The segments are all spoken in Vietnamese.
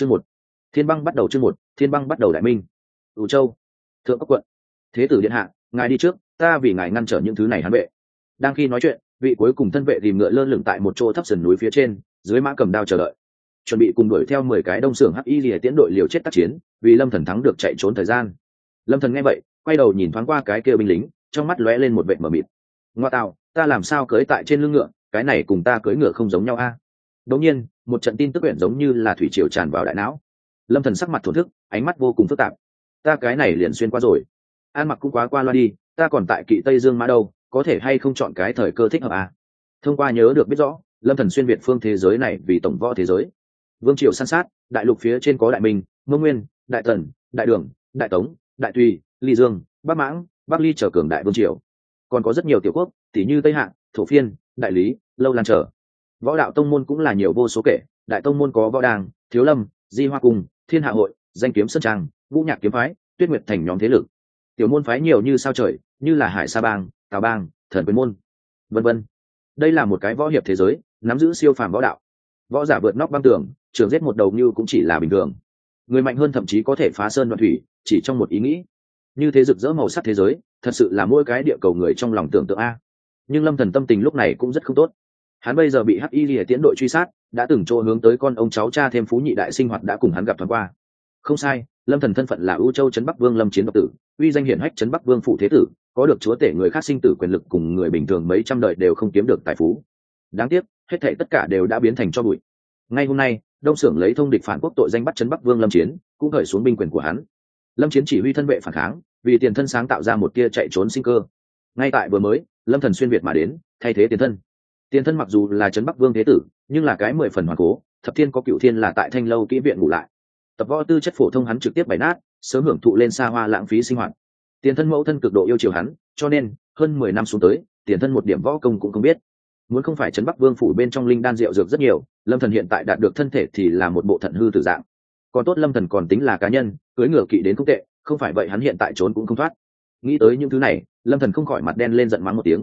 chương một. Thiên băng bắt đầu chương một, thiên băng bắt đầu đại minh. Ủ châu, thượng cấp quận. Thế tử điện hạ, ngài đi trước, ta vì ngài ngăn trở những thứ này hắn vệ. Đang khi nói chuyện, vị cuối cùng thân vệ tìm ngựa lơ lửng tại một chỗ thấp sườn núi phía trên, dưới mã cầm đao chờ đợi. Chuẩn bị cùng đuổi theo mười cái đông xưởng hắc y lìa tiến đội liều chết tác chiến, vì lâm thần thắng được chạy trốn thời gian. Lâm thần nghe vậy, quay đầu nhìn thoáng qua cái kia binh lính, trong mắt lóe lên một vệ mờ mịt. Ngoa tạo ta làm sao cưới tại trên lưng ngựa, cái này cùng ta cưới ngựa không giống nhau a. À? đống nhiên một trận tin tức quyển giống như là thủy triều tràn vào đại não. Lâm thần sắc mặt thổn thức, ánh mắt vô cùng phức tạp. Ta cái này liền xuyên qua rồi. An mặc cũng quá qua loa đi, ta còn tại kỵ tây dương mã đâu, có thể hay không chọn cái thời cơ thích hợp à? Thông qua nhớ được biết rõ, lâm thần xuyên việt phương thế giới này vì tổng võ thế giới. Vương triều san sát, đại lục phía trên có đại minh, mông nguyên, đại tần, đại đường, đại tống, đại tùy, ly dương, bắc mãng, bắc ly trở cường đại vương triều. Còn có rất nhiều tiểu quốc tỷ như tây hạng thổ phiên, đại lý, lâu lan trở võ đạo tông môn cũng là nhiều vô số kể, đại tông môn có võ đàng, thiếu lâm, di hoa cung, thiên hạ hội, danh kiếm sơn trang, vũ nhạc kiếm phái, tuyết nguyệt thành nhóm thế lực. Tiểu môn phái nhiều như sao trời, như là hải sa bang, tào bang, thần quyền môn, vân vân. Đây là một cái võ hiệp thế giới, nắm giữ siêu phàm võ đạo. Võ giả vượt nóc băng tường, trường giết một đầu như cũng chỉ là bình thường. Người mạnh hơn thậm chí có thể phá sơn đoạn thủy, chỉ trong một ý nghĩ. Như thế rực rỡ màu sắc thế giới, thật sự là mỗi cái địa cầu người trong lòng tưởng tượng a. Nhưng lâm thần tâm tình lúc này cũng rất không tốt hắn bây giờ bị hắc y lìa tiến đội truy sát, đã từng chỗ hướng tới con ông cháu cha thêm phú nhị đại sinh hoạt đã cùng hắn gặp thoáng qua. Không sai, lâm thần thân phận là ưu châu trấn bắc vương lâm chiến độc tử, uy danh hiển hách trấn bắc vương phụ thế tử, có được chúa tể người khác sinh tử quyền lực cùng người bình thường mấy trăm đời đều không kiếm được tài phú. Đáng tiếc, hết thảy tất cả đều đã biến thành cho bụi. Ngay hôm nay, đông xưởng lấy thông địch phản quốc tội danh bắt trấn bắc vương lâm chiến, cũng khởi xuống binh quyền của hắn. Lâm chiến chỉ huy thân vệ phản kháng, vì tiền thân sáng tạo ra một tia chạy trốn sinh cơ. Ngay tại vừa mới, lâm thần xuyên việt mà đến, thay thế tiền thân tiền thân mặc dù là trấn bắc vương thế tử, nhưng là cái mười phần hoàn cố, thập thiên có cựu thiên là tại thanh lâu kỹ viện ngủ lại. Tập võ tư chất phổ thông hắn trực tiếp bày nát, sớm hưởng thụ lên xa hoa lãng phí sinh hoạt. Tiền thân mẫu thân cực độ yêu chiều hắn, cho nên, hơn mười năm xuống tới, tiền thân một điểm võ công cũng không biết. Muốn không phải trấn bắc vương phủ bên trong linh đan rượu dược rất nhiều, lâm thần hiện tại đạt được thân thể thì là một bộ thận hư tử dạng. Còn tốt lâm thần còn tính là cá nhân cưới ngựa kỵ đến không tệ, không phải vậy hắn hiện tại trốn cũng không thoát. Nghĩ tới những thứ này, lâm thần không khỏi mặt đen lên giận mắng một tiếng.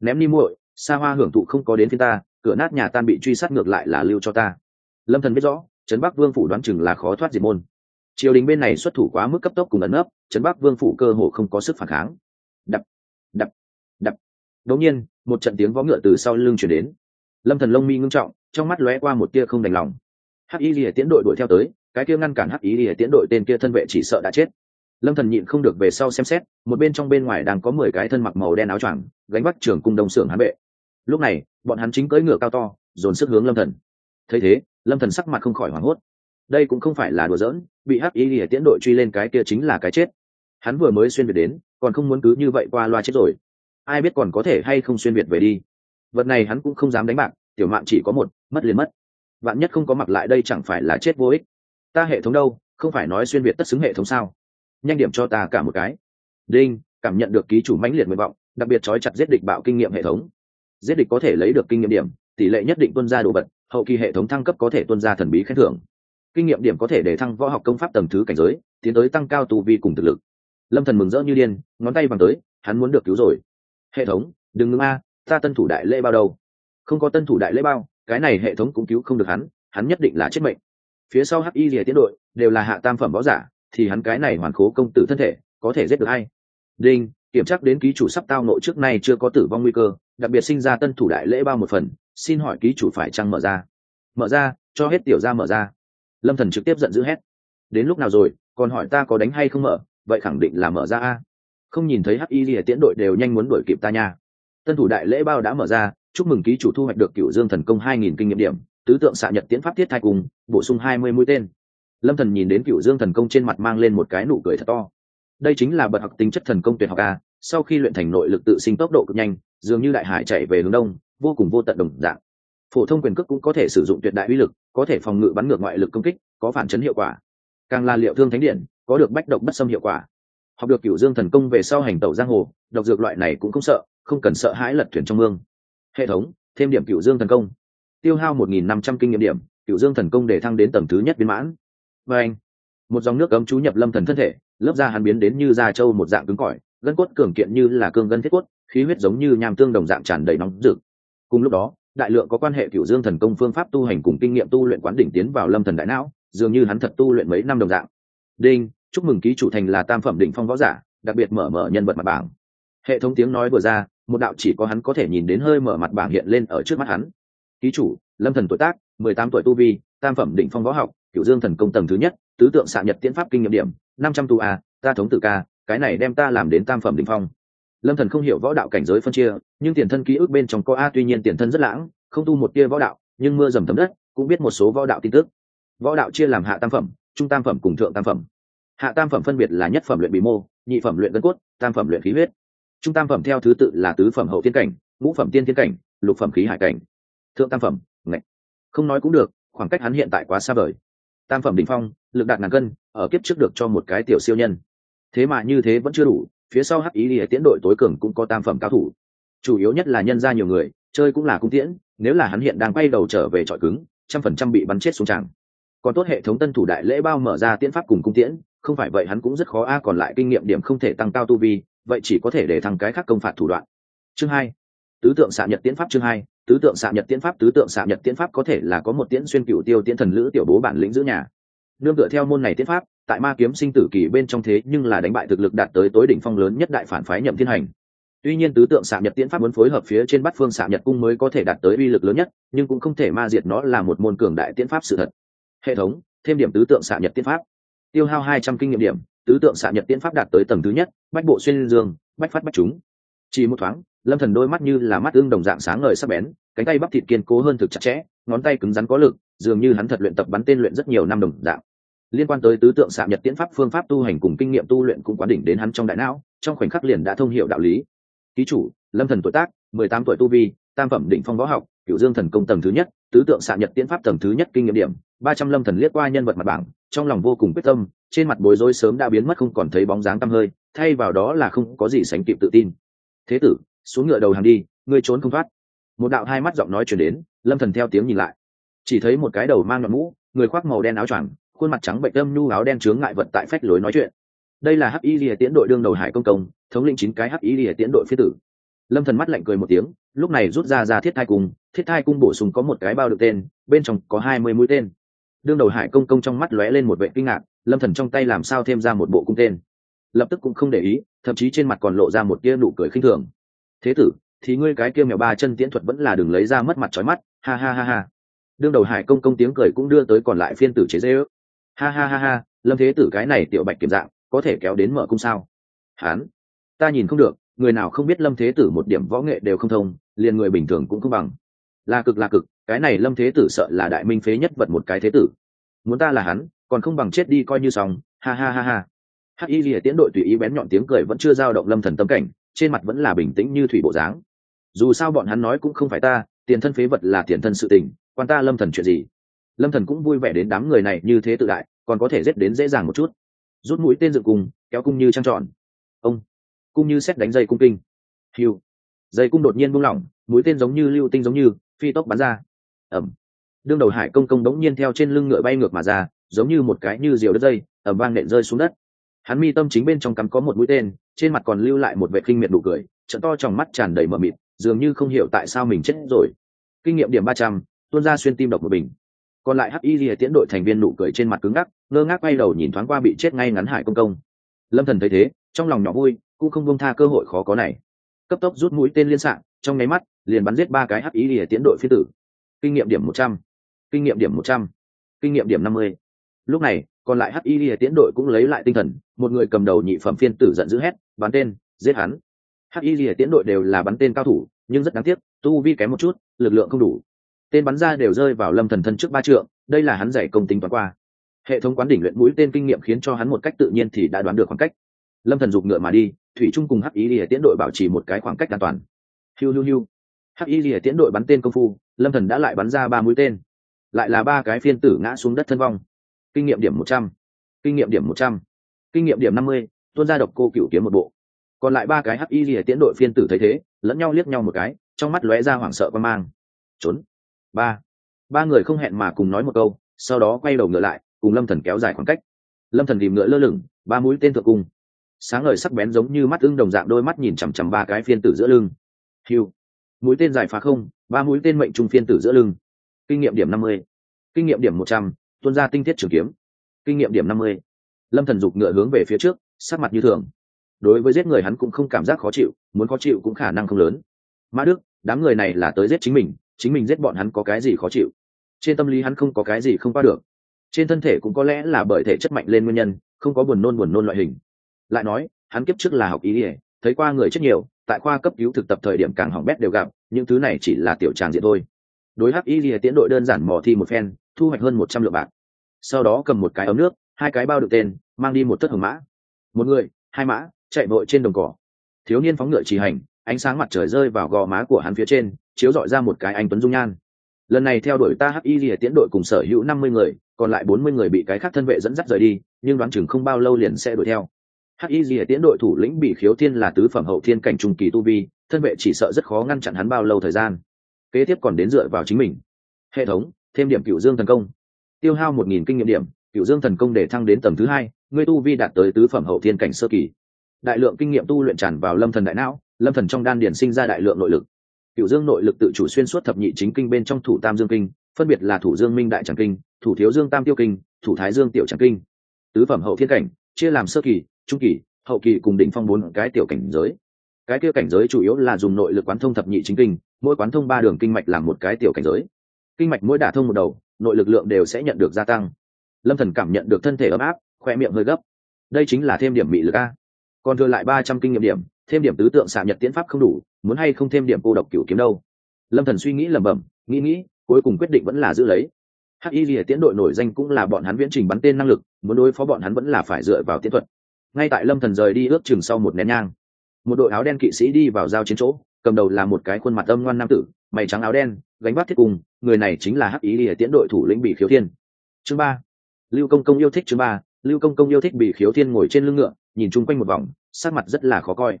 Ném đi muội xa hoa hưởng thụ không có đến phía ta, cửa nát nhà tan bị truy sát ngược lại là lưu cho ta. Lâm thần biết rõ, trấn bắc vương phủ đoán chừng là khó thoát diệt môn. Triều đình bên này xuất thủ quá mức cấp tốc cùng ẩn nấp, trấn bắc vương phủ cơ hồ không có sức phản kháng. Đập đập đập. Đột nhiên, một trận tiếng võ ngựa từ sau lưng chuyển đến. Lâm thần lông mi ngưng trọng, trong mắt lóe qua một tia không đành lòng. Hắc y lìa tiến đội đuổi theo tới, cái kia ngăn cản hắc y lìa tiến đội tên kia thân vệ chỉ sợ đã chết. Lâm thần nhịn không được về sau xem xét, một bên trong bên ngoài đang có mười cái thân mặc màu đen áo choàng, gánh vác trường cung đông sưởng hán vệ lúc này, bọn hắn chính cưỡi ngựa cao to, dồn sức hướng lâm thần. Thấy thế, lâm thần sắc mặt không khỏi hoảng hốt. Đây cũng không phải là đùa giỡn, bị hắc y lìa tiễn đội truy lên cái kia chính là cái chết. Hắn vừa mới xuyên việt đến, còn không muốn cứ như vậy qua loa chết rồi. Ai biết còn có thể hay không xuyên việt về đi. Vật này hắn cũng không dám đánh bạc, tiểu mạng chỉ có một, mất liền mất. Bạn nhất không có mặc lại đây chẳng phải là chết vô ích. Ta hệ thống đâu, không phải nói xuyên việt tất xứng hệ thống sao? Nhanh điểm cho ta cả một cái. Đinh, cảm nhận được ký chủ mãnh liệt nguyện vọng, đặc biệt trói chặt giết địch bạo kinh nghiệm hệ thống giết địch có thể lấy được kinh nghiệm điểm, tỷ lệ nhất định tuân ra đồ vật, hậu kỳ hệ thống thăng cấp có thể tuân ra thần bí khen thưởng. Kinh nghiệm điểm có thể để thăng võ học công pháp tầng thứ cảnh giới, tiến tới tăng cao tu vi cùng thực lực. Lâm thần mừng rỡ như điên, ngón tay bằng tới, hắn muốn được cứu rồi. Hệ thống, đừng ngưng a, ta tân thủ đại lễ bao đâu? Không có tân thủ đại lễ bao, cái này hệ thống cũng cứu không được hắn hắn nhất định là chết mệnh. Phía sau hắc y rìa tiến đội, đều là hạ tam phẩm võ giả, thì hắn cái này hoàn khố công tử thân thể, có thể giết được hay đinh, kiểm tra đến ký chủ sắp tao nội trước nay chưa có tử vong nguy cơ đặc biệt sinh ra tân thủ đại lễ bao một phần, xin hỏi ký chủ phải chăng mở ra? Mở ra, cho hết tiểu ra mở ra. Lâm thần trực tiếp giận dữ hét. Đến lúc nào rồi, còn hỏi ta có đánh hay không mở, vậy khẳng định là mở ra a. Không nhìn thấy hắc y lìa tiễn đội đều nhanh muốn đuổi kịp ta nha. Tân thủ đại lễ bao đã mở ra, chúc mừng ký chủ thu hoạch được cựu dương thần công hai nghìn kinh nghiệm điểm, tứ tượng xạ nhật tiễn pháp thiết thai cùng, bổ sung hai mươi mũi tên. Lâm thần nhìn đến cựu dương thần công trên mặt mang lên một cái nụ cười thật to. Đây chính là bậc học tính chất thần công tuyệt học a, sau khi luyện thành nội lực tự sinh tốc độ cực nhanh dường như đại hải chạy về hướng đông, vô cùng vô tận đồng dạng. Phổ thông quyền cước cũng có thể sử dụng tuyệt đại uy lực, có thể phòng ngự bắn ngược ngoại lực công kích, có phản chấn hiệu quả. Càng là liệu thương thánh điện, có được bách độc bất xâm hiệu quả. Học được cửu dương thần công về sau hành tẩu giang hồ, độc dược loại này cũng không sợ, không cần sợ hãi lật thuyền trong mương. Hệ thống, thêm điểm cửu dương thần công. Tiêu hao một nghìn năm trăm kinh nghiệm điểm, cửu dương thần công để thăng đến tầng thứ nhất biến mãn. Và anh, một dòng nước cấm chú nhập lâm thần thân thể, lớp da hắn biến đến như da trâu một dạng cứng cỏi, gân cốt cường kiện như là cương gân thiết cốt khí huyết giống như nham tương đồng dạng tràn đầy nóng rực. Cùng lúc đó, đại lượng có quan hệ cửu dương thần công phương pháp tu hành cùng kinh nghiệm tu luyện quán đỉnh tiến vào lâm thần đại não, dường như hắn thật tu luyện mấy năm đồng dạng. Đinh, chúc mừng ký chủ thành là tam phẩm đỉnh phong võ giả, đặc biệt mở mở nhân vật mặt bảng. Hệ thống tiếng nói vừa ra, một đạo chỉ có hắn có thể nhìn đến hơi mở mặt bảng hiện lên ở trước mắt hắn. Ký chủ, lâm thần tuổi tác, mười tám tuổi tu vi, tam phẩm đỉnh phong võ học cựu dương thần công tầng thứ nhất, tứ tượng xạ nhật tiễn pháp kinh nghiệm điểm, năm trăm tu a, ta thống tử ca, cái này đem ta làm đến tam phẩm đỉnh phong lâm thần không hiểu võ đạo cảnh giới phân chia, nhưng tiền thân ký ức bên trong có a, tuy nhiên tiền thân rất lãng, không tu một tia võ đạo, nhưng mưa dầm thấm đất, cũng biết một số võ đạo tin tức. Võ đạo chia làm hạ tam phẩm, trung tam phẩm cùng thượng tam phẩm. Hạ tam phẩm phân biệt là nhất phẩm luyện bí mô, nhị phẩm luyện gân cốt, tam phẩm luyện khí huyết. Trung tam phẩm theo thứ tự là tứ phẩm hậu thiên cảnh, ngũ phẩm tiên thiên cảnh, lục phẩm khí hải cảnh. Thượng tam phẩm, ngạch. Không nói cũng được, khoảng cách hắn hiện tại quá xa vời. Tam phẩm đỉnh phong, lực đạt ngàn cân, ở kiếp trước được cho một cái tiểu siêu nhân. Thế mà như thế vẫn chưa đủ phía sau hắc ý lìa tiễn đội tối cường cũng có tam phẩm cao thủ. Chủ yếu nhất là nhân ra nhiều người, chơi cũng là cung tiễn, nếu là hắn hiện đang quay đầu trở về trọi cứng, trăm phần trăm bị bắn chết xuống tràng. Còn tốt hệ thống tân thủ đại lễ bao mở ra tiễn pháp cùng cung tiễn, không phải vậy hắn cũng rất khó a, còn lại kinh nghiệm điểm không thể tăng cao tu vi, vậy chỉ có thể để thằng cái khác công phạt thủ đoạn. Chương hai, tứ tượng xạ nhật tiễn pháp chương hai, tứ tượng xạ nhật tiễn pháp, tứ tượng xạ nhật tiễn pháp có thể là có một tiễn xuyên cựu tiêu tiễn thần lữ tiểu bố bản lĩnh giữ nhà. Nương tựa theo môn này tiễn pháp tại ma kiếm sinh tử kỳ bên trong thế nhưng là đánh bại thực lực đạt tới tối đỉnh phong lớn nhất đại phản phái nhậm thiên hành. Tuy nhiên tứ tượng xạ nhật tiễn pháp muốn phối hợp phía trên bát phương xạ nhật cung mới có thể đạt tới uy lực lớn nhất, nhưng cũng không thể ma diệt nó là một môn cường đại tiễn pháp sự thật. Hệ thống, thêm điểm tứ tượng xạ nhật tiễn pháp. Tiêu hao hai trăm kinh nghiệm điểm, tứ tượng xạ nhật tiễn pháp đạt tới tầng thứ nhất, bách bộ xuyên dương, bách phát bách chúng. Chỉ một thoáng, lâm thần đôi mắt như là mắt ương đồng dạng sáng ngời sắc bén, cánh tay bắp thịt kiên cố hơn thực chặt chẽ, ngón tay cứng rắn có lực, dường như hắn thật luyện tập bắn tên luyện rất nhiều năm đồng dạng liên quan tới tứ tượng xạ nhật tiễn pháp phương pháp tu hành cùng kinh nghiệm tu luyện cũng quán đỉnh đến hắn trong đại não, trong khoảnh khắc liền đã thông hiểu đạo lý. Ký chủ, lâm thần tuổi tác, mười tám tuổi tu vi, tam phẩm định phong võ học cựu dương thần công tầng thứ nhất, tứ tượng xạ nhật tiễn pháp tầng thứ nhất kinh nghiệm điểm, ba trăm lâm thần liếc qua nhân vật mặt bảng, trong lòng vô cùng quyết tâm, trên mặt bối rối sớm đã biến mất không còn thấy bóng dáng tăm hơi, thay vào đó là không có gì sánh kịp tự tin. Thế tử, xuống ngựa đầu hàng đi, ngươi trốn không thoát. Một đạo hai mắt giọng nói chuyển đến, lâm thần theo tiếng nhìn lại. Chỉ thấy một cái đầu mang nhọn mũ, người khoác màu đen áo choàng khuôn mặt trắng bệnh âm nhu áo đen chướng ngại vật tại phách lối nói chuyện. Đây là hắc y lìa tiễn đội đương đầu hải công công, thống lĩnh chín cái hắc y lìa tiễn đội phía tử. Lâm thần mắt lạnh cười một tiếng, lúc này rút ra ra thiết thai cung, thiết thai cung bổ sung có một cái bao được tên, bên trong có hai mươi mũi tên. Đương đầu hải công công trong mắt lóe lên một vệ kinh ngạc, lâm thần trong tay làm sao thêm ra một bộ cung tên? Lập tức cũng không để ý, thậm chí trên mặt còn lộ ra một tia nụ cười khinh thường. Thế tử, thì ngươi cái kia mèo ba chân tiễn thuật vẫn là đừng lấy ra mất mặt trói mắt, ha ha ha ha. Đương đầu hải công công tiếng cười cũng đưa tới còn lại phiên tử chế dễ ước ha ha ha ha, lâm thế tử cái này tiểu bạch kiểm dạng, có thể kéo đến mở cung sao? Hán, ta nhìn không được, người nào không biết lâm thế tử một điểm võ nghệ đều không thông, liền người bình thường cũng không bằng. Là cực là cực, cái này lâm thế tử sợ là đại minh phế nhất vật một cái thế tử. Muốn ta là hắn, còn không bằng chết đi coi như xong, ha ha ha ha. Hắc y lìa tiến đội tùy ý bén nhọn tiếng cười vẫn chưa giao động lâm thần tâm cảnh, trên mặt vẫn là bình tĩnh như thủy bộ dáng. Dù sao bọn hắn nói cũng không phải ta, tiền thân phế vật là tiền thân sự tình, quan ta lâm thần chuyện gì? Lâm thần cũng vui vẻ đến đám người này như thế tự đại, còn có thể giết đến dễ dàng một chút. Rút mũi tên dựng cung kéo cung như trăng tròn. Ông, cung như xét đánh dây cung kinh. Hiu dây cung đột nhiên buông lỏng, mũi tên giống như lưu tinh giống như, phi tốc bắn ra. Ẩm. Đương đầu hải công công đống nhiên theo trên lưng ngựa bay ngược mà ra, giống như một cái như diều đất dây ẩm vang nện rơi xuống đất. Hắn mi tâm chính bên trong cắm có một mũi tên, trên mặt còn lưu lại một vệ kinh miệt đủ cười, trận to trong mắt tràn đầy mờ mịt, dường như không hiểu tại sao mình chết rồi. Kinh nghiệm điểm ba trăm, tuôn ra xuyên tim độc một bình còn lại hắc y lìa tiễn đội thành viên nụ cười trên mặt cứng ngắc ngơ ngác quay đầu nhìn thoáng qua bị chết ngay ngắn hải công công. Lâm thần thấy thế trong lòng nhỏ vui cũng không buông tha cơ hội khó có này. Cấp tốc rút mũi tên liên sạc, trong nháy mắt liền bắn giết ba cái hắc y lìa tiễn đội phi tử. Kinh nghiệm điểm một trăm kinh nghiệm điểm một trăm kinh nghiệm điểm năm mươi. Lúc này còn lại hắc y lìa tiễn đội cũng lấy lại tinh thần một người cầm đầu nhị phẩm phiên tử giận dữ hét bắn tên giết hắn. Hắc y lìa tiễn đội đều là bắn tên cao thủ nhưng rất đáng tiếc tu vi kém một chút lực lượng không đủ tên bắn ra đều rơi vào lâm thần thân trước ba trượng, đây là hắn giải công tính toán qua. Hệ thống quán đỉnh luyện mũi tên kinh nghiệm khiến cho hắn một cách tự nhiên thì đã đoán được khoảng cách. Lâm thần dục ngựa mà đi, thủy trung cùng hắc y lìa tiễn đội bảo trì một cái khoảng cách an toàn. Hiu hiu hiu. Hắc y lìa tiễn đội bắn tên công phu, lâm thần đã lại bắn ra ba mũi tên. Lại là ba cái phiên tử ngã xuống đất thân vong. Kinh nghiệm điểm một trăm. Kinh nghiệm điểm một trăm. Kinh nghiệm điểm năm mươi, tuôn ra độc cô cựu kiếm một bộ. Còn lại ba cái hắc y lìa tiễn đội phiên tử thấy thế, lẫn nhau liếc nhau một cái, trong mắt lóe ra hoảng sợ quan mang. Trốn ba. Ba người không hẹn mà cùng nói một câu, sau đó quay đầu ngựa lại, cùng lâm thần kéo dài khoảng cách. Lâm thần tìm ngựa lơ lửng, ba mũi tên thượng cung. Sáng ngời sắc bén giống như mắt ưng đồng dạng đôi mắt nhìn chằm chằm ba cái phiên tử giữa lưng. Hiu mũi tên dài phá không, ba mũi tên mệnh trung phiên tử giữa lưng. Kinh nghiệm điểm năm mươi. Kinh nghiệm điểm một trăm, tuôn ra tinh thiết trường kiếm. Kinh nghiệm điểm năm mươi. Lâm thần dục ngựa hướng về phía trước sát mặt như thường. Đối với giết người hắn cũng không cảm giác khó chịu, muốn khó chịu cũng khả năng không lớn. Mã đức, đám người này là tới giết chính mình chính mình giết bọn hắn có cái gì khó chịu. Trên tâm lý hắn không có cái gì không qua được. Trên thân thể cũng có lẽ là bởi thể chất mạnh lên nguyên nhân, không có buồn nôn buồn nôn loại hình. Lại nói, hắn kiếp trước là học ý ỉa thấy qua người chết nhiều, tại khoa cấp cứu thực tập thời điểm càng hỏng bét đều gặp, những thứ này chỉ là tiểu tràng diện thôi. Đối hắc ý lìa tiến đội đơn giản mò thi một phen, thu hoạch hơn một trăm lượng bạc. Sau đó cầm một cái ấm nước, hai cái bao được tên, mang đi một tất hồng mã. Một người, hai mã, chạy vội trên đồng cỏ. Thiếu niên phóng ngựa trì hành, ánh sáng mặt trời rơi vào gò má của hắn phía trên chiếu dọi ra một cái anh tuấn dung nhan. Lần này theo đuổi ta hắc y lìa tiến đội cùng sở hữu năm mươi người, còn lại bốn mươi người bị cái khác thân vệ dẫn dắt rời đi, nhưng đoán chừng không bao lâu liền sẽ đuổi theo. Hắc y lìa tiến đội thủ lĩnh bị khiếu thiên là tứ phẩm hậu thiên cảnh trung kỳ tu vi, thân vệ chỉ sợ rất khó ngăn chặn hắn bao lâu thời gian. Kế tiếp còn đến dựa vào chính mình. Hệ thống, thêm điểm cựu dương thần công. Tiêu hao một nghìn kinh nghiệm điểm cựu dương thần công để thăng đến tầm thứ hai ngươi tu vi đạt tới tứ phẩm hậu thiên cảnh sơ kỳ. Đại lượng kinh nghiệm tu luyện tràn vào lâm thần đại não, lâm thần trong đan điển sinh ra đại lượng nội lực cựu dương nội lực tự chủ xuyên suốt thập nhị chính kinh bên trong thủ tam dương kinh, phân biệt là thủ dương minh đại tràng kinh, thủ thiếu dương tam tiêu kinh, thủ thái dương tiểu tràng kinh. Tứ phẩm hậu thiên cảnh, chia làm sơ kỳ, trung kỳ, hậu kỳ cùng đỉnh phong bốn cái tiểu cảnh giới. Cái kia cảnh giới chủ yếu là dùng nội lực quán thông thập nhị chính kinh, mỗi quán thông ba đường kinh mạch làm một cái tiểu cảnh giới. Kinh mạch mỗi đả thông một đầu, nội lực lượng đều sẽ nhận được gia tăng. Lâm thần cảm nhận được thân thể ấm áp, khoe miệng hơi gấp. Đây chính là thêm điểm bị lực a. Còn thừa lại ba trăm kinh nghiệm điểm, thêm điểm tứ tượng xạ nhật tiễn pháp không đủ muốn hay không thêm điểm cô độc cửu kiếm đâu. Lâm thần suy nghĩ lẩm bẩm, nghĩ nghĩ, cuối cùng quyết định vẫn là giữ lấy. Hắc y lìa Tiến đội nổi danh cũng là bọn hắn viễn trình bắn tên năng lực, muốn đối phó bọn hắn vẫn là phải dựa vào tiến thuật. Ngay tại lâm thần rời đi ước chừng sau một nén nhang, một đội áo đen kỵ sĩ đi vào giao chiến chỗ, cầm đầu là một cái khuôn mặt âm ngoan nam tử, mày trắng áo đen, gánh vác thiết cùng, người này chính là hắc ý lìa tiễn đội thủ lĩnh bị khiếu thiên. Chương ba. Lưu công công yêu thích chương ba, lưu công công yêu thích bị khiếu thiên ngồi trên lưng ngựa, nhìn chung quanh một vòng, sắc mặt rất là khó coi.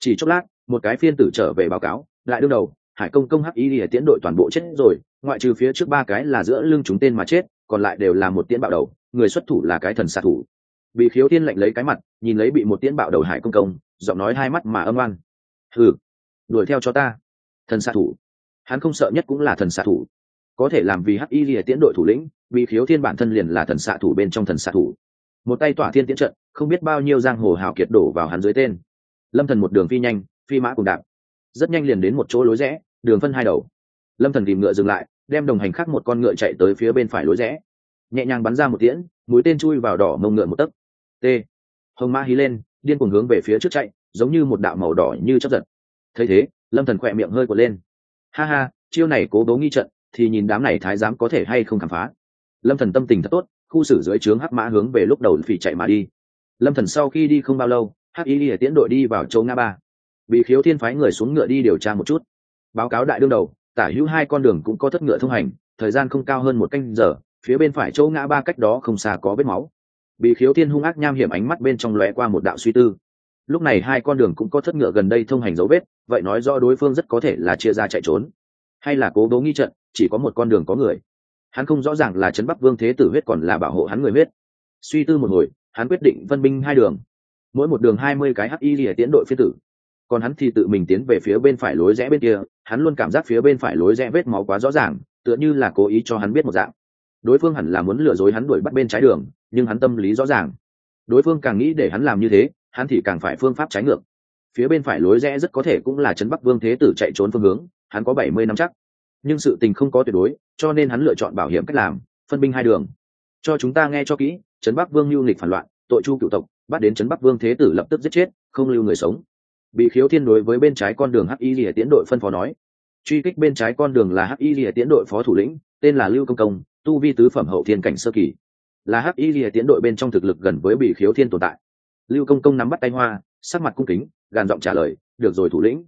Chỉ chốc lát một cái phiên tử trở về báo cáo lại đương đầu, hải công công hắc ý lìa tiễn đội toàn bộ chết rồi, ngoại trừ phía trước ba cái là giữa lưng chúng tên mà chết, còn lại đều là một tiễn bạo đầu, người xuất thủ là cái thần xạ thủ. Bị khiếu thiên lệnh lấy cái mặt, nhìn lấy bị một tiễn bạo đầu hải công công, giọng nói hai mắt mà âm oan. Ừ đuổi theo cho ta, thần xạ thủ. Hắn không sợ nhất cũng là thần xạ thủ. Có thể làm vì hắc y lìa tiễn đội thủ lĩnh bị khiếu thiên bản thân liền là thần xạ thủ bên trong thần xạ thủ. Một tay tỏa thiên tiễn trận, không biết bao nhiêu giang hồ hào kiệt đổ vào hắn dưới tên. Lâm thần một đường phi nhanh phi mã cùng đạp. Rất nhanh liền đến một chỗ lối rẽ, đường phân hai đầu. Lâm thần tìm ngựa dừng lại, đem đồng hành khác một con ngựa chạy tới phía bên phải lối rẽ. Nhẹ nhàng bắn ra một tiễn, mũi tên chui vào đỏ mông ngựa một tấc. T. Hồng mã hí lên, điên cuồng hướng về phía trước chạy, giống như một đạo màu đỏ như chấp giật. Thấy thế, lâm thần khỏe miệng hơi quật lên. Ha ha, chiêu này cố đố nghi trận, thì nhìn đám này thái giám có thể hay không khám phá. Lâm thần tâm tình thật tốt, khu xử dưới trướng hắc mã hướng về lúc đầu phỉ chạy mà đi. Lâm thần sau khi đi không bao lâu, hắc y đi tiễn đội đi vào châu nga ba bị khiếu thiên phái người xuống ngựa đi điều tra một chút. Báo cáo đại đương đầu, tả hữu hai con đường cũng có thất ngựa thông hành, thời gian không cao hơn một canh giờ, phía bên phải chỗ ngã ba cách đó không xa có vết máu. Bị khiếu thiên hung ác nham hiểm ánh mắt bên trong lóe qua một đạo suy tư. Lúc này hai con đường cũng có thất ngựa gần đây thông hành dấu vết, vậy nói do đối phương rất có thể là chia ra chạy trốn, hay là cố đố nghi trận, chỉ có một con đường có người. Hắn không rõ ràng là trấn bắc vương thế tử huyết còn là bảo hộ hắn người huyết. Suy tư một hồi, hắn quyết định phân binh hai đường. Mỗi một đường hai mươi cái hắc y lìa tiến đội phi tử còn hắn thì tự mình tiến về phía bên phải lối rẽ bên kia, hắn luôn cảm giác phía bên phải lối rẽ vết máu quá rõ ràng, tựa như là cố ý cho hắn biết một dạng. Đối phương hẳn là muốn lừa dối hắn đuổi bắt bên trái đường, nhưng hắn tâm lý rõ ràng. Đối phương càng nghĩ để hắn làm như thế, hắn thì càng phải phương pháp trái ngược. Phía bên phải lối rẽ rất có thể cũng là trấn bắc vương thế tử chạy trốn phương hướng, hắn có bảy mươi năm chắc. Nhưng sự tình không có tuyệt đối, cho nên hắn lựa chọn bảo hiểm cách làm, phân binh hai đường. Cho chúng ta nghe cho kỹ, trấn bắc vương lưu nghịch phản loạn, tội chu cựu tộc, bắt đến trấn bắc vương thế tử lập tức giết chết, không lưu người sống bị khiếu thiên đối với bên trái con đường hắc y lìa tiến đội phân phó nói. Truy kích bên trái con đường là hắc y lìa tiến đội phó thủ lĩnh, tên là lưu công công, tu vi tứ phẩm hậu thiên cảnh sơ kỳ. Là hắc y lìa tiến đội bên trong thực lực gần với bị khiếu thiên tồn tại. Lưu công công nắm bắt tay hoa, sắc mặt cung kính, gàn giọng trả lời, được rồi thủ lĩnh.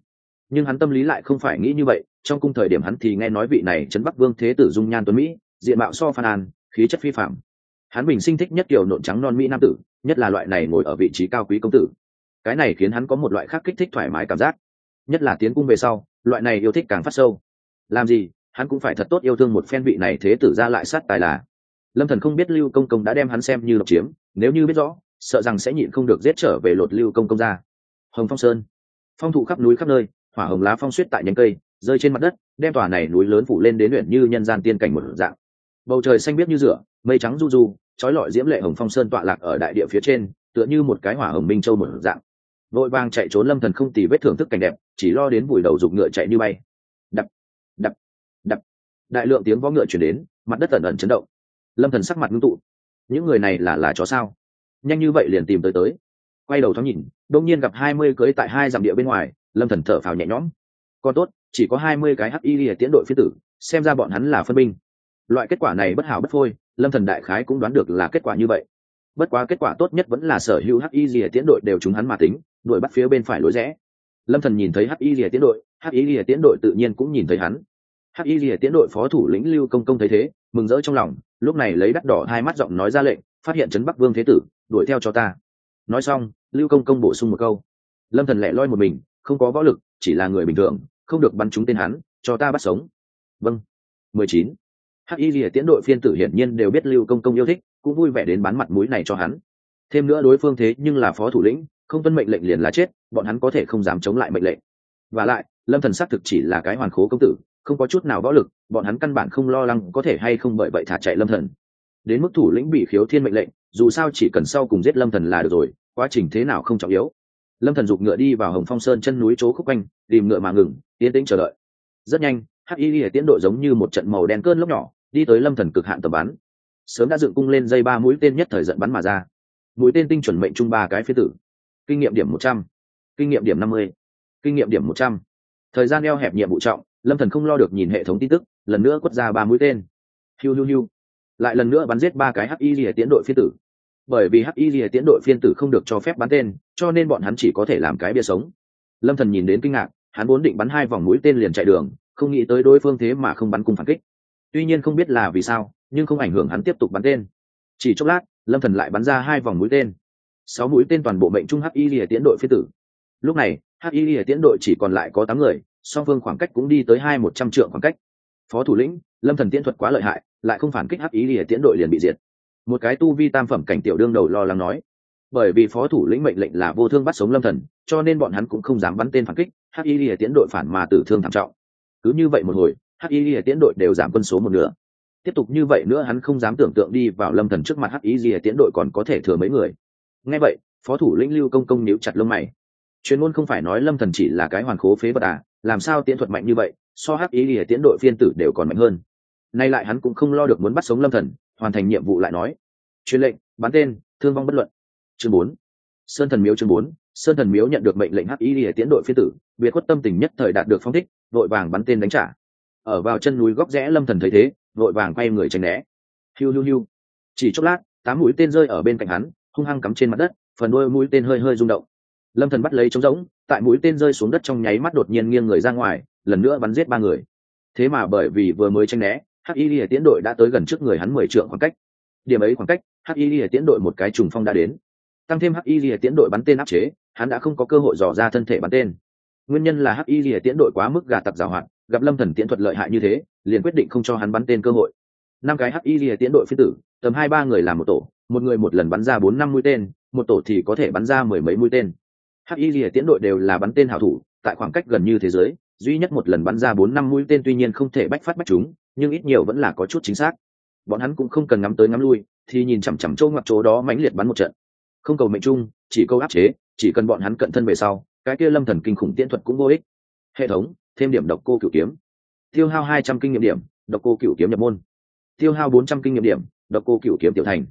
Nhưng hắn tâm lý lại không phải nghĩ như vậy, trong cung thời điểm hắn thì nghe nói vị này trấn bắc vương thế tử dung nhan tuấn mỹ, diện mạo so phan an, khí chất phi phạm hắn bình sinh thích nhất kiểu nộn trắng non mỹ nam tử, nhất là loại này ngồi ở vị trí cao quý công tử cái này khiến hắn có một loại khác kích thích thoải mái cảm giác. Nhất là tiến cung về sau, loại này yêu thích càng phát sâu. Làm gì, hắn cũng phải thật tốt yêu thương một phen vị này thế tử ra lại sát tài là. Lâm thần không biết lưu công công đã đem hắn xem như độc chiếm, nếu như biết rõ, sợ rằng sẽ nhịn không được giết trở về lột lưu công công ra. Hồng phong sơn. Phong thụ khắp núi khắp nơi, hỏa hồng lá phong suýt tại nhánh cây, rơi trên mặt đất, đem tòa này núi lớn phủ lên đến luyện như nhân gian tiên cảnh một dạng. Bầu trời xanh biếc như rửa, mây trắng du du trói lọi diễm lệ hồng phong sơn tọa lạc ở đại địa phía trên, tựa như một cái hỏa hồng minh châu một dạng vội vàng chạy trốn lâm thần không tì vết thưởng thức cảnh đẹp, chỉ lo đến vùi đầu giục ngựa chạy như bay. Đập đập đập. Đại lượng tiếng vó ngựa chuyển đến, mặt đất ẩn ẩn chấn động. Lâm thần sắc mặt ngưng tụ. Những người này là là chó sao? Nhanh như vậy liền tìm tới tới. Quay đầu thoáng nhìn đông nhiên gặp hai mươi cưới tại hai dặm địa bên ngoài, lâm thần thở phào nhẹ nhõm. Còn tốt, chỉ có hai mươi cái hắc y lìa tiến đội phía tử, xem ra bọn hắn là phân binh. Loại kết quả này bất hảo bất phôi, lâm thần đại khái cũng đoán được là kết quả như vậy bất quá kết quả tốt nhất vẫn là sở hữu hắc y rìa tiến đội đều chúng hắn mà tính, đuổi bắt phía bên phải lối rẽ. Lâm thần nhìn thấy hắc y rìa tiến đội, hắc y rìa tiến đội tự nhiên cũng nhìn thấy hắn. Hắc y rìa tiến đội phó thủ lĩnh lưu công công thấy thế, mừng rỡ trong lòng, lúc này lấy đắt đỏ hai mắt giọng nói ra lệnh, phát hiện trấn bắc vương thế tử, đuổi theo cho ta. Nói xong, lưu công công bổ sung một câu. Lâm thần lẻ loi một mình, không có võ lực, chỉ là người bình thường, không được bắn trúng tên hắn, cho ta bắt sống. Vâng. Mười chín. Hắc y rìa tiến đội phiên tử hiển nhiên đều biết lưu công công yêu thích cũng vui vẻ đến bán mặt mũi này cho hắn. Thêm nữa đối phương thế nhưng là phó thủ lĩnh, không tuân mệnh lệnh liền là chết, bọn hắn có thể không dám chống lại mệnh lệnh. Và lại, lâm thần xác thực chỉ là cái hoàn khố công tử, không có chút nào võ lực, bọn hắn căn bản không lo lắng có thể hay không bởi vậy thả chạy lâm thần. Đến mức thủ lĩnh bị khiếu thiên mệnh lệnh, dù sao chỉ cần sau cùng giết lâm thần là được rồi, quá trình thế nào không trọng yếu. Lâm thần giục ngựa đi vào hồng phong sơn chân núi chỗ khúc quanh, tìm ngựa mà ngừng, yên tĩnh chờ đợi. Rất nhanh hắc y tiến độ giống như một trận màu đen cơn lốc nhỏ, đi tới lâm thần cực hạn tầm bắn sớm đã dựng cung lên dây ba mũi tên nhất thời giận bắn mà ra. Mũi tên tinh chuẩn mệnh chung ba cái phía tử. Kinh nghiệm điểm một trăm, kinh nghiệm điểm năm mươi, kinh nghiệm điểm một trăm. Thời gian eo hẹp nhiệm vụ trọng, lâm thần không lo được nhìn hệ thống tin tức, lần nữa quất ra ba mũi tên. Hiu hiu hiu. Lại lần nữa bắn giết ba cái hắc y lìa tiến đội phiên tử. Bởi vì hắc y lìa tiến đội phiên tử không được cho phép bắn tên, cho nên bọn hắn chỉ có thể làm cái bia sống. Lâm thần nhìn đến kinh ngạc, hắn vốn định bắn hai vòng mũi tên liền chạy đường, không nghĩ tới đối phương thế mà không bắn cùng phản kích. Tuy nhiên không biết là vì sao nhưng không ảnh hưởng hắn tiếp tục bắn tên. Chỉ chốc lát, lâm thần lại bắn ra hai vòng mũi tên. Sáu mũi tên toàn bộ mệnh trung hắc y lìa tiến đội phi tử. Lúc này, hắc y lìa tiến đội chỉ còn lại có tám người, song phương khoảng cách cũng đi tới hai một trăm trượng khoảng cách. Phó thủ lĩnh, lâm thần tiễn thuật quá lợi hại, lại không phản kích hắc y lìa tiến đội liền bị diệt. Một cái tu vi tam phẩm cảnh tiểu đương đầu lo lắng nói, bởi vì phó thủ lĩnh mệnh lệnh là vô thương bắt sống lâm thần, cho nên bọn hắn cũng không dám bắn tên phản kích, hắc y lìa tiến đội phản mà tử thương thảm trọng. Cứ như vậy một hồi, hắc y lìa tiến đội đều giảm quân số một nửa tiếp tục như vậy nữa hắn không dám tưởng tượng đi vào lâm thần trước mặt hắc ý gì tiến đội còn có thể thừa mấy người. Nghe vậy, phó thủ lĩnh lưu công công níu chặt lông mày. Chuyên môn không phải nói lâm thần chỉ là cái hoàn khố phế vật à làm sao tiễn thuật mạnh như vậy, so hắc ý gì tiến đội phiên tử đều còn mạnh hơn. Nay lại hắn cũng không lo được muốn bắt sống lâm thần, hoàn thành nhiệm vụ lại nói. Truyền lệnh, bắn tên, thương vong bất luận. Chương bốn. Sơn thần miếu chương bốn. Sơn thần miếu nhận được mệnh lệnh hắc ý lìa tiến đội phiên tử, biệt khuất tâm tình nhất thời đạt được phong thích, vội vàng bắn tên đánh trả. Ở vào chân núi góc rẽ lâm thần thấy thế vội vàng quay người tránh né. Hiu hiu hiu. Chỉ chốc lát, tám mũi tên rơi ở bên cạnh hắn, hung hăng cắm trên mặt đất, phần đôi mũi tên hơi hơi rung động. Lâm thần bắt lấy trống rỗng, tại mũi tên rơi xuống đất trong nháy mắt đột nhiên nghiêng người ra ngoài, lần nữa bắn giết ba người. Thế mà bởi vì vừa mới tranh né, hắc y lìa tiến đội đã tới gần trước người hắn mười trượng khoảng cách. Điểm ấy khoảng cách, hắc y lìa tiến đội một cái trùng phong đã đến. Tăng thêm hắc y lìa tiến đội bắn tên áp chế, hắn đã không có cơ hội dò ra thân thể bắn tên. Nguyên nhân là hắc y lìa tiến đội quá mức gà tặc giảo hoạt gặp lâm thần tiễn thuật lợi hại như thế, liền quyết định không cho hắn bắn tên cơ hội. Năm cái hắc y lìa tiễn đội phi tử, tầm hai ba người làm một tổ, một người một lần bắn ra bốn năm mũi tên, một tổ thì có thể bắn ra mười mấy mũi tên. Hắc y lìa tiễn đội đều là bắn tên hảo thủ, tại khoảng cách gần như thế giới, duy nhất một lần bắn ra bốn năm mũi tên tuy nhiên không thể bách phát bách chúng, nhưng ít nhiều vẫn là có chút chính xác. Bọn hắn cũng không cần ngắm tới ngắm lui, thì nhìn chằm chằm chỗ ngoặc chỗ đó mãnh liệt bắn một trận. Không cầu mệnh chung, chỉ câu áp chế, chỉ cần bọn hắn cận thân về sau, cái kia lâm thần kinh khủng tiễn thuật cũng vô ích. Hệ thống thêm điểm độc cô cửu kiếm. Tiêu hao hai trăm kinh nghiệm điểm, độc cô cửu kiếm nhập môn. Tiêu hao bốn trăm kinh nghiệm điểm, độc cô cửu kiếm tiểu thành.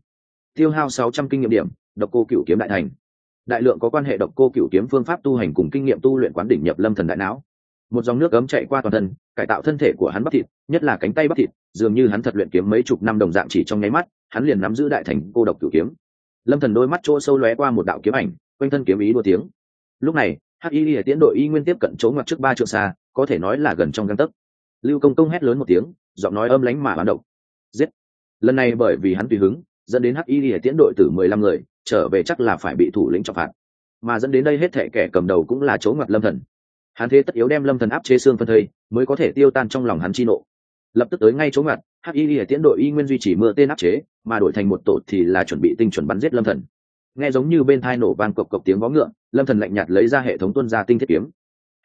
Tiêu hao sáu trăm kinh nghiệm điểm, độc cô cửu kiếm đại thành. Đại lượng có quan hệ độc cô cửu kiếm phương pháp tu hành cùng kinh nghiệm tu luyện quán đỉnh nhập lâm thần đại não. Một dòng nước ấm chạy qua toàn thân, cải tạo thân thể của hắn bắp thịt, nhất là cánh tay bắp thịt, dường như hắn thật luyện kiếm mấy chục năm đồng dạng chỉ trong nháy mắt, hắn liền nắm giữ đại thành cô độc cửu kiếm. Lâm thần đôi mắt chỗ sâu lóe qua một đạo kiếm ảnh, quanh thân kiếm ý đua tiếng. Lúc này hắc y lìa tiến đội y nguyên tiếp cận chỗ ngoặt trước ba trượng xa có thể nói là gần trong găng tấc. Lưu công công hét lớn một tiếng, giọng nói âm lánh mà bán động giết! Lần này bởi vì hắn tùy hứng, dẫn đến hắc y lìa tiến đội từ mười lăm người, trở về chắc là phải bị thủ lĩnh trọng phạt. Mà dẫn đến đây hết thệ kẻ cầm đầu cũng là chỗ ngặt lâm thần. Hắn thế tất yếu đem lâm thần áp chế xương phân thây, mới có thể tiêu tan trong lòng hắn chi nộ. Lập tức tới ngay chỗ ngặt hắc y lìa tiến đội y nguyên duy trì mưa tên áp chế, mà đổi thành một tổ thì là chuẩn bị tinh chuẩn bắn giết lâm thần. Nghe giống như bên thai nổ vang cộc cộc tiếng vó ngựa, lâm thần lạnh nhạt lấy ra hệ thống tuân ra tinh thiết kiếm.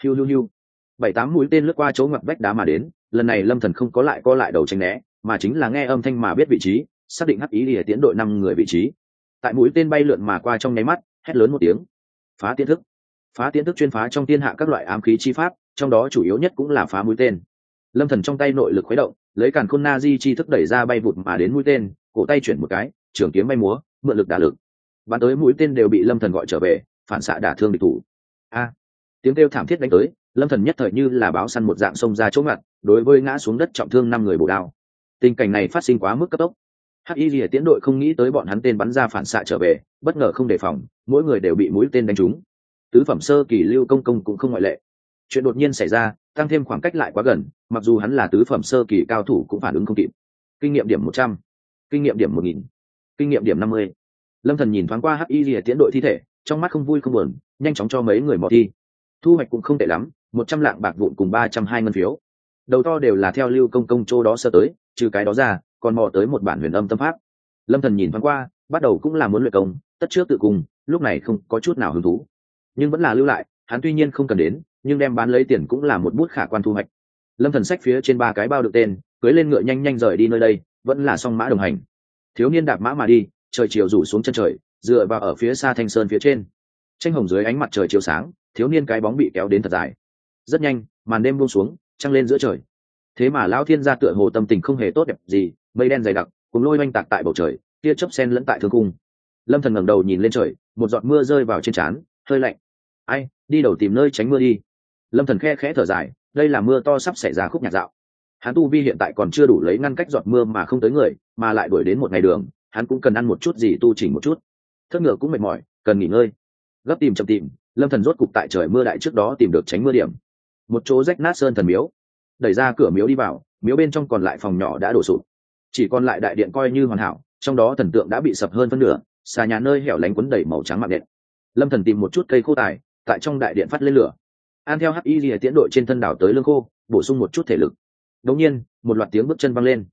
Hiu hiu hiu bảy tám mũi tên lướt qua chỗ ngoặt vách đá mà đến, lần này lâm thần không có lại co lại đầu tranh né, mà chính là nghe âm thanh mà biết vị trí, xác định hắc ý lìa tiến đội năm người vị trí. Tại mũi tên bay lượn mà qua trong nháy mắt, hét lớn một tiếng. Phá tiến thức. Phá tiến thức chuyên phá trong thiên hạ các loại ám khí chi pháp, trong đó chủ yếu nhất cũng là phá mũi tên. Lâm thần trong tay nội lực khuấy động, lấy càn khôn na di chi thức đẩy ra bay vụt mà đến mũi tên, cổ tay chuyển một cái, trường kiếm bay múa, mượn lực đả lực. Bắn tới mũi tên đều bị lâm thần gọi trở về, phản xạ đả thương địch thủ. A. Tiếng kêu thảm thiết đánh tới lâm thần nhất thời như là báo săn một dạng xông ra chỗ ngặt, đối với ngã xuống đất trọng thương năm người bổ đao. Tình cảnh này phát sinh quá mức cấp tốc. Hắc y lìa tiến đội không nghĩ tới bọn hắn tên bắn ra phản xạ trở về, bất ngờ không đề phòng, mỗi người đều bị mũi tên đánh trúng. Tứ phẩm sơ kỳ lưu công công cũng không ngoại lệ. Chuyện đột nhiên xảy ra, tăng thêm khoảng cách lại quá gần, mặc dù hắn là tứ phẩm sơ kỳ cao thủ cũng phản ứng không kịp. Kinh nghiệm điểm một trăm, kinh nghiệm điểm một nghìn, kinh nghiệm điểm năm mươi. Lâm thần nhìn thoáng qua hắc y lìa tiến đội thi thể, trong mắt không vui không buồn, nhanh chóng cho mấy người mò thi. Thu hoạch cũng không tệ lắm một trăm lạng bạc vụn cùng ba trăm hai ngân phiếu. Đầu to đều là theo lưu công công châu đó sơ tới, trừ cái đó ra, còn mò tới một bản huyền âm tâm pháp. Lâm thần nhìn thoáng qua, bắt đầu cũng là muốn luyện công, tất trước tự cùng, lúc này không có chút nào hứng thú. Nhưng vẫn là lưu lại, hắn tuy nhiên không cần đến, nhưng đem bán lấy tiền cũng là một bút khả quan thu hoạch. Lâm thần sách phía trên ba cái bao được tên, cưới lên ngựa nhanh nhanh rời đi nơi đây, vẫn là song mã đồng hành. Thiếu niên đạp mã mà đi, trời chiều rủ xuống chân trời, dựa vào ở phía xa thanh sơn phía trên. Tranh hồng dưới ánh mặt trời chiều sáng, thiếu niên cái bóng bị kéo đến thật dài rất nhanh, màn đêm buông xuống, trăng lên giữa trời. Thế mà lão thiên gia tựa hồ tâm tình không hề tốt đẹp gì, mây đen dày đặc, cùng lôi oanh tạc tại bầu trời, tia chớp sen lẫn tại thương cung lâm thần ngẩng đầu nhìn lên trời, một giọt mưa rơi vào trên trán, hơi lạnh. Ai, đi đầu tìm nơi tránh mưa đi. Lâm thần khe khẽ thở dài, đây là mưa to sắp xảy ra khúc nhạc dạo. Hắn tu vi hiện tại còn chưa đủ lấy ngăn cách giọt mưa mà không tới người, mà lại đuổi đến một ngày đường, hắn cũng cần ăn một chút gì tu chỉnh một chút. Thất ngựa cũng mệt mỏi, cần nghỉ ngơi. Gấp tìm chậm tìm, lâm thần rốt cục tại trời mưa đại trước đó tìm được tránh mưa điểm một chỗ rách nát sơn thần miếu. Đẩy ra cửa miếu đi vào, miếu bên trong còn lại phòng nhỏ đã đổ sụp. Chỉ còn lại đại điện coi như hoàn hảo, trong đó thần tượng đã bị sập hơn phân nửa, xà nhà nơi hẻo lánh quấn đầy màu trắng mạng điện lâm thần tìm một chút cây khô tài, tại trong đại điện phát lên lửa. An theo hắc y lìa tiến đội trên thân đảo tới lương khô, bổ sung một chút thể lực. Đột nhiên, một loạt tiếng bước chân văng lên.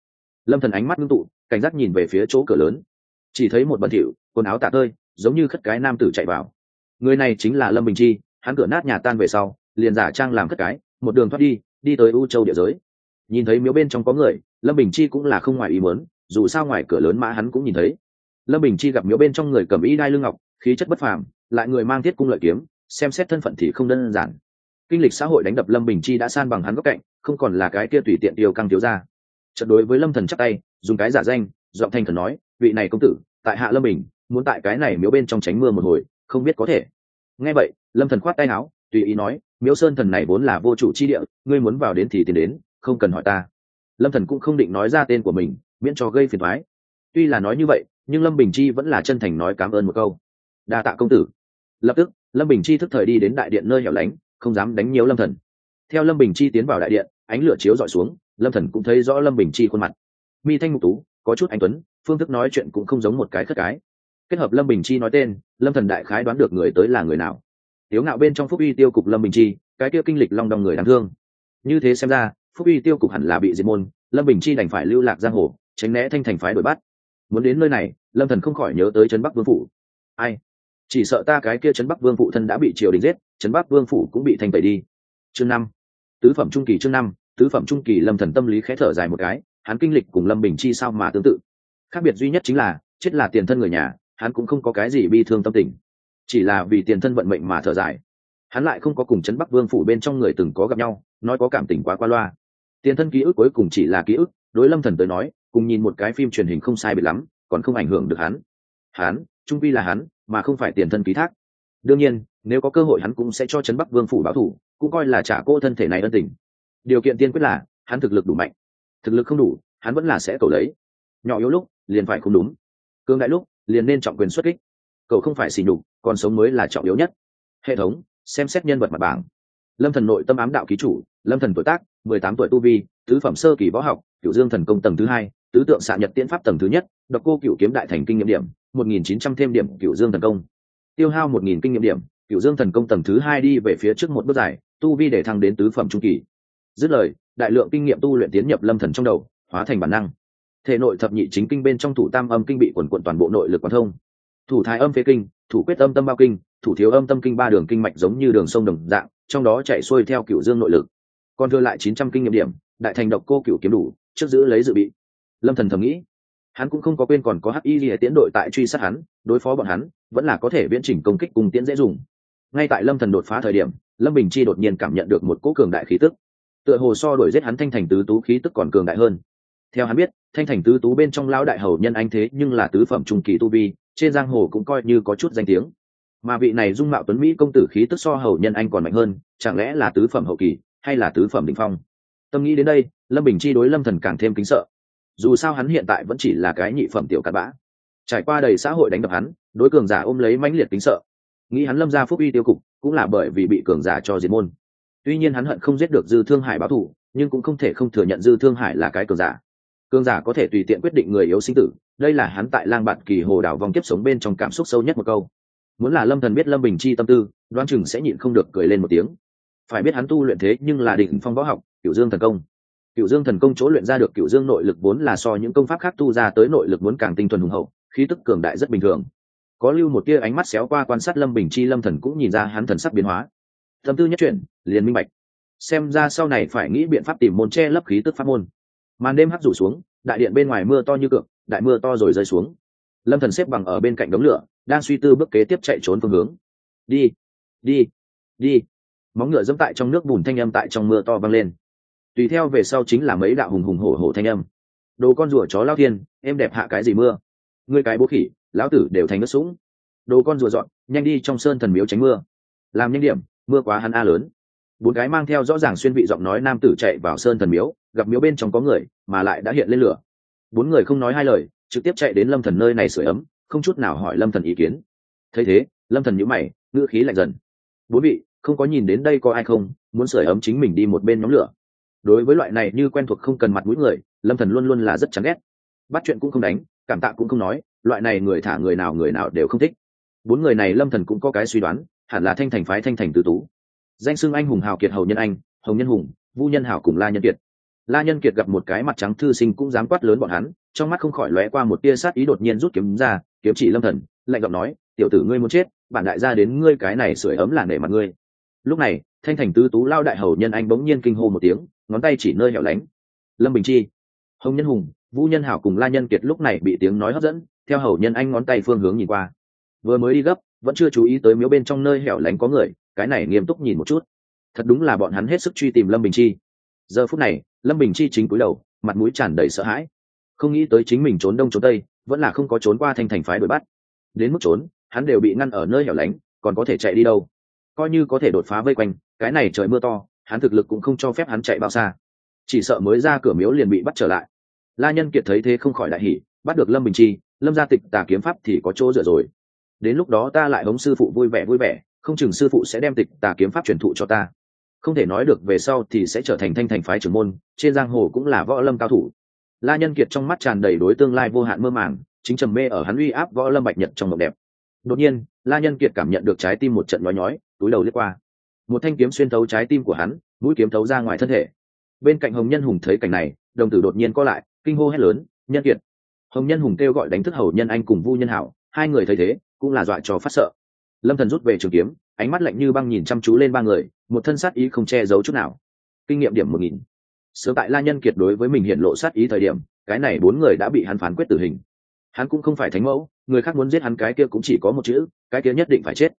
Lâm thần ánh mắt ngưng tụ, cảnh giác nhìn về phía chỗ cửa lớn. Chỉ thấy một bẩn thỉu, quần áo tạ tơi, giống như khất cái nam tử chạy vào. Người này chính là lâm bình chi, hắn cửa nát nhà tan về sau liền giả trang làm cất cái, một đường thoát đi đi tới u châu địa giới. Nhìn thấy miếu bên trong có người, lâm bình chi cũng là không ngoài ý muốn, dù sao ngoài cửa lớn mã hắn cũng nhìn thấy. Lâm bình chi gặp miếu bên trong người cầm y đai lương ngọc, khí chất bất phàm, lại người mang thiết cung lợi kiếm, xem xét thân phận thì không đơn giản. Kinh lịch xã hội đánh đập lâm bình chi đã san bằng hắn góc cạnh, không còn là cái kia tùy tiện tiêu căng thiếu ra trận đối với lâm thần chắc tay, dùng cái giả danh, giọng thanh thần nói, vị này công tử, tại hạ lâm bình, muốn tại cái này miếu bên trong tránh mưa một hồi, không biết có thể. Nghe vậy, lâm thần khoát tay áo, tùy ý nói miếu sơn thần này vốn là vô chủ chi địa, ngươi muốn vào đến thì tiến đến, không cần hỏi ta. Lâm thần cũng không định nói ra tên của mình, miễn cho gây phiền thoái tuy là nói như vậy, nhưng lâm bình chi vẫn là chân thành nói cảm ơn một câu. Đa tạ công tử. Lập tức, lâm bình chi thức thời đi đến đại điện nơi hẻo lánh, không dám đánh nhiều lâm thần. Theo lâm bình chi tiến vào đại điện, ánh lửa chiếu dọi xuống, lâm thần cũng thấy rõ lâm bình chi khuôn mặt. Mi thanh mục tú, có chút anh tuấn, phương thức nói chuyện cũng không giống một cái khất cái. Kết hợp lâm bình chi nói tên, lâm thần đại khái đoán được người tới là người nào tiếu ngạo bên trong phúc uy tiêu cục lâm bình chi, cái kia kinh lịch long đong người đáng thương. Như thế xem ra, phúc uy tiêu cục hẳn là bị diệt môn, lâm bình chi đành phải lưu lạc giang hồ, tránh né thanh thành phái đuổi bắt. Muốn đến nơi này, lâm thần không khỏi nhớ tới trấn bắc vương phủ. Ai? Chỉ sợ ta cái kia trấn bắc vương phụ thân đã bị triều đình giết, trấn bắc vương phủ cũng bị thanh tẩy đi. Chương năm. Tứ phẩm trung kỳ chương năm, tứ phẩm trung kỳ lâm thần tâm lý khẽ thở dài một cái, hắn kinh lịch cùng lâm bình chi sao mà tương tự. Khác biệt duy nhất chính là, chết là tiền thân người nhà, hắn cũng không có cái gì bi thương tâm tình chỉ là vì tiền thân vận mệnh mà thở dài. Hắn lại không có cùng trấn bắc vương phủ bên trong người từng có gặp nhau, nói có cảm tình quá qua loa. Tiền thân ký ức cuối cùng chỉ là ký ức, đối lâm thần tới nói, cùng nhìn một cái phim truyền hình không sai biệt lắm, còn không ảnh hưởng được hắn. Hắn, trung vi là hắn, mà không phải tiền thân ký thác. Đương nhiên, nếu có cơ hội hắn cũng sẽ cho trấn bắc vương phủ báo thủ, cũng coi là trả cô thân thể này ân tình. Điều kiện tiên quyết là, hắn thực lực đủ mạnh. Thực lực không đủ, hắn vẫn là sẽ cầu lấy. Nhỏ yếu lúc, liền phải không đúng. Cương đại lúc, liền nên trọng quyền xuất kích cậu không phải xỉ nhục, còn sống mới là trọng yếu nhất. Hệ thống, xem xét nhân vật mặt bảng. Lâm thần nội tâm ám đạo ký chủ, lâm thần tuổi tác, mười tám tuổi tu vi, tứ phẩm sơ kỳ võ học cựu dương thần công tầng thứ hai, tứ tượng xạ nhật tiễn pháp tầng thứ nhất, độc cô cựu kiếm đại thành kinh nghiệm điểm, một nghìn chín trăm thêm điểm cựu dương thần công. Tiêu hao một nghìn kinh nghiệm điểm cựu dương thần công tầng thứ hai đi về phía trước một bước dài, tu vi để thăng đến tứ phẩm trung kỳ. Dứt lời, đại lượng kinh nghiệm tu luyện tiến nhập lâm thần trong đầu, hóa thành bản năng. Thể nội thập nhị chính kinh bên trong thủ tam âm kinh bị quần quận toàn bộ nội lực quan thông thủ thái âm phế kinh, thủ quyết âm tâm bao kinh, thủ thiếu âm tâm kinh ba đường kinh mạch giống như đường sông đồng dạng, trong đó chạy xuôi theo cựu dương nội lực. Còn thừa lại chín trăm kinh nghiệm điểm, đại thành độc cô cựu kiếm đủ, trước giữ lấy dự bị. Lâm thần thầm nghĩ, hắn cũng không có quên còn có hắc y lìa tiến đội tại truy sát hắn, đối phó bọn hắn, vẫn là có thể viễn chỉnh công kích cùng tiễn dễ dùng. Ngay tại lâm thần đột phá thời điểm, lâm bình chi đột nhiên cảm nhận được một cỗ cường đại khí tức. Tựa hồ so đổi giết hắn thanh thành tứ tú khí tức còn cường đại hơn. Theo hắn biết, thanh thành tứ tú bên trong lão đại hầu nhân anh thế nhưng là tứ phẩm trung kỳ tu vi trên giang hồ cũng coi như có chút danh tiếng. Mà vị này dung mạo tuấn mỹ công tử khí tức so hầu nhân anh còn mạnh hơn, chẳng lẽ là tứ phẩm hậu kỳ, hay là tứ phẩm đ ỉ n h phong? Tâm nghĩ đến đây, lâm bình chi đối lâm thần càng thêm kính sợ. Dù sao hắn hiện tại vẫn chỉ là cái nhị phẩm tiểu cặn bã. Trải qua đầy xã hội đánh đập hắn, đối cường giả ôm lấy mãnh liệt kính sợ. Nghĩ hắn lâm ra phúc uy tiêu cục, cũng là bởi vì bị cường giả cho diệt môn. Tuy nhiên hắn hận không giết được dư thương hải báo thù, nhưng cũng không thể không thừa nhận dư thương hải là cái cường giả. Cương giả có thể tùy tiện quyết định người yếu sinh tử, đây là hắn tại lang bạn kỳ hồ đảo vòng kiếp sống bên trong cảm xúc sâu nhất một câu. Muốn là lâm thần biết lâm bình chi tâm tư đoan chừng sẽ nhịn không được cười lên một tiếng. Phải biết hắn tu luyện thế nhưng là định phong võ học cựu dương thần công. Cựu dương thần công chỗ luyện ra được cựu dương nội lực vốn là so những công pháp khác tu ra tới nội lực muốn càng tinh thuần hùng hậu, khí tức cường đại rất bình thường. Có lưu một tia ánh mắt xéo qua quan sát lâm bình chi, lâm thần cũng nhìn ra hắn thần sắc biến hóa. Tâm tư nhất chuyển, liền minh bạch. Xem ra sau này phải nghĩ biện pháp tìm môn che lấp khí tức pháp môn màn đêm hắt rủ xuống, đại điện bên ngoài mưa to như cược, đại mưa to rồi rơi xuống. Lâm thần xếp bằng ở bên cạnh đống lửa, đang suy tư bước kế tiếp chạy trốn phương hướng. Đi đi đi. Móng ngựa dẫm tại trong nước bùn thanh âm tại trong mưa to vang lên. Tùy theo về sau chính là mấy đạo hùng hùng hổ hổ thanh âm. Đồ con rùa chó lao thiên, em đẹp hạ cái gì mưa? Ngươi cái bố khỉ, lão tử đều thành nước sũng. Đồ con rùa dọn, nhanh đi trong sơn thần miếu tránh mưa. Làm nhanh điểm, mưa quá hắn a lớn bốn cái mang theo rõ ràng xuyên vị giọng nói nam tử chạy vào sơn thần miếu, gặp miếu bên trong có người, mà lại đã hiện lên lửa. Bốn người không nói hai lời, trực tiếp chạy đến lâm thần nơi này sưởi ấm, không chút nào hỏi lâm thần ý kiến. Thấy thế, lâm thần nhíu mày, ngữ khí lạnh dần. Bốn vị, không có nhìn đến đây có ai không, muốn sưởi ấm chính mình đi một bên nhóm lửa. Đối với loại này như quen thuộc không cần mặt mũi người, lâm thần luôn luôn là rất chán ghét. Bắt chuyện cũng không đánh, cảm tạ cũng không nói, loại này người thả người nào người nào đều không thích. Bốn người này lâm thần cũng có cái suy đoán, hẳn là thanh thành phái thanh thành tứ tú danh xưng anh hùng hào kiệt hầu nhân anh hồng nhân hùng, vu nhân hảo cùng la nhân kiệt. La nhân kiệt gặp một cái mặt trắng thư sinh cũng dám quát lớn bọn hắn, trong mắt không khỏi lóe qua một tia sát ý đột nhiên rút kiếm ra, kiếm chỉ lâm thần, lạnh giọng nói, tiểu tử ngươi muốn chết, bản đại gia đến ngươi cái này sưởi ấm là nể mặt ngươi. Lúc này, thanh thành tứ tú lao đại hầu nhân anh bỗng nhiên kinh hô một tiếng, ngón tay chỉ nơi hẻo lánh. Lâm bình chi hồng nhân hùng vũ nhân hảo cùng la nhân kiệt lúc này bị tiếng nói hấp dẫn, theo hầu nhân anh ngón tay phương hướng nhìn qua. Vừa mới đi gấp, vẫn chưa chú ý tới miếu bên trong nơi hẻo lánh có người cái này nghiêm túc nhìn một chút. Thật đúng là bọn hắn hết sức truy tìm lâm bình chi. Giờ phút này, lâm bình chi chính cúi đầu, mặt mũi tràn đầy sợ hãi. Không nghĩ tới chính mình trốn đông trốn tây, vẫn là không có trốn qua thanh thành phái đuổi bắt. Đến mức trốn, hắn đều bị ngăn ở nơi hẻo lánh, còn có thể chạy đi đâu? Coi như có thể đột phá vây quanh, cái này trời mưa to, hắn thực lực cũng không cho phép hắn chạy bao xa. Chỉ sợ mới ra cửa miếu liền bị bắt trở lại. La nhân kiệt thấy thế không khỏi đại hỉ, bắt được lâm bình chi, lâm gia tịch tà kiếm pháp thì có chỗ dựa rồi. Đến lúc đó ta lại hống sư phụ vui vẻ vui vẻ không chừng sư phụ sẽ đem tịch tà kiếm pháp truyền thụ cho ta. Không thể nói được về sau thì sẽ trở thành thanh thành phái trưởng môn, trên giang hồ cũng là võ lâm cao thủ. La nhân kiệt trong mắt tràn đầy đối tương lai vô hạn mơ màng, chính trầm mê ở hắn uy áp võ lâm bạch nhật trong mộng đẹp. Đột nhiên, la nhân kiệt cảm nhận được trái tim một trận nói nhói, túi đầu lướt qua. Một thanh kiếm xuyên thấu trái tim của hắn, mũi kiếm thấu ra ngoài thân thể. Bên cạnh hồng nhân hùng thấy cảnh này, đồng tử đột nhiên co lại, kinh hô hét lớn, nhân kiệt! Hồng nhân hùng kêu gọi đánh thức hầu nhân anh cùng vu nhân hảo, hai người thấy thế, cũng là dọa cho phát sợ lâm thần rút về trường kiếm, ánh mắt lạnh như băng nhìn chăm chú lên ba người, một thân sát ý không che giấu chút nào. Kinh nghiệm điểm một nghìn. Sớm tại la nhân kiệt đối với mình hiện lộ sát ý thời điểm, cái này bốn người đã bị hắn phán quyết tử hình. Hắn cũng không phải thánh mẫu, người khác muốn giết hắn cái kia cũng chỉ có một chữ, cái kia nhất định phải chết.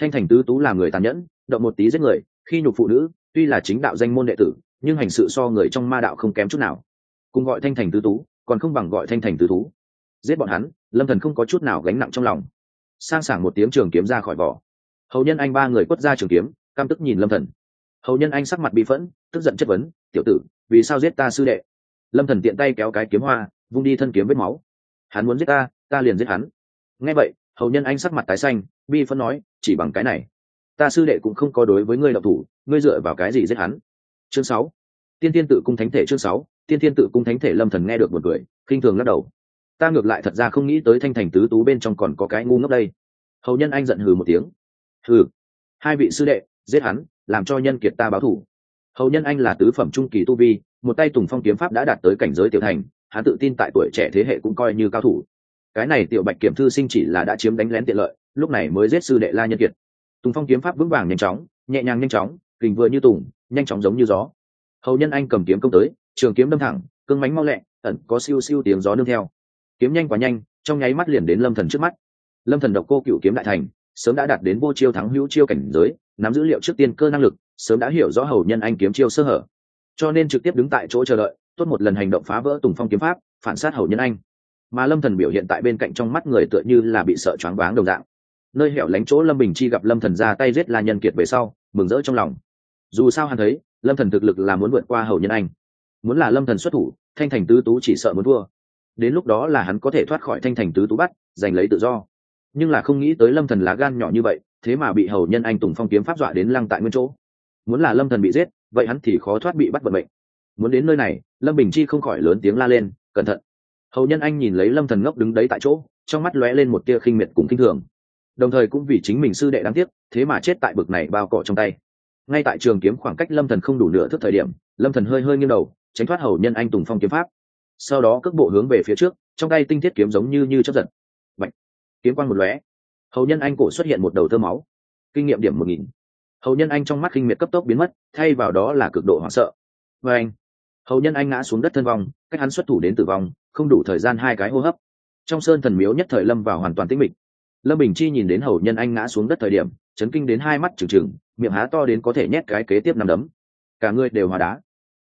Thanh thành tứ tú là người tàn nhẫn, động một tí giết người, khi nhục phụ nữ, tuy là chính đạo danh môn đệ tử, nhưng hành sự so người trong ma đạo không kém chút nào. Cùng gọi thanh thành tứ tú, còn không bằng gọi thanh thành tứ tú. Giết bọn hắn, lâm thần không có chút nào gánh nặng trong lòng sang sảng một tiếng trường kiếm ra khỏi vỏ. Hầu nhân anh ba người quất ra trường kiếm cam tức nhìn lâm thần. Hầu nhân anh sắc mặt bị phẫn, tức giận chất vấn, tiểu tử, vì sao giết ta sư đệ? Lâm thần tiện tay kéo cái kiếm hoa, vung đi thân kiếm vết máu. Hắn muốn giết ta ta liền giết hắn. Nghe vậy, hầu nhân anh sắc mặt tái xanh, bi phân nói, chỉ bằng cái này, ta sư đệ cũng không có đối với ngươi độc thủ, ngươi dựa vào cái gì giết hắn? Chương sáu. Tiên tiên tự cung thánh thể chương sáu. Tiên tiên tự cung thánh thể lâm thần nghe được một cười khinh thường lắc đầu ta ngược lại thật ra không nghĩ tới thanh thành tứ tú bên trong còn có cái ngu ngốc đây. Hầu nhân anh giận hừ một tiếng. Hừ, hai vị sư đệ, giết hắn, làm cho nhân kiệt ta báo thủ. Hầu nhân anh là tứ phẩm trung kỳ tu vi, một tay tùng phong kiếm pháp đã đạt tới cảnh giới tiểu thành, hắn tự tin tại tuổi trẻ thế hệ cũng coi như cao thủ. Cái này tiểu bạch kiểm thư sinh chỉ là đã chiếm đánh lén tiện lợi, lúc này mới giết sư đệ la nhân kiệt. Tùng phong kiếm pháp vững vàng nhanh chóng, nhẹ nhàng nhanh chóng, kình vừa như tùng, nhanh chóng giống như gió. Hầu nhân anh cầm kiếm công tới, trường kiếm đâm thẳng cưng mánh mau lẹ, ẩn có siêu siêu tiếng gió nương theo kiếm nhanh quá nhanh, trong nháy mắt liền đến lâm thần trước mắt. Lâm thần độc cô cựu kiếm đại thành, sớm đã đạt đến vô chiêu thắng hữu chiêu cảnh giới, nắm dữ liệu trước tiên cơ năng lực, sớm đã hiểu rõ hầu nhân anh kiếm chiêu sơ hở. Cho nên trực tiếp đứng tại chỗ chờ đợi, tốt một lần hành động phá vỡ tùng phong kiếm pháp, phản sát hầu nhân anh. Mà lâm thần biểu hiện tại bên cạnh trong mắt người tựa như là bị sợ choáng váng đồng dạng. Nơi hẻo lánh chỗ lâm bình chi gặp lâm thần ra tay giết la nhân kiệt về sau, mừng rỡ trong lòng. Dù sao hắn thấy, lâm thần thực lực là muốn vượt qua hầu nhân anh. Muốn là lâm thần xuất thủ, thanh thành tứ tú chỉ sợ muốn thua đến lúc đó là hắn có thể thoát khỏi thanh thành tứ tú bắt, giành lấy tự do. Nhưng là không nghĩ tới lâm thần lá gan nhỏ như vậy, thế mà bị hầu nhân anh tùng phong kiếm pháp dọa đến lăng tại nguyên chỗ. Muốn là lâm thần bị giết, vậy hắn thì khó thoát bị bắt vận mệnh. Muốn đến nơi này, lâm bình chi không khỏi lớn tiếng la lên, cẩn thận. Hầu nhân anh nhìn lấy lâm thần ngốc đứng đấy tại chỗ, trong mắt lóe lên một tia khinh miệt cùng kinh thường. Đồng thời cũng vì chính mình sư đệ đáng tiếc, thế mà chết tại bực này bao cọ trong tay. Ngay tại trường kiếm khoảng cách lâm thần không đủ nửa thước thời điểm, lâm thần hơi hơi nghiêng đầu, tránh thoát hầu nhân anh tùng phong kiếm pháp sau đó cước bộ hướng về phía trước, trong tay tinh thiết kiếm giống như như chấp giật. Bạch. kiếm quang một lóe. Hầu nhân anh cổ xuất hiện một đầu tơ máu. Kinh nghiệm điểm một nghìn. Hầu nhân anh trong mắt kinh miệt cấp tốc biến mất, thay vào đó là cực độ hoảng sợ. Và anh, hầu nhân anh ngã xuống đất thân vong, cách hắn xuất thủ đến tử vong, không đủ thời gian hai cái hô hấp. Trong sơn thần miếu nhất thời lâm vào hoàn toàn tĩnh mịch. Lâm bình chi nhìn đến hầu nhân anh ngã xuống đất thời điểm, chấn kinh đến hai mắt trừng trừng, miệng há to đến có thể nhét cái kế tiếp nằm đấm. Cả người đều hòa đá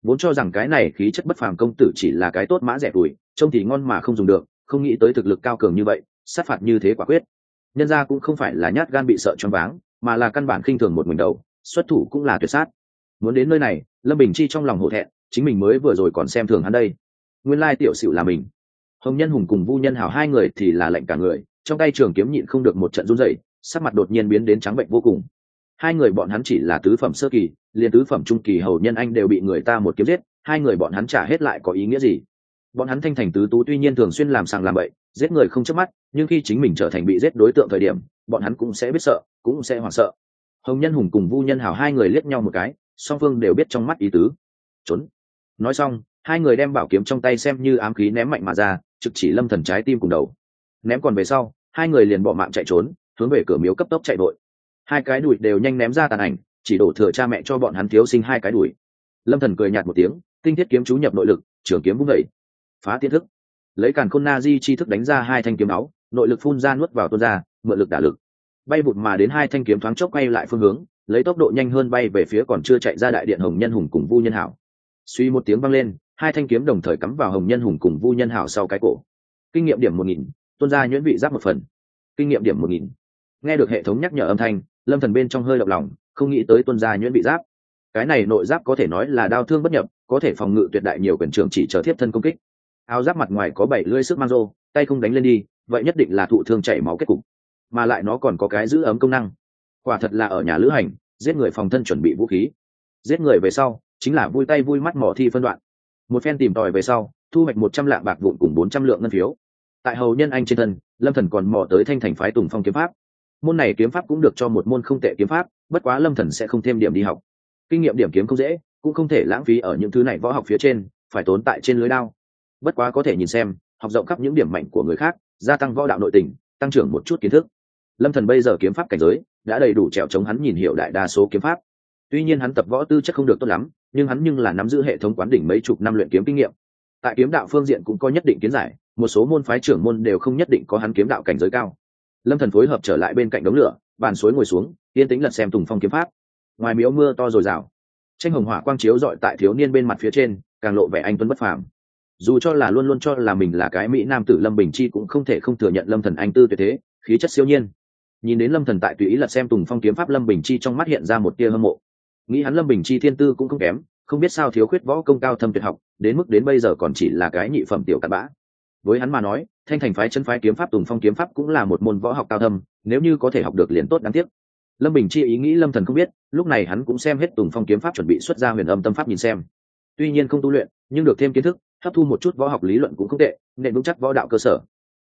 vốn cho rằng cái này khí chất bất phàm công tử chỉ là cái tốt mã rẻ tuổi, trông thì ngon mà không dùng được, không nghĩ tới thực lực cao cường như vậy, sát phạt như thế quả quyết. Nhân ra cũng không phải là nhát gan bị sợ choáng váng, mà là căn bản khinh thường một mình đầu, xuất thủ cũng là tuyệt sát. Muốn đến nơi này, lâm bình chi trong lòng hổ thẹn, chính mình mới vừa rồi còn xem thường hắn đây. Nguyên lai tiểu sửu là mình. Hồng nhân hùng cùng vu nhân hảo hai người thì là lệnh cả người, trong tay trường kiếm nhịn không được một trận run rẩy, sắc mặt đột nhiên biến đến trắng bệnh vô cùng. Hai người bọn hắn chỉ là tứ phẩm sơ kỳ liền tứ phẩm trung kỳ hầu nhân anh đều bị người ta một kiếm giết, hai người bọn hắn trả hết lại có ý nghĩa gì? Bọn hắn thanh thành tứ tú tuy nhiên thường xuyên làm sàng làm bậy, giết người không chớp mắt, nhưng khi chính mình trở thành bị giết đối tượng thời điểm, bọn hắn cũng sẽ biết sợ, cũng sẽ hoảng sợ. Hồng nhân hùng cùng vu nhân hào hai người liếc nhau một cái, song phương đều biết trong mắt ý tứ. Trốn. Nói xong, hai người đem bảo kiếm trong tay xem như ám khí ném mạnh mà ra, trực chỉ lâm thần trái tim cùng đầu. Ném còn về sau, hai người liền bỏ mạng chạy trốn, hướng về cửa miếu cấp tốc chạy vội. Hai cái đùi đều nhanh ném ra tàn ảnh chỉ đổ thừa cha mẹ cho bọn hắn thiếu sinh hai cái đùi. Lâm thần cười nhạt một tiếng tinh thiết kiếm chú nhập nội lực trường kiếm vung đẩy, phá tiên thức. Lấy càn khôn na di chi thức đánh ra hai thanh kiếm áo nội lực phun ra nuốt vào tuôn ra mượn lực đả lực. Bay vụt mà đến hai thanh kiếm thoáng chốc quay lại phương hướng lấy tốc độ nhanh hơn bay về phía còn chưa chạy ra đại điện hồng nhân hùng cùng vu nhân hảo. Suy một tiếng vang lên hai thanh kiếm đồng thời cắm vào hồng nhân hùng cùng vu nhân hảo sau cái cổ. Kinh nghiệm điểm một nghìn tuôn ra nhuyễn vị giáp một phần. Kinh nghiệm điểm một nghìn. Nghe được hệ thống nhắc nhở âm thanh lâm thần bên trong hơi động lòng không nghĩ tới tuân gia nhuyễn bị giáp. Cái này nội giáp có thể nói là đau thương bất nhập, có thể phòng ngự tuyệt đại nhiều quyền trường chỉ chờ thiếp thân công kích. Áo giáp mặt ngoài có bảy lưỡi sức mang rô, tay không đánh lên đi, vậy nhất định là thụ thương chảy máu kết cục. Mà lại nó còn có cái giữ ấm công năng. Quả thật là ở nhà lữ hành, giết người phòng thân chuẩn bị vũ khí. Giết người về sau, chính là vui tay vui mắt mỏ thi phân đoạn. Một phen tìm tòi về sau, thu hoạch một trăm lạng bạc vụn cùng bốn trăm lượng ngân phiếu. Tại hầu nhân anh trên thân, lâm thần còn mò tới thanh thành phái tùng phong kiếm pháp môn này kiếm pháp cũng được cho một môn không tệ kiếm pháp, bất quá lâm thần sẽ không thêm điểm đi học. Kinh nghiệm điểm kiếm không dễ, cũng không thể lãng phí ở những thứ này võ học phía trên, phải tốn tại trên lưới đao. Bất quá có thể nhìn xem, học rộng khắp những điểm mạnh của người khác, gia tăng võ đạo nội tình, tăng trưởng một chút kiến thức. Lâm thần bây giờ kiếm pháp cảnh giới, đã đầy đủ trèo chống hắn nhìn hiểu đại đa số kiếm pháp. Tuy nhiên hắn tập võ tư chất không được tốt lắm, nhưng hắn nhưng là nắm giữ hệ thống quán đỉnh mấy chục năm luyện kiếm kinh nghiệm. Tại kiếm đạo phương diện cũng có nhất định kiến giải, một số môn phái trưởng môn đều không nhất định có hắn kiếm đạo cảnh giới cao lâm thần phối hợp trở lại bên cạnh đống lửa, bàn suối ngồi xuống, yên tĩnh lật xem tùng phong kiếm pháp. Ngoài miếu mưa to rồi rào tranh hồng hỏa quang chiếu dọi tại thiếu niên bên mặt phía trên, càng lộ vẻ anh tuấn bất phàm. Dù cho là luôn luôn cho là mình là cái mỹ nam tử lâm bình chi cũng không thể không thừa nhận lâm thần anh tư tuyệt thế, khí chất siêu nhiên. Nhìn đến lâm thần tại tùy ý lật xem tùng phong kiếm pháp lâm bình chi trong mắt hiện ra một tia hâm mộ. Nghĩ hắn lâm bình chi thiên tư cũng không kém, không biết sao thiếu khuyết võ công cao thâm tuyệt học, đến mức đến bây giờ còn chỉ là cái nhị phẩm tiểu cặn bã. Với hắn mà nói thanh thành phái chân phái kiếm pháp tùng phong kiếm pháp cũng là một môn võ học cao thâm, nếu như có thể học được liền tốt đáng tiếc. Lâm bình chi ý nghĩ lâm thần không biết, lúc này hắn cũng xem hết tùng phong kiếm pháp chuẩn bị xuất ra huyền âm tâm pháp nhìn xem. Tuy nhiên không tu luyện, nhưng được thêm kiến thức, hấp thu một chút võ học lý luận cũng không tệ, nên vững chắc võ đạo cơ sở.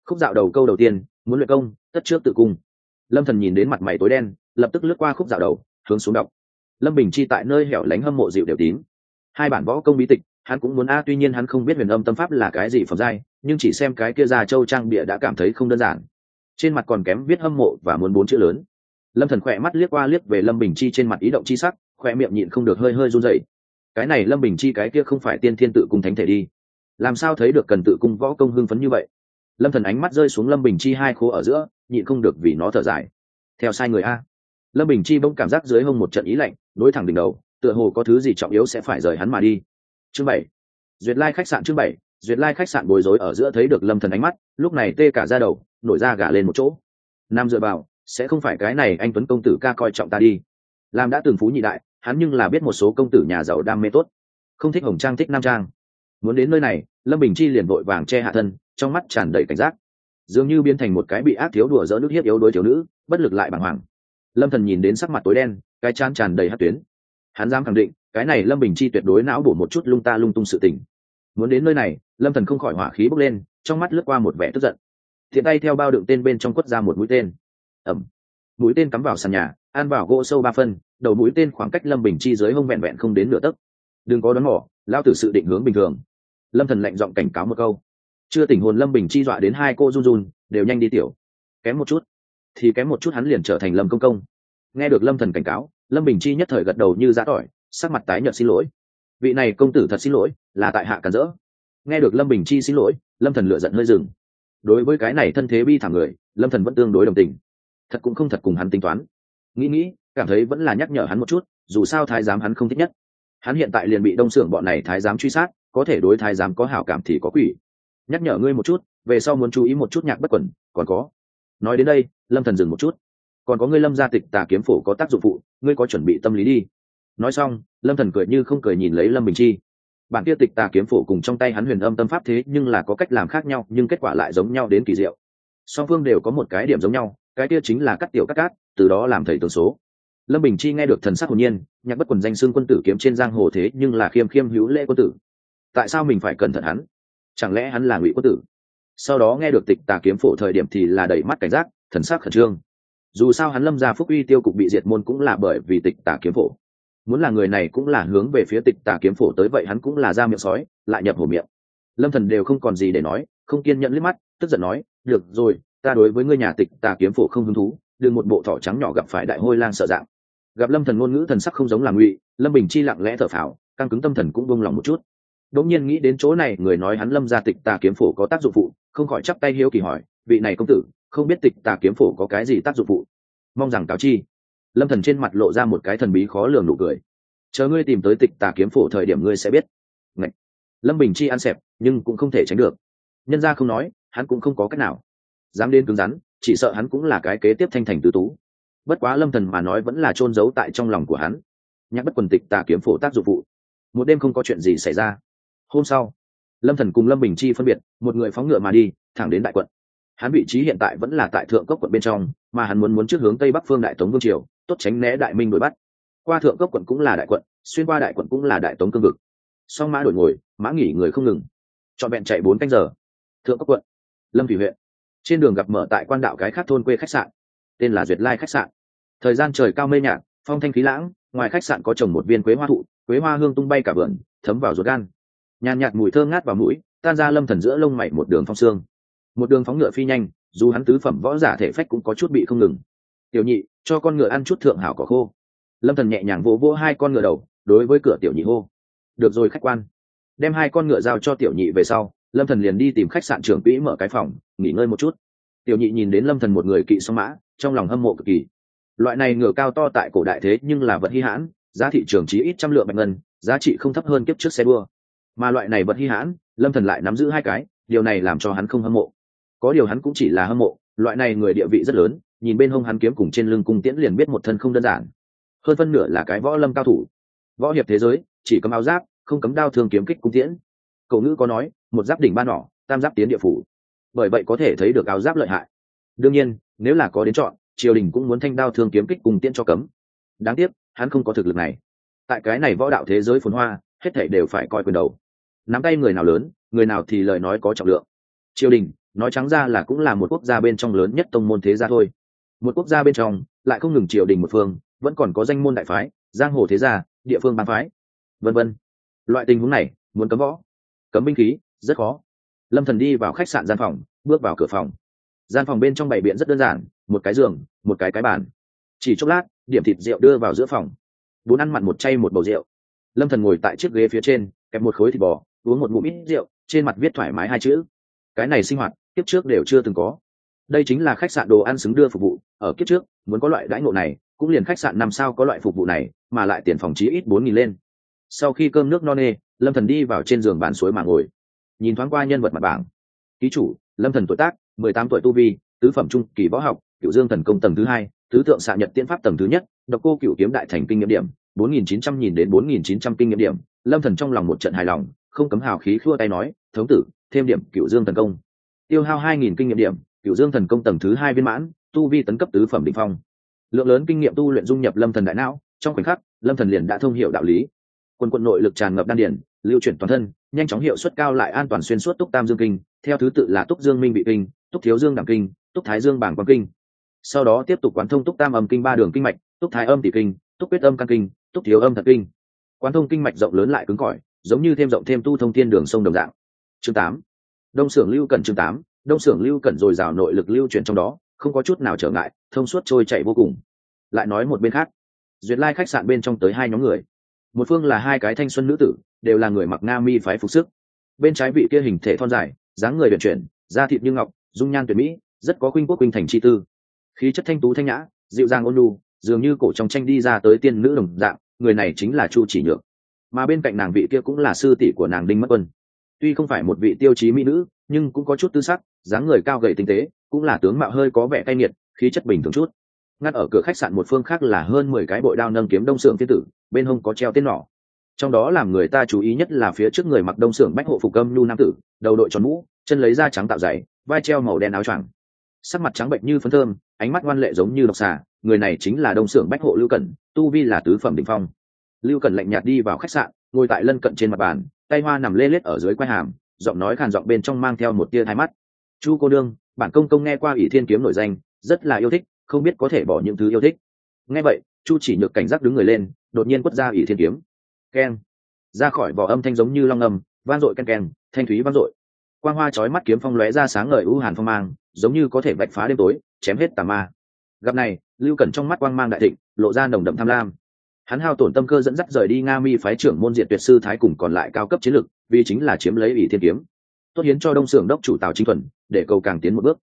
Khúc dạo đầu câu đầu tiên, muốn luyện công, tất trước tự cung. Lâm thần nhìn đến mặt mày tối đen, lập tức lướt qua khúc dạo đầu, hướng xuống đọc. Lâm bình chi tại nơi hẻo lánh hâm mộ dịu đều tín. Hai bản võ công bí tịch, hắn cũng muốn a, tuy nhiên hắn không biết huyền âm tâm pháp là cái gì phẩm giai nhưng chỉ xem cái kia ra châu trang bịa đã cảm thấy không đơn giản. Trên mặt còn kém viết hâm mộ và muốn bốn chữ lớn. Lâm thần khỏe mắt liếc qua liếc về lâm bình chi trên mặt ý động chi sắc khỏe miệng nhịn không được hơi hơi run rẩy. Cái này lâm bình chi cái kia không phải tiên thiên tự cùng thánh thể đi. Làm sao thấy được cần tự cung võ công hưng phấn như vậy? Lâm thần ánh mắt rơi xuống lâm bình chi hai khố ở giữa, nhịn không được vì nó thở dài. Theo sai người a. Lâm bình chi bỗng cảm giác dưới hông một trận ý lạnh, đối thẳng đỉnh đầu, tựa hồ có thứ gì trọng yếu sẽ phải rời hắn mà đi. Chương bảy. Duyệt lai khách sạn chương bảy duyệt lai khách sạn bối rối ở giữa thấy được lâm thần ánh mắt, lúc này tê cả ra đầu, nổi ra gả lên một chỗ. Nam dựa vào, sẽ không phải cái này anh tuấn công tử ca coi trọng ta đi. Làm đã từng phú nhị đại, hắn nhưng là biết một số công tử nhà giàu đam mê tốt, không thích hồng trang, thích nam trang. Muốn đến nơi này, lâm bình chi liền vội vàng che hạ thân, trong mắt tràn đầy cảnh giác. Dường như biến thành một cái bị ác thiếu đùa dỡ nước hiếp yếu đối thiếu nữ, bất lực lại bàng hoàng. Lâm thần nhìn đến sắc mặt tối đen, cái chán tràn đầy hát tuyến. Hắn dám khẳng định, cái này lâm bình chi tuyệt đối não bổ một chút lung ta lung tung sự tình. Muốn đến nơi này lâm thần không khỏi hỏa khí bốc lên, trong mắt lướt qua một vẻ tức giận. Thiện tay theo bao đựng tên bên trong quất ra một mũi tên. Ẩm mũi tên cắm vào sàn nhà an vào gỗ sâu ba phân, đầu mũi tên khoảng cách lâm bình chi dưới hông vẹn vẹn không đến nửa tấc. Đừng có đón mỏ lao tử sự định hướng bình thường. Lâm thần lạnh giọng cảnh cáo một câu. Chưa tỉnh hồn lâm bình chi dọa đến hai cô run run, đều nhanh đi tiểu. Kém một chút. Thì kém một chút hắn liền trở thành lâm công công. Nghe được lâm thần cảnh cáo, lâm bình chi nhất thời gật đầu như giã tỏi, sắc mặt tái nhợt xin lỗi. Vị này công tử thật xin lỗi, là tại hạ cản rỡ nghe được lâm bình chi xin lỗi, lâm thần lựa giận hơi dừng. Đối với cái này thân thế bi thảm người, lâm thần vẫn tương đối đồng tình. Thật cũng không thật cùng hắn tính toán. Nghĩ nghĩ, cảm thấy vẫn là nhắc nhở hắn một chút, dù sao thái giám hắn không thích nhất. Hắn hiện tại liền bị đông xưởng bọn này thái giám truy sát, có thể đối thái giám có hảo cảm thì có quỷ. Nhắc nhở ngươi một chút, về sau muốn chú ý một chút nhạc bất quẩn, còn có. Nói đến đây, lâm thần dừng một chút. Còn có ngươi lâm gia tịch tà kiếm phổ có tác dụng phụ, ngươi có chuẩn bị tâm lý đi. Nói xong, lâm thần cười như không cười nhìn lấy lâm bình chi bản kia tịch tà kiếm phổ cùng trong tay hắn huyền âm tâm pháp thế nhưng là có cách làm khác nhau, nhưng kết quả lại giống nhau đến kỳ diệu. Song phương đều có một cái điểm giống nhau, cái kia chính là cắt tiểu cắt cát, từ đó làm thầy tường số. Lâm bình chi nghe được thần sắc hồn nhiên, nhạc bất quần danh xương quân tử kiếm trên giang hồ thế nhưng là khiêm khiêm hữu lễ quân tử. Tại sao mình phải cẩn thận hắn? Chẳng lẽ hắn là ngụy quân tử? Sau đó nghe được tịch tà kiếm phổ thời điểm thì là đẩy mắt cảnh giác, thần sắc khẩn trương. Dù sao hắn lâm ra phúc uy tiêu cục bị diệt môn cũng là bởi vì tịch tà kiếm phổ muốn là người này cũng là hướng về phía tịch tà kiếm phổ tới vậy hắn cũng là ra miệng sói, lại nhập hổ miệng. Lâm thần đều không còn gì để nói, không kiên nhẫn liếc mắt, tức giận nói, được rồi, ta đối với ngươi nhà tịch tà kiếm phổ không hứng thú, đừng một bộ thỏ trắng nhỏ gặp phải đại hôi lang sợ dạng. Gặp lâm thần ngôn ngữ thần sắc không giống là ngụy, lâm bình chi lặng lẽ thở phào, căng cứng tâm thần cũng buông lòng một chút. Đột nhiên nghĩ đến chỗ này, người nói hắn lâm gia tịch tà kiếm phổ có tác dụng phụ, không khỏi chắp tay hiếu kỳ hỏi, vị này công tử, không biết tịch tà kiếm phổ có cái gì tác dụng phụ? Mong rằng cáo chi lâm thần trên mặt lộ ra một cái thần bí khó lường nụ cười. Chờ ngươi tìm tới tịch tà kiếm phổ thời điểm ngươi sẽ biết. Ngậy. lâm bình chi ăn xẹp nhưng cũng không thể tránh được. Nhân gia không nói hắn cũng không có cách nào. Dám đến cứng rắn chỉ sợ hắn cũng là cái kế tiếp thanh thành tứ tú. Bất quá lâm thần mà nói vẫn là trôn giấu tại trong lòng của hắn. Nhắc bất quần tịch tà kiếm phổ tác dụng vụ, một đêm không có chuyện gì xảy ra. Hôm sau lâm thần cùng lâm bình chi phân biệt một người phóng ngựa mà đi thẳng đến đại quận. Hắn vị trí hiện tại vẫn là tại thượng cốc quận bên trong mà hắn muốn muốn trước hướng tây bắc phương đại tống vương triều tốt tránh né đại minh đuổi bắt. Qua thượng cốc quận cũng là đại quận, xuyên qua đại quận cũng là đại tống cương vực. Song mã đổi ngồi, mã nghỉ người không ngừng. Trọn vẹn chạy bốn canh giờ. Thượng cốc quận, lâm thủy huyện. Trên đường gặp mở tại quan đạo cái khác thôn quê khách sạn, tên là duyệt lai khách sạn. Thời gian trời cao mây nhạt, phong thanh khí lãng, ngoài khách sạn có trồng một viên quế hoa thụ, quế hoa hương tung bay cả vườn, thấm vào ruột gan. Nhàn nhạt mùi thơm ngát vào mũi, tan ra lâm thần giữa lông mày một đường phong xương một đường phóng ngựa phi nhanh, dù hắn tứ phẩm võ giả thể phách cũng có chút bị không ngừng tiểu nhị, cho con ngựa ăn chút thượng hảo cỏ khô. Lâm thần nhẹ nhàng vỗ vỗ hai con ngựa đầu, đối với cửa tiểu nhị hô. Được rồi khách quan. Đem hai con ngựa giao cho tiểu nhị về sau, lâm thần liền đi tìm khách sạn trưởng quỹ mở cái phòng, nghỉ ngơi một chút. Tiểu nhị nhìn đến lâm thần một người kỵ song mã, trong lòng hâm mộ cực kỳ. Loại này ngựa cao to tại cổ đại thế nhưng là vật hy hãn, giá thị trường chỉ ít trăm lượng bạch ngân, giá trị không thấp hơn kiếp trước xe đua. Mà loại này vật hy hãn, lâm thần lại nắm giữ hai cái, điều này làm cho hắn không hâm mộ. Có điều hắn cũng chỉ là hâm mộ, loại này người địa vị rất lớn nhìn bên hông hắn kiếm cùng trên lưng cung tiễn liền biết một thân không đơn giản. Hơn phân nửa là cái võ lâm cao thủ. Võ hiệp thế giới, chỉ cấm áo giáp, không cấm đao thương kiếm kích cung tiễn. Cậu ngữ có nói, một giáp đỉnh ba nỏ, tam giáp tiến địa phủ. Bởi vậy có thể thấy được áo giáp lợi hại. Đương nhiên, nếu là có đến chọn, triều đình cũng muốn thanh đao thương kiếm kích cùng tiễn cho cấm. Đáng tiếc, hắn không có thực lực này. Tại cái này võ đạo thế giới phồn hoa, hết thể đều phải coi quyền đầu. Nắm tay người nào lớn, người nào thì lời nói có trọng lượng. Triều đình, nói trắng ra là cũng là một quốc gia bên trong lớn nhất tông môn thế gia thôi một quốc gia bên trong, lại không ngừng triều đình một phương, vẫn còn có danh môn đại phái, giang hồ thế gia, địa phương bang phái, vân vân. Loại tình huống này, muốn cấm võ, cấm binh khí, rất khó. Lâm thần đi vào khách sạn gian phòng, bước vào cửa phòng. Gian phòng bên trong bảy biện rất đơn giản, một cái giường, một cái cái bàn. Chỉ chốc lát, điểm thịt rượu đưa vào giữa phòng. Bốn ăn mặn một chay một bầu rượu. Lâm thần ngồi tại chiếc ghế phía trên, kẹp một khối thịt bò, uống một ngụm ít rượu, trên mặt viết thoải mái hai chữ. Cái này sinh hoạt tiếp trước đều chưa từng có đây chính là khách sạn đồ ăn xứng đưa phục vụ, ở kiếp trước, muốn có loại đãi ngộ này, cũng liền khách sạn năm sao có loại phục vụ này, mà lại tiền phòng chí ít bốn nghìn lên. Sau khi cơm nước no nê, lâm thần đi vào trên giường bàn suối mà ngồi. Nhìn thoáng qua nhân vật mặt bảng. Ký chủ, lâm thần tuổi tác, mười tám tuổi tu vi, tứ phẩm trung kỳ võ học cựu dương thần công tầng thứ hai, tứ tượng xạ nhật tiễn pháp tầng thứ nhất, độc cô cựu kiếm đại thành kinh nghiệm điểm, bốn nghìn chín trăm nhìn đến bốn nghìn chín trăm kinh nghiệm điểm, lâm thần trong lòng một trận hài lòng, không cấm hào khí khua tay nói, thống tử, thêm điểm cựu dương thần công. Tiêu hao hai nghìn kinh nghiệm điểm cựu dương thần công tầng thứ hai viên mãn, tu vi tấn cấp tứ phẩm định phong. Lượng lớn kinh nghiệm tu luyện dung nhập lâm thần đại não, trong khoảnh khắc, lâm thần liền đã thông hiểu đạo lý. Quân quân nội lực tràn ngập đan điển, lưu chuyển toàn thân, nhanh chóng hiệu suất cao lại an toàn xuyên suốt túc tam dương kinh, theo thứ tự là túc dương minh bị kinh, túc thiếu dương Đẳng kinh, túc thái dương bảng quang kinh. Sau đó tiếp tục quán thông túc tam âm kinh ba đường kinh mạch, túc thái âm tỷ kinh, túc quyết âm căn kinh, túc thiếu âm thật kinh. Quán thông kinh mạch rộng lớn lại cứng cỏi, giống như thêm rộng thêm tu thông thiên đường sông đồng dạng. Chương tám. Đông xưởng lưu cần chương tám đông xưởng lưu cẩn dồi dào nội lực lưu chuyển trong đó, không có chút nào trở ngại, thông suốt trôi chạy vô cùng. Lại nói một bên khác, duyệt lai khách sạn bên trong tới hai nhóm người. Một phương là hai cái thanh xuân nữ tử, đều là người mặc nga mi phái phục sức. Bên trái vị kia hình thể thon dài, dáng người vận chuyển, da thịt như ngọc, dung nhan tuyệt mỹ, rất có khuynh quốc khuynh thành chi tư. Khí chất thanh tú thanh nhã, dịu dàng ôn lu dường như cổ trong tranh đi ra tới tiên nữ đồng dạng, người này chính là chu chỉ nhược. Mà bên cạnh nàng vị kia cũng là sư tỷ của nàng đinh mất quân. Tuy không phải một vị tiêu chí mỹ nữ, nhưng cũng có chút tư sắc dáng người cao gầy tinh tế, cũng là tướng mạo hơi có vẻ cay nghiệt, khí chất bình thường chút. Ngắt ở cửa khách sạn một phương khác là hơn mười cái bội đao nâng kiếm đông sượng thiên tử, bên hông có treo tên nỏ. Trong đó làm người ta chú ý nhất là phía trước người mặc đông sưởng bách hộ phục âm nhu nam tử, đầu đội tròn mũ, chân lấy da trắng tạo dày, vai treo màu đen áo choàng. Sắc mặt trắng bệnh như phấn thơm, ánh mắt ngoan lệ giống như độc xà, người này chính là đông sưởng bách hộ lưu cẩn, tu vi là tứ phẩm đ phong. Lưu cẩn lạnh nhạt đi vào khách sạn, ngồi tại lân cận trên mặt bàn, tay hoa nằm lê lết ở dưới quai hàm, giọng nói khàn giọng bên trong mang theo một tia thái mắt chu cô đương, bản công công nghe qua ỷ thiên kiếm nổi danh, rất là yêu thích, không biết có thể bỏ những thứ yêu thích. Nghe vậy, chu chỉ nhược cảnh giác đứng người lên, đột nhiên quất ra ỷ thiên kiếm. Keng. Ra khỏi vỏ âm thanh giống như long âm, vang dội ken ken, thanh thúy vang dội. Quang hoa chói mắt kiếm phong lóe ra sáng ngời u hàn phong mang, giống như có thể vạch phá đêm tối, chém hết tà ma. Gặp này, lưu cẩn trong mắt quang mang đại thịnh, lộ ra nồng đậm tham lam. Hắn hao tổn tâm cơ dẫn dắt rời đi nga mi phái trưởng môn diện tuyệt sư thái cùng còn lại cao cấp chiến lực, vì chính là chiếm lấy ủy thiên kiếm. Tốt hiến cho đông xưởng đốc chủ tào chính thuần để cầu càng tiến một bước.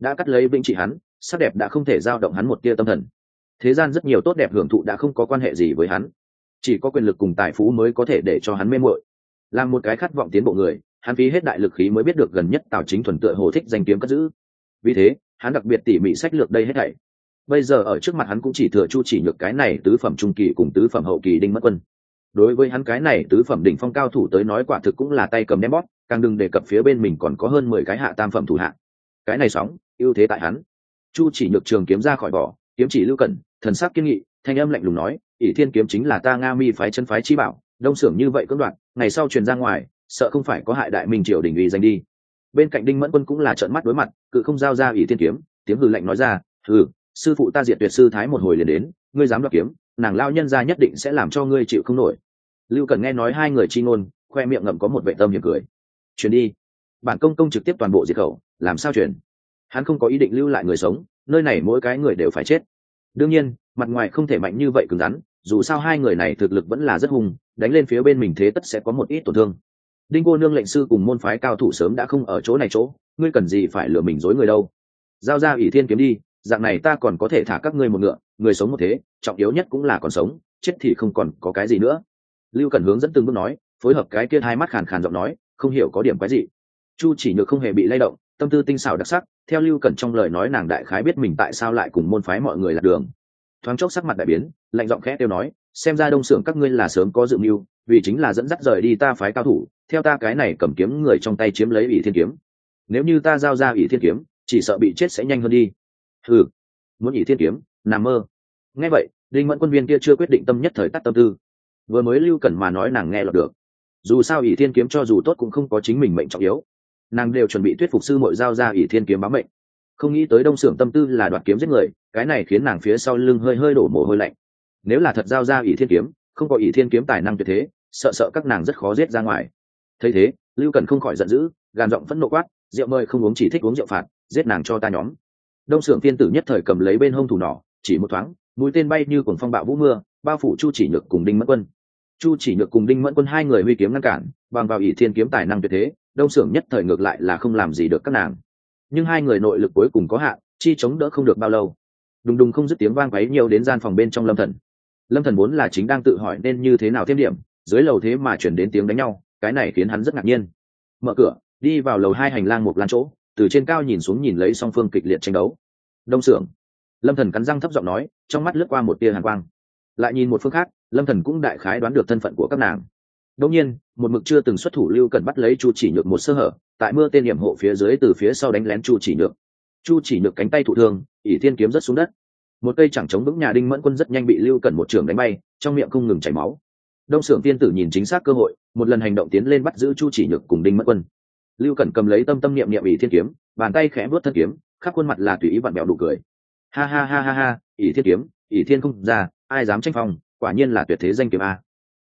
Đã cắt lấy vĩnh trị hắn, sắc đẹp đã không thể giao động hắn một tia tâm thần. Thế gian rất nhiều tốt đẹp hưởng thụ đã không có quan hệ gì với hắn. Chỉ có quyền lực cùng tài phú mới có thể để cho hắn mê muội. Làm một cái khát vọng tiến bộ người, hắn phí hết đại lực khí mới biết được gần nhất tào chính thuần tựa hồ thích danh kiếm cất giữ. Vì thế, hắn đặc biệt tỉ mỉ sách lược đây hết thảy. Bây giờ ở trước mặt hắn cũng chỉ thừa chu chỉ nhược cái này tứ phẩm trung kỳ cùng tứ phẩm hậu kỳ đinh mất quân. Đối với hắn cái này tứ phẩm đỉnh phong cao thủ tới nói quả thực cũng là tay cầm ném bót càng đừng đề cập phía bên mình còn có hơn mười cái hạ tam phẩm thủ hạ. Cái này sóng, ưu thế tại hắn. Chu chỉ nhược trường kiếm ra khỏi vỏ, kiếm chỉ lưu cẩn, thần sắc kiên nghị, thanh âm lạnh lùng nói, ỷ thiên kiếm chính là ta nga mi phái chân phái chi bảo, đông xưởng như vậy cưỡng đoạt, ngày sau truyền ra ngoài, sợ không phải có hại đại minh triều đình uy danh đi. Bên cạnh đinh mẫn quân cũng là trợn mắt đối mặt, cự không giao ra ỷ thiên kiếm, tiếng hừ lạnh nói ra, hừ, sư phụ ta diệt tuyệt sư thái một hồi liền đến, ngươi dám đoạt kiếm, nàng lao nhân ra nhất định sẽ làm cho ngươi chịu không nổi. Lưu cần nghe nói hai người chi ngôn, khoe miệng ngậm có một vệ tâm hiểm cười chuyển đi. Bản công công trực tiếp toàn bộ diệt khẩu, làm sao chuyển? Hắn không có ý định lưu lại người sống, nơi này mỗi cái người đều phải chết. Đương nhiên, mặt ngoài không thể mạnh như vậy cứng rắn, dù sao hai người này thực lực vẫn là rất hùng đánh lên phía bên mình thế tất sẽ có một ít tổn thương. Đinh cô nương lệnh sư cùng môn phái cao thủ sớm đã không ở chỗ này chỗ, ngươi cần gì phải lừa mình dối người đâu? Giao ra ủy thiên kiếm đi, dạng này ta còn có thể thả các ngươi một ngựa, người sống một thế, trọng yếu nhất cũng là còn sống, chết thì không còn có cái gì nữa. Lưu cần hướng dẫn từng bước nói, phối hợp cái kia hai mắt khàn khàn giọng nói không hiểu có điểm cái gì. Chu chỉ nhược không hề bị lay động, tâm tư tinh xảo đặc sắc, theo lưu cần trong lời nói nàng đại khái biết mình tại sao lại cùng môn phái mọi người lạc đường. Thoáng chốc sắc mặt đại biến, lạnh giọng khẽ tiêu nói, xem ra đông xưởng các ngươi là sớm có dự mưu, vì chính là dẫn dắt rời đi ta phái cao thủ, theo ta cái này cầm kiếm người trong tay chiếm lấy ỷ thiên kiếm. Nếu như ta giao ra ỷ thiên kiếm, chỉ sợ bị chết sẽ nhanh hơn đi. Ừ muốn ỷ thiên kiếm, nằm mơ. Nghe vậy, đinh mẫn quân viên kia chưa quyết định tâm nhất thời tắt tâm tư. Vừa mới lưu cẩn mà nói nàng nghe lọt được dù sao ỷ thiên kiếm cho dù tốt cũng không có chính mình mệnh trọng yếu. Nàng đều chuẩn bị thuyết phục sư mội giao ra ỷ thiên kiếm bám mệnh. Không nghĩ tới đông xưởng tâm tư là đoạt kiếm giết người, cái này khiến nàng phía sau lưng hơi hơi đổ mồ hôi lạnh. Nếu là thật giao ra ỷ thiên kiếm, không có ỷ thiên kiếm tài năng tuyệt thế, sợ sợ các nàng rất khó giết ra ngoài. Thấy thế, lưu cần không khỏi giận dữ, gàn giọng phẫn nộ quát, rượu mời không uống chỉ thích uống rượu phạt, giết nàng cho ta nhóm. Đông xưởng tiên tử nhất thời cầm lấy bên hông thủ nỏ, chỉ một thoáng, mũi tên bay như cuồng phong bạo vũ mưa, bao phủ chu chỉ nhược cùng đinh mất quân chu chỉ nhược cùng đinh mẫn quân hai người huy kiếm ngăn cản, bằng vào ỷ thiên kiếm tài năng tuyệt thế, đông xưởng nhất thời ngược lại là không làm gì được các nàng. Nhưng hai người nội lực cuối cùng có hạn, chi chống đỡ không được bao lâu. Đùng đùng không dứt tiếng vang quấy nhiều đến gian phòng bên trong lâm thần. Lâm thần vốn là chính đang tự hỏi nên như thế nào thêm điểm, dưới lầu thế mà chuyển đến tiếng đánh nhau, cái này khiến hắn rất ngạc nhiên. Mở cửa, đi vào lầu hai hành lang một lan chỗ, từ trên cao nhìn xuống nhìn lấy song phương kịch liệt tranh đấu. Đông xưởng lâm thần cắn răng thấp giọng nói, trong mắt lướt qua một tia hàn quang lại nhìn một phương khác, lâm thần cũng đại khái đoán được thân phận của các nàng. Đông nhiên, một mực chưa từng xuất thủ lưu cần bắt lấy chu chỉ nhược một sơ hở, tại mưa tên hiểm hộ phía dưới từ phía sau đánh lén chu chỉ nhược. Chu chỉ nhược cánh tay thụ thương, ỷ thiên kiếm rất xuống đất. Một cây chẳng chống vững nhà đinh mẫn quân rất nhanh bị lưu cần một trường đánh bay, trong miệng không ngừng chảy máu. Đông sưởng tiên tử nhìn chính xác cơ hội, một lần hành động tiến lên bắt giữ chu chỉ nhược cùng đinh mẫn quân. Lưu cẩn cầm lấy tâm tâm niệm niệm ỷ thiên kiếm, bàn tay khẽ vuốt thân kiếm, khắp khuôn mặt là tùy ý vặn bẹo đủ cười. Ha ha ha ha ha, ỷ thiên kiếm, ỷ thiên không ra ai dám tranh phong quả nhiên là tuyệt thế danh kiếm a.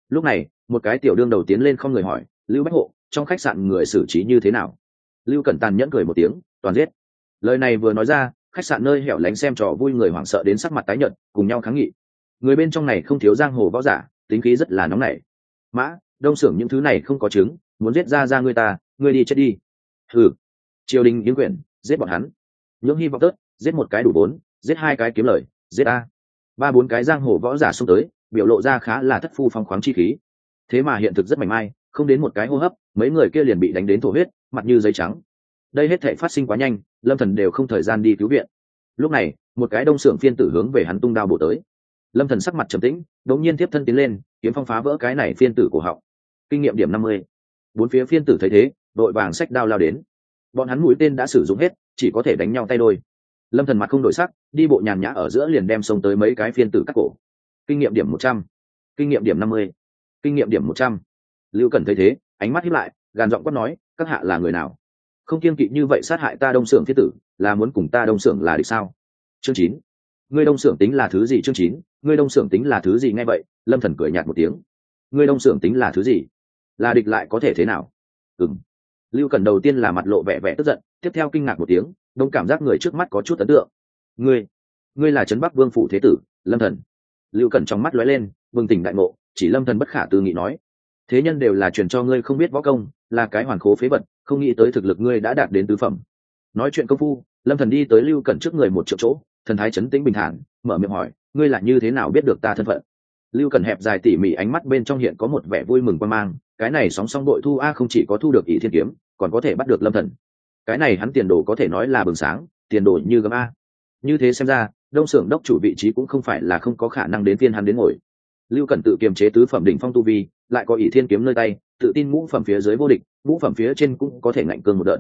Lúc này một cái tiểu đương đầu tiến lên không người hỏi lưu bách hộ trong khách sạn người xử trí như thế nào? Lưu cẩn tàn nhẫn cười một tiếng toàn giết. Lời này vừa nói ra khách sạn nơi hẻo lánh xem trò vui người hoảng sợ đến sắc mặt tái nhợt cùng nhau kháng nghị. Người bên trong này không thiếu giang hồ võ giả tính khí rất là nóng nảy. Mã đông xưởng những thứ này không có chứng muốn giết ra ra ngươi ta ngươi đi chết đi. Thử triều đình yến quyển giết bọn hắn. Nhưỡng hy vọng tớt giết một cái đủ vốn, giết hai cái kiếm lời giết a ba bốn cái giang hồ võ giả xông tới, biểu lộ ra khá là thất phu phong khoáng chi khí. Thế mà hiện thực rất mảnh mai, không đến một cái hô hấp, mấy người kia liền bị đánh đến thổ huyết, mặt như giấy trắng. Đây hết thể phát sinh quá nhanh, lâm thần đều không thời gian đi cứu viện. Lúc này, một cái đông xưởng phiên tử hướng về hắn tung đao bổ tới. Lâm thần sắc mặt trầm tĩnh đống nhiên tiếp thân tiến lên, kiếm phong phá vỡ cái này phiên tử của họng. Kinh nghiệm điểm năm mươi. Bốn phía phiên tử thấy thế, đội vàng sách đao lao đến. Bọn hắn mũi tên đã sử dụng hết, chỉ có thể đánh nhau tay đôi lâm thần mặt không đổi sắc, đi bộ nhàn nhã ở giữa liền đem xông tới mấy cái phiên tử cắt cổ. Kinh nghiệm điểm một trăm, kinh nghiệm điểm năm mươi, kinh nghiệm điểm một trăm. Lưu cần thấy thế, ánh mắt hiếp lại, gàn giọng quát nói, các hạ là người nào? Không kiên kỵ như vậy sát hại ta đông xưởng thiết tử, là muốn cùng ta đông xưởng là địch sao? Chương chín. Ngươi đông xưởng tính là thứ gì? Chương chín. Ngươi đông xưởng tính là thứ gì? Ngay vậy, lâm thần cười nhạt một tiếng. Ngươi đông xưởng tính là thứ gì? Là địch lại có thể thế nào? Ừng lưu cần đầu tiên là mặt lộ vẻ vẻ tức giận, tiếp theo kinh ngạc một tiếng, đông cảm giác người trước mắt có chút ấn tượng. Ngươi ngươi là trấn bắc vương phủ thế tử, lâm thần. Lưu cần trong mắt lóe lên vương tỉnh đại ngộ, chỉ lâm thần bất khả tư nghị nói. Thế nhân đều là truyền cho ngươi không biết võ công, là cái hoàn khố phế vật, không nghĩ tới thực lực ngươi đã đạt đến tứ phẩm. Nói chuyện công phu, lâm thần đi tới lưu cẩn trước người một triệu chỗ, thần thái chấn tĩnh bình thản, mở miệng hỏi, ngươi là như thế nào biết được ta thân phận? Lưu cẩn hẹp dài tỉ mỉ ánh mắt bên trong hiện có một vẻ vui mừng quan mang, cái này sóng song đội thu a không chỉ có thu được ý thiên kiếm còn có thể bắt được lâm thần. Cái này hắn tiền đồ có thể nói là bừng sáng, tiền đồ như gấm a. Như thế xem ra, đông xưởng đốc chủ vị trí cũng không phải là không có khả năng đến phiên hắn đến ngồi. Lưu cẩn tự kiềm chế tứ phẩm đỉnh phong tu vi, lại có ỷ thiên kiếm nơi tay, tự tin ngũ phẩm phía dưới vô địch, ngũ phẩm phía trên cũng có thể ngạnh cương một đợt.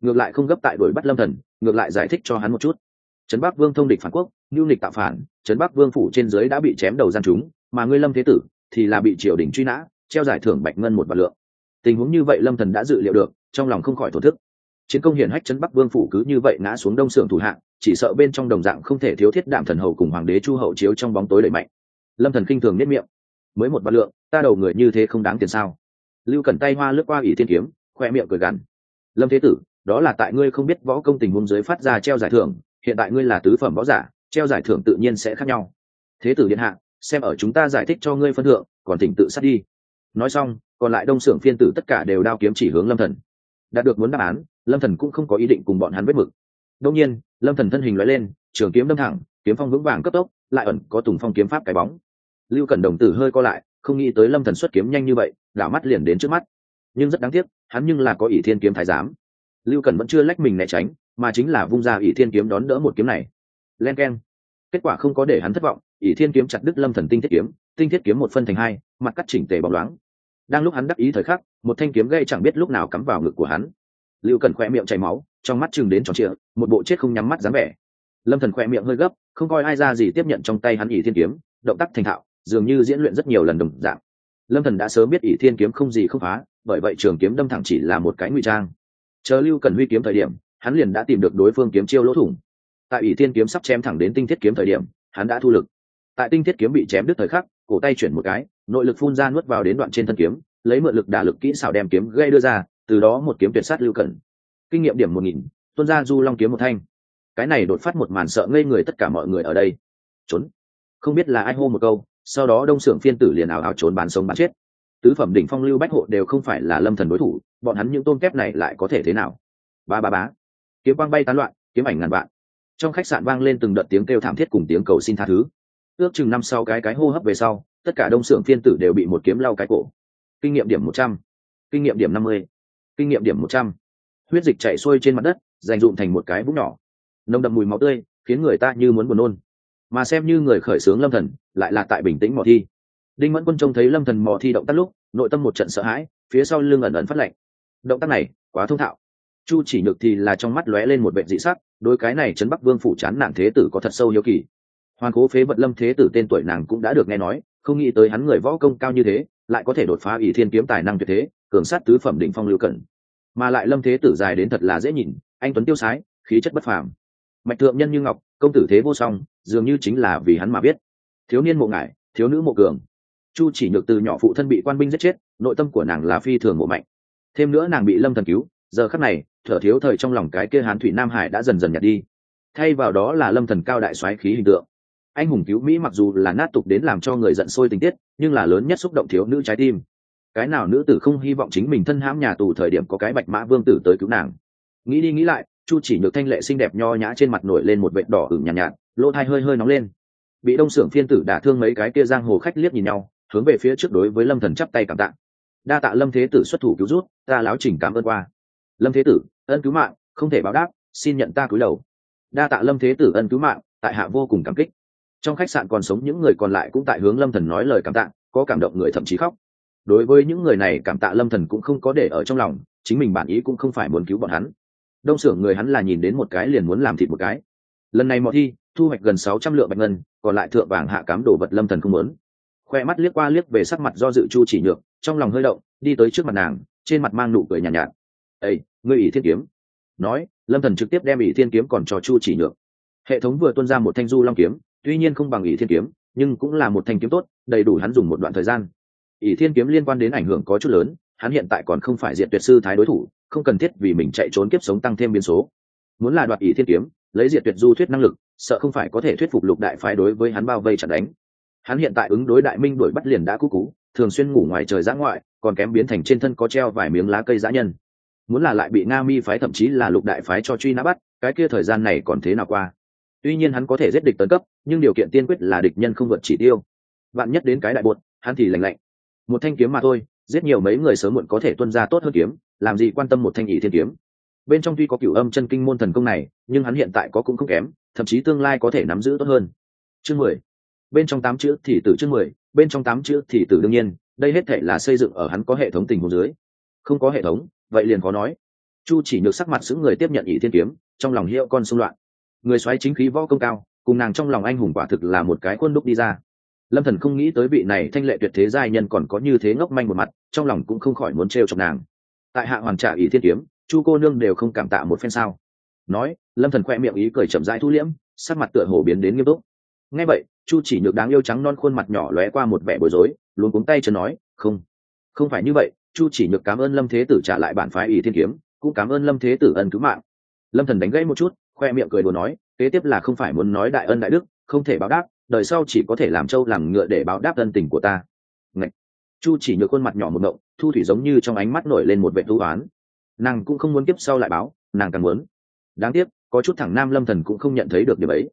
Ngược lại không gấp tại đuổi bắt lâm thần, ngược lại giải thích cho hắn một chút. Trấn bắc vương thông địch phản quốc lưu nịch tạo phản, trấn bắc vương phủ trên dưới đã bị chém đầu gian chúng, mà ngươi lâm thế tử thì là bị triều đình truy nã, treo giải thưởng bạch ngân một vạn lượng. Tình huống như vậy lâm thần đã dự liệu được trong lòng không khỏi thổ thức. Chiến công hiển hách chân bắc vương phủ cứ như vậy ngã xuống đông sưởng thủ hạng chỉ sợ bên trong đồng dạng không thể thiếu thiết đạm thần hầu cùng hoàng đế chu hậu chiếu trong bóng tối đẩy mạnh. Lâm thần kinh thường nếp miệng. Mới một bát lượng, ta đầu người như thế không đáng tiền sao? Lưu cẩn tay hoa lướt qua ỷ thiên kiếm, khoe miệng cười gằn. Lâm thế tử, đó là tại ngươi không biết võ công tình huống dưới phát ra treo giải thưởng, hiện tại ngươi là tứ phẩm võ giả, treo giải thưởng tự nhiên sẽ khác nhau. Thế tử điện hạ, xem ở chúng ta giải thích cho ngươi phân thượng, còn thỉnh tự sát đi. Nói xong, còn lại đông xưởng phiên tử tất cả đều đao kiếm chỉ hướng lâm thần đạt được muốn đáp án, lâm thần cũng không có ý định cùng bọn hắn vết mực. Đông nhiên, lâm thần thân hình lóe lên, trường kiếm đâm thẳng, kiếm phong vững vàng cấp tốc, lại ẩn có tùng phong kiếm pháp cái bóng. Lưu cẩn đồng tử hơi co lại, không nghĩ tới lâm thần xuất kiếm nhanh như vậy, đảo mắt liền đến trước mắt. Nhưng rất đáng tiếc, hắn nhưng là có ỷ thiên kiếm thái giám. Lưu cẩn vẫn chưa lách mình né tránh, mà chính là vung ra ỷ thiên kiếm đón đỡ một kiếm này. Len keng. Kết quả không có để hắn thất vọng, ỷ thiên kiếm chặt đứt lâm thần tinh thiết kiếm, tinh thiết kiếm một phân thành hai, mặt cắt chỉnh tề bóng loáng đang lúc hắn đắc ý thời khắc, một thanh kiếm gây chẳng biết lúc nào cắm vào ngực của hắn. Lưu cần khoe miệng chảy máu, trong mắt chừng đến tròn trịa, một bộ chết không nhắm mắt dáng vẻ. Lâm thần khoe miệng hơi gấp, không coi ai ra gì tiếp nhận trong tay hắn ỷ thiên kiếm, động tác thành thạo, dường như diễn luyện rất nhiều lần đồng dạng. Lâm thần đã sớm biết ỷ thiên kiếm không gì không phá, bởi vậy trường kiếm đâm thẳng chỉ là một cái nguy trang. Chờ lưu cần huy kiếm thời điểm, hắn liền đã tìm được đối phương kiếm chiêu lỗ thủng. Tại ỷ thiên kiếm sắp chém thẳng đến tinh thiết kiếm thời điểm, hắn đã thu lực. Tại tinh thiết kiếm bị chém đứt thời khắc, cổ tay chuyển một cái nội lực phun ra nuốt vào đến đoạn trên thân kiếm, lấy mượn lực đả lực kỹ xảo đem kiếm gây đưa ra, từ đó một kiếm tuyệt sát lưu cẩn. Kinh nghiệm điểm một nghìn tuân ra du long kiếm một thanh. Cái này đột phát một màn sợ ngây người tất cả mọi người ở đây. Trốn. Không biết là ai hô một câu, sau đó đông xưởng phiên tử liền ảo ảo trốn bán sống bán chết. Tứ phẩm đỉnh phong lưu bách hộ đều không phải là lâm thần đối thủ, bọn hắn những tôm kép này lại có thể thế nào? Ba ba bá kiếm quang bay tán loạn, kiếm ảnh ngàn vạn. Trong khách sạn vang lên từng đợt tiếng kêu thảm thiết cùng tiếng cầu xin tha thứ. Ước chừng năm sau cái cái hô hấp về sau tất cả đông xưởng phiên tử đều bị một kiếm lau cái cổ. Kinh nghiệm điểm một trăm, kinh nghiệm điểm năm mươi, kinh nghiệm điểm một trăm. Huyết dịch chảy xuôi trên mặt đất, dành dụm thành một cái vũng nhỏ. Nồng đậm mùi máu tươi, khiến người ta như muốn buồn nôn. Mà xem như người khởi xướng lâm thần, lại là tại bình tĩnh mò thi. Đinh mẫn quân trông thấy lâm thần mò thi động tác lúc, nội tâm một trận sợ hãi, phía sau lưng ẩn ẩn phát lạnh. Động tác này, quá thông thạo. Chu chỉ nhược thì là trong mắt lóe lên một vệ dị sắc đôi cái này trấn bắc vương phủ chán nản thế tử có thật sâu hiếu kỳ. Hoàn cố phế vật lâm thế tử tên tuổi nàng cũng đã được nghe nói không nghĩ tới hắn người võ công cao như thế, lại có thể đột phá ỷ thiên kiếm tài năng tuyệt thế, cường sát tứ phẩm định phong lưu cẩn mà lại lâm thế tử dài đến thật là dễ nhìn, anh tuấn tiêu sái, khí chất bất phàm. Mạch thượng nhân như ngọc, công tử thế vô song, dường như chính là vì hắn mà biết. Thiếu niên mộ ngải, thiếu nữ mộ cường. Chu chỉ nhược từ nhỏ phụ thân bị quan binh giết chết, nội tâm của nàng là phi thường mộ mạnh. Thêm nữa nàng bị lâm thần cứu, giờ khắc này, thở thiếu thời trong lòng cái kia hán thủy nam hải đã dần dần nhạt đi. Thay vào đó là lâm thần cao đại soái khí hình tượng anh hùng cứu mỹ mặc dù là nát tục đến làm cho người giận sôi tình tiết nhưng là lớn nhất xúc động thiếu nữ trái tim. Cái nào nữ tử không hy vọng chính mình thân hãm nhà tù thời điểm có cái bạch mã vương tử tới cứu nàng. Nghĩ đi nghĩ lại chu chỉ nhược thanh lệ xinh đẹp nho nhã trên mặt nổi lên một vệt đỏ ửng nhàn nhạt, nhạt lỗ thai hơi hơi nóng lên. Bị đông xưởng phiên tử đả thương mấy cái kia giang hồ khách liếc nhìn nhau hướng về phía trước đối với lâm thần chắp tay cảm tạ. Đa tạ lâm thế tử xuất thủ cứu rút ta láo trình cảm ơn qua. Lâm thế tử ân cứu mạng không thể báo đáp xin nhận ta cúi đầu. Đa tạ lâm thế tử ân cứu mạng tại hạ vô cùng cảm kích trong khách sạn còn sống những người còn lại cũng tại hướng lâm thần nói lời cảm tạ có cảm động người thậm chí khóc. Đối với những người này cảm tạ lâm thần cũng không có để ở trong lòng chính mình bản ý cũng không phải muốn cứu bọn hắn. Đông xưởng người hắn là nhìn đến một cái liền muốn làm thịt một cái. Lần này mọi thi thu hoạch gần sáu trăm lượng bạch ngân còn lại thượng vàng hạ cám đồ vật lâm thần không muốn. Khoe mắt liếc qua liếc về sắc mặt do dự chu chỉ nhược trong lòng hơi động đi tới trước mặt nàng trên mặt mang nụ cười nhàn nhạt, nhạt. Ây ngươi ỷ thiên kiếm. Nói lâm thần trực tiếp đem ỷ thiên kiếm còn cho chu chỉ nhược. Hệ thống vừa tuân ra một thanh du long kiếm tuy nhiên không bằng ỷ thiên kiếm, nhưng cũng là một thanh kiếm tốt, đầy đủ hắn dùng một đoạn thời gian. Ỷ thiên kiếm liên quan đến ảnh hưởng có chút lớn, hắn hiện tại còn không phải diện tuyệt sư thái đối thủ, không cần thiết vì mình chạy trốn kiếp sống tăng thêm biến số. Muốn là đoạt ỷ thiên kiếm, lấy diệt tuyệt du thuyết năng lực, sợ không phải có thể thuyết phục lục đại phái đối với hắn bao vây chặt đánh. Hắn hiện tại ứng đối đại minh đuổi bắt liền đã cú cú thường xuyên ngủ ngoài trời giã ngoại, còn kém biến thành trên thân có treo vài miếng lá cây giã nhân. Muốn là lại bị nga mi phái thậm chí là lục đại phái cho truy nã bắt, cái kia thời gian này còn thế nào qua? Tuy nhiên hắn có thể giết địch tấn cấp, nhưng điều kiện tiên quyết là địch nhân không vượt chỉ tiêu. Vạn nhất đến cái đại bột, hắn thì lành lạnh. Một thanh kiếm mà thôi, giết nhiều mấy người sớm muộn có thể tuân ra tốt hơn kiếm, làm gì quan tâm một thanh ỷ thiên kiếm. Bên trong tuy có cửu âm chân kinh môn thần công này, nhưng hắn hiện tại có cũng không kém, thậm chí tương lai có thể nắm giữ tốt hơn. Chương mười. Bên trong tám chữ thì tử chương mười, bên trong tám chữ thì tử đương nhiên, đây hết thể là xây dựng ở hắn có hệ thống tình huống dưới. Không có hệ thống, vậy liền có nói. Chu chỉ nhược sắc mặt xứng người tiếp nhận ỷ thiên kiếm, trong lòng hiệu con xung loạn người xoáy chính khí võ công cao, cùng nàng trong lòng anh hùng quả thực là một cái khuôn đúc đi ra. Lâm thần không nghĩ tới vị này thanh lệ tuyệt thế giai nhân còn có như thế ngốc manh một mặt, trong lòng cũng không khỏi muốn trêu chọc nàng. Tại hạ hoàn trả ý thiên kiếm, chu cô nương đều không cảm tạ một phen sao. Nói, lâm thần khoe miệng ý cười chậm rãi thu liễm, sắc mặt tựa hồ biến đến nghiêm túc. Ngay vậy, chu chỉ nhược đáng yêu trắng non khuôn mặt nhỏ lóe qua một vẻ bối rối luôn cuống tay chân nói, không không phải như vậy, chu chỉ nhược cảm ơn lâm thế tử trả lại bản phái Ý thiên kiếm, cũng cảm ơn lâm thế tử ân cứu mạng. Lâm thần đánh gãy một chút khoe miệng cười đùa nói, kế tiếp là không phải muốn nói đại ân đại đức, không thể báo đáp, đời sau chỉ có thể làm trâu làm ngựa để báo đáp ân tình của ta. Ngậy! chu chỉ nhược khuôn mặt nhỏ một ngộng, thu thủy giống như trong ánh mắt nổi lên một vệ thú oán. Nàng cũng không muốn kiếp sau lại báo, nàng càng muốn. Đáng tiếc, có chút thẳng nam lâm thần cũng không nhận thấy được điều ấy.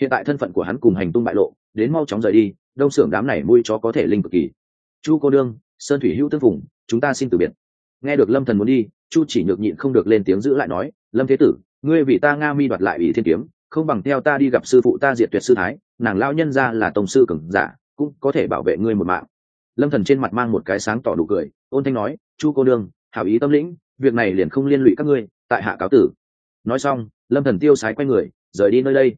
Hiện tại thân phận của hắn cùng hành tung bại lộ, đến mau chóng rời đi, đông xưởng đám này mui chó có thể linh cực kỳ. Chu cô đương sơn thủy hữu tương phùng, chúng ta xin từ biệt. Nghe được lâm thần muốn đi, chu chỉ nhược nhịn không được lên tiếng giữ lại nói, lâm thế tử ngươi vì ta nga mi đoạt lại ủy thiên kiếm, không bằng theo ta đi gặp sư phụ ta diệt tuyệt sư thái, nàng lao nhân ra là tổng sư cường giả, cũng có thể bảo vệ ngươi một mạng. Lâm thần trên mặt mang một cái sáng tỏ đủ cười, ôn thanh nói, chu cô đương hảo ý tâm lĩnh, việc này liền không liên lụy các ngươi, tại hạ cáo tử. Nói xong, lâm thần tiêu sái quay người, rời đi nơi đây.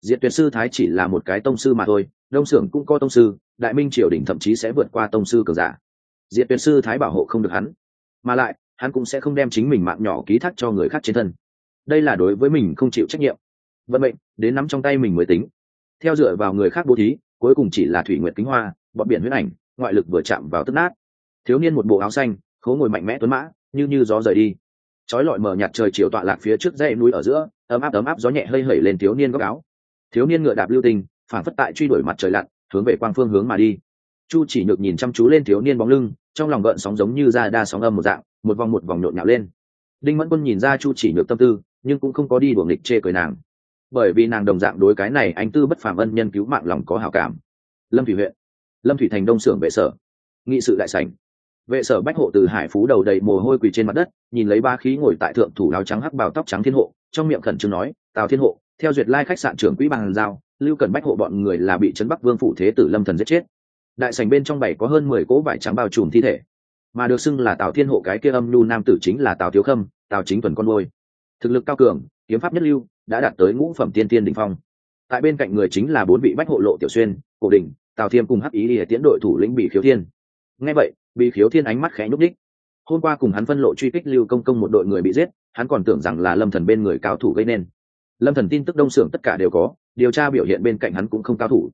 Diệt tuyệt sư thái chỉ là một cái tông sư mà thôi, đông xưởng cũng có tông sư, đại minh triều đình thậm chí sẽ vượt qua tông sư cường giả. Diệt tuyệt sư thái bảo hộ không được hắn, mà lại, hắn cũng sẽ không đem chính mình mạng nhỏ ký thác cho người khác trên thân đây là đối với mình không chịu trách nhiệm. Vận mệnh, đến nắm trong tay mình mới tính. Theo dựa vào người khác bố thí, cuối cùng chỉ là thủy nguyện kính hoa bọn biển huyết ảnh, ngoại lực vừa chạm vào tức nát. Thiếu niên một bộ áo xanh, khố ngồi mạnh mẽ tuấn mã, như như gió rời đi. Trói lọi mở nhạt trời chiều tọa lạc phía trước dãy núi ở giữa, ấm áp ấm áp gió nhẹ hơi hẩy lên thiếu niên góc áo. Thiếu niên ngựa đạp lưu tình phản phất tại truy đuổi mặt trời lặn, hướng về quang phương hướng mà đi. Chu chỉ nhược nhìn chăm chú lên thiếu niên bóng lưng, trong lòng gợn sóng giống như ra đa sóng âm một dạng, một vòng một vòng nhộn nhạo lên. Đinh mẫn quân nhìn ra chu chỉ nhược tâm tư nhưng cũng không có đi đuổi nghịch chê cười nàng. Bởi vì nàng đồng dạng đối cái này anh tư bất phàm ân nhân cứu mạng lòng có hảo cảm. Lâm thủy huyện, lâm thủy thành đông xưởng vệ sở, nghị sự đại sảnh. Vệ sở bách hộ từ hải phú đầu đầy mồ hôi quỳ trên mặt đất, nhìn lấy ba khí ngồi tại thượng thủ áo trắng hắc bào tóc trắng thiên hộ, trong miệng khẩn trương nói, tào thiên hộ, theo duyệt lai khách sạn trưởng quỹ bằng giao, lưu cần bách hộ bọn người là bị trấn bắc vương phủ thế tử lâm thần giết chết. Đại sảnh bên trong bảy có hơn mười cỗ vải trắng bao trùm thi thể, mà được xưng là tào thiên hộ cái kia âm nhu nam tử chính là tào thiếu khâm, tào chính tuần con nuôi thực lực cao cường, kiếm pháp nhất lưu, đã đạt tới ngũ phẩm tiên tiên đỉnh phong. Tại bên cạnh người chính là bốn vị bách hộ lộ tiểu xuyên, cổ đình tào thiêm cùng hắc ý để tiến đội thủ lĩnh bị khiếu thiên. Ngay vậy bị khiếu thiên ánh mắt khẽ nhúc đích hôm qua cùng hắn phân lộ truy kích lưu công công một đội người bị giết, hắn còn tưởng rằng là lâm thần bên người cao thủ gây nên. Lâm thần tin tức đông xưởng tất cả đều có, điều tra biểu hiện bên cạnh hắn cũng không cao thủ.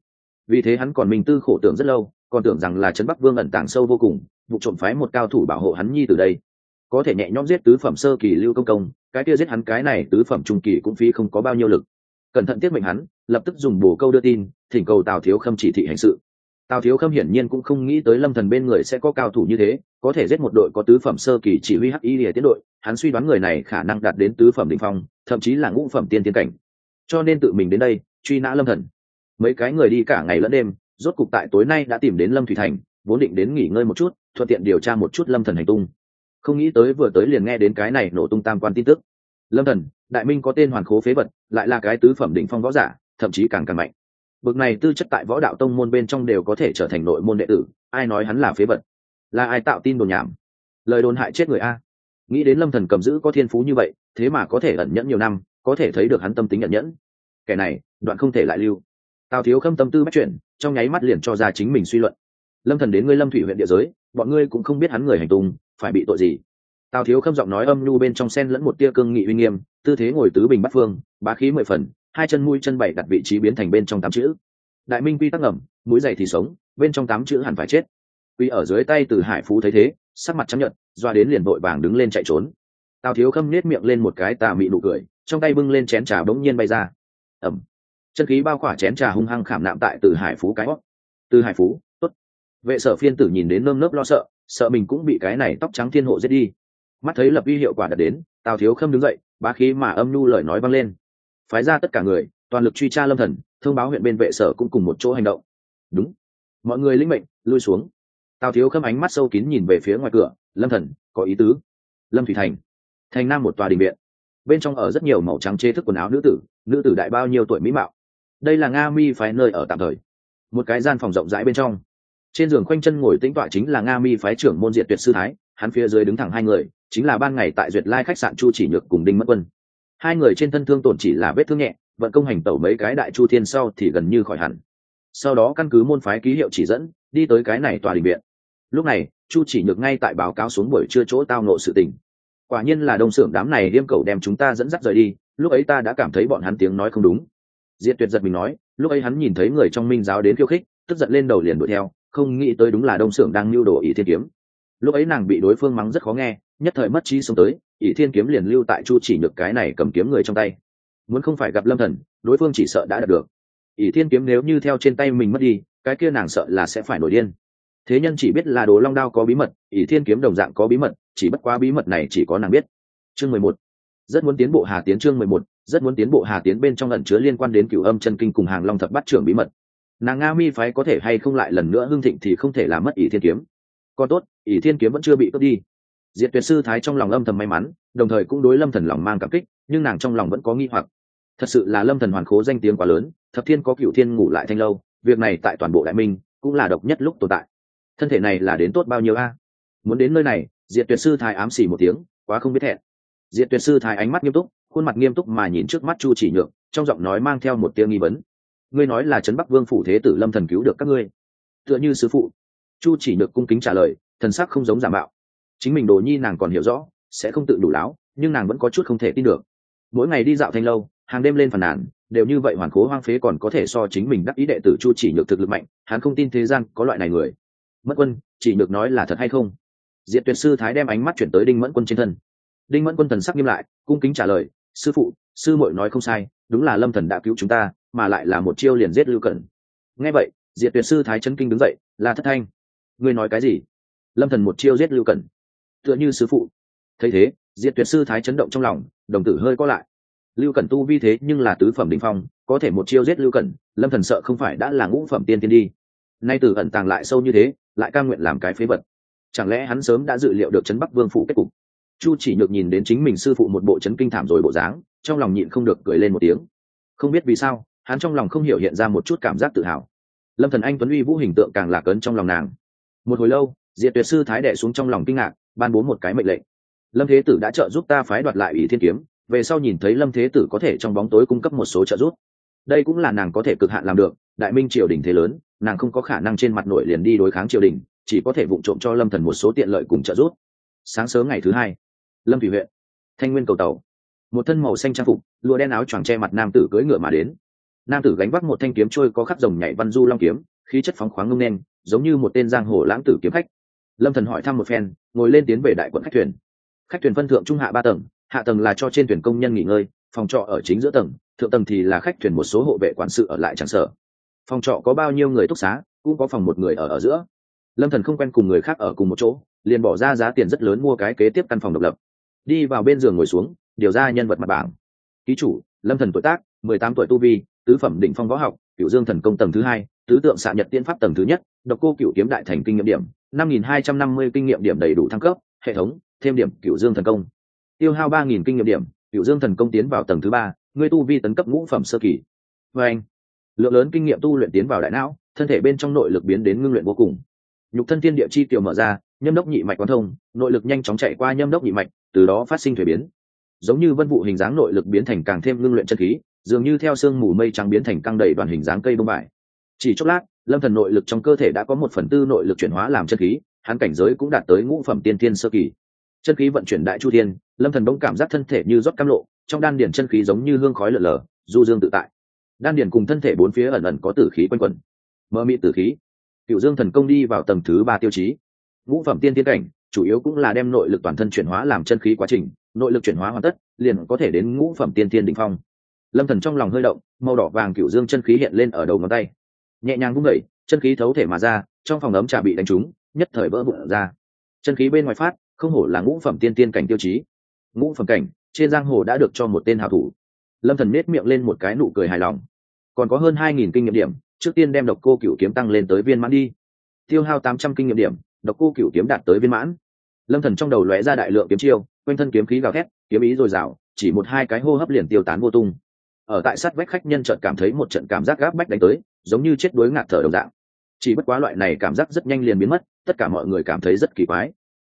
Vì thế hắn còn mình tư khổ tưởng rất lâu, còn tưởng rằng là trấn bắc vương ẩn tàng sâu vô cùng, vụ trộm phái một cao thủ bảo hộ hắn nhi từ đây có thể nhẹ nhõm giết tứ phẩm sơ kỳ lưu công công, cái kia giết hắn cái này tứ phẩm trung kỳ cũng phí không có bao nhiêu lực. Cẩn thận tiết mệnh hắn, lập tức dùng bồ câu đưa tin, thỉnh cầu tào thiếu khâm chỉ thị hành sự. Tào thiếu khâm hiển nhiên cũng không nghĩ tới lâm thần bên người sẽ có cao thủ như thế, có thể giết một đội có tứ phẩm sơ kỳ chỉ huy hắc y lìa tiến đội, hắn suy đoán người này khả năng đạt đến tứ phẩm đỉnh phong, thậm chí là ngũ phẩm tiên tiên cảnh. Cho nên tự mình đến đây, truy nã lâm thần. Mấy cái người đi cả ngày lẫn đêm, rốt cục tại tối nay đã tìm đến lâm thủy thành, vốn định đến nghỉ ngơi một chút, thuận tiện điều tra một chút lâm thần hành tung không nghĩ tới vừa tới liền nghe đến cái này nổ tung tam quan tin tức. Lâm thần, đại minh có tên hoàn khố phế vật, lại là cái tứ phẩm đỉnh phong võ giả, thậm chí càng càng mạnh. Bực này tư chất tại võ đạo tông môn bên trong đều có thể trở thành nội môn đệ tử, ai nói hắn là phế vật? Là ai tạo tin đồn nhảm? Lời đồn hại chết người a. Nghĩ đến lâm thần cầm giữ có thiên phú như vậy, thế mà có thể ẩn nhẫn nhiều năm, có thể thấy được hắn tâm tính ẩn nhẫn. Kẻ này, đoạn không thể lại lưu. Tào thiếu khâm tâm tư bắt chuyển, trong nháy mắt liền cho ra chính mình suy luận. Lâm thần đến ngươi lâm thủy huyện địa giới, bọn ngươi cũng không biết hắn người hành tung phải bị tội gì? Tào thiếu khâm giọng nói âm nhu bên trong sen lẫn một tia cương nghị uy nghiêm, tư thế ngồi tứ bình bắt phương, bá khí mười phần, hai chân mũi chân bảy đặt vị trí biến thành bên trong tám chữ. Đại minh quy tắc ngầm, mũi dày thì sống, bên trong tám chữ hẳn phải chết. Quy ở dưới tay từ hải phú thấy thế, sắc mặt chấp nhận doa đến liền vội vàng đứng lên chạy trốn. Tào thiếu khâm nết miệng lên một cái tà mị nụ cười, trong tay bưng lên chén trà bỗng nhiên bay ra. Ẩm. Chân khí bao khỏa chén trà hung hăng khảm nạm tại từ hải phú cái hót. Từ hải phú, tốt. Vệ sở phiên tử nhìn đến nơm nớp lo sợ sợ mình cũng bị cái này tóc trắng thiên hộ giết đi. Mắt thấy lập uy hiệu quả đạt đến, tào thiếu khâm đứng dậy ba khí mà âm nhu lời nói vang lên. Phái ra tất cả người, toàn lực truy tra lâm thần, thông báo huyện bên vệ sở cũng cùng một chỗ hành động. Đúng. Mọi người linh mệnh, lui xuống. Tào thiếu khâm ánh mắt sâu kín nhìn về phía ngoài cửa, lâm thần, có ý tứ? Lâm thủy thành. Thành nam một tòa đình viện. Bên trong ở rất nhiều màu trắng chế thức quần áo nữ tử nữ tử đại bao nhiêu tuổi mỹ mạo. Đây là nga mi phái nơi ở tạm thời. Một cái gian phòng rộng rãi bên trong trên giường khoanh chân ngồi tĩnh tọa chính là nga mi phái trưởng môn diện tuyệt sư thái, hắn phía dưới đứng thẳng hai người, chính là ban ngày tại duyệt lai khách sạn chu chỉ nhược cùng đinh mất quân. Hai người trên thân thương tổn chỉ là vết thương nhẹ, vận công hành tẩu mấy cái đại chu thiên sau thì gần như khỏi hẳn. Sau đó căn cứ môn phái ký hiệu chỉ dẫn, đi tới cái này tòa đình viện. Lúc này, chu chỉ nhược ngay tại báo cáo xuống buổi trưa chỗ tao nộ sự tình. Quả nhiên là đông xưởng đám này liêm cầu đem chúng ta dẫn dắt rời đi, lúc ấy ta đã cảm thấy bọn hắn tiếng nói không đúng. Diệt tuyệt giật mình nói, lúc ấy hắn nhìn thấy người trong minh giáo đến khiêu khích, tức giận lên đầu liền đuổi theo không nghĩ tới đúng là đông xưởng đang lưu đồ ỷ thiên kiếm. Lúc ấy nàng bị đối phương mắng rất khó nghe, nhất thời mất trí sống tới, ỷ thiên kiếm liền lưu tại chu chỉ nhược cái này cầm kiếm người trong tay. Muốn không phải gặp lâm thần, đối phương chỉ sợ đã đạt được. Ỷ thiên kiếm nếu như theo trên tay mình mất đi, cái kia nàng sợ là sẽ phải nổi điên. Thế nhân chỉ biết là đồ long đao có bí mật, ỷ thiên kiếm đồng dạng có bí mật, chỉ bất quá bí mật này chỉ có nàng biết. Chương mười một. Rất muốn tiến bộ hà tiến chương mười một, rất muốn tiến bộ hà tiến bên trong ẩn chứa liên quan đến cửu âm chân kinh cùng hàng long thập bắt trưởng bí mật nàng nga mi phái có thể hay không lại lần nữa hưng thịnh thì không thể làm mất ỷ thiên kiếm. Còn tốt, ỷ thiên kiếm vẫn chưa bị cướp đi. Diệt tuyệt sư thái trong lòng âm thầm may mắn, đồng thời cũng đối lâm thần lòng mang cảm kích, nhưng nàng trong lòng vẫn có nghi hoặc. Thật sự là lâm thần hoàn khố danh tiếng quá lớn, thập thiên có cựu thiên ngủ lại thanh lâu, việc này tại toàn bộ đại minh cũng là độc nhất lúc tồn tại. Thân thể này là đến tốt bao nhiêu a? Muốn đến nơi này, diệt tuyệt sư thái ám xỉ một tiếng, quá không biết hẹn. Diệt tuyệt sư thái ánh mắt nghiêm túc, khuôn mặt nghiêm túc mà nhìn trước mắt chu chỉ nhược, trong giọng nói mang theo một tiếng nghi vấn ngươi nói là trấn bắc vương phủ thế tử lâm thần cứu được các ngươi tựa như sứ phụ chu chỉ nhược cung kính trả lời thần sắc không giống giả mạo chính mình đồ nhi nàng còn hiểu rõ sẽ không tự đủ láo nhưng nàng vẫn có chút không thể tin được mỗi ngày đi dạo thanh lâu hàng đêm lên phàn nàn đều như vậy hoàn cố hoang phế còn có thể so chính mình đắc ý đệ tử chu chỉ nhược thực lực mạnh hắn không tin thế gian có loại này người mất quân chỉ được nói là thật hay không diện tuyệt sư thái đem ánh mắt chuyển tới đinh mẫn quân trên thân đinh mẫn quân thần sắc nghiêm lại cung kính trả lời sư phụ sư muội nói không sai đúng là lâm thần đã cứu chúng ta mà lại là một chiêu liền giết lưu cẩn. Nghe vậy, diệt tuyệt sư thái chấn kinh đứng dậy là thất thanh, ngươi nói cái gì? Lâm thần một chiêu giết lưu cẩn. Tựa như sứ phụ. Thấy thế, diệt tuyệt sư thái chấn động trong lòng, đồng tử hơi có lại. Lưu cẩn tu vi thế nhưng là tứ phẩm đình phong, có thể một chiêu giết lưu cẩn, lâm thần sợ không phải đã là ngũ phẩm tiên tiên đi. Nay từ ẩn tàng lại sâu như thế, lại ca nguyện làm cái phế vật. Chẳng lẽ hắn sớm đã dự liệu được chấn bắc vương phụ kết cục? Chu chỉ nhược nhìn đến chính mình sư phụ một bộ chấn kinh thảm rồi bộ dáng, trong lòng nhịn không được cười lên một tiếng. Không biết vì sao hắn trong lòng không hiểu hiện ra một chút cảm giác tự hào. Lâm thần anh, tuấn uy, vũ hình tượng càng lạc ấn trong lòng nàng. Một hồi lâu, diệt tuyệt sư thái đệ xuống trong lòng kinh ngạc, ban bố một cái mệnh lệnh. Lâm thế tử đã trợ giúp ta phái đoạt lại ủy thiên kiếm, về sau nhìn thấy lâm thế tử có thể trong bóng tối cung cấp một số trợ giúp. Đây cũng là nàng có thể cực hạn làm được, đại minh triều đình thế lớn, nàng không có khả năng trên mặt nội liền đi đối kháng triều đình, chỉ có thể vụ trộm cho lâm thần một số tiện lợi cùng trợ giúp. Sáng sớm ngày thứ hai, lâm thủy huyện, thanh nguyên cầu tàu. Một thân màu xanh trang phục, lụa đen áo choàng che mặt nam tử cưỡi ngựa mà đến nam tử gánh vác một thanh kiếm trôi có khắc rồng nhảy văn du long kiếm, khí chất phóng khoáng ngông nên, giống như một tên giang hồ lãng tử kiếm khách. Lâm thần hỏi thăm một phen, ngồi lên tiến về đại quận khách thuyền. Khách thuyền phân thượng trung hạ ba tầng, hạ tầng là cho trên thuyền công nhân nghỉ ngơi, phòng trọ ở chính giữa tầng, thượng tầng thì là khách thuyền một số hộ vệ quản sự ở lại trang sở. Phòng trọ có bao nhiêu người túc xá, cũng có phòng một người ở ở giữa. Lâm thần không quen cùng người khác ở cùng một chỗ, liền bỏ ra giá tiền rất lớn mua cái kế tiếp căn phòng độc lập. Đi vào bên giường ngồi xuống, điều ra nhân vật mặt bảng. Ký chủ, lâm thần tuổi tác, mười tám tuổi tu vi tứ phẩm đỉnh phong võ học cựu dương thần công tầng thứ hai, tứ tượng xạ nhật tiên pháp tầng thứ nhất, độc cô cựu kiếm đại thành kinh nghiệm điểm, năm nghìn hai trăm năm mươi kinh nghiệm điểm đầy đủ thăng cấp, hệ thống, thêm điểm cựu dương thần công. Tiêu hao ba nghìn kinh nghiệm điểm cựu dương thần công tiến vào tầng thứ ba ngươi tu vi tấn cấp ngũ phẩm sơ kỳ. Và anh, lượng lớn kinh nghiệm tu luyện tiến vào đại não, thân thể bên trong nội lực biến đến ngưng luyện vô cùng. Nhục thân thiên địa chi tiểu mở ra, nhâm đốc nhị mạch quán thông, nội lực nhanh chóng chạy qua nhâm đốc nhị mạch, từ đó phát sinh thuế biến. Giống như vân vụ hình dáng nội lực biến thành càng thêm ngưng luyện chân khí dường như theo sương mù mây trắng biến thành căng đầy đoàn hình dáng cây bông vải chỉ chốc lát, lâm thần nội lực trong cơ thể đã có một phần tư nội lực chuyển hóa làm chân khí, hắn cảnh giới cũng đạt tới ngũ phẩm tiên thiên sơ kỳ. Chân khí vận chuyển đại chu thiên, lâm thần bỗng cảm giác thân thể như rót cam lộ, trong đan điển chân khí giống như hương khói lở lở, du dương tự tại. Đan điển cùng thân thể bốn phía ẩn ẩn có tử khí quanh quẩn. Mơ mị tử khí. Cựu dương thần công đi vào tầng thứ ba tiêu chí. Ngũ phẩm tiên tiến cảnh, chủ yếu cũng là đem nội lực toàn thân chuyển hóa làm chân khí quá trình, nội lực chuyển hóa hoàn tất, liền có thể đến ngũ phẩm tiên tiên đỉnh phong lâm thần trong lòng hơi động, màu đỏ vàng cựu dương chân khí hiện lên ở đầu ngón tay. Nhẹ nhàng vung đẩy chân khí thấu thể mà ra, trong phòng ấm trà bị đánh trúng, nhất thời vỡ vụn ra. Chân khí bên ngoài phát, không hổ là ngũ phẩm tiên tiên cảnh tiêu chí. Ngũ phẩm cảnh, trên giang hồ đã được cho một tên hào thủ. Lâm thần nết miệng lên một cái nụ cười hài lòng. Còn có hơn hai nghìn kinh nghiệm điểm, trước tiên đem độc cô cựu kiếm tăng lên tới viên mãn đi. Tiêu hao tám trăm kinh nghiệm điểm, độc cô cựu kiếm đạt tới viên mãn. Lâm thần trong đầu lóe ra đại lượng kiếm chiêu, quanh thân kiếm khí gào thét, kiếm ý dồi dào, chỉ một hai cái hô hấp liền tiêu tán vô tung ở tại sát vách khách nhân chợt cảm thấy một trận cảm giác gáp bách đánh tới, giống như chết đuối ngạt thở đồng dạng. Chỉ bất quá loại này cảm giác rất nhanh liền biến mất, tất cả mọi người cảm thấy rất kỳ quái.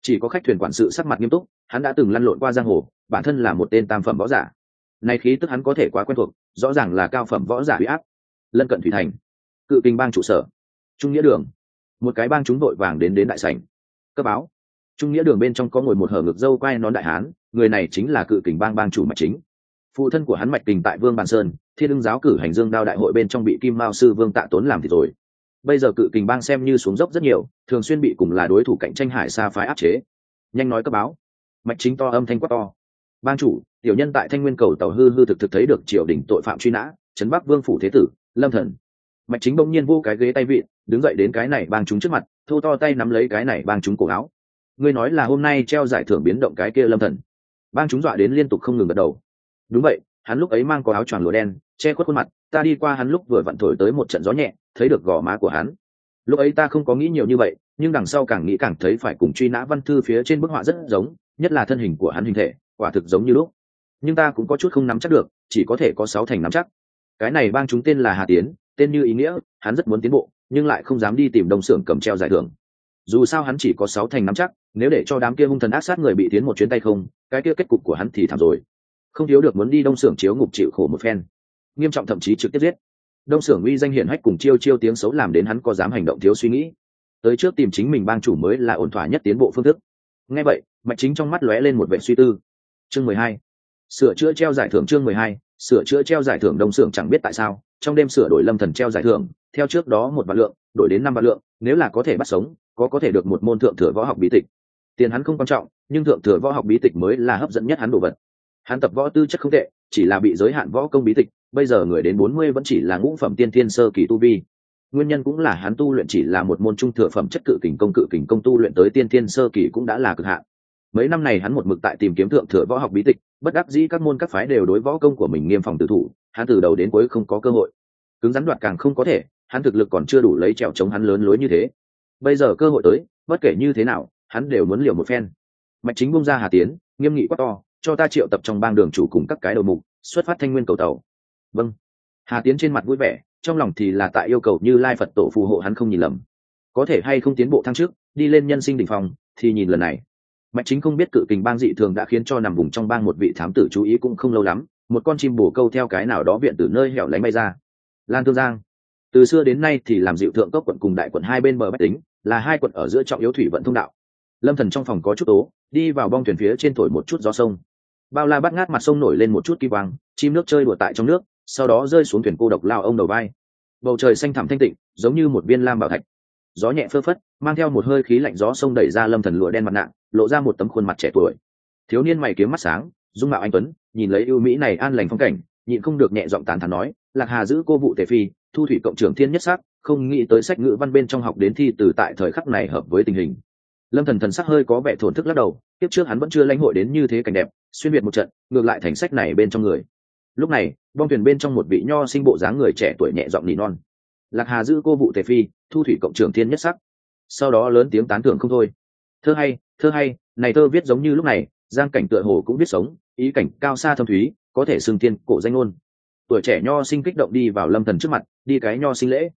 Chỉ có khách thuyền quản sự sắc mặt nghiêm túc, hắn đã từng lăn lộn qua giang hồ, bản thân là một tên tam phẩm võ giả. Nay khí tức hắn có thể quá quen thuộc, rõ ràng là cao phẩm võ giả huy áp. Lân cận thủy thành, cự kinh bang trụ sở, trung nghĩa đường. Một cái bang chúng đội vàng đến đến đại sảnh. Cấp báo. Trung nghĩa đường bên trong có ngồi một hở ngực dâu quai nón đại hán, người này chính là cự kình bang bang chủ mạch chính phụ thân của hắn mạch kình tại vương bàn sơn, thiên ưng giáo cử hành dương đao đại hội bên trong bị kim mao sư vương tạ tốn làm thì rồi. Bây giờ cự kình bang xem như xuống dốc rất nhiều, thường xuyên bị cùng là đối thủ cạnh tranh hải xa phái áp chế. Nhanh nói cấp báo. Mạch chính to, âm thanh quát to. Bang chủ, tiểu nhân tại thanh nguyên cầu tàu hư hư thực thực thấy được triều đình tội phạm truy nã, trấn bắc vương phủ thế tử, lâm thần. Mạch chính bỗng nhiên vô cái ghế tay vịn, đứng dậy đến cái này bang chúng trước mặt, thô to tay nắm lấy cái này bang chúng cổ áo. Ngươi nói là hôm nay treo giải thưởng biến động cái kia lâm thần. Bang chúng dọa đến liên tục không ngừng gật đầu đúng vậy, hắn lúc ấy mang có áo choàng lụa đen, che khuất khuôn mặt, ta đi qua hắn lúc vừa vặn thổi tới một trận gió nhẹ, thấy được gò má của hắn. Lúc ấy ta không có nghĩ nhiều như vậy, nhưng đằng sau càng nghĩ càng thấy phải cùng truy nã văn thư phía trên bức họa rất giống, nhất là thân hình của hắn hình thể, quả thực giống như lúc. Nhưng ta cũng có chút không nắm chắc được, chỉ có thể có sáu thành nắm chắc. Cái này bang chúng tên là hà tiến, tên như ý nghĩa, hắn rất muốn tiến bộ, nhưng lại không dám đi tìm đông xưởng cầm treo giải thưởng. Dù sao hắn chỉ có sáu thành nắm chắc, nếu để cho đám kia hung thần ác sát người bị tiến một chuyến tay không, cái kia kết cục của hắn thì thảm rồi không thiếu được muốn đi đông xưởng chiếu ngục chịu khổ một phen. Nghiêm trọng thậm chí trực tiếp giết. Đông xưởng uy danh hiển hách cùng chiêu chiêu tiếng xấu làm đến hắn có dám hành động thiếu suy nghĩ. Tới trước tìm chính mình bang chủ mới là ổn thỏa nhất tiến bộ phương thức. Nghe vậy, mạch chính trong mắt lóe lên một vệ suy tư. Chương mười hai. Sửa chữa treo giải thưởng chương mười hai. Sửa chữa treo giải thưởng đông xưởng chẳng biết tại sao, trong đêm sửa đổi lâm thần treo giải thưởng, theo trước đó một vạn lượng, đổi đến năm vạn lượng, nếu là có thể bắt sống, có có thể được một môn thượng thừa võ học bí tịch. Tiền hắn không quan trọng, nhưng thượng thừa võ học bí tịch mới là hấp dẫn nhất hắn đồ vật hắn tập võ tư chất không tệ, chỉ là bị giới hạn võ công bí tịch, bây giờ người đến bốn mươi vẫn chỉ là ngũ phẩm tiên thiên sơ kỳ tu vi. Nguyên nhân cũng là hắn tu luyện chỉ là một môn trung thừa phẩm chất cự kình công, cự kình công tu luyện tới tiên tiên sơ kỳ cũng đã là cực hạn. Mấy năm này hắn một mực tại tìm kiếm thượng thừa võ học bí tịch, bất đắc dĩ các môn các phái đều đối võ công của mình nghiêm phòng tự thủ, hắn từ đầu đến cuối không có cơ hội. Cứng rắn đoạt càng không có thể, hắn thực lực còn chưa đủ lấy trèo chống hắn lớn lối như thế. Bây giờ cơ hội tới, bất kể như thế nào, hắn đều muốn liều một phen. Mạch chính bung ra hà tiến, nghiêm nghị quát to cho ta triệu tập trong bang đường chủ cùng các cái đầu mục, xuất phát thanh nguyên cầu tàu. Vâng. Hà tiến trên mặt vui vẻ, trong lòng thì là tại yêu cầu như lai phật tổ phù hộ hắn không nhìn lầm. Có thể hay không tiến bộ thăng trước đi lên nhân sinh đ ỉ n h phòng thì nhìn lần này. Mạch chính không biết cự kình bang dị thường đã khiến cho nằm vùng trong bang một vị thám tử chú ý cũng không lâu lắm, một con chim bồ câu theo cái nào đó viện từ nơi hẻo lánh bay ra. Lan thương giang. Từ xưa đến nay thì làm dịu thượng cấp quận cùng đại quận hai bên bờ bách tính, là hai quận ở giữa trọng yếu thủy vận thông đạo. Lâm thần trong phòng có chút tố, đi vào bong thuyền phía trên thổi một chút gió sông bao la bắt ngát mặt sông nổi lên một chút kỳ quang, chim nước chơi đùa tại trong nước, sau đó rơi xuống thuyền cô độc lao ông đầu vai. Bầu trời xanh thẳm thanh tịnh, giống như một viên lam bảo thạch. Gió nhẹ phơ phất, mang theo một hơi khí lạnh gió sông đẩy ra lâm thần lụa đen mặt nạ, lộ ra một tấm khuôn mặt trẻ tuổi. Thiếu niên mày kiếm mắt sáng, dung mạo anh tuấn, nhìn lấy ưu mỹ này an lành phong cảnh, nhịn không được nhẹ giọng tán thán nói, lạc hà giữ cô vụ tề phi, thu thủy cộng trưởng thiên nhất sắc không nghĩ tới sách ngữ văn bên trong học đến thi từ tại thời khắc này hợp với tình hình lâm thần thần sắc hơi có vẻ thổn thức lắc đầu tiếp trước hắn vẫn chưa lãnh hội đến như thế cảnh đẹp, xuyên việt một trận, ngược lại thành sách này bên trong người. Lúc này, bong thuyền bên trong một vị nho sinh bộ dáng người trẻ tuổi nhẹ giọng nỉ non. Lạc hà giữ cô vụ tề phi, thu thủy cộng trưởng thiên nhất sắc. Sau đó lớn tiếng tán thưởng không thôi. Thơ hay thơ hay, này thơ viết giống như lúc này, giang cảnh tựa hồ cũng biết sống, ý cảnh cao xa thâm thúy, có thể xưng tiên cổ danh ngôn. Tuổi trẻ nho sinh kích động đi vào lâm thần trước mặt, đi cái nho sinh lễ.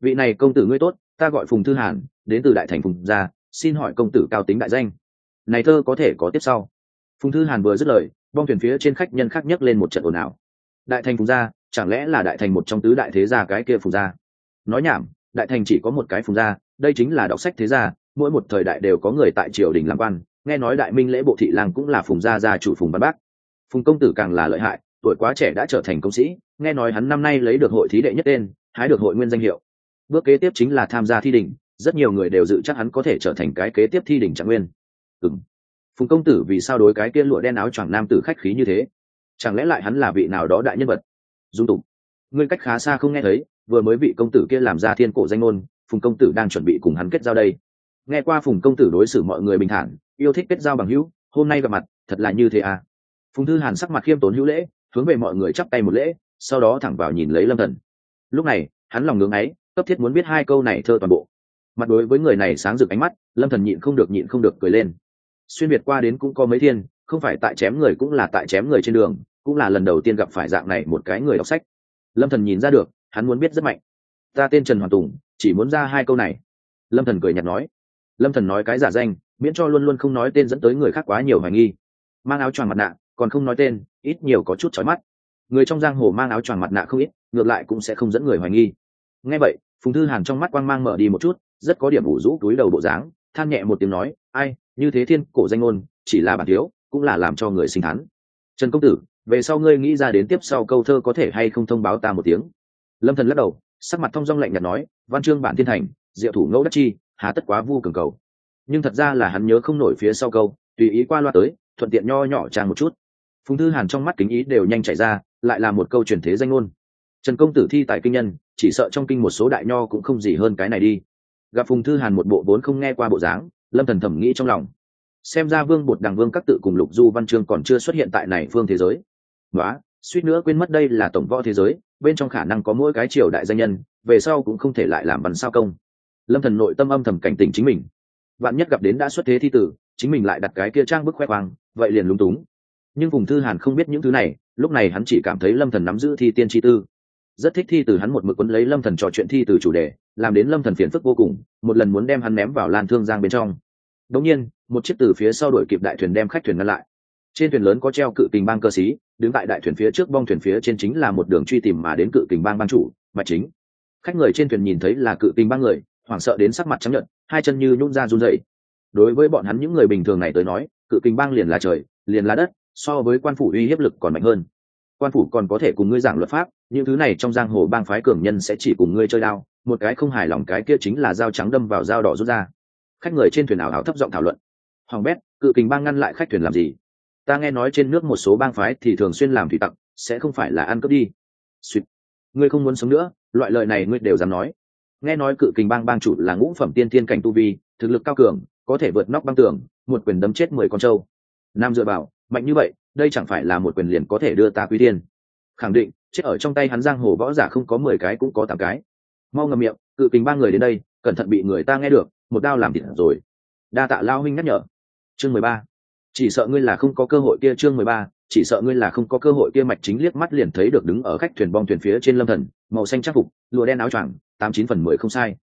Vị này công tử ngươi tốt, ta gọi phùng thư hàn, đến từ đại thành phùng gia xin hỏi công tử cao tính đại danh. Này thơ có thể có tiếp sau. Phùng thư hàn vừa dứt lời, bong thuyền phía trên khách nhân khác nhấc lên một trận ồn ào. Đại thành phùng gia, chẳng lẽ là đại thành một trong tứ đại thế gia cái kia phùng gia? Nói nhảm, đại thành chỉ có một cái phùng gia, đây chính là đọc sách thế gia, mỗi một thời đại đều có người tại triều đình làm quan, nghe nói đại minh lễ bộ thị lang cũng là phùng gia gia chủ phùng văn bác. Phùng công tử càng là lợi hại, tuổi quá trẻ đã trở thành công sĩ, nghe nói hắn năm nay lấy được hội thí đệ nhất tên, hái được hội nguyên danh hiệu. Bước kế tiếp chính là tham gia thi đình rất nhiều người đều dự chắc hắn có thể trở thành cái kế tiếp thi đỉnh trạng nguyên. Ừ m phùng công tử vì sao đối cái kia lụa đen áo choàng nam tử khách khí như thế? Chẳng lẽ lại hắn là vị nào đó đại nhân vật? Dung tục ngươi cách khá xa không nghe thấy, vừa mới vị công tử kia làm ra thiên cổ danh ngôn, phùng công tử đang chuẩn bị cùng hắn kết giao đây. Nghe qua phùng công tử đối xử mọi người bình thản, yêu thích kết giao bằng hữu, hôm nay gặp mặt, thật là như thế à? Phùng thư hàn sắc mặt khiêm tốn hữu lễ, hướng về mọi người chắp tay một lễ, sau đó thẳng vào nhìn lấy lâm thần. Lúc này, hắn lòng ngưỡng ấy, cấp thiết muốn biết hai câu này thơ toàn bộ mặt đối với người này sáng rực ánh mắt, lâm thần nhịn không được, nhịn không được cười lên. Xuyên việt qua đến cũng có mấy thiên, không phải tại chém người cũng là tại chém người trên đường, cũng là lần đầu tiên gặp phải dạng này một cái người đọc sách. Lâm thần nhìn ra được, hắn muốn biết rất mạnh. Ta tên trần Hoàn tùng, chỉ muốn ra hai câu này. Lâm thần cười nhạt nói. Lâm thần nói cái giả danh, miễn cho luôn luôn không nói tên dẫn tới người khác quá nhiều hoài nghi. Mang áo choàng mặt nạ, còn không nói tên, ít nhiều có chút chói mắt. Người trong giang hồ mang áo choàng mặt nạ không ít, ngược lại cũng sẽ không dẫn người hoài nghi. Ngay vậy phùng thư hàn trong mắt quang mang mở đi một chút, rất có điểm ủ rũ túi đầu bộ dáng, than nhẹ một tiếng nói, ai, như thế thiên cổ danh ngôn, chỉ là bản thiếu, cũng là làm cho người sinh thắn trần công tử, về sau ngươi nghĩ ra đến tiếp sau câu thơ có thể hay không thông báo ta một tiếng? Lâm thần lắc đầu, sắc mặt thông dong lạnh nhạt nói, văn chương bản thiên thành, diệu thủ ngẫu đắc chi, hà tất quá vu cường cầu. Nhưng thật ra là hắn nhớ không nổi phía sau câu, tùy ý qua loa tới, thuận tiện nho nhỏ trang một chút. Phùng thư hàn trong mắt kính ý đều nhanh chảy ra, lại là một câu truyền thế danh ngôn trần công tử thi tại kinh nhân, chỉ sợ trong kinh một số đại nho cũng không gì hơn cái này đi. Gặp phùng thư hàn một bộ vốn không nghe qua bộ dáng, lâm thần thầm nghĩ trong lòng. Xem ra vương bột đằng vương các tự cùng lục du văn chương còn chưa xuất hiện tại này phương thế giới. Nói suýt nữa quên mất đây là tổng võ thế giới, bên trong khả năng có mỗi cái triều đại danh nhân, về sau cũng không thể lại làm văn sao công. Lâm thần nội tâm âm thầm cảnh tỉnh chính mình. Vạn nhất gặp đến đã xuất thế thi tử, chính mình lại đặt cái kia trang bức khoe khoang, vậy liền lúng túng. Nhưng Phùng thư hàn không biết những thứ này, lúc này hắn chỉ cảm thấy lâm thần nắm giữ thi tiên chi tư rất thích thi từ hắn một mực quấn lấy lâm thần trò chuyện thi từ chủ đề, làm đến lâm thần phiền phức vô cùng, một lần muốn đem hắn ném vào lan thương giang bên trong. Đống nhiên, một chiếc từ phía sau đuổi kịp đại thuyền đem khách thuyền ngăn lại. Trên thuyền lớn có treo cự kình bang cơ sĩ, đứng tại đại thuyền phía trước bong thuyền phía trên chính là một đường truy tìm mà đến cự kình bang ban chủ mạch chính. Khách người trên thuyền nhìn thấy là cự kình bang người, hoảng sợ đến sắc mặt trắng nhợt, hai chân như nhún ra run rẩy. Đối với bọn hắn những người bình thường này tới nói, cự kình bang liền là trời, liền là đất, so với quan phủ uy hiếp lực còn mạnh hơn. Quan phủ còn có thể cùng ngươi giảng luật pháp những thứ này trong giang hồ bang phái cường nhân sẽ chỉ cùng ngươi chơi đao, một cái không hài lòng cái kia chính là dao trắng đâm vào dao đỏ rút ra. Khách người trên thuyền ảo ảo thấp giọng thảo luận. Hoàng bét, cự kình bang ngăn lại khách thuyền làm gì? Ta nghe nói trên nước một số bang phái thì thường xuyên làm thủy tặc, sẽ không phải là ăn cướp đi. Suýt ngươi không muốn sống nữa, loại lời này ngươi đều dám nói. Nghe nói cự kình bang bang chủ là ngũ phẩm tiên thiên cảnh tu vi, thực lực cao cường, có thể vượt nóc băng tường, một quyền đấm chết mười con trâu. Nam dựa vào, mạnh như vậy, đây chẳng phải là một quyền liền có thể đưa ta quý tiên khẳng định, chết ở trong tay hắn giang hồ võ giả không có mười cái cũng có tám cái. Mau ngầm miệng, cự kình ba người đến đây, cẩn thận bị người ta nghe được, một đao làm thịt rồi. Đa tạ lao huynh nhắc nhở. Chương mười ba. Chỉ sợ ngươi là không có cơ hội kia, chương mười ba, chỉ sợ ngươi là không có cơ hội kia, mạch chính liếc mắt liền thấy được đứng ở khách thuyền bong thuyền phía trên lâm thần, màu xanh trang phục, lụa đen áo choàng, tám chín phần mười không sai.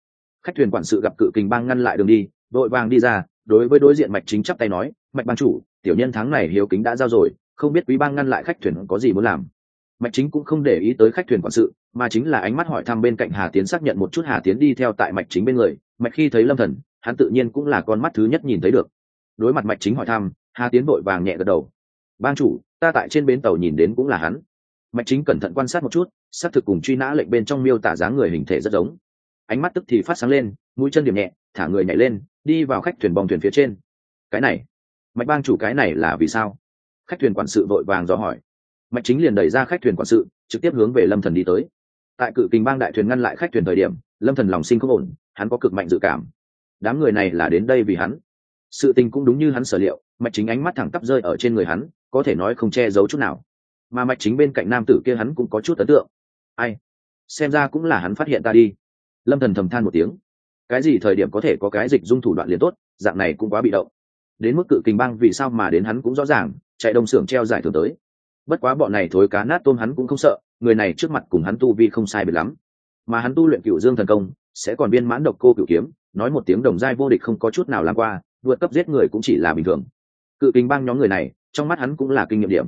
Khách thuyền quản sự gặp cự kình bang ngăn lại đường đi đội vàng đi ra, đối với đối diện mạch chính chắp tay nói, mạch bang chủ, tiểu nhân tháng này hiếu kính đã giao rồi, không biết quý bang ngăn lại khách thuyền có gì muốn làm? Mạch chính cũng không để ý tới khách thuyền quản sự, mà chính là ánh mắt hỏi thăm bên cạnh hà tiến xác nhận một chút hà tiến đi theo tại mạch chính bên người. Mạch khi thấy lâm thần, hắn tự nhiên cũng là con mắt thứ nhất nhìn thấy được. Đối mặt mạch chính hỏi thăm, hà tiến vội vàng nhẹ gật đầu. Ban chủ, ta tại trên bến tàu nhìn đến cũng là hắn. Mạch chính cẩn thận quan sát một chút, xác thực cùng truy nã lệnh bên trong miêu tả dáng người hình thể rất giống. Ánh mắt tức thì phát sáng lên, mũi chân điểm nhẹ, thả người nhảy lên, đi vào khách thuyền bong thuyền phía trên. Cái này, mạch bang chủ cái này là vì sao? Khách thuyền quản sự vội vàng dò hỏi mạch chính liền đẩy ra khách thuyền quản sự, trực tiếp hướng về lâm thần đi tới. Tại cự kình bang đại thuyền ngăn lại khách thuyền thời điểm, lâm thần lòng sinh không ổn, hắn có cực mạnh dự cảm. Đám người này là đến đây vì hắn. Sự tình cũng đúng như hắn sở liệu, mạch chính ánh mắt thẳng tắp rơi ở trên người hắn, có thể nói không che giấu chút nào. Mà mạch chính bên cạnh nam tử kia hắn cũng có chút ấn tượng. Ai? Xem ra cũng là hắn phát hiện ta đi. Lâm thần thầm than một tiếng. Cái gì thời điểm có thể có cái dịch dung thủ đoạn liền tốt, dạng này cũng quá bị động. Đến mức cự kình bang vì sao mà đến hắn cũng rõ ràng, chạy đông xưởng treo giải thưởng tới bất quá bọn này thối cá nát tôm hắn cũng không sợ, người này trước mặt cùng hắn tu vi không sai biệt lắm. Mà hắn tu luyện cựu dương thần công, sẽ còn biên mãn độc cô cựu kiếm, nói một tiếng đồng giai vô địch không có chút nào làm qua, vượt cấp giết người cũng chỉ là bình thường. Cự kinh bang nhóm người này, trong mắt hắn cũng là kinh nghiệm điểm.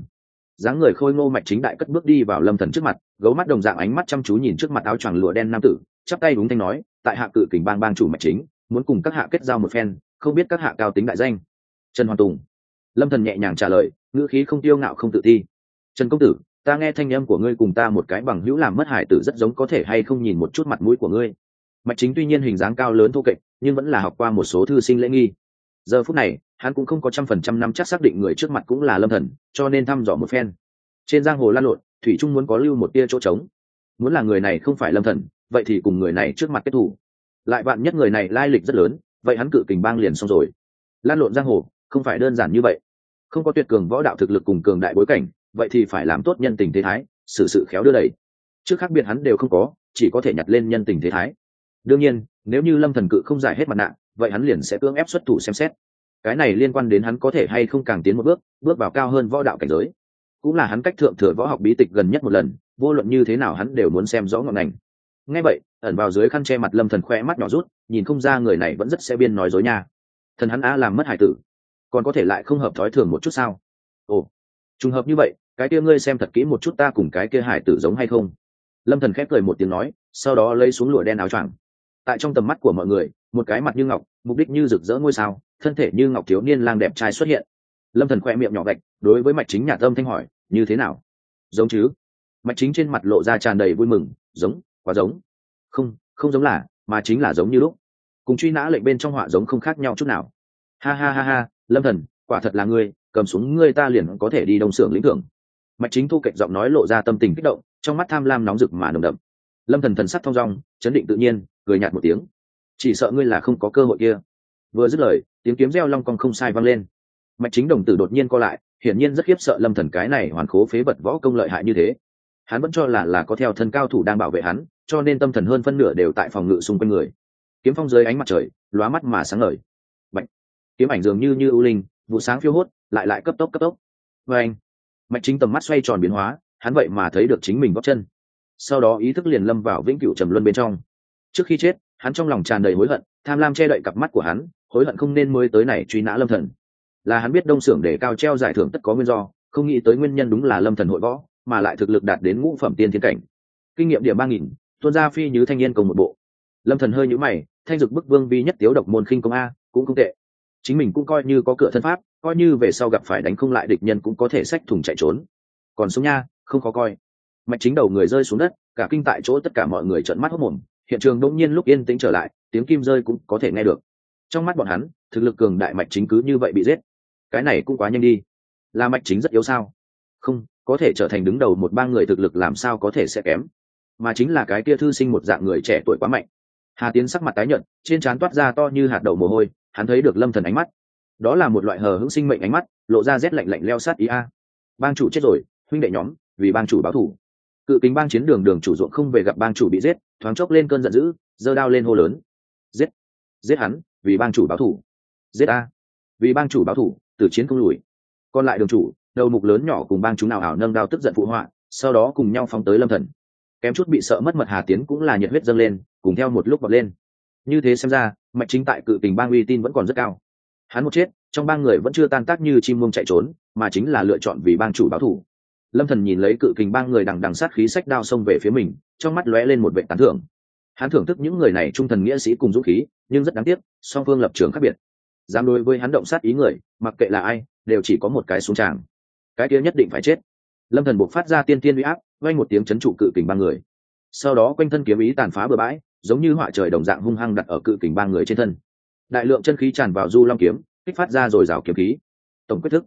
Dáng người khôi ngô mạch chính đại cất bước đi vào lâm thần trước mặt, gấu mắt đồng dạng ánh mắt chăm chú nhìn trước mặt áo choàng lụa đen nam tử, chắp tay đúng thanh nói, tại hạ cự kình bang bang chủ mạch chính, muốn cùng các hạ kết giao một phen, không biết các hạ cao tính đại danh. Trần hoàn tùng. Lâm thần nhẹ nhàng trả lời, ngữ khí không tiêu ngạo không tự thi trần công tử, ta nghe thanh âm của ngươi cùng ta một cái bằng hữu làm mất hải tử rất giống có thể hay không nhìn một chút mặt mũi của ngươi. Mạch chính tuy nhiên hình dáng cao lớn thô kệch, nhưng vẫn là học qua một số thư sinh lễ nghi. Giờ phút này, hắn cũng không có trăm phần trăm năm chắc xác định người trước mặt cũng là lâm thần, cho nên thăm dò một phen. Trên giang hồ lan lộn, thủy trung muốn có lưu một tia chỗ trống. Muốn là người này không phải lâm thần, vậy thì cùng người này trước mặt kết thủ lại bạn nhất người này lai lịch rất lớn, vậy hắn cự kình bang liền xong rồi. Lan lộn giang hồ, không phải đơn giản như vậy. Không có tuyệt cường võ đạo thực lực cùng cường đại bối cảnh vậy thì phải làm tốt nhân tình thế thái xử sự, sự khéo đưa đẩy. Trước khác biệt hắn đều không có chỉ có thể nhặt lên nhân tình thế thái. Đương nhiên nếu như lâm thần cự không giải hết mặt nạ vậy hắn liền sẽ cưỡng ép xuất thủ xem xét. Cái này liên quan đến hắn có thể hay không càng tiến một bước bước vào cao hơn võ đạo cảnh giới. Cũng là hắn cách thượng thừa võ học bí tịch gần nhất một lần vô luận như thế nào hắn đều muốn xem rõ ngọn ngành. Ngay vậy ẩn vào dưới khăn che mặt lâm thần khoe mắt nhỏ rút nhìn không ra người này vẫn rất xe biên nói dối nha. Thần hắn a làm mất hải tử còn có thể lại không hợp thói thường một chút sao? Ồ trùng hợp như vậy cái kia ngươi xem thật kỹ một chút ta cùng cái kia hải tử giống hay không? Lâm thần khép cười một tiếng nói, sau đó lấy xuống lụa đen áo choàng. Tại trong tầm mắt của mọi người, một cái mặt như ngọc, mục đích như rực rỡ ngôi sao, thân thể như ngọc thiếu niên lang đẹp trai xuất hiện. Lâm thần khoe miệng nhỏ gạch đối với mạch chính nhà tâm thanh hỏi, như thế nào? Giống chứ. Mạch chính trên mặt lộ ra tràn đầy vui mừng, giống, quá giống. Không không giống là, mà chính là giống như lúc. Cùng truy nã lệnh bên trong họa giống không khác nhau chút nào. Ha ha ha ha, lâm thần, quả thật là ngươi, cầm súng ngươi ta liền có thể đi đồng xưởng lĩnh thưởng mạch chính thu kệch giọng nói lộ ra tâm tình kích động, trong mắt tham lam nóng rực mà nồng đậm. Lâm thần thần sắc thong dong, chấn định tự nhiên, cười nhạt một tiếng. Chỉ sợ ngươi là không có cơ hội kia. Vừa dứt lời, tiếng kiếm reo long cong không sai vang lên. Mạch chính đồng tử đột nhiên co lại, hiển nhiên rất khiếp sợ lâm thần cái này hoàn khố phế vật võ công lợi hại như thế. Hắn vẫn cho là là có theo thân cao thủ đang bảo vệ hắn, cho nên tâm thần hơn phân nửa đều tại phòng ngự xung quanh người. Kiếm phong dưới ánh mặt trời, lóa mắt mà sáng ngời. Bạch. kiếm ảnh dường như như ưu linh, vụ sáng phiêu hốt, lại lại cấp tốc cấp tốc. Và anh mạch chính tầm mắt xoay tròn biến hóa, hắn vậy mà thấy được chính mình góp chân. Sau đó ý thức liền lâm vào vĩnh cửu trầm luân bên trong. Trước khi chết, hắn trong lòng tràn đầy hối hận, tham lam che đậy cặp mắt của hắn, hối hận không nên mới tới này truy nã lâm thần. Là hắn biết đông xưởng để cao treo giải thưởng tất có nguyên do, không nghĩ tới nguyên nhân đúng là lâm thần hội võ, mà lại thực lực đạt đến ngũ phẩm tiên thiên cảnh. Kinh nghiệm điểm ba nghìn tuôn ra phi như thanh niên cùng một bộ. Lâm thần hơi nhũ mày, thanh dực bức vương vi nhất tiếu độc môn khinh công a, cũng không tệ chính mình cũng coi như có cửa thân pháp, coi như về sau gặp phải đánh không lại địch nhân cũng có thể xách thùng chạy trốn. Còn sống nha, không có coi. Mạch chính đầu người rơi xuống đất, cả kinh tại chỗ tất cả mọi người trợn mắt hốc mồm hiện trường đỗng nhiên lúc yên tĩnh trở lại, tiếng kim rơi cũng có thể nghe được. Trong mắt bọn hắn, thực lực cường đại mạch chính cứ như vậy bị giết. Cái này cũng quá nhanh đi. Là mạch chính rất yếu sao? Không, có thể trở thành đứng đầu một ba người thực lực làm sao có thể sẽ kém? Mà chính là cái kia thư sinh một dạng người trẻ tuổi quá mạnh. Hà tiến sắc mặt tái nhợt, trên trán toát ra to như hạt đầu mồ hôi hắn thấy được lâm thần ánh mắt. Đó là một loại hờ hững sinh mệnh ánh mắt, lộ ra rét lạnh lạnh leo sát ý a. Bang chủ chết rồi, huynh đệ nhóm, vì bang chủ báo thù cự kính bang chiến đường đường chủ ruộng không về gặp bang chủ bị giết, thoáng chốc lên cơn giận dữ, giơ đao lên hô lớn. Giết giết hắn, vì bang chủ báo thù giết a. Vì bang chủ báo thù từ chiến không lùi. Còn lại đường chủ, đầu mục lớn nhỏ cùng bang chúng nào ảo nâng đao tức giận phụ họa, sau đó cùng nhau phóng tới lâm thần. Kém chút bị sợ mất mật hà tiến cũng là nhiệt huyết dâng lên, cùng theo một lúc bật lên. Như thế xem ra mạch chính tại cự tình bang uy tin vẫn còn rất cao. Hắn một chết, trong ba người vẫn chưa tan tác như chim muông chạy trốn, mà chính là lựa chọn vì bang chủ báo thủ. Lâm thần nhìn lấy cự kình bang người đằng đằng sát khí sách đao xông về phía mình, trong mắt lóe lên một vệ tán thưởng. Hắn thưởng thức những người này trung thần nghĩa sĩ cùng dũng khí, nhưng rất đáng tiếc, song phương lập trường khác biệt. Dám đối với hắn động sát ý người, mặc kệ là ai, đều chỉ có một cái xuống tràng. Cái kia nhất định phải chết. Lâm thần buộc phát ra tiên tiên uy áp, vang một tiếng chấn trụ cự kình bang người. Sau đó quanh thân kiếm ý tàn phá bừa bãi giống như họa trời đồng dạng hung hăng đặt ở cự kình bang người trên thân. Đại lượng chân khí tràn vào du long kiếm, kích phát ra rồi rào kiếm khí. Tổng quyết thức.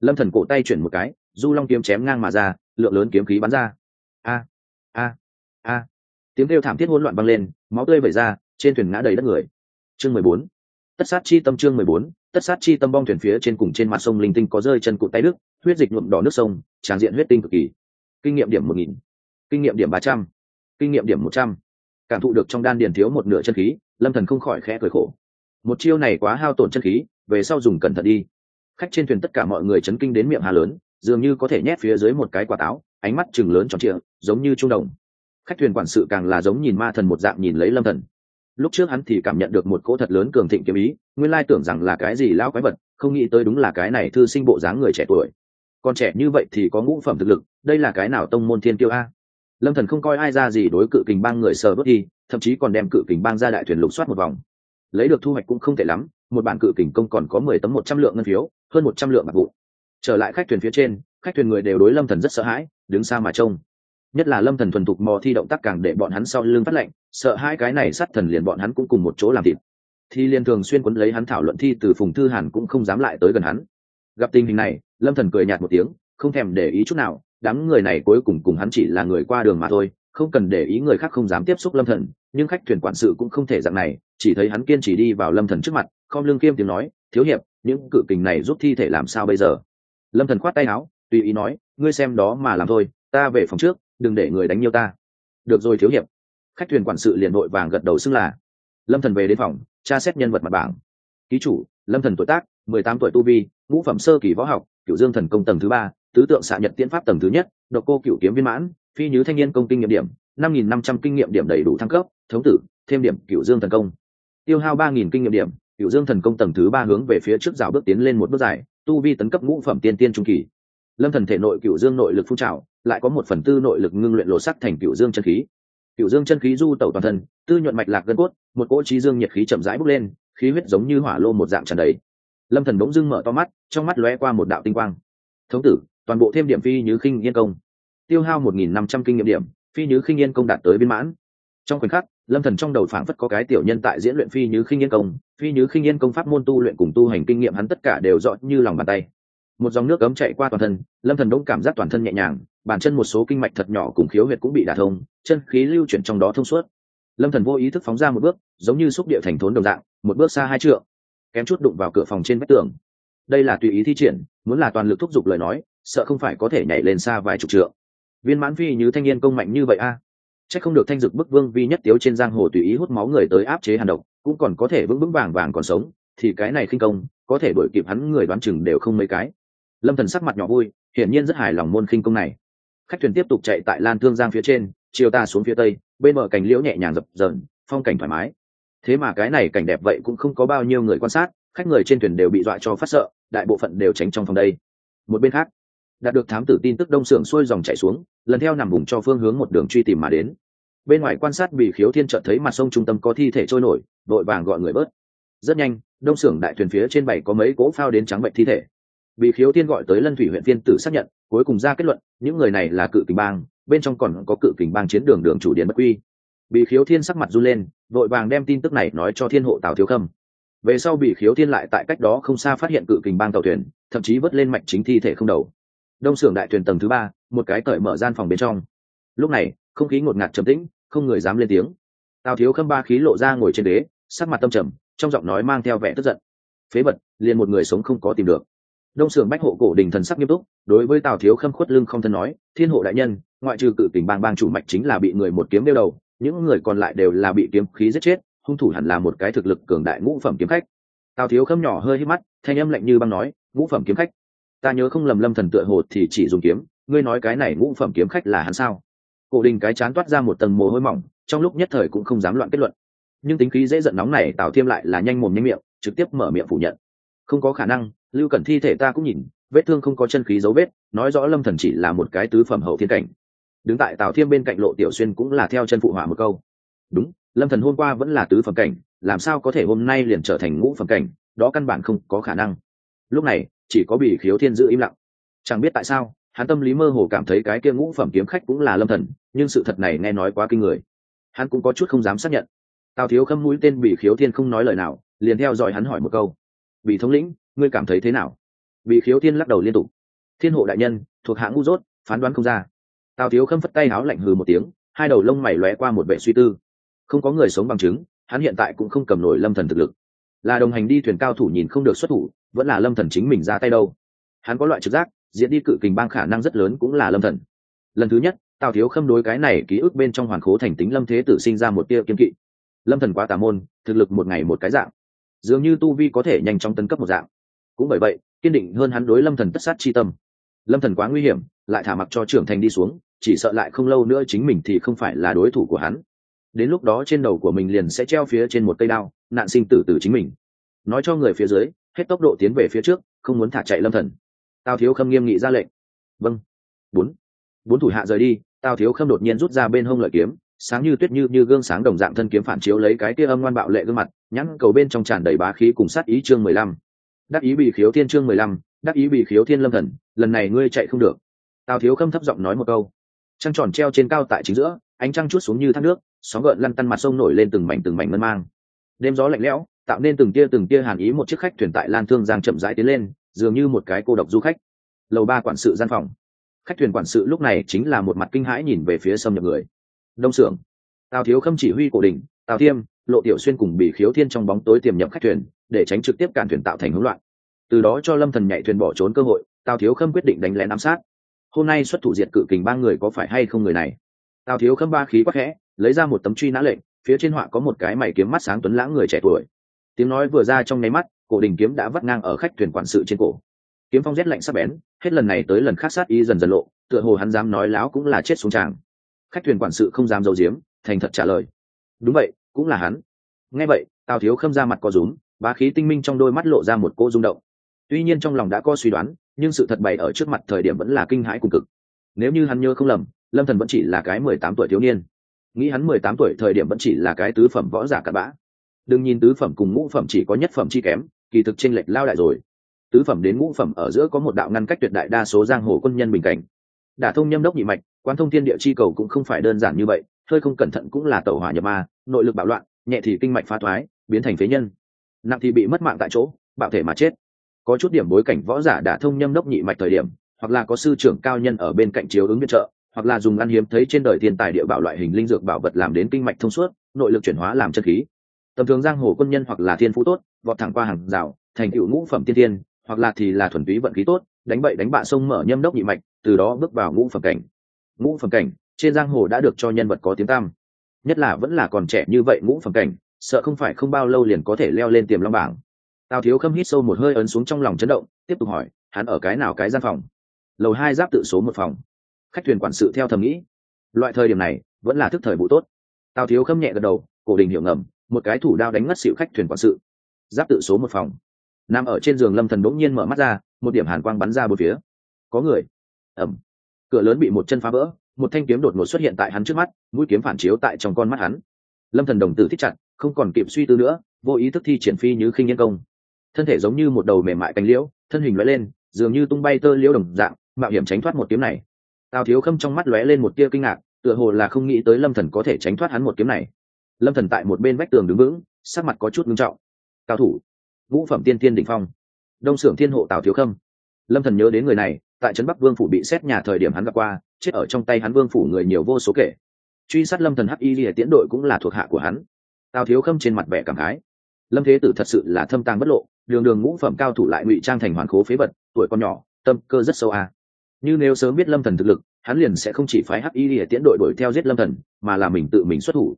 Lâm thần cổ tay chuyển một cái, du long kiếm chém ngang mà ra, lượng lớn kiếm khí bắn ra. A a a. Tiếng kêu thảm thiết hỗn loạn băng lên, máu tươi vẩy ra, trên thuyền ngã đầy đất người. Chương mười bốn. Tất sát chi tâm chương mười bốn, tất sát chi tâm bong thuyền phía trên cùng trên mặt sông linh tinh có rơi chân cụt tay đức huyết dịch nhuộm đỏ nước sông tràn diện huyết tinh cực kỳ. Kinh nghiệm điểm một nghìn, kinh nghiệm điểm ba trăm, kinh nghiệm điểm một trăm cảm thụ được trong đan điền thiếu một nửa chân khí, lâm thần không khỏi khẽ cười khổ. Một chiêu này quá hao tổn chân khí, về sau dùng cẩn thận đi. Khách trên thuyền tất cả mọi người chấn kinh đến miệng hà lớn, dường như có thể nhét phía dưới một cái quả táo, ánh mắt chừng lớn tròn trịa, giống như trung đồng. Khách thuyền quản sự càng là giống nhìn ma thần một dạng nhìn lấy lâm thần. Lúc trước hắn thì cảm nhận được một cỗ thật lớn cường thịnh kiếm ý, nguyên lai tưởng rằng là cái gì lão quái vật, không nghĩ tới đúng là cái này thư sinh bộ dáng người trẻ tuổi. Còn trẻ như vậy thì có ngũ phẩm thực lực, đây là cái nào tông môn thiên tiêu a? Lâm thần không coi ai ra gì đối cự kình bang người sờ bớt đi, thậm chí còn đem cự kình bang ra đại thuyền lục soát một vòng. Lấy được thu hoạch cũng không tệ lắm, một bản cự kình công còn có mười tấm một trăm lượng ngân phiếu, hơn một trăm lượng bạc vụ trở lại khách thuyền phía trên, khách thuyền người đều đối lâm thần rất sợ hãi, đứng xa mà trông. Nhất là lâm thần thuần thục mò thi động tác càng để bọn hắn sau lưng phát lệnh sợ hai cái này sát thần liền bọn hắn cũng cùng một chỗ làm thịt. Thi liên thường xuyên quấn lấy hắn thảo luận thi từ phùng thư hàn cũng không dám lại tới gần hắn. Gặp tình hình này, lâm thần cười nhạt một tiếng, không thèm để ý chút nào đám người này cuối cùng cùng hắn chỉ là người qua đường mà thôi, không cần để ý người khác không dám tiếp xúc lâm thần, nhưng khách thuyền quản sự cũng không thể dạng này, chỉ thấy hắn kiên trì đi vào lâm thần trước mặt, Khom lương kiêm tiếng nói, thiếu hiệp, những cự kình này giúp thi thể làm sao bây giờ? Lâm thần khoát tay áo, tùy ý nói, ngươi xem đó mà làm thôi, ta về phòng trước, đừng để người đánh nhiều ta. Được rồi, thiếu hiệp. Khách thuyền quản sự liền đội vàng gật đầu xưng là. Lâm thần về đến phòng, tra xét nhân vật mặt bảng. Ký chủ, lâm thần tuổi tác, mười tám tuổi tu vi, ngũ phẩm sơ kỳ võ học, cửu dương thần công tầng thứ ba tứ tượng xạ nhật tiễn pháp tầng thứ nhất, độc cô cửu kiếm viên mãn, phi nhứ thanh niên công kinh nghiệm điểm, năm nghìn năm trăm kinh nghiệm điểm đầy đủ thăng cấp, thống tử, thêm điểm cửu dương thần công. Tiêu hao ba nghìn kinh nghiệm điểm cửu dương thần công tầng thứ ba hướng về phía trước rào bước tiến lên một bước dài, tu vi tấn cấp ngũ phẩm tiên tiên trung kỳ. Lâm thần thể nội cửu dương nội lực phun trào, lại có một phần tư nội lực ngưng luyện lộ sắc thành cửu dương chân khí. Cửu dương chân khí du tẩu toàn thân, tư nhuận mạch lạc gân cốt, một cỗ trí dương nhiệt khí chậm rãi bốc lên, khí huyết giống như hỏa lô một dạng tràn đầy. Lâm thần bỗng dưng mở to mắt, trong mắt lóe qua một đạo tinh quang. Thống tử toàn bộ thêm điểm phi như khinh yên công. Tiêu hao một nghìn năm trăm kinh nghiệm điểm, phi như khinh yên công đạt tới biên mãn. Trong khoảnh khắc, lâm thần trong đầu phảng phất có cái tiểu nhân tại diễn luyện phi như khinh yên công. Phi như khinh yên công pháp môn tu luyện cùng tu hành kinh nghiệm hắn tất cả đều rõ như lòng bàn tay. Một dòng nước ấm chạy qua toàn thân, lâm thần đông cảm giác toàn thân nhẹ nhàng, bàn chân một số kinh mạch thật nhỏ cùng khiếu huyệt cũng bị đả thông, chân khí lưu chuyển trong đó thông suốt. Lâm thần vô ý thức phóng ra một bước, giống như xúc địa thành thốn đồng dạng, một bước xa hai trượng, kém chút đụng vào cửa phòng trên vách tường. Đây là tùy ý thi triển, muốn là toàn lực thúc giục lời nói sợ không phải có thể nhảy lên xa vài chục trượng. Viên mãn phi như thanh niên công mạnh như vậy a? À? chắc không được thanh dực bức vương vi nhất tiếu trên giang hồ tùy ý hút máu người tới áp chế hàn độc, cũng còn có thể vững vững vàng vàng còn sống, thì cái này khinh công, có thể đổi kịp hắn người đoán chừng đều không mấy cái. Lâm thần sắc mặt nhỏ vui, hiển nhiên rất hài lòng môn khinh công này. Khách thuyền tiếp tục chạy tại lan thương giang phía trên, chiều ta xuống phía tây, bên bờ cành liễu nhẹ nhàng dập dờn, phong cảnh thoải mái. Thế mà cái này cảnh đẹp vậy cũng không có bao nhiêu người quan sát, khách người trên thuyền đều bị dọa cho phát sợ, đại bộ phận đều tránh trong phòng đây. Một bên khác đạt được thám tử tin tức đông sưởng xuôi dòng chảy xuống, lần theo nằm vùng cho phương hướng một đường truy tìm mà đến. Bên ngoài quan sát bị khiếu thiên chợt thấy mặt sông trung tâm có thi thể trôi nổi, đội vàng gọi người bớt. Rất nhanh, đông sưởng đại thuyền phía trên bảy có mấy cỗ phao đến trắng bệnh thi thể. Bị khiếu thiên gọi tới lân thủy huyện viên tử xác nhận, cuối cùng ra kết luận, những người này là cự kình bang, bên trong còn có cự kình bang chiến đường đường chủ điện bất quy. Bị khiếu thiên sắc mặt run lên vội vàng đem tin tức này nói cho thiên hộ tào thiếu khâm. Về sau bị khiếu thiên lại tại cách đó không xa phát hiện cự kình bang tàu thuyền, thậm chí vớt lên mạch chính thi thể không đầu đông xưởng đại thuyền tầng thứ ba, một cái cởi mở gian phòng bên trong. Lúc này, không khí ngột ngạt trầm tĩnh, không người dám lên tiếng. Tào thiếu khâm ba khí lộ ra ngồi trên đế sắc mặt tâm trầm, trong giọng nói mang theo vẻ tức giận. Phế vật, liền một người sống không có tìm được. Đông xưởng bách hộ cổ đình thần sắc nghiêm túc, đối với tào thiếu khâm khuất lưng không thân nói, thiên hộ đại nhân, ngoại trừ cự tình bang bang chủ mạch chính là bị người một kiếm đeo đầu, những người còn lại đều là bị kiếm khí giết chết, hung thủ hẳn là một cái thực lực cường đại ngũ phẩm kiếm khách. Tào thiếu khâm nhỏ hơi hít mắt, thanh âm lạnh như băng nói, ngũ phẩm kiếm khách ta nhớ không lầm lâm thần tựa hồ thì chỉ dùng kiếm. Ngươi nói cái này ngũ phẩm kiếm khách là hắn sao? Cổ đình cái chán toát ra một tầng mồ hôi mỏng, trong lúc nhất thời cũng không dám loạn kết luận. Nhưng tính khí dễ giận nóng này tào thiêm lại là nhanh mồm nhanh miệng, trực tiếp mở miệng phủ nhận. Không có khả năng, lưu cẩn thi thể ta cũng nhìn, vết thương không có chân khí dấu vết, nói rõ lâm thần chỉ là một cái tứ phẩm hậu thiên cảnh. Đứng tại tào thiêm bên cạnh lộ tiểu xuyên cũng là theo chân phụ họa một câu. Đúng, lâm thần hôm qua vẫn là tứ phẩm cảnh, làm sao có thể hôm nay liền trở thành ngũ phẩm cảnh, đó căn bản không có khả năng. Lúc này chỉ có bị khiếu thiên giữ im lặng. Chẳng biết tại sao, hắn tâm lý mơ hồ cảm thấy cái kia ngũ phẩm kiếm khách cũng là lâm thần, nhưng sự thật này nghe nói quá kinh người. Hắn cũng có chút không dám xác nhận. Tào thiếu khâm mũi tên bị khiếu thiên không nói lời nào, liền theo dõi hắn hỏi một câu. Bị thống lĩnh, ngươi cảm thấy thế nào? Bị khiếu thiên lắc đầu liên tục. Thiên hộ đại nhân, thuộc hãng ngu dốt, phán đoán không ra. Tào thiếu khâm phất tay áo lạnh hừ một tiếng, hai đầu lông mày lóe qua một vẻ suy tư. Không có người sống bằng chứng, hắn hiện tại cũng không cầm nổi lâm thần thực lực. Là đồng hành đi thuyền cao thủ nhìn không được xuất thủ vẫn là lâm thần chính mình ra tay đâu. Hắn có loại trực giác diễn đi cự kình bang khả năng rất lớn cũng là lâm thần. Lần thứ nhất, tào thiếu khâm đối cái này ký ức bên trong hoàn khố thành tính lâm thế tử sinh ra một tia kiên kỵ. Lâm thần quá tà môn, thực lực một ngày một cái dạng. Dường như tu vi có thể nhanh chóng tấn cấp một dạng. Cũng bởi vậy, kiên định hơn hắn đối lâm thần tất sát chi tâm. Lâm thần quá nguy hiểm, lại thả mặc cho trưởng thành đi xuống, chỉ sợ lại không lâu nữa chính mình thì không phải là đối thủ của hắn. Đến lúc đó trên đầu của mình liền sẽ treo phía trên một cây đao, nạn sinh tử từ chính mình. Nói cho người phía dưới hết tốc độ tiến về phía trước, không muốn thả chạy lâm thần. Tào thiếu khâm nghiêm nghị ra lệnh. Vâng. Bốn. Bốn thủ hạ rời đi, tào thiếu khâm đột nhiên rút ra bên hông lợi kiếm, sáng như tuyết như như gương sáng đồng dạng thân kiếm phản chiếu lấy cái kia âm ngoan bạo lệ gương mặt, nhãn cầu bên trong tràn đầy bá khí cùng sát ý chương mười lăm. Đắc ý bị khiếu thiên chương mười lăm, đắc ý bị khiếu thiên lâm thần, lần này ngươi chạy không được. Tào thiếu khâm thấp giọng nói một câu. Trăng tròn treo trên cao tại chính giữa, ánh trăng chút xuống như thác nước, sóng gợn lăn tăn mặt sông nổi lên từng mảnh từng mảnh mân mang. Đêm gió lạnh lẽo tạo nên từng tia từng tia hàn ý một chiếc khách thuyền tại lan thương giang chậm rãi tiến lên, dường như một cái cô độc du khách. Lầu ba quản sự gian phòng. Khách thuyền quản sự lúc này chính là một mặt kinh hãi nhìn về phía xâm nhập người. Đông xưởng tào thiếu khâm chỉ huy cổ đình tào thiêm, lộ tiểu xuyên cùng bị khiếu thiên trong bóng tối tiềm nhập khách thuyền, để tránh trực tiếp cản thuyền tạo thành hỗn loạn. Từ đó cho lâm thần nhảy thuyền bỏ trốn cơ hội, tào thiếu khâm quyết định đánh lén ám sát. Hôm nay xuất thủ diệt cự kình ba người có phải hay không người này? Tào thiếu khâm ba khí quắc khẽ, lấy ra một tấm truy nã lệnh, phía trên họa có một cái mày kiếm mắt sáng tuấn lãng người trẻ tuổi tiếng nói vừa ra trong nháy mắt, cổ đình kiếm đã vắt ngang ở khách thuyền quản sự trên cổ. Kiếm phong rét lạnh sắp bén, hết lần này tới lần khác sát ý dần dần lộ, tựa hồ hắn dám nói láo cũng là chết xuống tràng. Khách thuyền quản sự không dám giấu giếm, thành thật trả lời. Đúng vậy, cũng là hắn. Nghe vậy, tào thiếu khâm ra mặt co rúm, bá khí tinh minh trong đôi mắt lộ ra một cô rung động. Tuy nhiên trong lòng đã có suy đoán, nhưng sự thật bày ở trước mặt thời điểm vẫn là kinh hãi cùng cực. Nếu như hắn nhớ không lầm, lâm thần vẫn chỉ là cái mười tám tuổi thiếu niên. Nghĩ hắn mười tám tuổi thời điểm vẫn chỉ là cái tứ phẩm võ giả cặn bã đừng nhìn tứ phẩm cùng ngũ phẩm chỉ có nhất phẩm chi kém, kỳ thực trên lệch lao đại rồi. Tứ phẩm đến ngũ phẩm ở giữa có một đạo ngăn cách tuyệt đại đa số giang hồ quân nhân bình cảnh. Đả thông nhâm đốc nhị mạch quan thông thiên địa chi cầu cũng không phải đơn giản như vậy, hơi không cẩn thận cũng là tẩu hỏa nhập ma, nội lực bạo loạn, nhẹ thì kinh mạch phá thoái, biến thành phế nhân. Nặng thì bị mất mạng tại chỗ, bạo thể mà chết. Có chút điểm bối cảnh võ giả đả thông nhâm đốc nhị mạch thời điểm, hoặc là có sư trưởng cao nhân ở bên cạnh chiếu ứng viện trợ, hoặc là dùng ăn hiếm thấy trên đời thiên tài địa bảo loại hình linh dược bảo vật làm đến kinh mạch thông suốt, nội lực chuyển hóa làm chân khí tầm thường giang hồ quân nhân hoặc là thiên phú tốt, vọt thẳng qua hàng rào, thành cựu ngũ phẩm tiên tiên hoặc là thì là thuần túy vận khí tốt, đánh bậy đánh bạ sông mở nhâm đốc nhị mạch, từ đó bước vào ngũ phẩm cảnh. Ngũ phẩm cảnh, trên giang hồ đã được cho nhân vật có tiếng tam nhất là vẫn là còn trẻ như vậy ngũ phẩm cảnh, sợ không phải không bao lâu liền có thể leo lên tiềm long bảng. Tào thiếu khâm hít sâu một hơi ấn xuống trong lòng chấn động, tiếp tục hỏi, hắn ở cái nào cái gian phòng? Lầu hai giáp tự số một phòng. Khách thuyền quản sự theo thầm nghĩ. Loại thời điểm này, vẫn là thức thời vụ tốt. Tào thiếu khâm nhẹ gật đầu, cổ đình hiểu ngầm một cái thủ đao đánh ngất xịu khách thuyền quản sự. Giáp tự số một phòng. Nằm ở trên giường lâm thần bỗng nhiên mở mắt ra, một điểm hàn quang bắn ra một phía. Có người. Ẩm. Cửa lớn bị một chân phá vỡ, một thanh kiếm đột ngột xuất hiện tại hắn trước mắt, mũi kiếm phản chiếu tại trong con mắt hắn. Lâm thần đồng tử thích chặt, không còn kịp suy tư nữa, vô ý thức thi triển phi như khinh nhân công. Thân thể giống như một đầu mềm mại cánh liễu, thân hình lóe lên, dường như tung bay tơ liễu đồng dạng, mạo hiểm tránh thoát một kiếm này. Tào thiếu khâm trong mắt lóe lên một tia kinh ngạc, tựa hồ là không nghĩ tới lâm thần có thể tránh thoát hắn một kiếm này lâm thần tại một bên vách tường đứng vững, sắc mặt có chút ngưng trọng. Cao thủ vũ phẩm tiên tiên đỉnh phong, đông xưởng thiên hộ tào thiếu khâm. Lâm thần nhớ đến người này, tại trấn bắc vương phủ bị xét nhà thời điểm hắn gặp qua, chết ở trong tay hắn vương phủ người nhiều vô số kể. Truy sát lâm thần hắc y lìa Tiễn đội cũng là thuộc hạ của hắn. Tào thiếu khâm trên mặt vẻ cảm khái. Lâm thế tử thật sự là thâm tàng bất lộ, đường đường ngũ phẩm cao thủ lại ngụy trang thành hoàn khố phế vật, tuổi con nhỏ, tâm cơ rất sâu à. như nếu sớm biết lâm thần thực lực, hắn liền sẽ không chỉ phái hắc y lìa Tiễn đội đuổi theo giết lâm thần, mà là mình tự mình xuất thủ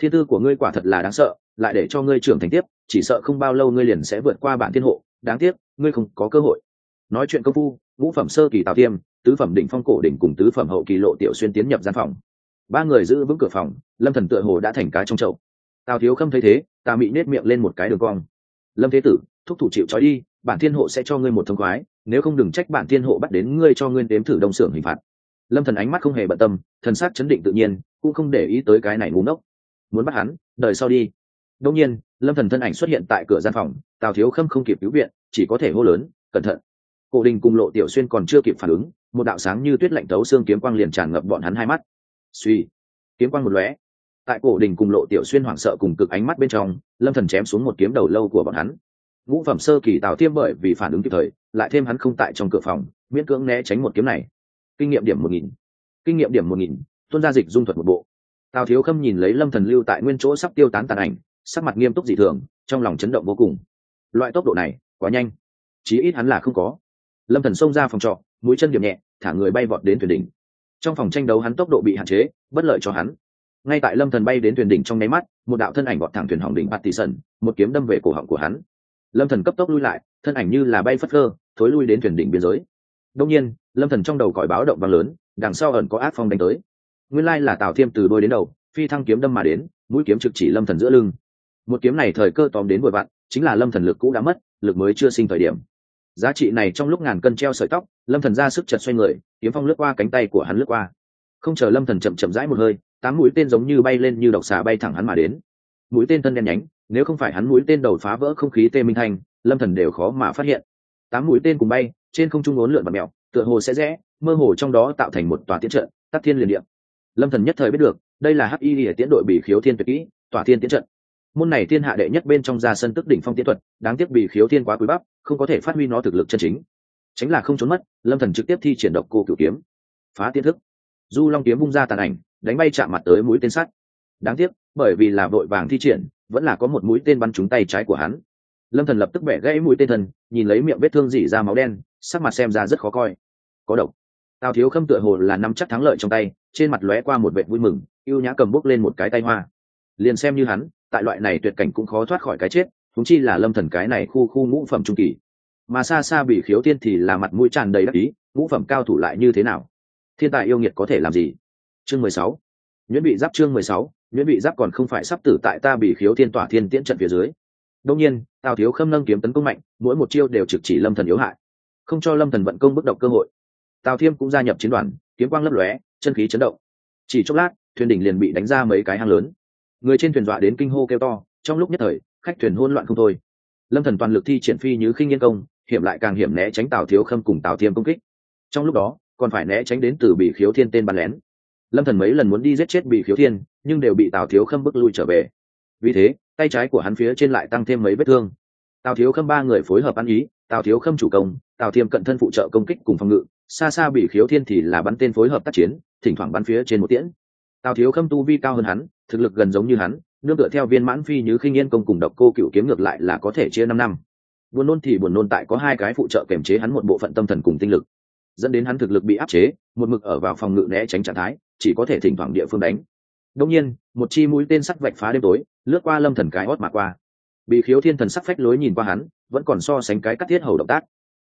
thiên tư của ngươi quả thật là đáng sợ, lại để cho ngươi trưởng thành tiếp, chỉ sợ không bao lâu ngươi liền sẽ vượt qua bản thiên hộ. Đáng tiếc, ngươi không có cơ hội. Nói chuyện công phu, ngũ phẩm sơ kỳ tào tiêm, tứ phẩm đỉnh phong cổ đỉnh cùng tứ phẩm hậu kỳ lộ tiểu xuyên tiến nhập gian phòng. Ba người giữ vững cửa phòng, lâm thần tựa hồ đã thành cá trong chậu. Tào thiếu khâm thấy thế, tà mị nết miệng lên một cái đường cong. Lâm thế tử, thúc thủ chịu trói đi, bản thiên hộ sẽ cho ngươi một thông khoái, nếu không đừng trách bản thiên hộ bắt đến ngươi cho ngươi đếm thử đông xưởng hình phạt. Lâm thần ánh mắt không hề bận tâm, thần sắc chấn định tự nhiên, cũng không để ý tới cái này ngu ngốc muốn bắt hắn, đợi sau đi. Đông nhiên, lâm thần thân ảnh xuất hiện tại cửa gian phòng, tào thiếu khâm không kịp cứu viện, chỉ có thể hô lớn, cẩn thận! Cổ đình cùng lộ tiểu xuyên còn chưa kịp phản ứng, một đạo sáng như tuyết lạnh tấu xương kiếm quang liền tràn ngập bọn hắn hai mắt. Suy, kiếm quang một lóe. Tại cổ đình cùng lộ tiểu xuyên hoảng sợ cùng cực ánh mắt bên trong, lâm thần chém xuống một kiếm đầu lâu của bọn hắn. Ngũ phẩm sơ kỳ tào tiêm bởi vì phản ứng kịp thời, lại thêm hắn không tại trong cửa phòng, miễn cưỡng né tránh một kiếm này. Kinh nghiệm điểm một nghìn. Kinh nghiệm điểm một nghìn. Tuân gia dịch dung thuật một bộ tào thiếu khâm nhìn lấy lâm thần lưu tại nguyên chỗ sắp tiêu tán tàn ảnh, sắc mặt nghiêm túc dị thường, trong lòng chấn động vô cùng. Loại tốc độ này, quá nhanh. Chí ít hắn là không có. Lâm thần xông ra phòng trọ, mũi chân điểm nhẹ, thả người bay vọt đến thuyền đỉnh. Trong phòng tranh đấu hắn tốc độ bị hạn chế, bất lợi cho hắn. Ngay tại lâm thần bay đến thuyền đỉnh trong nháy mắt, một đạo thân ảnh vọt thẳng thuyền hỏng đỉnh bạt tỷ sần một kiếm đâm về cổ họng của hắn. Lâm thần cấp tốc lui lại, thân ảnh như là bay phất cơ thối lui đến thuyền đỉnh biên giới. Đông nhiên, lâm thần trong đầu còi báo động vang lớn, đằng sau ẩn có ác phong đánh tới nguyên lai là tào thiêm từ đôi đến đầu, phi thăng kiếm đâm mà đến, mũi kiếm trực chỉ lâm thần giữa lưng. Một kiếm này thời cơ tóm đến vội vặn, chính là lâm thần lực cũ đã mất, lực mới chưa sinh thời điểm. Giá trị này trong lúc ngàn cân treo sợi tóc, lâm thần ra sức chật xoay người, kiếm phong lướt qua cánh tay của hắn lướt qua. Không chờ lâm thần chậm chậm rãi một hơi, tám mũi tên giống như bay lên như độc xà bay thẳng hắn mà đến. Mũi tên thân đen nhánh, nếu không phải hắn mũi tên đầu phá vỡ không khí tê minh thanh, lâm thần đều khó mà phát hiện. Tám mũi tên cùng bay, trên không trung ốn lượn và mèo, tựa hồ sẽ rẽ, mơ hồ trong đó tạo thành một tòa tiết trận, tắt thiên liền điện lâm thần nhất thời biết được, đây là hắc y lìa tiễn đội bị khiếu thiên tuyệt kỹ, tỏa thiên tiễn trận. Môn này thiên hạ đệ nhất bên trong ra sân tức đỉnh phong tiễn thuật, đáng tiếc bị khiếu thiên quá quý bắp, không có thể phát huy nó thực lực chân chính. Tránh là không trốn mất, lâm thần trực tiếp thi triển độc cô cửu kiếm. Phá tiến thức. Du long kiếm bung ra tàn ảnh, đánh bay chạm mặt tới mũi tên sắt. Đáng tiếc, bởi vì là vội vàng thi triển, vẫn là có một mũi tên bắn trúng tay trái của hắn. Lâm thần lập tức bẻ gãy mũi tên thần nhìn lấy miệng vết thương dỉ ra máu đen, sắc mặt xem ra rất khó coi. Có độc. Tào thiếu khâm tựa hồ là nắm chắc thắng lợi trong tay trên mặt lóe qua một vẻ vui mừng yêu nhã cầm bút lên một cái tay hoa. Liền xem như hắn, tại loại này tuyệt cảnh cũng khó thoát khỏi cái chết thúng chi là lâm thần cái này khu khu ngũ phẩm trung kỳ. Mà xa xa bị khiếu tiên thì là mặt mũi tràn đầy đắc ý, ngũ phẩm cao thủ lại như thế nào? Thiên tài yêu nghiệt có thể làm gì? Chương mười sáu. Nhuyễn bị giáp chương mười sáu, nhuyễn bị giáp còn không phải sắp tử tại ta bị khiếu thiên tỏa thiên tiễn trận phía dưới. Đông nhiên, tào thiếu khâm nâng kiếm tấn công mạnh, mỗi một chiêu đều trực chỉ lâm thần yếu hại. Không cho lâm thần vận công bất động cơ hội. Tào thiêm cũng gia nhập chiến đoàn, kiếm quang lấp lóe chân khí chấn động. Chỉ chốc lát, thuyền đỉnh liền bị đánh ra mấy cái hang lớn. Người trên thuyền dọa đến kinh hô kêu to, trong lúc nhất thời, khách thuyền hôn loạn không thôi. Lâm thần toàn lực thi triển phi như khinh yên công, hiểm lại càng hiểm né tránh tào thiếu khâm cùng tào thiêm công kích. Trong lúc đó, còn phải né tránh đến từ bị khiếu thiên tên bắn lén. Lâm thần mấy lần muốn đi giết chết bị khiếu thiên, nhưng đều bị tào thiếu khâm bức lui trở về. Vì thế, tay trái của hắn phía trên lại tăng thêm mấy vết thương. Tào thiếu khâm ba người phối hợp ăn ý, tào thiếu khâm chủ công, tào thiêm cận thân phụ trợ công kích cùng phòng ngự, xa xa bị khiếu thiên thì là bắn tên phối hợp tác chiến thỉnh thoảng bắn phía trên một tiễn. Tào thiếu khâm tu vi cao hơn hắn, thực lực gần giống như hắn, nương tựa theo viên mãn phi như khinh yên công cùng độc cô cựu kiếm ngược lại là có thể chia năm năm. Buồn nôn thì buồn nôn tại có hai cái phụ trợ kềm chế hắn một bộ phận tâm thần cùng tinh lực. Dẫn đến hắn thực lực bị áp chế, một mực ở vào phòng ngự né tránh trạng thái, chỉ có thể thỉnh thoảng địa phương đánh. Đông nhiên, một chi mũi tên sắc vạch phá đêm tối, lướt qua lâm thần cái hót mà qua. Bị khiếu thiên thần sắc phách lối nhìn qua hắn, vẫn còn so sánh cái cắt thiết hầu động tác.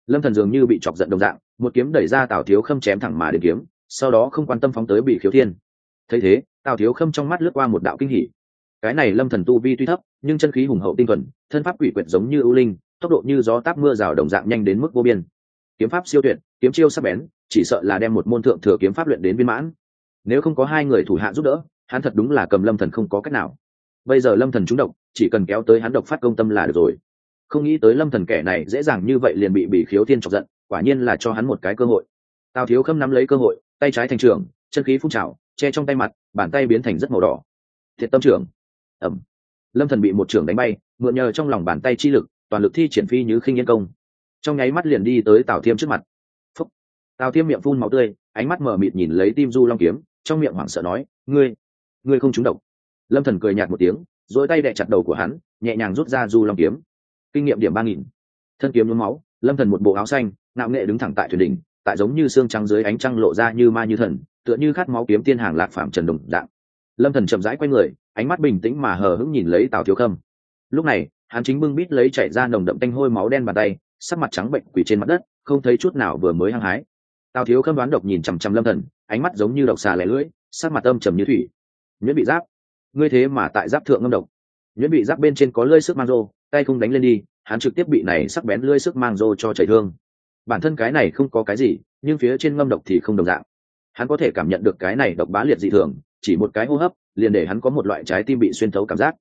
Lâm thần dường như bị chọc giận đồng dạng, một kiếm đẩy ra tào thiếu khâm chém thẳng mà đến kiếm sau đó không quan tâm phóng tới bị khiếu thiên. Thấy thế, tào thiếu khâm trong mắt lướt qua một đạo kinh hỉ. Cái này lâm thần tu vi tuy thấp, nhưng chân khí hùng hậu tinh thuần, thân pháp quỷ quyệt giống như ưu linh, tốc độ như gió táp mưa rào đồng dạng nhanh đến mức vô biên. Kiếm pháp siêu tuyệt, kiếm chiêu sắc bén, chỉ sợ là đem một môn thượng thừa kiếm pháp luyện đến viên mãn. Nếu không có hai người thủ hạ giúp đỡ, hắn thật đúng là cầm lâm thần không có cách nào. Bây giờ lâm thần trúng độc, chỉ cần kéo tới hắn độc phát công tâm là được rồi. Không nghĩ tới lâm thần kẻ này dễ dàng như vậy liền bị bị khiếu thiên chọc giận, quả nhiên là cho hắn một cái cơ hội. Tào thiếu khâm nắm lấy cơ hội tay trái thành trường, chân khí phun trào, che trong tay mặt, bàn tay biến thành rất màu đỏ. Thiệt tâm trưởng ẩm. Lâm thần bị một trưởng đánh bay, mượn nhờ trong lòng bàn tay chi lực, toàn lực thi triển phi như khinh nhân công. Trong nháy mắt liền đi tới tào thiêm trước mặt. Phúc. tào thiêm miệng phun máu tươi, ánh mắt mở mịt nhìn lấy tim du long kiếm, trong miệng hoảng sợ nói, ngươi ngươi không trúng độc. Lâm thần cười nhạt một tiếng dỗi tay đè chặt đầu của hắn, nhẹ nhàng rút ra du long kiếm. Kinh nghiệm điểm ba nghìn. Thân kiếm nhuốm máu, lâm thần một bộ áo xanh nạo nghệ đứng thẳng tại thuyền đỉnh tại giống như xương trắng dưới ánh trăng lộ ra như ma như thần, tựa như khát máu kiếm tiên hàng lạc phạm trần đồng dạng. Lâm thần chậm rãi quay người, ánh mắt bình tĩnh mà hờ hững nhìn lấy tào thiếu khâm. Lúc này, hắn chính bưng bít lấy chảy ra nồng đậm tanh hôi máu đen bàn tay, sắc mặt trắng bệnh quỳ trên mặt đất, không thấy chút nào vừa mới hăng hái. Tào thiếu khâm đoán độc nhìn chằm chằm lâm thần, ánh mắt giống như độc xà lẻ lưỡi, sắc mặt âm trầm như thủy. Nhuyễn bị giáp, ngươi thế mà tại giáp thượng ngâm độc. Nhuyễn bị giáp bên trên có lơi sức mang rô, tay không đánh lên đi, hắn trực tiếp bị này sắc bén lơi sức mang rô cho chảy thương bản thân cái này không có cái gì, nhưng phía trên ngâm độc thì không đồng dạng. Hắn có thể cảm nhận được cái này độc bá liệt dị thường, chỉ một cái hô hấp, liền để hắn có một loại trái tim bị xuyên thấu cảm giác.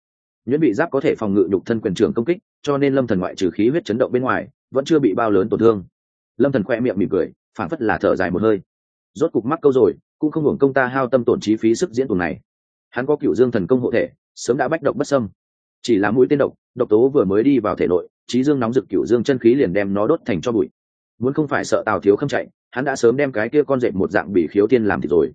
Nhuyễn bị giáp có thể phòng ngự nhục thân quyền trưởng công kích, cho nên lâm thần ngoại trừ khí huyết chấn động bên ngoài, vẫn chưa bị bao lớn tổn thương. Lâm thần khoe miệng mỉm cười phản phất là thở dài một hơi. Rốt cục mắc câu rồi, cũng không hưởng công ta hao tâm tổn trí phí sức diễn tuồng này. Hắn có cựu dương thần công hộ thể, sớm đã bách độc bất sâm chỉ là mũi tên độc độc tố vừa mới đi vào thể nội, trí dương nóng rực cựu dương chân khí liền đem nó đốt thành cho bụi muốn không phải sợ tào thiếu khâm chạy, hắn đã sớm đem cái kia con dệt một dạng bị khiếu tiên làm thì rồi.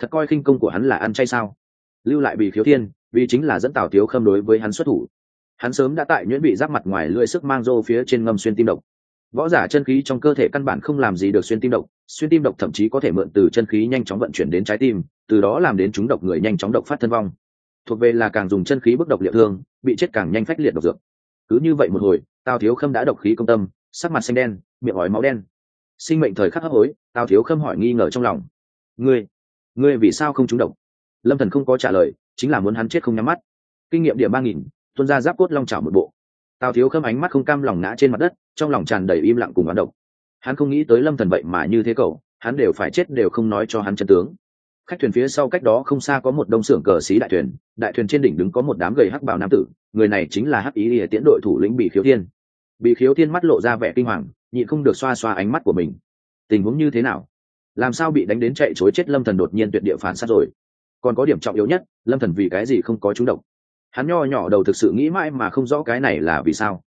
Thật coi khinh công của hắn là ăn chay sao? Lưu lại bị khiếu tiên, vì chính là dẫn tào thiếu khâm đối với hắn xuất thủ. Hắn sớm đã tại nhuyễn bị giáp mặt ngoài lưỡi sức mang rô phía trên ngâm xuyên tim độc. Võ giả chân khí trong cơ thể căn bản không làm gì được xuyên tim độc, xuyên tim độc thậm chí có thể mượn từ chân khí nhanh chóng vận chuyển đến trái tim, từ đó làm đến chúng độc người nhanh chóng độc phát thân vong. Thuộc về là càng dùng chân khí bức độc liệu thương, bị chết càng nhanh phách liệt độc dược. Cứ như vậy một hồi, tào thiếu khâm đã độc khí công tâm, sắc mặt xanh đen miệng ói máu đen. Sinh mệnh thời khắc hấp hối, tào thiếu khâm hỏi nghi ngờ trong lòng. Ngươi ngươi vì sao không trúng độc? Lâm thần không có trả lời, chính là muốn hắn chết không nhắm mắt. Kinh nghiệm điểm ba nghìn, tuân ra giáp cốt long trào một bộ. Tào thiếu khâm ánh mắt không cam lòng ngã trên mặt đất, trong lòng tràn đầy im lặng cùng oán độc. Hắn không nghĩ tới lâm thần vậy mà như thế cậu, hắn đều phải chết đều không nói cho hắn chân tướng. Khách thuyền phía sau cách đó không xa có một đông xưởng cờ xí đại thuyền đại thuyền trên đỉnh đứng có một đám gầy hắc bảo nam tử, người này chính là hắc ý ỉa tiễn đội thủ lĩnh bị khiếu thiên. Bị khiếu thiên mắt lộ ra vẻ kinh hoàng nhịn không được xoa xoa ánh mắt của mình. Tình huống như thế nào? Làm sao bị đánh đến chạy chối chết lâm thần đột nhiên tuyệt địa phản sát rồi? Còn có điểm trọng yếu nhất, lâm thần vì cái gì không có trúng độc? Hắn nho nhỏ đầu thực sự nghĩ mãi mà không rõ cái này là vì sao.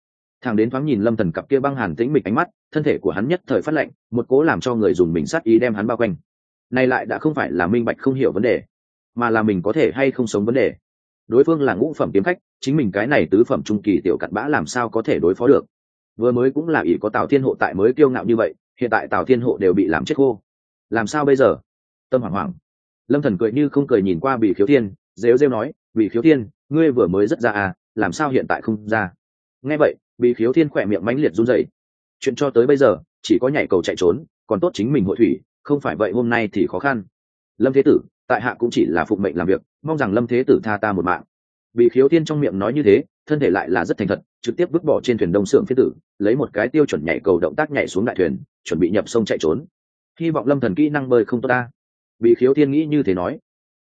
Thằng đến thoáng nhìn lâm thần cặp kia băng hàn tĩnh mịch ánh mắt, thân thể của hắn nhất thời phát lệnh một cố làm cho người dùng mình sát ý đem hắn bao quanh. Này lại đã không phải là minh bạch không hiểu vấn đề, mà là mình có thể hay không sống vấn đề. Đối phương là ngũ phẩm kiếm khách, chính mình cái này tứ phẩm trung kỳ tiểu cặn bã làm sao có thể đối phó được? Vừa mới cũng là ỷ có tào thiên hộ tại mới kiêu ngạo như vậy, hiện tại tào thiên hộ đều bị làm chết khô. Làm sao bây giờ? Tâm hoảng hoảng. Lâm thần cười như không cười nhìn qua bị khiếu thiên, rêu rêu nói bị khiếu thiên, ngươi vừa mới rất ra à làm sao hiện tại không ra? Nghe vậy bị khiếu thiên khỏe miệng mãnh liệt run rẩy. Chuyện cho tới bây giờ, chỉ có nhảy cầu chạy trốn, còn tốt chính mình hội thủy, không phải vậy hôm nay thì khó khăn. Lâm thế tử, tại hạ cũng chỉ là phụng mệnh làm việc, mong rằng lâm thế tử tha ta một mạng. Bị khiếu thiên trong miệng nói như thế thân thể lại là rất thành thật, trực tiếp vứt bỏ trên thuyền đông sưởng phía tử, lấy một cái tiêu chuẩn nhảy cầu động tác nhảy xuống đại thuyền, chuẩn bị nhập sông chạy trốn. Hy vọng lâm thần kỹ năng bơi không tốt ta. Bị khiếu thiên nghĩ như thế nói.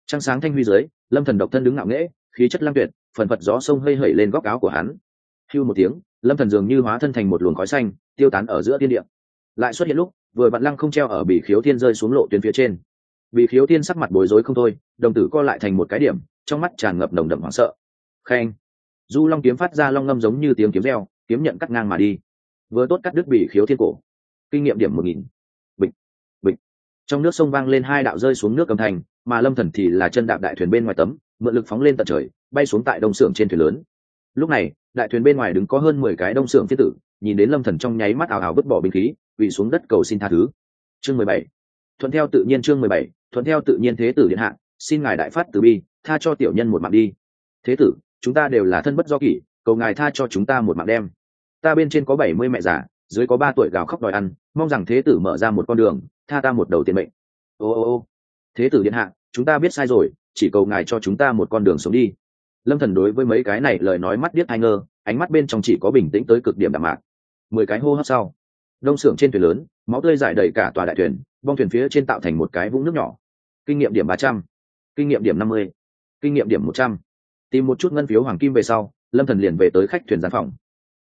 Trăng sáng thanh huy dưới, lâm thần độc thân đứng ngạo nghễ, khí chất lang tuyệt, phần phật gió sông hơi hẩy lên góc áo của hắn. Hưu một tiếng, lâm thần dường như hóa thân thành một luồng khói xanh, tiêu tán ở giữa thiên địa. Lại xuất hiện lúc, vừa vặn lăng không treo ở bị khiếu thiên rơi xuống lộ tuyến phía trên. Bị khiếu thiên sắc mặt bối rối không thôi, đồng tử co lại thành một cái điểm, trong mắt tràn ngập nồng đậm hoảng sợ. Khen du long kiếm phát ra long ngâm giống như tiếng kiếm reo, kiếm nhận cắt ngang mà đi. Vừa tốt cắt đứt bị khiếu thiên cổ. Kinh nghiệm điểm một nghìn. Bịch bịch. Trong nước sông vang lên hai đạo rơi xuống nước cầm thành mà lâm thần thì là chân đạp đại thuyền bên ngoài tấm, mượn lực phóng lên tận trời, bay xuống tại đông xưởng trên thuyền lớn. Lúc này, đại thuyền bên ngoài đứng có hơn mười cái đông xưởng phiết tử, nhìn đến lâm thần trong nháy mắt ảo ảo vứt bỏ binh khí vì xuống đất cầu xin tha thứ. Chương mười bảy. Thuận theo tự nhiên chương mười bảy, thuận theo tự nhiên thế tử điện hạ, xin ngài đại phát từ bi, tha cho tiểu nhân một mạng đi. Thế tử chúng ta đều là thân bất do kỷ, cầu ngài tha cho chúng ta một mạng đem. Ta bên trên có bảy mươi mẹ già, dưới có ba tuổi gào khóc đòi ăn, mong rằng thế tử mở ra một con đường, tha ta một đầu tiền mệnh. Ô ô ô. Thế tử điện hạ, chúng ta biết sai rồi, chỉ cầu ngài cho chúng ta một con đường sống đi. Lâm thần đối với mấy cái này lời nói mắt biết hai ngơ, ánh mắt bên trong chỉ có bình tĩnh tới cực điểm đạm mạc. Mười cái hô hấp sau, đông xưởng trên thuyền lớn, máu tươi giải đầy cả tòa đại thuyền, bong thuyền phía trên tạo thành một cái vũng nước nhỏ. Kinh nghiệm điểm ba trăm, kinh nghiệm điểm năm mươi, kinh nghiệm điểm một trăm tìm một chút ngân phiếu hoàng kim về sau, lâm thần liền về tới khách thuyền gián phòng.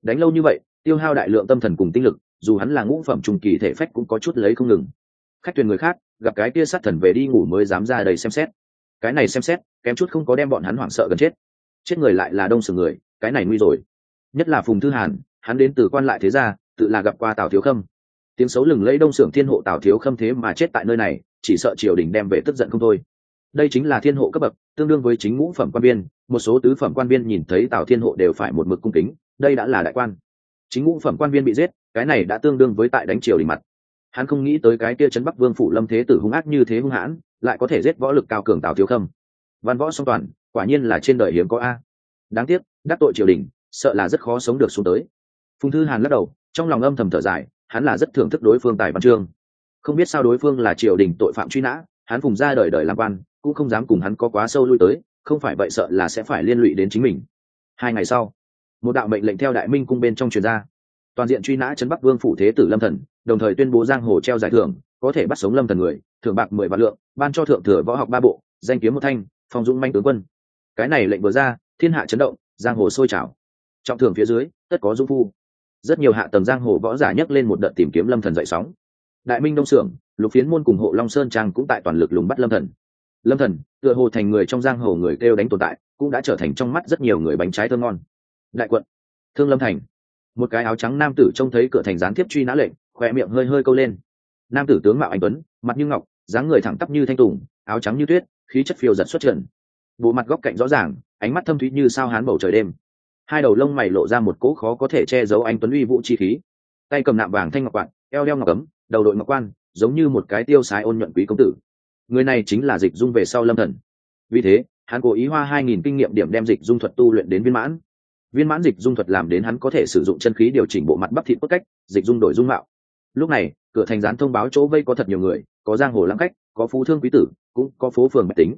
Đánh lâu như vậy, tiêu hao đại lượng tâm thần cùng tinh lực, dù hắn là ngũ phẩm trùng kỳ thể phách cũng có chút lấy không ngừng. Khách thuyền người khác, gặp cái kia sát thần về đi ngủ mới dám ra đầy xem xét. Cái này xem xét, kém chút không có đem bọn hắn hoảng sợ gần chết. Chết người lại là đông sừng người, cái này nguy rồi. Nhất là phùng thư hàn, hắn đến từ quan lại thế gia, tự là gặp qua tào thiếu khâm. Tiếng xấu lừng lấy đông sưởng thiên hộ tào thiếu khâm thế mà chết tại nơi này, chỉ sợ triều đình đem về tức giận không thôi đây chính là thiên hộ cấp bậc, tương đương với chính ngũ phẩm quan viên, một số tứ phẩm quan viên nhìn thấy tào thiên hộ đều phải một mực cung kính, đây đã là đại quan. Chính ngũ phẩm quan viên bị giết, cái này đã tương đương với tại đánh triều đình mặt. Hắn không nghĩ tới cái kia trấn bắc vương phủ lâm thế tử hung ác như thế hung hãn, lại có thể giết võ lực cao cường tào thiếu khâm. Văn võ song toàn, quả nhiên là trên đời hiếm có a. Đáng tiếc, đắc tội triều đình, sợ là rất khó sống được xuống tới. Phùng thư hàn lắc đầu, trong lòng âm thầm thở dài, hắn là rất thưởng thức đối phương tài văn chương. Không biết sao đối phương là triều đình tội phạm truy nã, hắn phùng ra đời đời làm quan cũng không dám cùng hắn có quá sâu lui tới, không phải vậy sợ là sẽ phải liên lụy đến chính mình. Hai ngày sau, một đạo mệnh lệnh theo đại minh cung bên trong truyền ra. Toàn diện truy nã trấn bắc vương phủ thế tử lâm thần, đồng thời tuyên bố giang hồ treo giải thưởng, có thể bắt sống lâm thần người, thưởng bạc mười vạn lượng, ban cho thượng thừa võ học ba bộ, danh kiếm một thanh, phong dũng manh tướng quân. Cái này lệnh vừa ra, thiên hạ chấn động, giang hồ sôi trào. Trọng thưởng phía dưới, tất có dũng phu. Rất nhiều hạ tầng giang hồ võ giả nhấc lên một đợt tìm kiếm lâm thần dậy sóng. Đại minh đông xưởng lục phiến môn cùng hộ long sơn trang cũng tại toàn lực lùng bắt lâm thần lâm thần, tựa hồ thành người trong giang hồ người kêu đánh tồn tại, cũng đã trở thành trong mắt rất nhiều người bánh trái thơm ngon. Đại quận, thương lâm thành. Một cái áo trắng nam tử trông thấy cửa thành gián tiếp truy nã lệnh, khỏe miệng hơi hơi câu lên. Nam tử tướng mạo anh tuấn, mặt như ngọc, dáng người thẳng tắp như thanh tùng, áo trắng như tuyết, khí chất phiêu giật xuất trần. Bộ mặt góc cạnh rõ ràng, ánh mắt thâm thúy như sao hán bầu trời đêm. Hai đầu lông mày lộ ra một cỗ khó có thể che giấu anh tuấn uy vũ chi khí. Tay cầm nạm vàng thanh ngọc quạt, eo đeo ngọc cấm đầu đội ngọc quan, giống như một cái tiêu sái ôn nhuận quý công tử người này chính là dịch dung về sau lâm thần. Vì thế, hắn cố ý hoa hai nghìn kinh nghiệm điểm đem dịch dung thuật tu luyện đến viên mãn. Viên mãn dịch dung thuật làm đến hắn có thể sử dụng chân khí điều chỉnh bộ mặt bắp thịt bất cách, dịch dung đổi dung mạo. Lúc này, cửa thành gián thông báo chỗ vây có thật nhiều người, có giang hồ lãng cách có phú thương quý tử, cũng có phố phường mạch tính.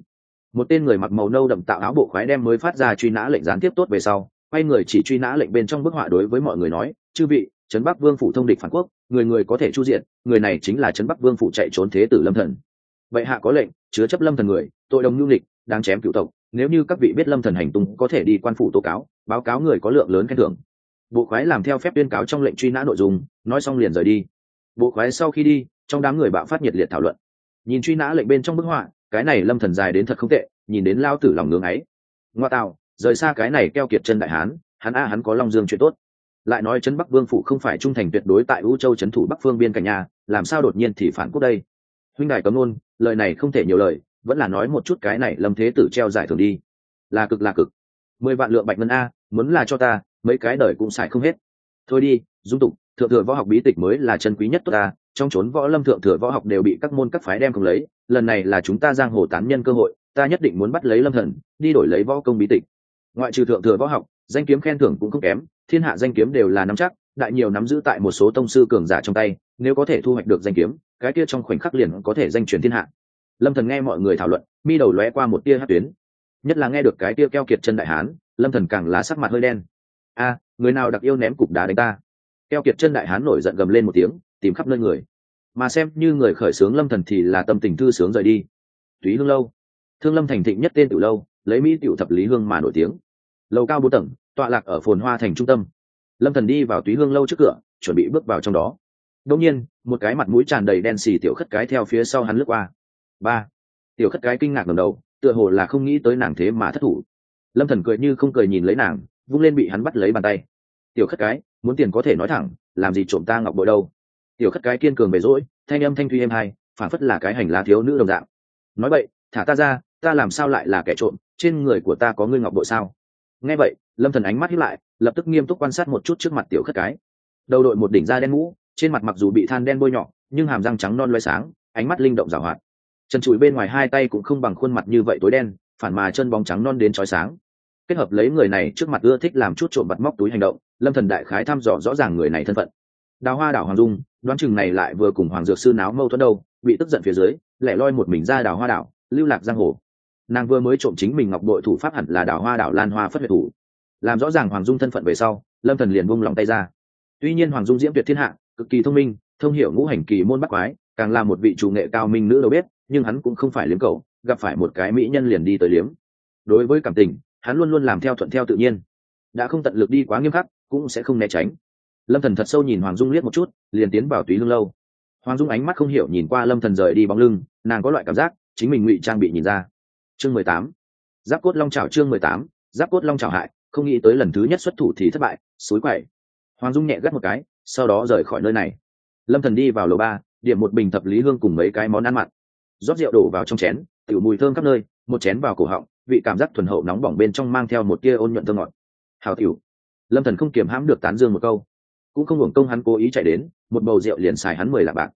Một tên người mặc màu nâu đậm tạo áo bộ khoái đem mới phát ra truy nã lệnh gián tiếp tốt về sau, quay người chỉ truy nã lệnh bên trong bức họa đối với mọi người nói, chư vị, trấn bắc vương phủ thông địch phản quốc, người người có thể chu diện, người này chính là trấn bắc vương phủ chạy trốn thế tử lâm thần vậy hạ có lệnh, chứa chấp lâm thần người, tội đồng nhu lịch đang chém cựu tộc. Nếu như các vị biết lâm thần hành tung, có thể đi quan phủ tố cáo, báo cáo người có lượng lớn khen thưởng. Bộ khoái làm theo phép tuyên cáo trong lệnh truy nã nội dung, nói xong liền rời đi. Bộ khoái sau khi đi, trong đám người bạo phát nhiệt liệt thảo luận. Nhìn truy nã lệnh bên trong bức họa, cái này lâm thần dài đến thật không tệ, nhìn đến lao tử lòng ngưỡng ấy. Ngoa tạo, rời xa cái này keo kiệt chân đại hán, hắn a à hắn có long dương chuyện tốt. Lại nói trấn bắc vương phủ không phải trung thành tuyệt đối tại u châu trấn thủ bắc phương biên cảnh nhà, làm sao đột nhiên thì phản quốc đây? Huynh đài cấm nôn lời này không thể nhiều lời, vẫn là nói một chút cái này lâm thế tử treo giải thưởng đi. Là cực là cực. Mười vạn lượng bạch ngân a, muốn là cho ta, mấy cái đời cũng xài không hết. Thôi đi, dung tục, thượng thừa võ học bí tịch mới là chân quý nhất tốt ta, trong chốn võ lâm thượng thừa võ học đều bị các môn các phái đem không lấy, lần này là chúng ta giang hồ tán nhân cơ hội, ta nhất định muốn bắt lấy lâm thần, đi đổi lấy võ công bí tịch. Ngoại trừ thượng thừa võ học, danh kiếm khen thưởng cũng không kém, thiên hạ danh kiếm đều là nắm chắc đại nhiều nắm giữ tại một số tông sư cường giả trong tay, nếu có thể thu hoạch được danh kiếm, cái kia trong khoảnh khắc liền có thể danh truyền thiên hạ. Lâm thần nghe mọi người thảo luận, mi đầu lóe qua một tia hát tuyến. Nhất là nghe được cái tia keo kiệt chân đại hán, lâm thần càng lá sắc mặt hơi đen. A, người nào đặc yêu ném cục đá đánh ta? Keo kiệt chân đại hán nổi giận gầm lên một tiếng, tìm khắp nơi người. Mà xem như người khởi sướng lâm thần thì là tâm tình thư sướng rời đi. Túy hương lâu. Thương lâm thành thịnh nhất tên tiểu lâu, lấy mỹ tiểu thập lý hương mà nổi tiếng. Lầu cao bốn tầng, tọa lạc ở phồn hoa thành trung tâm lâm thần đi vào túy hương lâu trước cửa, chuẩn bị bước vào trong đó. Đông nhiên, một cái mặt mũi tràn đầy đen xì tiểu khất cái theo phía sau hắn lướt qua. Ba. Tiểu khất cái kinh ngạc ngầm đầu, tựa hồ là không nghĩ tới nàng thế mà thất thủ. Lâm thần cười như không cười nhìn lấy nàng, vung lên bị hắn bắt lấy bàn tay. Tiểu khất cái, muốn tiền có thể nói thẳng, làm gì trộm ta ngọc bội đâu? Tiểu khất cái kiên cường bề rỗi, thanh âm thanh thuy em hai phản phất là cái hành lá thiếu nữ đồng dạng. Nói vậy, thả ta ra, ta làm sao lại là kẻ trộm? Trên người của ta có ngươi ngọc bội sao? Nghe vậy, lâm thần ánh mắt hiếp lại lập tức nghiêm túc quan sát một chút trước mặt tiểu khất cái. Đầu đội một đỉnh da đen mũ, trên mặt mặc dù bị than đen bôi nhọ, nhưng hàm răng trắng non loay sáng, ánh mắt linh động rào hoạt. Chân trụi bên ngoài hai tay cũng không bằng khuôn mặt như vậy tối đen, phản mà chân bóng trắng non đến chói sáng. Kết hợp lấy người này trước mặt ưa thích làm chút trộm bật móc túi hành động, lâm thần đại khái thăm dò rõ ràng người này thân phận. Đào hoa đảo hoàng dung, đoán chừng này lại vừa cùng hoàng dược sư náo mâu thuẫn đâu, bị tức giận phía dưới, lẻ loi một mình ra đào hoa đảo, lưu lạc giang hồ. Nàng vừa mới trộm chính mình ngọc đội thủ pháp hẳn là đào hoa đảo lan hoa phất huyệt thủ làm rõ ràng hoàng dung thân phận về sau, lâm thần liền buông lòng tay ra. Tuy nhiên hoàng dung diễm tuyệt thiên hạ, cực kỳ thông minh, thông hiểu ngũ hành kỳ môn bắt quái, càng là một vị chủ nghệ cao minh nữ đầu bếp nhưng hắn cũng không phải liếm cầu gặp phải một cái mỹ nhân liền đi tới liếm. Đối với cảm tình, hắn luôn luôn làm theo thuận theo tự nhiên. Đã không tận lực đi quá nghiêm khắc, cũng sẽ không né tránh. Lâm thần thật sâu nhìn hoàng dung liếc một chút, liền tiến vào túy lưng lâu. Hoàng dung ánh mắt không hiểu nhìn qua lâm thần rời đi bóng lưng, nàng có loại cảm giác, chính mình ngụy trang bị nhìn ra. Chương mười tám. Giáp cốt long trào chương mười tám, giáp cốt long trào hại không nghĩ tới lần thứ nhất xuất thủ thì thất bại xối quậy. Hoàng dung nhẹ gắt một cái, sau đó rời khỏi nơi này. Lâm thần đi vào lầu ba, điểm một bình thập lý hương cùng mấy cái món ăn mặn. Rót rượu đổ vào trong chén, tiểu mùi thơm khắp nơi, một chén vào cổ họng, vị cảm giác thuần hậu nóng bỏng bên trong mang theo một tia ôn nhuận thơ ngọt. Hào tiểu. Lâm thần không kiềm hãm được tán dương một câu. Cũng không hưởng công hắn cố ý chạy đến, một bầu rượu liền xài hắn mười lạc bạc.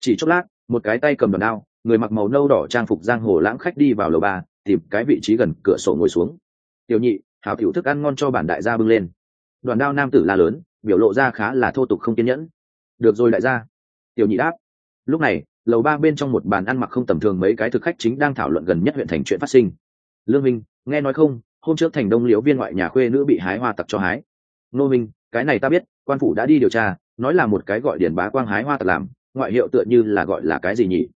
Chỉ chốc lát, một cái tay cầm đòn ao người mặc màu nâu đỏ trang phục giang hồ lãng khách đi vào lầu ba, tìm cái vị trí gần cửa sổ ngồi xuống. Tiểu nhị hào tiểu thức ăn ngon cho bản đại gia bưng lên. Đoàn đao nam tử la lớn, biểu lộ ra khá là thô tục không kiên nhẫn. Được rồi đại gia. Tiểu nhị đáp. Lúc này, lầu ba bên trong một bàn ăn mặc không tầm thường mấy cái thực khách chính đang thảo luận gần nhất huyện thành chuyện phát sinh. Lương minh, nghe nói không, hôm trước thành đông liễu viên ngoại nhà khuê nữ bị hái hoa tặc cho hái. Nô minh, cái này ta biết, quan phủ đã đi điều tra, nói là một cái gọi điền bá quang hái hoa tặc làm, ngoại hiệu tựa như là gọi là cái gì nhỉ?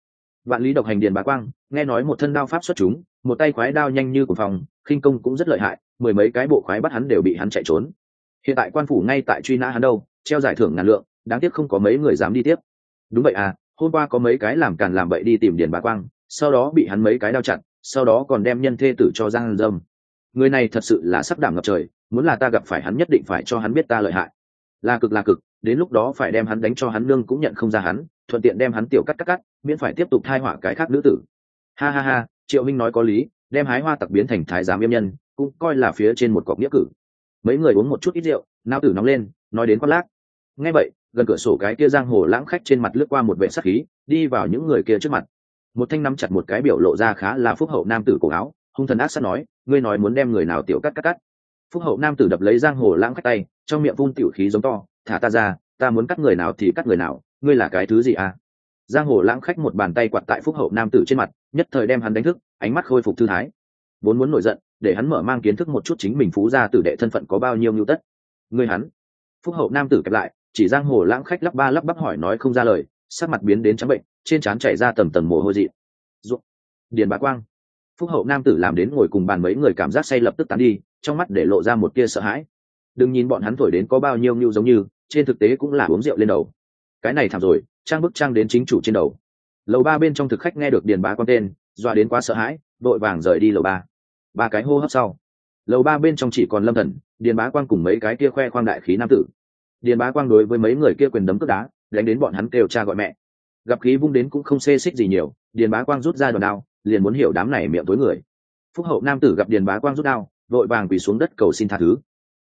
Vạn lý độc hành điền bá quang nghe nói một thân đao pháp xuất chúng, một tay khoái đao nhanh như của phòng khinh công cũng rất lợi hại, mười mấy cái bộ khoái bắt hắn đều bị hắn chạy trốn. Hiện tại quan phủ ngay tại truy nã hắn đâu, treo giải thưởng ngàn lượng, đáng tiếc không có mấy người dám đi tiếp. Đúng vậy à hôm qua có mấy cái làm càn làm bậy đi tìm điền bà quang, sau đó bị hắn mấy cái đao chặn, sau đó còn đem nhân thê tử cho giang dâm. Người này thật sự là sắc đảm ngập trời, muốn là ta gặp phải hắn nhất định phải cho hắn biết ta lợi hại. Là cực là cực, đến lúc đó phải đem hắn đánh cho hắn nương cũng nhận không ra hắn, thuận tiện đem hắn tiểu cắt cắt cắt, miễn phải tiếp tục thai họa cái khác nữ tử ha ha ha, triệu minh nói có lý, đem hái hoa tặc biến thành thái giám yêm nhân, cũng coi là phía trên một cọc nghĩa cử. Mấy người uống một chút ít rượu, nao tử nóng lên, nói đến khoác lác. Nghe vậy, gần cửa sổ cái kia giang hồ lãng khách trên mặt lướt qua một vệ sắc khí, đi vào những người kia trước mặt. Một thanh nắm chặt một cái biểu lộ ra khá là phúc hậu nam tử cổ áo, hung thần ác sắt nói, ngươi nói muốn đem người nào tiểu cắt cắt cắt? Phúc hậu nam tử đập lấy giang hồ lãng khách tay, trong miệng vung tiểu khí giống to, thả ta ra, ta muốn cắt người nào thì cắt người nào, ngươi là cái thứ gì à? Giang hồ lãng khách một bàn tay quạt tại phúc hậu nam tử trên mặt nhất thời đem hắn đánh thức, ánh mắt khôi phục thư thái. Vốn muốn nổi giận, để hắn mở mang kiến thức một chút chính mình phú gia tử đệ thân phận có bao nhiêu mưu tất. Ngươi hắn. Phúc hậu nam tử kẹp lại, chỉ giang hồ lãng khách lắp ba lắp bắp hỏi nói không ra lời, sắc mặt biến đến trắng bệnh, trên trán chảy ra tầm tầm mồ hôi dị. Ruộng. Điền bà quang. Phúc hậu nam tử làm đến ngồi cùng bàn mấy người cảm giác say lập tức tán đi, trong mắt để lộ ra một tia sợ hãi. Đừng nhìn bọn hắn thổi đến có bao nhiêu như giống như, trên thực tế cũng là uống rượu lên đầu. Cái này thảm rồi, trang bức trang đến chính chủ trên đầu lầu ba bên trong thực khách nghe được điền bá quang tên doa đến quá sợ hãi, vội vàng rời đi lầu ba. Ba cái hô hấp sau. Lầu ba bên trong chỉ còn lâm thần, điền bá quang cùng mấy cái kia khoe khoang đại khí nam tử. Điền bá quang đối với mấy người kia quyền đấm cướp đá, đánh đến bọn hắn kêu cha gọi mẹ. Gặp khí vung đến cũng không xê xích gì nhiều, điền bá quang rút ra đòn đao, liền muốn hiểu đám này miệng tối người. Phúc hậu nam tử gặp điền bá quang rút đao, vội vàng quỳ xuống đất cầu xin tha thứ.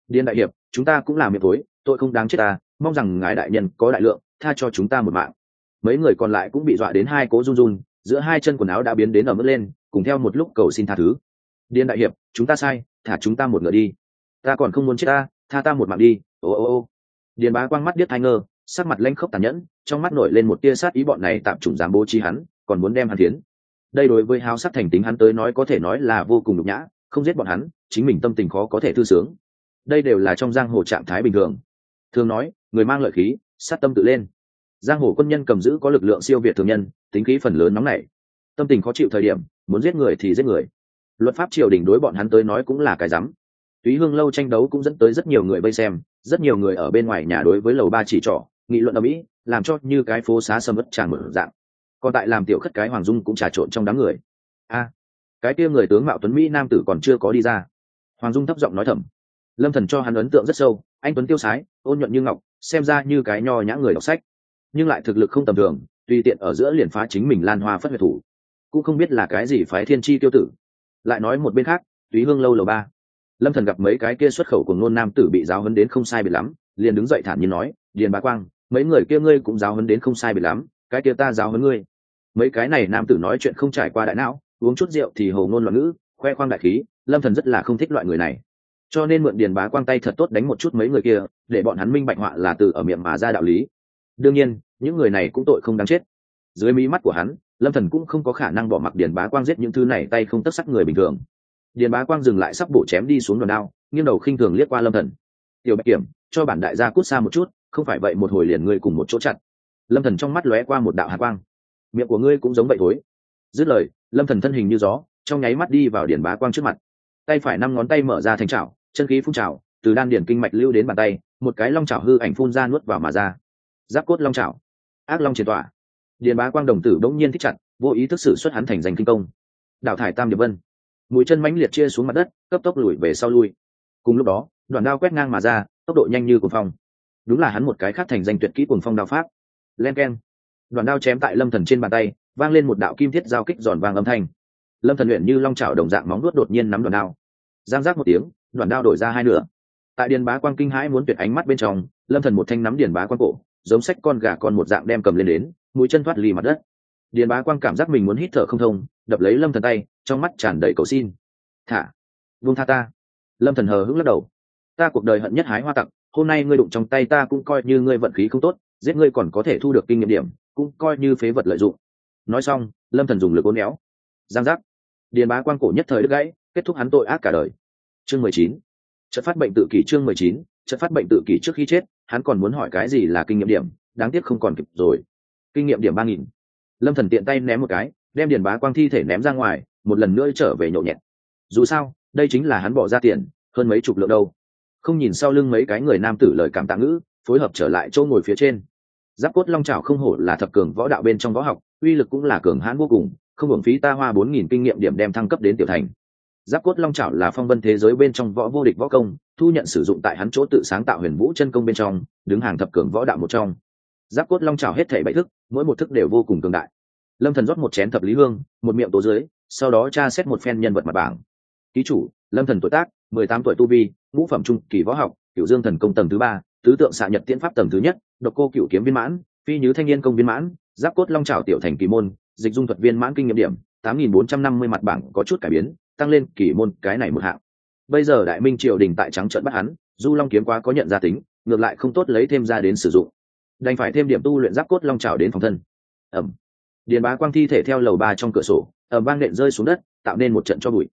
Điền đại hiệp, chúng ta cũng là miệng tối, tội không đáng chết ta, mong rằng ngài đại nhân có đại lượng, tha cho chúng ta một mạng mấy người còn lại cũng bị dọa đến hai cố run run, giữa hai chân quần áo đã biến đến ở mức lên, cùng theo một lúc cầu xin tha thứ. Điên đại hiệp, chúng ta sai, thả chúng ta một ngựa đi. Ta còn không muốn chết ta, tha ta một mạng đi, ô ô ô. Điền bá quang mắt biết thai ngơ, sắc mặt lanh khốc tàn nhẫn, trong mắt nổi lên một tia sát ý bọn này tạm chủng dám bố trí hắn, còn muốn đem hắn tiến đây đối với háo sắc thành tính hắn tới nói có thể nói là vô cùng nhục nhã, không giết bọn hắn, chính mình tâm tình khó có thể thư sướng. Đây đều là trong giang hồ trạng thái bình thường. Thường nói, người mang lợi khí, sát tâm tự lên giang hồ quân nhân cầm giữ có lực lượng siêu việt thường nhân, tính khí phần lớn nóng nảy. Tâm tình khó chịu thời điểm, muốn giết người thì giết người. Luật pháp triều đình đối bọn hắn tới nói cũng là cái rắm. Túy hương lâu tranh đấu cũng dẫn tới rất nhiều người vây xem, rất nhiều người ở bên ngoài nhà đối với lầu ba chỉ trỏ, nghị luận ở mỹ làm cho như cái phố xá sầm ất tràn mở dạng. Còn tại làm tiểu khất cái hoàng dung cũng trà trộn trong đám người. A, cái kia người tướng mạo tuấn mỹ nam tử còn chưa có đi ra. Hoàng dung thấp giọng nói thầm. Lâm thần cho hắn ấn tượng rất sâu, anh tuấn tiêu sái, ôn nhuận như ngọc, xem ra như cái nho nhã người đọc sách nhưng lại thực lực không tầm thường, tùy tiện ở giữa liền phá chính mình lan hoa phất huyệt thủ. Cũng không biết là cái gì phái thiên chi tiêu tử. Lại nói một bên khác, túy hương lâu lầu ba. Lâm thần gặp mấy cái kia xuất khẩu của ngôn nam tử bị giáo hấn đến không sai biệt lắm, liền đứng dậy thản nhiên nói, điền bá quang, mấy người kia ngươi cũng giáo hấn đến không sai biệt lắm, cái kia ta giáo hấn ngươi. Mấy cái này nam tử nói chuyện không trải qua đại não, uống chút rượu thì hồ ngôn loạn ngữ, khoe khoang đại khí, lâm thần rất là không thích loại người này. Cho nên mượn điền bá quang tay thật tốt đánh một chút mấy người kia, để bọn hắn minh bạch họa là từ ở miệng mà ra đạo lý đương nhiên, những người này cũng tội không đáng chết. Dưới mí mắt của hắn, lâm thần cũng không có khả năng bỏ mặc điền bá quang giết những thứ này tay không tất sắc người bình thường. Điền bá quang dừng lại sắp bổ chém đi xuống đòn đao, nghiêng đầu khinh thường liếc qua lâm thần. Tiểu bạch kiểm, cho bản đại gia cút xa một chút, không phải vậy một hồi liền ngươi cùng một chỗ chặt. Lâm thần trong mắt lóe qua một đạo hạ quang. Miệng của ngươi cũng giống vậy thối. Dứt lời, lâm thần thân hình như gió, trong nháy mắt đi vào điền bá quang trước mặt. Tay phải năm ngón tay mở ra thành chảo, chân khí phun trào, từ đan điển kinh mạch lưu đến bàn tay, một cái long chảo hư ảnh phun ra nuốt vào mà ra giáp cốt long chảo ác long chiến tỏa. Điền bá quang đồng tử bỗng nhiên thích chặt, vô ý thức xử xuất hắn thành danh kinh công. Đào thải tam điệp vân. Mũi chân mãnh liệt chia xuống mặt đất, cấp tốc lùi về sau lui. Cùng lúc đó đoàn đao quét ngang mà ra, tốc độ nhanh như cuồng phong. Đúng là hắn một cái khác thành danh tuyệt kỹ cuồng phong đao pháp. Len keng. Đoàn đao chém tại lâm thần trên bàn tay, vang lên một đạo kim thiết giao kích giòn vàng âm thanh. Lâm thần luyện như long chảo đồng dạng móng nuốt đột nhiên nắm đoàn đao. Giang giác một tiếng đoàn đao đổi ra hai nửa. Tại điền bá quang kinh hãi muốn tuyệt ánh mắt bên trong, lâm thần một thanh nắm điền bá quang cổ giống sách con gà con một dạng đem cầm lên đến, mũi chân thoát ly mặt đất. Điền bá quang cảm giác mình muốn hít thở không thông, đập lấy lâm thần tay, trong mắt tràn đầy cầu xin. Thả vung tha ta. Lâm thần hờ hững lắc đầu. Ta cuộc đời hận nhất hái hoa tặng, hôm nay ngươi đụng trong tay ta cũng coi như ngươi vận khí không tốt, giết ngươi còn có thể thu được kinh nghiệm điểm, cũng coi như phế vật lợi dụng. Nói xong, lâm thần dùng lực ố néo giang giác. Điền bá quang cổ nhất thời đứt gãy, kết thúc hắn tội ác cả đời. Chương mười chín. Trận phát bệnh tự kỷ chương mười chín trận phát bệnh tự kỷ trước khi chết hắn còn muốn hỏi cái gì là kinh nghiệm điểm, đáng tiếc không còn kịp rồi. Kinh nghiệm điểm ba nghìn. Lâm thần tiện tay ném một cái, đem điền bá quang thi thể ném ra ngoài, một lần nữa trở về nhậu nhẹt. Dù sao, đây chính là hắn bỏ ra tiền, hơn mấy chục lượng đâu. Không nhìn sau lưng mấy cái người nam tử lời cảm tạ ngữ, phối hợp trở lại chỗ ngồi phía trên. Giáp cốt long trào không hổ là thập cường võ đạo bên trong võ học, uy lực cũng là cường hãn vô cùng, không hưởng phí ta hoa bốn nghìn kinh nghiệm điểm đem thăng cấp đến tiểu thành giáp cốt long chảo là phong vân thế giới bên trong võ vô địch võ công, thu nhận sử dụng tại hắn chỗ tự sáng tạo huyền vũ chân công bên trong, đứng hàng thập cường võ đạo một trong. Giáp cốt long chảo hết thể bảy thức, mỗi một thức đều vô cùng cường đại. Lâm thần rót một chén thập lý hương, một miệng tố dưới, sau đó tra xét một phen nhân vật mặt bảng. Ký chủ, lâm thần tuổi tác, mười tám tuổi tu vi, ngũ phẩm trung kỳ võ học, cửu dương thần công tầng thứ ba, tứ tượng xạ nhật tiễn pháp tầng thứ nhất, độc cô cửu kiếm viên mãn, phi nhứ thanh niên công viên mãn, giáp cốt long trào tiểu thành kỳ môn, dịch dung thuật viên mãn kinh nghiệm điểm, tám nghìn bốn trăm năm mươi mặt bảng có chút cải biến tăng lên kỳ môn cái này một hạng. Bây giờ đại minh triều đình tại trắng trận bắt hắn, du long kiếm quá có nhận ra tính, ngược lại không tốt lấy thêm ra đến sử dụng. Đành phải thêm điểm tu luyện giáp cốt long trào đến phòng thân. Ẩm điền bá quang thi thể theo lầu ba trong cửa sổ ẩm vang nện rơi xuống đất, tạo nên một trận cho bụi.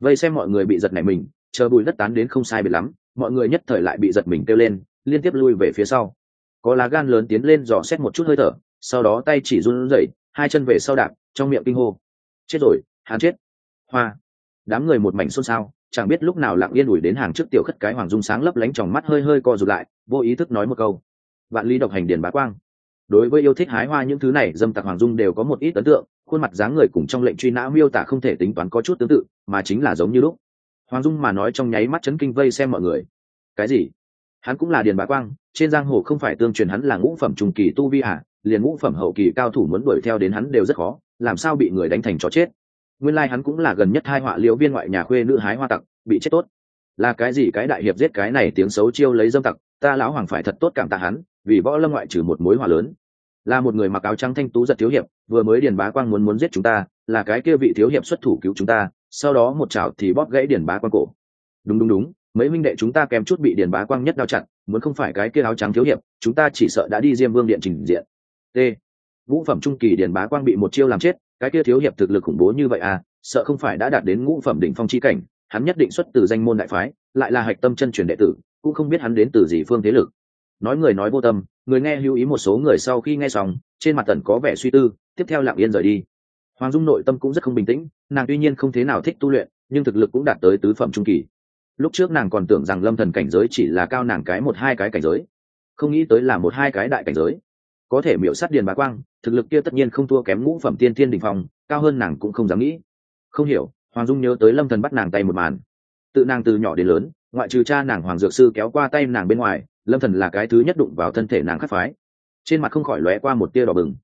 Vây xem mọi người bị giật nảy mình, chờ bụi đất tán đến không sai biệt lắm, mọi người nhất thời lại bị giật mình kêu lên, liên tiếp lui về phía sau. Có lá gan lớn tiến lên dò xét một chút hơi thở, sau đó tay chỉ run rẩy, hai chân về sau đạp, trong miệng kinh hô. Chết rồi, hắn chết. Hoa đám người một mảnh xôn xao chẳng biết lúc nào lặng yên ủi đến hàng trước tiểu khất cái hoàng dung sáng lấp lánh tròng mắt hơi hơi co rụt lại vô ý thức nói một câu. Vạn ly độc hành điền bá quang. Đối với yêu thích hái hoa những thứ này dâm tặc hoàng dung đều có một ít ấn tượng khuôn mặt dáng người cùng trong lệnh truy nã miêu tả không thể tính toán có chút tương tự mà chính là giống như lúc. Hoàng dung mà nói trong nháy mắt chấn kinh vây xem mọi người. Cái gì? Hắn cũng là điền bá quang trên giang hồ không phải tương truyền hắn là ngũ phẩm trùng kỳ tu vi à, liền ngũ phẩm hậu kỳ cao thủ muốn đuổi theo đến hắn đều rất khó làm sao bị người đánh thành chó chết? Nguyên lai hắn cũng là gần nhất hai họa liễu viên ngoại nhà khuê nữ hái hoa tặc, bị chết tốt. Là cái gì cái đại hiệp giết cái này tiếng xấu chiêu lấy dâm tặc, ta lão hoàng phải thật tốt cảm tạ hắn, vì võ lâm ngoại trừ một mối họa lớn. Là một người mặc áo trắng thanh tú giật thiếu hiệp, vừa mới điền bá quang muốn muốn giết chúng ta, là cái kia vị thiếu hiệp xuất thủ cứu chúng ta, sau đó một chảo thì bóp gãy điền bá quang cổ. Đúng đúng đúng, mấy minh đệ chúng ta kèm chút bị điền bá quang nhất đao chặn muốn không phải cái kia áo trắng thiếu hiệp, chúng ta chỉ sợ đã đi diêm vương điện trình diện. T. Vũ phẩm trung kỳ điền bá quang bị một chiêu làm chết cái kia thiếu hiệp thực lực khủng bố như vậy à sợ không phải đã đạt đến ngũ phẩm đỉnh phong chi cảnh, hắn nhất định xuất từ danh môn đại phái, lại là hạch tâm chân truyền đệ tử, cũng không biết hắn đến từ gì phương thế lực. Nói người nói vô tâm, người nghe lưu ý một số người sau khi nghe xong, trên mặt tần có vẻ suy tư, tiếp theo lặng yên rời đi. Hoàng dung nội tâm cũng rất không bình tĩnh, nàng tuy nhiên không thế nào thích tu luyện, nhưng thực lực cũng đạt tới tứ phẩm trung kỳ. Lúc trước nàng còn tưởng rằng lâm thần cảnh giới chỉ là cao nàng cái một hai cái cảnh giới, không nghĩ tới là một hai cái đại cảnh giới có thể miểu sát điền bá quang, thực lực kia tất nhiên không thua kém ngũ phẩm tiên thiên đình phòng cao hơn nàng cũng không dám nghĩ. Không hiểu, hoàng dung nhớ tới lâm thần bắt nàng tay một màn. Tự nàng từ nhỏ đến lớn, ngoại trừ cha nàng hoàng dược sư kéo qua tay nàng bên ngoài, lâm thần là cái thứ nhất đụng vào thân thể nàng khắc phái. Trên mặt không khỏi lóe qua một tia đỏ bừng.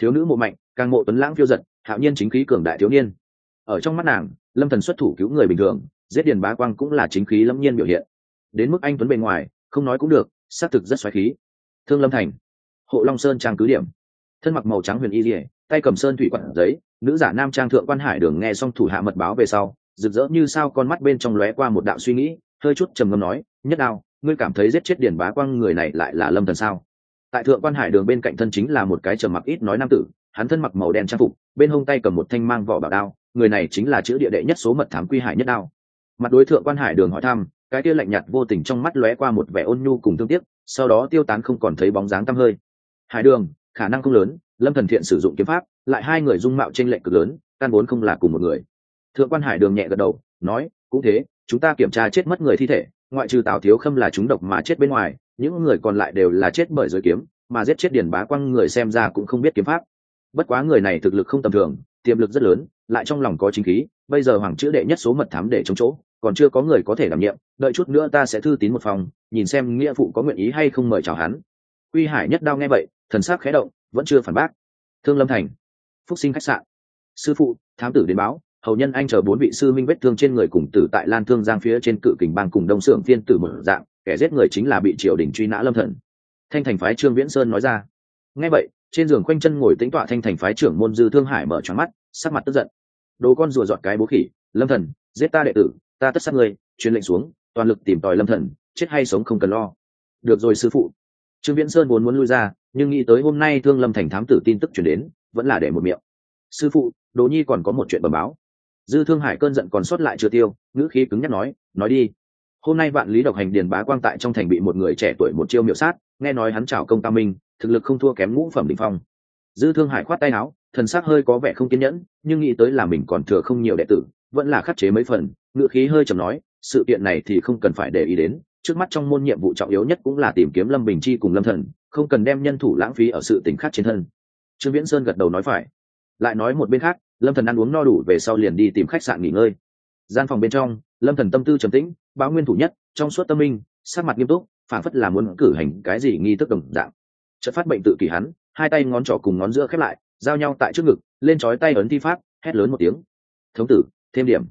Thiếu nữ mộ mạnh, càng mộ tuấn lãng phiêu giật, hạo nhiên chính khí cường đại thiếu niên. Ở trong mắt nàng, lâm thần xuất thủ cứu người bình thường, giết điền bá quang cũng là chính khí lâm nhiên biểu hiện. Đến mức anh tuấn bên ngoài, không nói cũng được, xác thực rất xoáy khí. Thương lâm thành hộ long sơn trang cứ điểm. Thân mặc màu trắng huyền y dỉa tay cầm sơn thủy quản giấy, nữ giả nam trang thượng quan hải đường nghe xong thủ hạ mật báo về sau, rực rỡ như sao con mắt bên trong lóe qua một đạo suy nghĩ, hơi chút trầm ngâm nói, nhất đao, ngươi cảm thấy giết chết điển bá quang người này lại là lâm thần sao? Tại thượng quan hải đường bên cạnh thân chính là một cái trầm mặc ít nói nam tử, hắn thân mặc màu đen trang phục, bên hông tay cầm một thanh mang vỏ bảo đao, người này chính là chữ địa đệ nhất số mật thám quy hải nhất đao. Mặt đối thượng quan hải đường hỏi thăm, cái kia lạnh nhạt vô tình trong mắt lóe qua một vẻ ôn nhu cùng thương tiếc, sau đó tiêu tán không còn thấy bóng dáng tăm hơi hải đường, khả năng không lớn, lâm thần thiện sử dụng kiếm pháp, lại hai người dung mạo trên lệnh cực lớn, căn vốn không là cùng một người. Thượng quan hải đường nhẹ gật đầu, nói, cũng thế, chúng ta kiểm tra chết mất người thi thể, ngoại trừ tào thiếu khâm là chúng độc mà chết bên ngoài, những người còn lại đều là chết bởi giới kiếm, mà giết chết Điền bá quăng người xem ra cũng không biết kiếm pháp. Bất quá người này thực lực không tầm thường, tiềm lực rất lớn, lại trong lòng có chính khí, bây giờ hoàng chữ đệ nhất số mật thám để chống chỗ, còn chưa có người có thể đảm nhiệm, đợi chút nữa ta sẽ thư tín một phòng, nhìn xem nghĩa phụ có nguyện ý hay không mời chào hắn. Quy hải nhất đao nghe vậy thần sắc khẽ động, vẫn chưa phản bác. Thương lâm thành, phúc sinh khách sạn. Sư phụ, thám tử đến báo, hầu nhân anh chờ bốn vị sư minh vết thương trên người cùng tử tại lan thương giang phía trên cự kình bang cùng đông xưởng phiên tử một dạng, kẻ giết người chính là bị triều đình truy nã lâm thần. Thanh thành phái trương viễn sơn nói ra. Ngay vậy, trên giường quanh chân ngồi tĩnh tọa thanh thành phái trưởng môn dư thương hải mở tròn mắt, sắc mặt tức giận. Đồ con rùa giọt cái bố khỉ, lâm thần, giết ta đệ tử, ta tất sát người truyền lệnh xuống, toàn lực tìm tòi lâm thần, chết hay sống không cần lo. Được rồi sư phụ trương viễn sơn vốn muốn lui ra, nhưng nghĩ tới hôm nay thương lâm thành thám tử tin tức chuyển đến, vẫn là để một miệng. Sư phụ, đỗ nhi còn có một chuyện bẩm báo. Dư thương hải cơn giận còn sót lại chưa tiêu, ngữ khí cứng nhắc nói nói đi. Hôm nay vạn lý độc hành điền bá quang tại trong thành bị một người trẻ tuổi một chiêu miệu sát, nghe nói hắn chào công cao minh, thực lực không thua kém ngũ phẩm đ phong. Dư thương hải khoát tay áo, thần sắc hơi có vẻ không kiên nhẫn, nhưng nghĩ tới là mình còn thừa không nhiều đệ tử, vẫn là khắc chế mấy phần, ngữ khí hơi chầm nói, sự kiện này thì không cần phải để ý đến trước mắt trong môn nhiệm vụ trọng yếu nhất cũng là tìm kiếm lâm bình chi cùng lâm thần, không cần đem nhân thủ lãng phí ở sự tình khác trên thân. Trương viễn sơn gật đầu nói phải. Lại nói một bên khác, lâm thần ăn uống no đủ về sau liền đi tìm khách sạn nghỉ ngơi. Gian phòng bên trong, lâm thần tâm tư trầm tĩnh, báo nguyên thủ nhất, trong suốt tâm minh, sắc mặt nghiêm túc phản phất là muốn cử hành cái gì nghi thức đồng dạng. Chợt phát bệnh tự kỷ hắn, hai tay ngón trỏ cùng ngón giữa khép lại, giao nhau tại trước ngực, lên chói tay ấn thi pháp, hét lớn một tiếng. Thống tử, thêm điểm.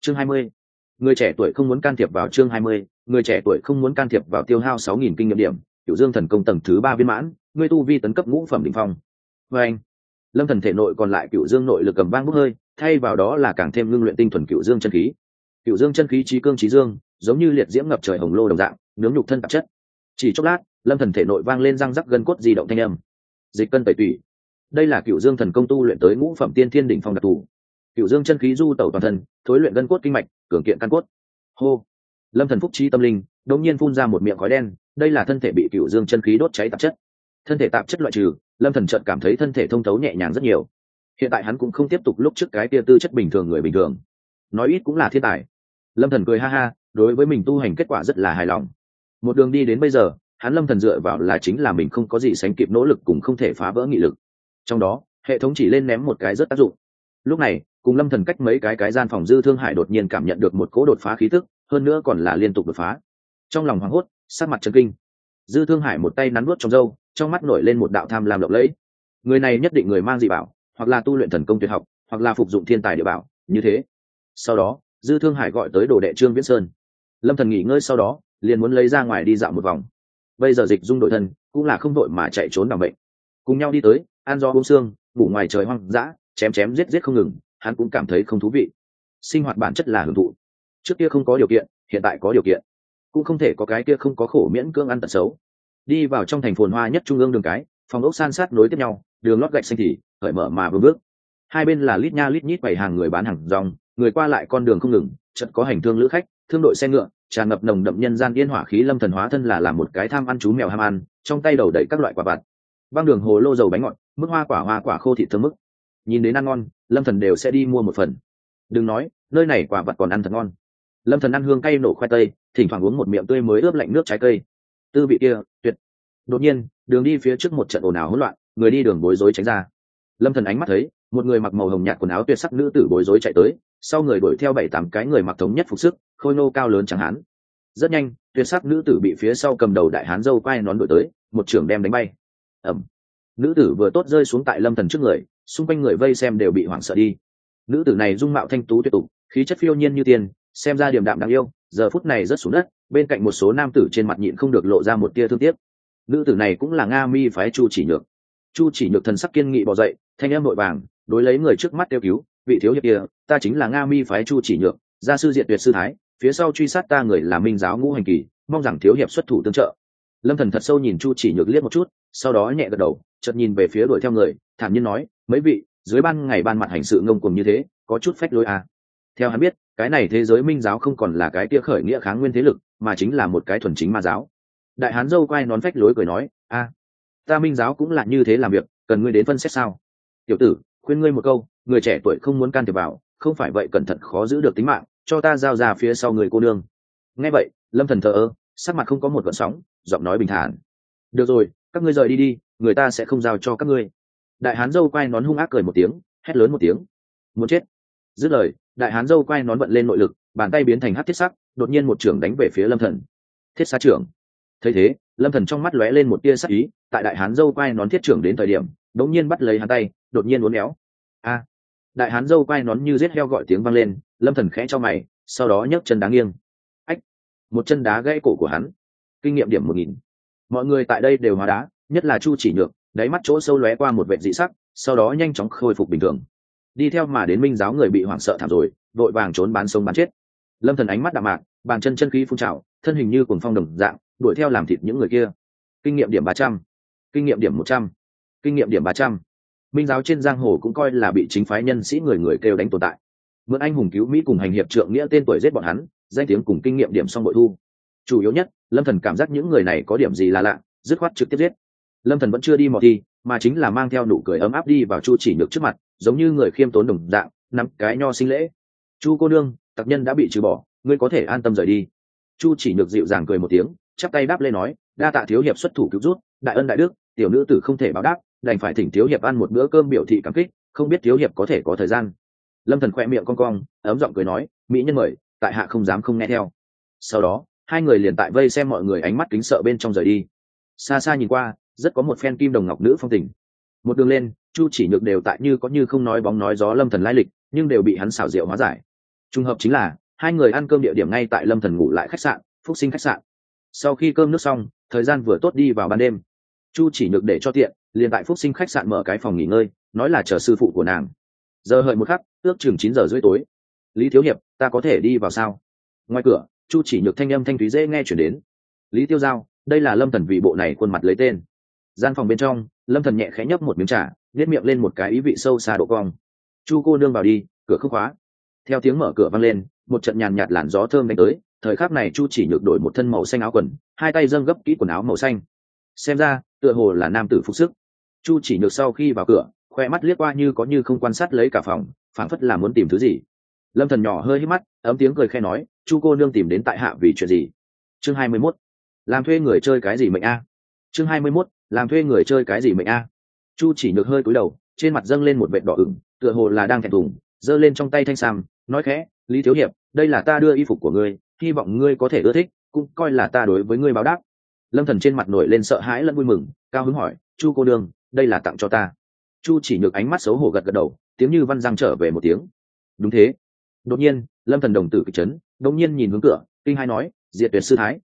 Chương hai mươi người trẻ tuổi không muốn can thiệp vào chương hai mươi, người trẻ tuổi không muốn can thiệp vào tiêu hao sáu nghìn kinh nghiệm điểm cựu dương thần công tầng thứ ba viên mãn ngươi tu vi tấn cấp ngũ phẩm đ ỉ n h phong. Vê anh, lâm thần thể nội còn lại cựu dương nội lực cầm vang bốc hơi, thay vào đó là càng thêm ngưng luyện tinh thuần cựu dương chân khí. Cựu dương chân khí trí cương trí dương, giống như liệt diễm ngập trời hồng lô đồng dạng, nướng nhục thân tạp chất. Chỉ chốc lát, lâm thần thể nội vang lên răng rắc gân cốt di động thanh âm. Dịch cân tẩy tủy. Đây là cựu dương thần công tu luyện tới ngũ phẩm tiên thiên đỉnh phong đặc thù cựu dương chân khí du tẩu toàn thân, thối luyện gân cốt kinh mạch, cường kiện căn cốt. Hô. Lâm thần phúc trí tâm linh, đột nhiên phun ra một miệng khói đen, đây là thân thể bị cựu dương chân khí đốt cháy tạp chất. Thân thể tạp chất loại trừ, lâm thần chợt cảm thấy thân thể thông thấu nhẹ nhàng rất nhiều. Hiện tại hắn cũng không tiếp tục lúc trước cái tia tư chất bình thường người bình thường. Nói ít cũng là thiên tài. Lâm thần cười ha ha, đối với mình tu hành kết quả rất là hài lòng. Một đường đi đến bây giờ, hắn lâm thần dựa vào là chính là mình không có gì sánh kịp nỗ lực cùng không thể phá vỡ nghị lực. Trong đó, hệ thống chỉ lên ném một cái rất tác dụng. Lúc này cùng lâm thần cách mấy cái cái gian phòng dư thương hải đột nhiên cảm nhận được một cỗ đột phá khí tức, hơn nữa còn là liên tục đột phá. Trong lòng hoảng hốt sát mặt chân kinh. Dư thương hải một tay nắn nuốt trong râu, trong mắt nổi lên một đạo tham làm lộng lẫy. Người này nhất định người mang dị bảo, hoặc là tu luyện thần công tuyệt học, hoặc là phục dụng thiên tài địa bảo, như thế. Sau đó, dư thương hải gọi tới đồ đệ trương viễn sơn. Lâm thần nghỉ ngơi sau đó, liền muốn lấy ra ngoài đi dạo một vòng. Bây giờ dịch dung đội thân, cũng là không đội mà chạy trốn bằng bệnh. Cùng nhau đi tới, ăn do uống xương ngủ ngoài trời hoang dã, chém chém giết giết không ngừng hắn cũng cảm thấy không thú vị. Sinh hoạt bản chất là hưởng thụ. Trước kia không có điều kiện, hiện tại có điều kiện. Cũng không thể có cái kia không có khổ miễn cưỡng ăn tật xấu. Đi vào trong thành phồn hoa nhất trung ương đường cái, phòng ốc san sát nối tiếp nhau, đường lót gạch xanh thì khởi mở mà vương bước. Hai bên là lít nha lít nhít bảy hàng người bán hàng rong, người qua lại con đường không ngừng chật có hành thương lữ khách, thương đội xe ngựa, tràn ngập nồng đậm nhân gian yên hỏa khí lâm thần hóa thân là làm một cái tham ăn chú mèo ham ăn, trong tay đầu đẩy các loại quả vặt băng đường hồ lô dầu bánh ngọt, mức hoa quả hoa quả khô thịt thơm mức nhìn đến ăn ngon, lâm thần đều sẽ đi mua một phần. Đừng nói, nơi này quả vật còn ăn thật ngon. Lâm thần ăn hương cay nổ khoai tây, thỉnh thoảng uống một miệng tươi mới ướp lạnh nước trái cây. Tư vị kia, tuyệt. Đột nhiên, đường đi phía trước một trận ồn ào hỗn loạn, người đi đường bối rối tránh ra. Lâm thần ánh mắt thấy, một người mặc màu hồng nhạt quần áo tuyệt sắc nữ tử bối rối chạy tới, sau người đuổi theo bảy tám cái người mặc thống nhất phục sức, khôi nô cao lớn chẳng hán. Rất nhanh, tuyệt sắc nữ tử bị phía sau cầm đầu đại hán dâu quay nón đuổi tới, một trưởng đem đánh bay. Ẩm nữ tử vừa tốt rơi xuống tại lâm thần trước người, xung quanh người vây xem đều bị hoảng sợ đi. Nữ tử này dung mạo thanh tú tuyệt tục, khí chất phiêu nhiên như tiên, xem ra điềm đạm đáng yêu, giờ phút này rất xuống đất, bên cạnh một số nam tử trên mặt nhịn không được lộ ra một tia thương tiếc. Nữ tử này cũng là nga mi phái chu chỉ nhược. Chu chỉ nhược thần sắc kiên nghị bỏ dậy, thanh em nội vàng, đối lấy người trước mắt kêu cứu, vị thiếu hiệp kia, ta chính là nga mi phái chu chỉ nhược, gia sư diện tuyệt sư thái, phía sau truy sát ta người là minh giáo ngũ hành kỳ, mong rằng thiếu hiệp xuất thủ tương trợ. Lâm thần thật sâu nhìn chu chỉ nhược liếc một chút, sau đó nhẹ gật đầu chợt nhìn về phía đuổi theo người, thản nhiên nói, mấy vị, dưới ban ngày ban mặt hành sự ngông cuồng như thế, có chút phách lối à. theo hắn biết, cái này thế giới minh giáo không còn là cái kia khởi nghĩa kháng nguyên thế lực, mà chính là một cái thuần chính ma giáo. Đại hán dâu quay nón phách lối cười nói, a, ta minh giáo cũng là như thế làm việc, cần ngươi đến phân xét sao? Tiểu tử, khuyên ngươi một câu, người trẻ tuổi không muốn can thiệp vào, không phải vậy cẩn thận khó giữ được tính mạng, cho ta giao ra phía sau người cô nương. Nghe vậy, lâm thần thờ ơ, sắc mặt không có một gợn sóng, giọng nói bình thản. Được rồi, các ngươi rời đi đi người ta sẽ không giao cho các ngươi. Đại hán dâu quay nón hung ác cười một tiếng, hét lớn một tiếng. Muốn chết. Dứt lời, đại hán dâu quay nón vận lên nội lực, bàn tay biến thành hát thiết sắc, đột nhiên một trưởng đánh về phía lâm thần. Thiết xa trưởng. Thấy thế, lâm thần trong mắt lóe lên một tia sắc ý, tại đại hán dâu quay nón thiết trưởng đến thời điểm đống nhiên bắt lấy hắn tay, đột nhiên uốn éo. A! Đại hán dâu Quay nón như giết heo gọi tiếng vang lên, lâm thần khẽ cho mày, sau đó nhấc chân đá nghiêng. Ách! Một chân đá gãy cổ của hắn. Kinh nghiệm điểm một nghìn. Mọi người tại đây đều hóa đá nhất là chu chỉ nhược, đáy mắt chỗ sâu lóe qua một vệ dị sắc, sau đó nhanh chóng khôi phục bình thường. Đi theo mà đến minh giáo người bị hoảng sợ thảm rồi, vội vàng trốn bán sống bán chết. Lâm thần ánh mắt đạm mạc, bàn chân chân khí phun trào, thân hình như cuồng phong đồng dạng, đuổi theo làm thịt những người kia. Kinh nghiệm điểm ba trăm, kinh nghiệm điểm một trăm, kinh nghiệm điểm ba trăm. Minh giáo trên giang hồ cũng coi là bị chính phái nhân sĩ người người kêu đánh tồn tại. Mượn anh hùng cứu mỹ cùng hành hiệp trượng nghĩa tên tuổi giết bọn hắn, danh tiếng cùng kinh nghiệm điểm xong bội thu. Chủ yếu nhất, lâm thần cảm giác những người này có điểm gì là lạ, dứt khoát trực tiếp giết lâm thần vẫn chưa đi mò thi, mà chính là mang theo nụ cười ấm áp đi vào chu chỉ nhược trước mặt, giống như người khiêm tốn đồng dạng, nắm cái nho sinh lễ. Chu cô nương, tặc nhân đã bị trừ bỏ, ngươi có thể an tâm rời đi. Chu chỉ nhược dịu dàng cười một tiếng, chắp tay đáp lên nói, đa tạ thiếu hiệp xuất thủ cứu rút đại ân đại đức, tiểu nữ tử không thể báo đáp, đành phải thỉnh thiếu hiệp ăn một bữa cơm biểu thị cảm kích, không biết thiếu hiệp có thể có thời gian. Lâm thần khỏe miệng con cong, ấm giọng cười nói, mỹ nhân mời, tại hạ không dám không nghe theo. Sau đó, hai người liền tại vây xem mọi người ánh mắt kính sợ bên trong rời đi. Xa xa nhìn qua rất có một phen kim đồng ngọc nữ phong tình. Một đường lên, chu chỉ nhược đều tại như có như không nói bóng nói gió lâm thần lai lịch, nhưng đều bị hắn xảo diệu hóa giải. Trùng hợp chính là, hai người ăn cơm địa điểm ngay tại lâm thần ngủ lại khách sạn, phúc sinh khách sạn. Sau khi cơm nước xong, thời gian vừa tốt đi vào ban đêm. Chu chỉ nhược để cho tiện, liền tại phúc sinh khách sạn mở cái phòng nghỉ ngơi, nói là chờ sư phụ của nàng. Giờ hợi một khắc, ước chừng chín giờ rưỡi tối. Lý thiếu hiệp, ta có thể đi vào sao? Ngoài cửa, chu chỉ nhược thanh âm thanh thúy dễ nghe chuyển đến. Lý tiêu giao, đây là lâm thần vị bộ này khuôn mặt lấy tên gian phòng bên trong, lâm thần nhẹ khẽ nhấp một miếng trà nhét miệng lên một cái ý vị sâu xa độ cong. Chu cô nương vào đi, cửa không khóa. Theo tiếng mở cửa vang lên, một trận nhàn nhạt làn gió thơm đánh tới, thời khắc này chu chỉ nhược đổi một thân màu xanh áo quần, hai tay dâng gấp kỹ quần áo màu xanh. Xem ra, tựa hồ là nam tử phục sức. Chu chỉ nhược sau khi vào cửa, khoe mắt liếc qua như có như không quan sát lấy cả phòng, phảng phất là muốn tìm thứ gì. Lâm thần nhỏ hơi hít mắt, ấm tiếng cười khe nói, chu cô nương tìm đến tại hạ vì chuyện gì? Chương hai mươi 21. làm thuê người chơi cái gì mệnh a? Chương hai mươi 21 làm thuê người chơi cái gì mệnh a? Chu chỉ nhược hơi cúi đầu, trên mặt dâng lên một vệt đỏ ửng, tựa hồ là đang thẹn thùng, giơ lên trong tay thanh sam, nói khẽ, lý thiếu hiệp, đây là ta đưa y phục của ngươi, hy vọng ngươi có thể ưa thích, cũng coi là ta đối với ngươi báo đáp. Lâm thần trên mặt nổi lên sợ hãi lẫn vui mừng, cao hứng hỏi, chu cô đương đây là tặng cho ta. Chu chỉ nhược ánh mắt xấu hổ gật gật đầu, tiếng như văn giang trở về một tiếng. Đúng thế. Đột nhiên, lâm thần đồng tử kịch chấn, đột nhiên nhìn hướng cửa, kinh hai nói, diệt tuyệt sư thái.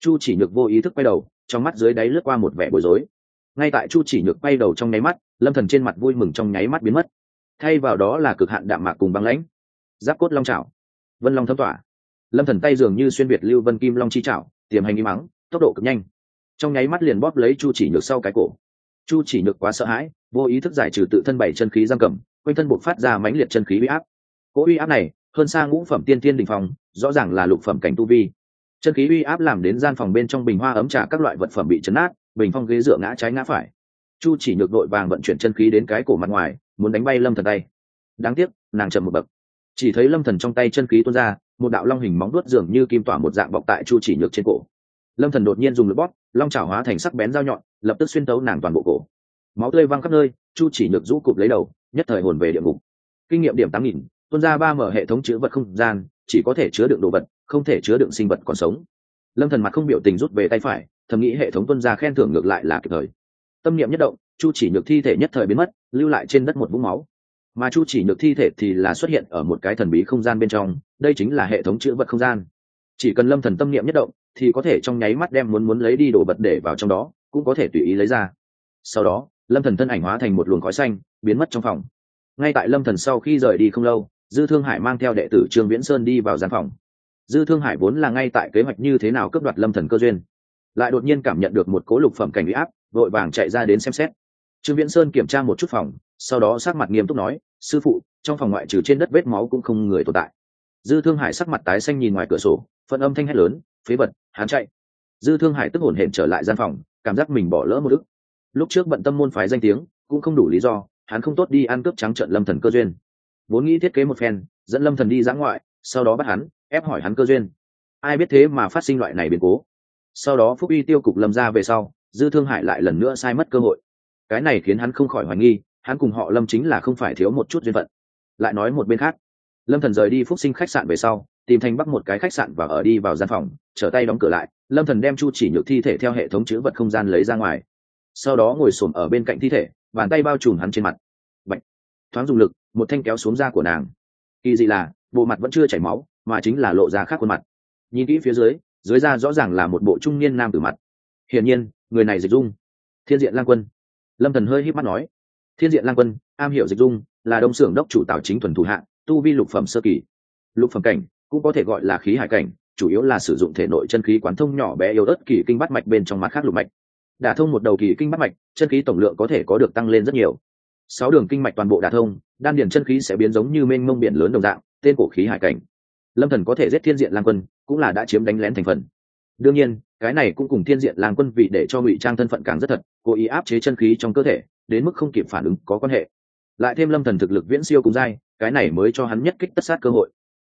Chu chỉ nhược vô ý thức quay đầu trong mắt dưới đáy lướt qua một vẻ bối rối. Ngay tại chu chỉ nhược quay đầu trong nháy mắt lâm thần trên mặt vui mừng trong nháy mắt biến mất. Thay vào đó là cực hạn đạm mạc cùng băng lãnh. Giáp cốt long chảo. vân long thâm tỏa. Lâm thần tay dường như xuyên việt lưu vân kim long chi chảo, tiềm hành im mắng tốc độ cực nhanh. Trong nháy mắt liền bóp lấy chu chỉ nhược sau cái cổ. Chu chỉ nhược quá sợ hãi vô ý thức giải trừ tự thân bảy chân khí giam cầm quanh thân buộc phát ra mãnh liệt chân khí uy áp. Cỗ uy áp này hơn xa ngũ phẩm tiên tiên đình phòng rõ ràng là lục phẩm cảnh tu vi chân khí uy áp làm đến gian phòng bên trong bình hoa ấm trà các loại vật phẩm bị chấn nát bình phong ghế dựa ngã trái ngã phải. Chu chỉ nhược đội vàng vận chuyển chân khí đến cái cổ mặt ngoài, muốn đánh bay lâm thần tay. Đáng tiếc, nàng chậm một bậc. Chỉ thấy lâm thần trong tay chân khí tuôn ra, một đạo long hình móng đuốt dường như kim tỏa một dạng bọc tại chu chỉ nhược trên cổ. Lâm thần đột nhiên dùng lực bóp, long chảo hóa thành sắc bén dao nhọn, lập tức xuyên tấu nàng toàn bộ cổ. Máu tươi văng khắp nơi, chu chỉ nhược rũ cụp lấy đầu, nhất thời hồn về địa ngục. Kinh nghiệm điểm tám nghìn, tuôn ra ba mở hệ thống chứa vật không gian chỉ có thể chứa đựng đồ vật, không thể chứa đựng sinh vật còn sống. Lâm thần mặt không biểu tình rút về tay phải, thầm nghĩ hệ thống tuân gia khen thưởng ngược lại là kịp thời. Tâm niệm nhất động, chu chỉ nhược thi thể nhất thời biến mất, lưu lại trên đất một vũng máu. Mà chu chỉ nhược thi thể thì là xuất hiện ở một cái thần bí không gian bên trong, đây chính là hệ thống chữ vật không gian. Chỉ cần lâm thần tâm niệm nhất động, thì có thể trong nháy mắt đem muốn muốn lấy đi đồ vật để vào trong đó, cũng có thể tùy ý lấy ra. Sau đó, lâm thần thân ảnh hóa thành một luồng khói xanh, biến mất trong phòng. Ngay tại lâm thần sau khi rời đi không lâu dư thương hải mang theo đệ tử trương viễn sơn đi vào gian phòng. Dư thương hải vốn là ngay tại kế hoạch như thế nào cướp đoạt lâm thần cơ duyên. Lại đột nhiên cảm nhận được một cố lục phẩm cảnh bị áp, vội vàng chạy ra đến xem xét. Trương viễn sơn kiểm tra một chút phòng, sau đó sắc mặt nghiêm túc nói, sư phụ, trong phòng ngoại trừ trên đất vết máu cũng không người tồn tại. Dư thương hải sắc mặt tái xanh nhìn ngoài cửa sổ phân âm thanh hét lớn, phế vật, hắn chạy. Dư thương hải tức hổn hển trở lại gian phòng, cảm giác mình bỏ lỡ một ức. Lúc trước bận tâm môn phái danh tiếng, cũng không đủ lý do, hắn không tốt đi ăn cướp trắng trận lâm thần cơ duyên vốn nghĩ thiết kế một phen, dẫn lâm thần đi giã ngoại, sau đó bắt hắn, ép hỏi hắn cơ duyên. Ai biết thế mà phát sinh loại này biến cố. Sau đó phúc uy tiêu cục lâm ra về sau, dư thương hải lại lần nữa sai mất cơ hội. Cái này khiến hắn không khỏi hoài nghi, hắn cùng họ lâm chính là không phải thiếu một chút duyên phận. Lại nói một bên khác, lâm thần rời đi phúc sinh khách sạn về sau, tìm thành bắc một cái khách sạn và ở đi vào gian phòng, trở tay đóng cửa lại, lâm thần đem chu chỉ nhược thi thể theo hệ thống chữ vật không gian lấy ra ngoài. Sau đó ngồi xổm ở bên cạnh thi thể, bàn tay bao trùm hắn trên mặt. Bạch. thoáng dùng lực một thanh kéo xuống da của nàng. Kỳ dị là bộ mặt vẫn chưa chảy máu mà chính là lộ ra khác khuôn mặt. Nhìn kỹ phía dưới dưới da rõ ràng là một bộ trung niên nam tử mặt. Hiển nhiên người này dịch dung. Thiên diện lang quân. Lâm thần hơi híp mắt nói. Thiên diện lang quân am hiểu dịch dung là đông xưởng đốc chủ tào chính thuần thủ hạ, tu vi lục phẩm sơ kỳ. Lục phẩm cảnh cũng có thể gọi là khí hải cảnh chủ yếu là sử dụng thể nội chân khí quán thông nhỏ bé yếu ớt kỳ kinh bắt mạch bên trong mặt khác lục mạch. Đả thông một đầu kỳ kinh bắt mạch chân khí tổng lượng có thể có được tăng lên rất nhiều sáu đường kinh mạch toàn bộ đả thông, đan điền chân khí sẽ biến giống như mênh mông biển lớn đồng dạng, tên cổ khí hải cảnh. Lâm thần có thể giết thiên diện lang quân, cũng là đã chiếm đánh lén thành phần. Đương nhiên, cái này cũng cùng thiên diện lang quân vì để cho ngụy trang thân phận càng rất thật, cố ý áp chế chân khí trong cơ thể, đến mức không kịp phản ứng có quan hệ. Lại thêm lâm thần thực lực viễn siêu cùng dai cái này mới cho hắn nhất kích tất sát cơ hội.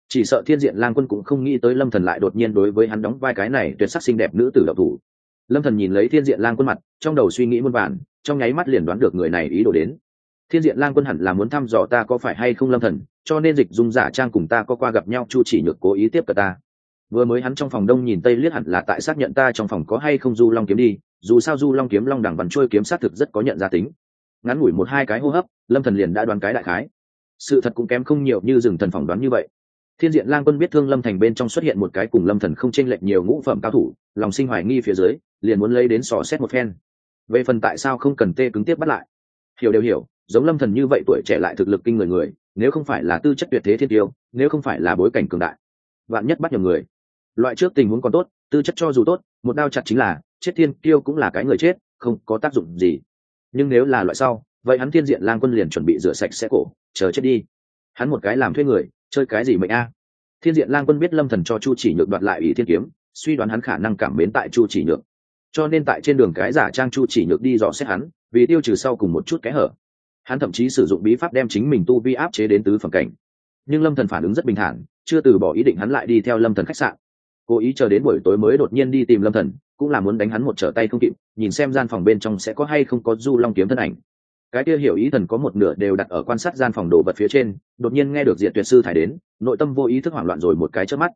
Chỉ sợ thiên diện lang quân cũng không nghĩ tới lâm thần lại đột nhiên đối với hắn đóng vai cái này tuyệt sắc xinh đẹp nữ tử độc thủ. Lâm thần nhìn lấy thiên diện lang quân mặt, trong đầu suy nghĩ muôn vàn, trong nháy mắt liền đoán được người này ý đồ đến thiên diện lang quân hẳn là muốn thăm dò ta có phải hay không lâm thần, cho nên dịch dung giả trang cùng ta có qua gặp nhau chu chỉ nhược cố ý tiếp cận ta. Vừa mới hắn trong phòng đông nhìn tây liếc hẳn là tại xác nhận ta trong phòng có hay không du long kiếm đi, dù sao du long kiếm long đẳng bắn trôi kiếm xác thực rất có nhận ra tính. Ngắn ngủi một hai cái hô hấp, lâm thần liền đã đoán cái đại khái. Sự thật cũng kém không nhiều như rừng thần phỏng đoán như vậy. Thiên diện lang quân biết thương lâm thành bên trong xuất hiện một cái cùng lâm thần không chênh lệch nhiều ngũ phẩm cao thủ, lòng sinh hoài nghi phía dưới, liền muốn lấy đến sò xét một phen. Về phần tại sao không cần tê cứng tiếp bắt lại? Hiểu đều hiểu, giống lâm thần như vậy tuổi trẻ lại thực lực kinh người người, nếu không phải là tư chất tuyệt thế thiên tiêu, nếu không phải là bối cảnh cường đại, vạn nhất bắt nhầm người. Loại trước tình huống còn tốt, tư chất cho dù tốt, một đao chặt chính là, chết thiên tiêu cũng là cái người chết, không có tác dụng gì. Nhưng nếu là loại sau, vậy hắn thiên diện lang quân liền chuẩn bị rửa sạch sẽ cổ, chờ chết đi. Hắn một cái làm thuê người, chơi cái gì mệnh a? Thiên diện lang quân biết lâm thần cho chu chỉ nhược đoạt lại ý thiên kiếm, suy đoán hắn khả năng cảm mến tại chu chỉ nhược. Cho nên tại trên đường cái giả trang chu chỉ nhược đi dò xét hắn vì tiêu trừ sau cùng một chút kẽ hở. Hắn thậm chí sử dụng bí pháp đem chính mình tu vi áp chế đến tứ phẩm cảnh. Nhưng lâm thần phản ứng rất bình thản, chưa từ bỏ ý định hắn lại đi theo lâm thần khách sạn. Cố ý chờ đến buổi tối mới đột nhiên đi tìm lâm thần, cũng là muốn đánh hắn một trở tay không kịp, nhìn xem gian phòng bên trong sẽ có hay không có du long kiếm thân ảnh. Cái kia hiểu ý thần có một nửa đều đặt ở quan sát gian phòng đồ vật phía trên, đột nhiên nghe được diện tuyệt sư thải đến, nội tâm vô ý thức hoảng loạn rồi một cái trước mắt.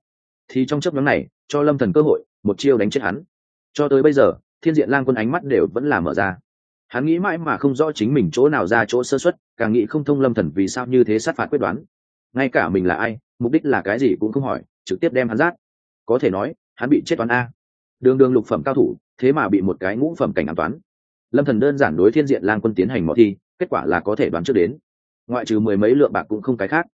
Thì trong chấp nhóm này, cho lâm thần cơ hội, một chiêu đánh chết hắn. Cho tới bây giờ, thiên diện lang quân ánh mắt đều vẫn là mở ra hắn nghĩ mãi mà không rõ chính mình chỗ nào ra chỗ sơ xuất càng nghĩ không thông lâm thần vì sao như thế sát phạt quyết đoán. Ngay cả mình là ai, mục đích là cái gì cũng không hỏi, trực tiếp đem hắn rát có thể nói, hắn bị chết toán a. Đường đường lục phẩm cao thủ, thế mà bị một cái ngũ phẩm cảnh an toán. Lâm thần đơn giản đối thiên diện lang quân tiến hành mọi thi, kết quả là có thể đoán trước đến. Ngoại trừ mười mấy lượng bạc cũng không cái khác.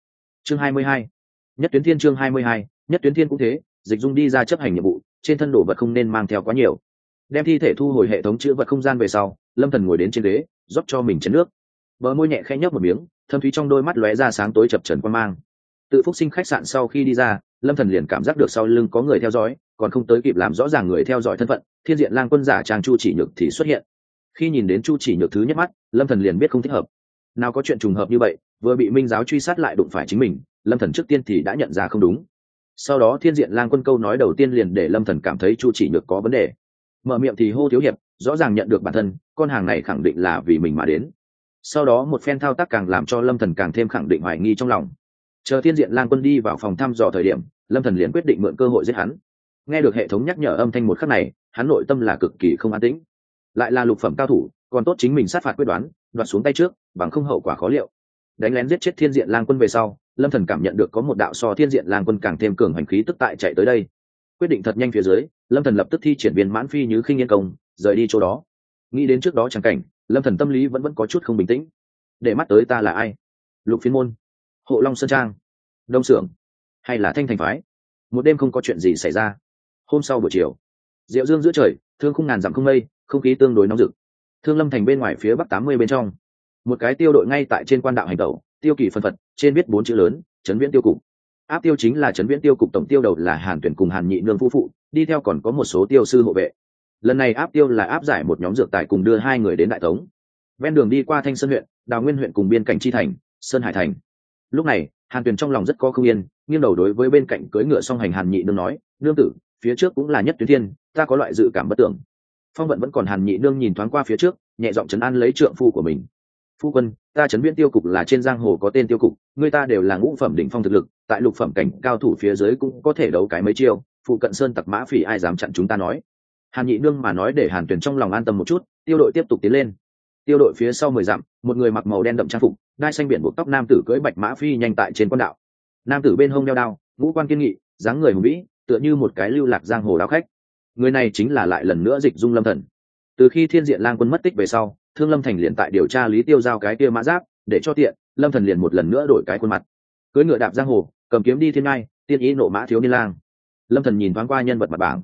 Chương hai mươi hai. Nhất tuyến thiên chương hai mươi hai, nhất tuyến thiên cũng thế, dịch dung đi ra chấp hành nhiệm vụ, trên thân đồ vật không nên mang theo quá nhiều. Đem thi thể thu hồi hệ thống chữ vật không gian về sau lâm thần ngồi đến trên ghế, rót cho mình chén nước. Bờ môi nhẹ khẽ nhấp một miếng, thâm thúy trong đôi mắt lóe ra sáng tối chập trần quan mang. Tự phúc sinh khách sạn sau khi đi ra, lâm thần liền cảm giác được sau lưng có người theo dõi, còn không tới kịp làm rõ ràng người theo dõi thân phận, thiên diện lang quân giả trang chu chỉ nhược thì xuất hiện. Khi nhìn đến chu chỉ nhược thứ nhất mắt, lâm thần liền biết không thích hợp. Nào có chuyện trùng hợp như vậy, vừa bị minh giáo truy sát lại đụng phải chính mình, lâm thần trước tiên thì đã nhận ra không đúng. Sau đó thiên diện lang quân câu nói đầu tiên liền để lâm thần cảm thấy chu chỉ nhược có vấn đề. Mở miệng thì hô thiếu hiệp, rõ ràng nhận được bản thân con hàng này khẳng định là vì mình mà đến. Sau đó một phen thao tác càng làm cho lâm thần càng thêm khẳng định hoài nghi trong lòng. Chờ thiên diện lang quân đi vào phòng thăm dò thời điểm, lâm thần liền quyết định mượn cơ hội giết hắn. Nghe được hệ thống nhắc nhở âm thanh một khắc này, hắn nội tâm là cực kỳ không an tĩnh. Lại là lục phẩm cao thủ, còn tốt chính mình sát phạt quyết đoán, đoạt xuống tay trước, bằng không hậu quả khó liệu. Đánh lén giết chết thiên diện lang quân về sau, lâm thần cảm nhận được có một đạo so thiên diện lang quân càng thêm cường hành khí tức tại chạy tới đây. Quyết định thật nhanh phía dưới, lâm thần lập tức thi triển viên mãn phi như khinh yên công, rời đi chỗ đó nghĩ đến trước đó chẳng cảnh, lâm thần tâm lý vẫn vẫn có chút không bình tĩnh. Để mắt tới ta là ai? Lục phiên môn, hộ long sơn trang, đông xưởng hay là thanh thành phái? Một đêm không có chuyện gì xảy ra. Hôm sau buổi chiều, diệu dương giữa trời, thương không ngàn dặm không mây, không khí tương đối nóng rực. Thương lâm thành bên ngoài phía bắc tám mươi bên trong. Một cái tiêu đội ngay tại trên quan đạo hành tẩu, tiêu kỳ phân phật, trên biết bốn chữ lớn chấn viễn tiêu cục. Áp tiêu chính là chấn viễn tiêu cục tổng tiêu đầu là hàn tuyển cùng hàn nhị nương phu phụ, đi theo còn có một số tiêu sư hộ vệ lần này áp tiêu là áp giải một nhóm dược tài cùng đưa hai người đến đại tống. Ven đường đi qua thanh sơn huyện, đào nguyên huyện cùng biên cảnh chi thành, sơn hải thành. Lúc này, hàn tuyền trong lòng rất có không yên, nghiêng đầu đối với bên cạnh cưỡi ngựa song hành hàn nhị nương nói, nương tử, phía trước cũng là nhất tuyến thiên, ta có loại dự cảm bất tưởng. Phong vận vẫn còn hàn nhị nương nhìn thoáng qua phía trước, nhẹ giọng chấn an lấy trượng phu của mình. Phu quân, ta chấn viễn tiêu cục là trên giang hồ có tên tiêu cục, người ta đều là ngũ phẩm đỉnh phong thực lực, tại lục phẩm cảnh cao thủ phía dưới cũng có thể đấu cái mấy chiêu, phụ cận sơn tặc mã phỉ ai dám chặn chúng ta nói? Hàn nhị nương mà nói để hàn tuyển trong lòng an tâm một chút, tiêu đội tiếp tục tiến lên. Tiêu đội phía sau mười dặm, một người mặc màu đen đậm trang phục, đai xanh biển buộc tóc nam tử cưỡi bạch mã phi nhanh tại trên quan đạo. Nam tử bên hông đeo đao, ngũ quan kiên nghị, dáng người hùng vĩ, tựa như một cái lưu lạc giang hồ đáo khách. Người này chính là lại lần nữa dịch dung lâm thần. Từ khi thiên diện lang quân mất tích về sau, thương lâm thành liền tại điều tra lý tiêu giao cái kia mã giáp, để cho tiện, lâm thần liền một lần nữa đổi cái khuôn mặt. Cưỡi ngựa đạp giang hồ, cầm kiếm đi thiên ngai, tiên ý nộ mã thiếu niên lang. Lâm thần nhìn thoáng qua nhân vật mặt bảng.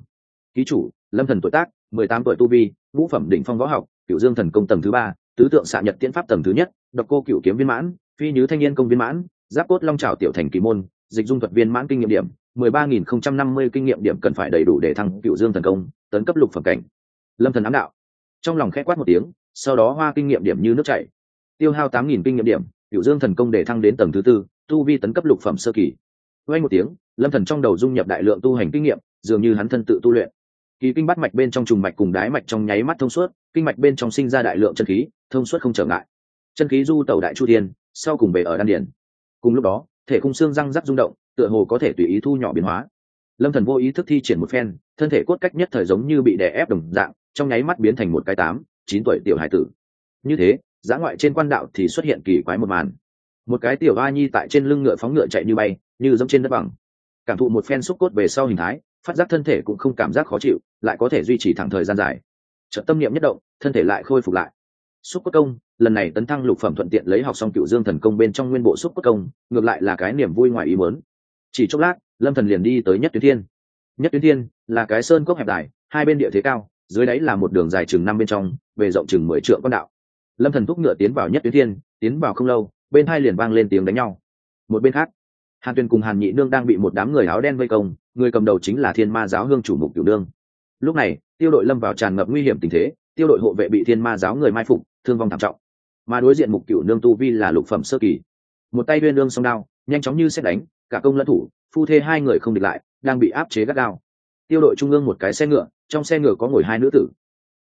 Ký chủ lâm thần tuổi tác, mười tám tuổi tu vi, ngũ phẩm đỉnh phong võ học cựu dương thần công tầng thứ ba, tứ tượng xạ nhật tiễn pháp tầng thứ nhất, độc cô cựu kiếm viên mãn, phi nhứ thanh niên công viên mãn, giáp cốt long trào tiểu thành kỳ môn, dịch dung thuật viên mãn kinh nghiệm điểm, mười ba nghìn không trăm năm mươi kinh nghiệm điểm cần phải đầy đủ để thăng cựu dương thần công, tấn cấp lục phẩm cảnh. Lâm thần ám đạo. Trong lòng khẽ quát một tiếng, sau đó hoa kinh nghiệm điểm như nước chảy. Tiêu hao tám nghìn kinh nghiệm điểm cựu dương thần công để thăng đến tầng thứ tư, tu vi tấn cấp lục phẩm sơ kỳ. Quay một tiếng, lâm thần trong đầu dung nhập đại lượng tu hành kinh nghiệm, dường như hắn thân tự tu luyện kỳ kinh bắt mạch bên trong trùng mạch cùng đái mạch trong nháy mắt thông suốt, kinh mạch bên trong sinh ra đại lượng chân khí, thông suốt không trở ngại. Chân khí du tẩu đại chu thiên, sau cùng về ở đan điển cùng lúc đó, thể khung xương răng rắc rung động, tựa hồ có thể tùy ý thu nhỏ biến hóa. Lâm thần vô ý thức thi triển một phen, thân thể cốt cách nhất thời giống như bị đè ép đồng dạng, trong nháy mắt biến thành một cái tám, chín tuổi tiểu hải tử. Như thế, giã ngoại trên quan đạo thì xuất hiện kỳ quái một màn. Một cái tiểu a nhi tại trên lưng ngựa phóng ngựa chạy như bay, như giống trên đất bằng. Cảm thụ một phen xúc cốt về sau hình thái phát giác thân thể cũng không cảm giác khó chịu, lại có thể duy trì thẳng thời gian dài. Trợ tâm niệm nhất động, thân thể lại khôi phục lại. Xúc cốt công, lần này tấn thăng lục phẩm thuận tiện lấy học xong cựu dương thần công bên trong nguyên bộ xúc cốt công, ngược lại là cái niềm vui ngoài ý muốn. Chỉ chốc lát, lâm thần liền đi tới nhất tuyến thiên. Nhất tuyến thiên là cái sơn cốc hẹp dài hai bên địa thế cao, dưới đáy là một đường dài chừng năm bên trong về rộng chừng mười trượng con đạo. Lâm thần thúc ngựa tiến vào nhất tuyến thiên, tiến vào không lâu, bên hai liền vang lên tiếng đánh nhau. Một bên khác, hàn tuyền cùng hàn nhị nương đang bị một đám người áo đen vây công người cầm đầu chính là thiên ma giáo hương chủ mục cửu nương. Lúc này, tiêu đội lâm vào tràn ngập nguy hiểm tình thế, tiêu đội hộ vệ bị thiên ma giáo người mai phục, thương vong thảm trọng. Mà đối diện mục cửu nương tu vi là lục phẩm sơ kỳ. Một tay viên nương song đao, nhanh chóng như xét đánh, cả công lẫn thủ, phu thê hai người không địch lại, đang bị áp chế gắt đao. tiêu đội trung ương một cái xe ngựa, trong xe ngựa có ngồi hai nữ tử.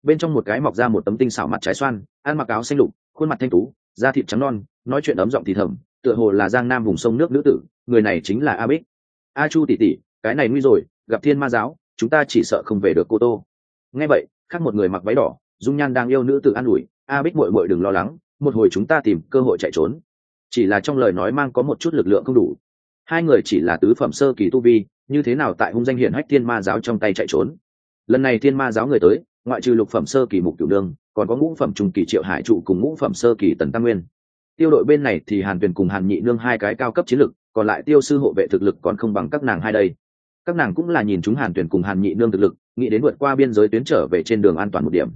Bên trong một cái mọc ra một tấm tinh xảo mặt trái xoan, ăn mặc áo xanh lục, khuôn mặt thanh tú, da thịt trắng non, nói chuyện ấm giọng thì thầm, tựa hồ là giang nam vùng sông nước nữ tử, người này chính là a bích. A chu tỷ tỷ cái này nguy rồi, gặp thiên ma giáo, chúng ta chỉ sợ không về được cô tô. Nghe vậy, khác một người mặc váy đỏ, dung nhan đang yêu nữ tử an ủi, a bích mội mội đừng lo lắng, một hồi chúng ta tìm cơ hội chạy trốn. Chỉ là trong lời nói mang có một chút lực lượng không đủ. Hai người chỉ là tứ phẩm sơ kỳ tu vi, như thế nào tại hung danh hiển hách thiên ma giáo trong tay chạy trốn? Lần này thiên ma giáo người tới, ngoại trừ lục phẩm sơ kỳ mục cửu đương còn có ngũ phẩm trung kỳ triệu hải trụ cùng ngũ phẩm sơ kỳ tần tam nguyên. Tiêu đội bên này thì hàn tuyền cùng hàn nhị nương hai cái cao cấp chiến lực, còn lại tiêu sư hộ vệ thực lực còn không bằng các nàng hai đây các nàng cũng là nhìn chúng hàn tuyền cùng hàn nhị nương thực lực, nghĩ đến vượt qua biên giới tuyến trở về trên đường an toàn một điểm.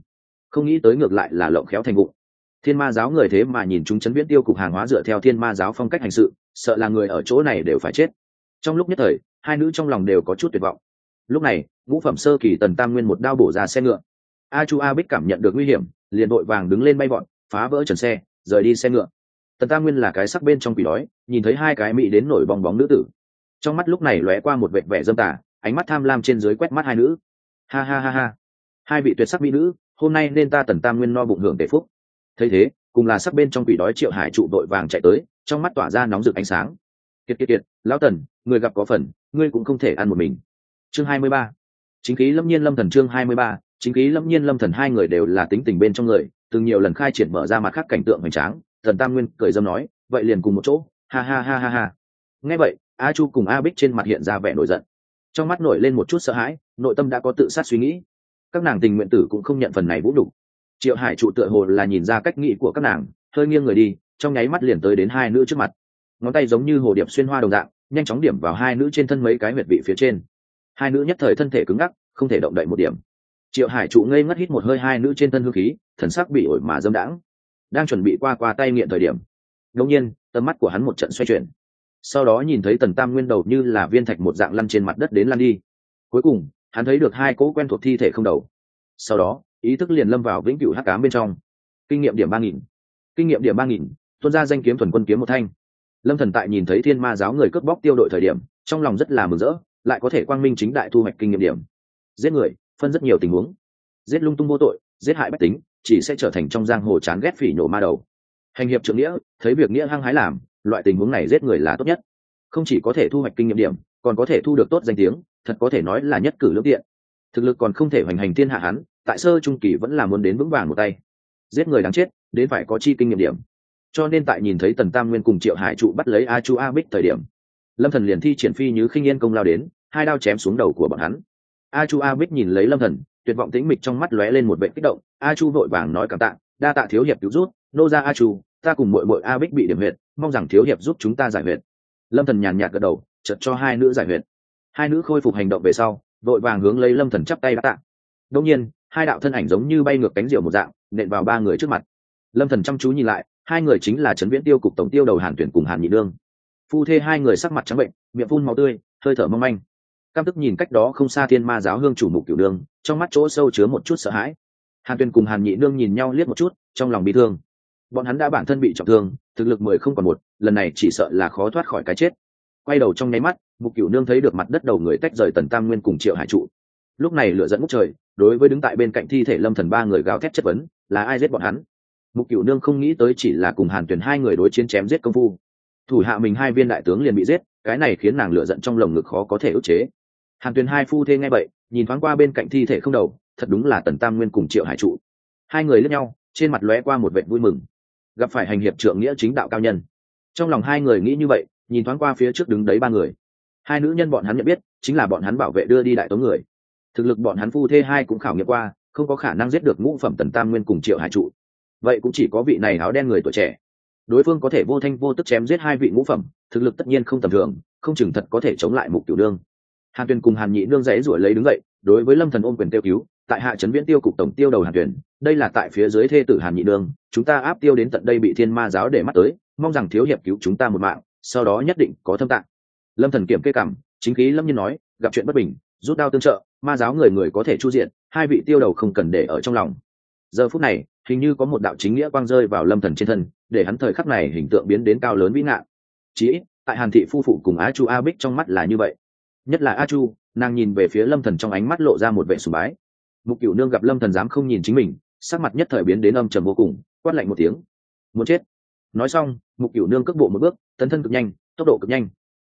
Không nghĩ tới ngược lại là lộng khéo thành vụ. Thiên ma giáo người thế mà nhìn chúng chấn viễn tiêu cục hàng hóa dựa theo thiên ma giáo phong cách hành sự, sợ là người ở chỗ này đều phải chết. Trong lúc nhất thời, hai nữ trong lòng đều có chút tuyệt vọng. Lúc này, ngũ phẩm sơ kỳ tần tam nguyên một đao bổ ra xe ngựa. A chu a bích cảm nhận được nguy hiểm, liền vội vàng đứng lên bay vọn phá vỡ trần xe, rời đi xe ngựa. Tần tam nguyên là cái sắc bên trong quỷ đói, nhìn thấy hai cái mỹ đến nổi bong bóng nữ tử trong mắt lúc này lóe qua một vẻ vẻ dâm tả ánh mắt tham lam trên dưới quét mắt hai nữ. Ha ha ha ha. Hai vị tuyệt sắc mỹ nữ, hôm nay nên ta tần tam nguyên no bụng hưởng tề phúc. Thấy thế, cùng là sắc bên trong quỷ đói triệu hải trụ đội vàng chạy tới, trong mắt tỏa ra nóng rực ánh sáng. Kiệt kiệt kiệt, lão tần, người gặp có phần, ngươi cũng không thể ăn một mình. Chương hai mươi ba. Chính khí lâm nhiên lâm thần chương hai mươi ba. Chính khí lâm nhiên lâm thần hai người đều là tính tình bên trong người, từng nhiều lần khai triển mở ra mặt khác cảnh tượng hoành tráng, thần tam nguyên cười dâm nói, vậy liền cùng một chỗ. Ha ha ha ha ha. Nghe vậy a chu cùng a bích trên mặt hiện ra vẻ nổi giận. Trong mắt nổi lên một chút sợ hãi, nội tâm đã có tự sát suy nghĩ. Các nàng tình nguyện tử cũng không nhận phần này vũ đủ triệu hải trụ tựa hồ là nhìn ra cách nghĩ của các nàng, hơi nghiêng người đi, trong nháy mắt liền tới đến hai nữ trước mặt. Ngón tay giống như hồ điệp xuyên hoa đồng dạng, nhanh chóng điểm vào hai nữ trên thân mấy cái huyệt vị phía trên. Hai nữ nhất thời thân thể cứng ngắc, không thể động đậy một điểm. Triệu hải trụ ngây ngất hít một hơi hai nữ trên thân hương khí, thần sắc bị ổi mà dâm đãng. Đang chuẩn bị qua qua tay nghiện thời điểm ngẫu nhiên, tầm mắt của hắn một trận xoay chuyển sau đó nhìn thấy tần tam nguyên đầu như là viên thạch một dạng lăn trên mặt đất đến lăn đi. Cuối cùng, hắn thấy được hai cỗ quen thuộc thi thể không đầu. Sau đó, ý thức liền lâm vào vĩnh cửu hắc cám bên trong. Kinh nghiệm điểm ba nghìn. Kinh nghiệm điểm ba nghìn, tuân ra danh kiếm thuần quân kiếm một thanh. Lâm thần tại nhìn thấy thiên ma giáo người cướp bóc tiêu đội thời điểm, trong lòng rất là mừng rỡ, lại có thể quang minh chính đại thu hoạch kinh nghiệm điểm. Giết người, phân rất nhiều tình huống. Giết lung tung vô tội, giết hại bách tính, chỉ sẽ trở thành trong giang hồ chán ghét phỉ nổ ma đầu. Hành hiệp trưởng nghĩa, thấy việc nghĩa hăng hái làm loại tình huống này giết người là tốt nhất. Không chỉ có thể thu hoạch kinh nghiệm điểm, còn có thể thu được tốt danh tiếng, thật có thể nói là nhất cử lương tiện. Thực lực còn không thể hoành hành thiên hạ hắn, tại sơ trung kỳ vẫn là muốn đến vững vàng một tay. Giết người đáng chết, đến phải có chi kinh nghiệm điểm. Cho nên tại nhìn thấy tần tam nguyên cùng triệu hải trụ bắt lấy a chu a bích thời điểm, lâm thần liền thi triển phi như khinh yên công lao đến, hai đao chém xuống đầu của bọn hắn. A chu a bích nhìn lấy lâm thần, tuyệt vọng tĩnh mịch trong mắt lóe lên một vệ kích động. A chu vội vàng nói cảm tạ, đa tạ thiếu hiệp cứu rút nô ra a chu ta cùng mội mội a bích bị điểm huyệt, mong rằng thiếu hiệp giúp chúng ta giải huyệt. Lâm thần nhàn nhạt gật đầu, chợt cho hai nữ giải huyệt. Hai nữ khôi phục hành động về sau, vội vàng hướng lấy lâm thần chắp tay đã tạ. Đông nhiên, hai đạo thân ảnh giống như bay ngược cánh diều một dạng, nện vào ba người trước mặt. Lâm thần chăm chú nhìn lại, hai người chính là trấn viễn tiêu cục tổng tiêu đầu hàn tuyển cùng hàn nhị đương. Phu thê hai người sắc mặt trắng bệnh, miệng phun màu tươi, hơi thở mong manh. Cam tức nhìn cách đó không xa thiên ma giáo hương chủ mục cửu đương trong mắt chỗ sâu chứa một chút sợ hãi. Hàn tuyên cùng hàn nhị nương nhìn nhau liếc một chút, trong lòng bị thương bọn hắn đã bản thân bị trọng thương, thực lực mười không còn một, lần này chỉ sợ là khó thoát khỏi cái chết. Quay đầu trong nháy mắt, mục cửu nương thấy được mặt đất đầu người tách rời tần tam nguyên cùng triệu hải trụ. Lúc này lửa dẫn ngút trời, đối với đứng tại bên cạnh thi thể lâm thần ba người gào thét chất vấn, là ai giết bọn hắn? Mục cửu nương không nghĩ tới chỉ là cùng hàn tuyển hai người đối chiến chém giết công phu. Thủ hạ mình hai viên đại tướng liền bị giết, cái này khiến nàng lựa giận trong lồng ngực khó có thể ức chế. Hàn tuyển hai phu thê nghe vậy, nhìn thoáng qua bên cạnh thi thể không đầu, thật đúng là tần tam nguyên cùng triệu hải trụ. Hai người lẫn nhau, trên mặt lóe qua một vệ vui mừng gặp phải hành hiệp trượng nghĩa chính đạo cao nhân. Trong lòng hai người nghĩ như vậy, nhìn thoáng qua phía trước đứng đấy ba người. Hai nữ nhân bọn hắn nhận biết, chính là bọn hắn bảo vệ đưa đi đại tống người. Thực lực bọn hắn phu thê hai cũng khảo nghiệm qua, không có khả năng giết được ngũ phẩm tần tam nguyên cùng triệu hải trụ. Vậy cũng chỉ có vị này áo đen người tuổi trẻ. Đối phương có thể vô thanh vô tức chém giết hai vị ngũ phẩm, thực lực tất nhiên không tầm thường, không chừng thật có thể chống lại mục tiểu đương. Hàn tuyền cùng hàn nhị nương dãy ruổi lấy đứng dậy, đối với lâm thần ôm quyền tiêu cứu tại hạ trấn viễn tiêu cục tổng tiêu đầu hàn tuyền đây là tại phía dưới thê tử hàn nhị nương chúng ta áp tiêu đến tận đây bị thiên ma giáo để mắt tới, mong rằng thiếu hiệp cứu chúng ta một mạng, sau đó nhất định có thâm tạng. Lâm thần kiểm kê cảm, chính khí lâm nhiên nói, gặp chuyện bất bình, rút đao tương trợ, ma giáo người người có thể chu diện, hai vị tiêu đầu không cần để ở trong lòng. Giờ phút này, hình như có một đạo chính nghĩa quang rơi vào lâm thần trên thân, để hắn thời khắc này hình tượng biến đến cao lớn vĩ ngạn chí tại hàn thị phu phụ cùng á chu a bích trong mắt là như vậy. Nhất là a chu, nàng nhìn về phía lâm thần trong ánh mắt lộ ra một vẻ sùng bái mục cửu nương gặp lâm thần dám không nhìn chính mình, sắc mặt nhất thời biến đến âm trầm vô cùng, quát lạnh một tiếng. Muốn chết. Nói xong, mục cửu nương cước bộ một bước, tấn thân cực nhanh, tốc độ cực nhanh.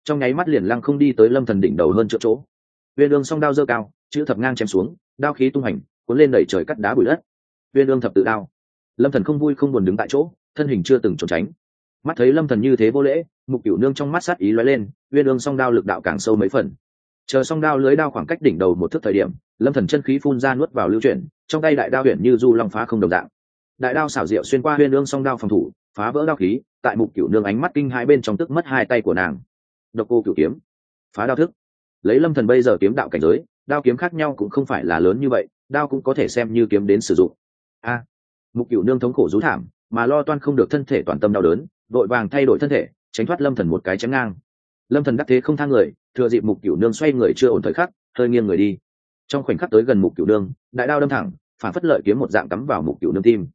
Trong nháy mắt liền lăng không đi tới lâm thần đỉnh đầu hơn chỗ chỗ. Viên ương song đao dơ cao, chữ thập ngang chém xuống, đao khí tung hành, cuốn lên đẩy trời cắt đá bụi đất. Viên ương thập tự đao. Lâm thần không vui không buồn đứng tại chỗ, thân hình chưa từng trốn tránh. Mắt thấy lâm thần như thế vô lễ, mục cửu nương trong mắt sát ý lóe lên, viên ương song đao lực đạo càng sâu mấy phần chờ song đao lưới đao khoảng cách đỉnh đầu một thước thời điểm, lâm thần chân khí phun ra nuốt vào lưu chuyển, trong tay đại đao huyện như du long phá không đồng dạng. Đại đao xảo diệu xuyên qua huyên ương song đao phòng thủ, phá vỡ đao khí, tại mục cửu nương ánh mắt kinh hai bên trong tức mất hai tay của nàng. Độc cô cửu kiếm, phá đao thức. Lấy lâm thần bây giờ kiếm đạo cảnh giới, đao kiếm khác nhau cũng không phải là lớn như vậy, đao cũng có thể xem như kiếm đến sử dụng. A, mục cửu nương thống khổ rú thảm, mà lo toan không được thân thể toàn tâm đau đớn, vội vàng thay đổi thân thể, tránh thoát lâm thần một cái chém ngang lâm thần đắc thế không thang người, thừa dịp mục cửu nương xoay người chưa ổn thời khắc, hơi nghiêng người đi. Trong khoảnh khắc tới gần mục cửu nương, đại đao đâm thẳng, phản phất lợi kiếm một dạng cắm vào mục cửu nương tim.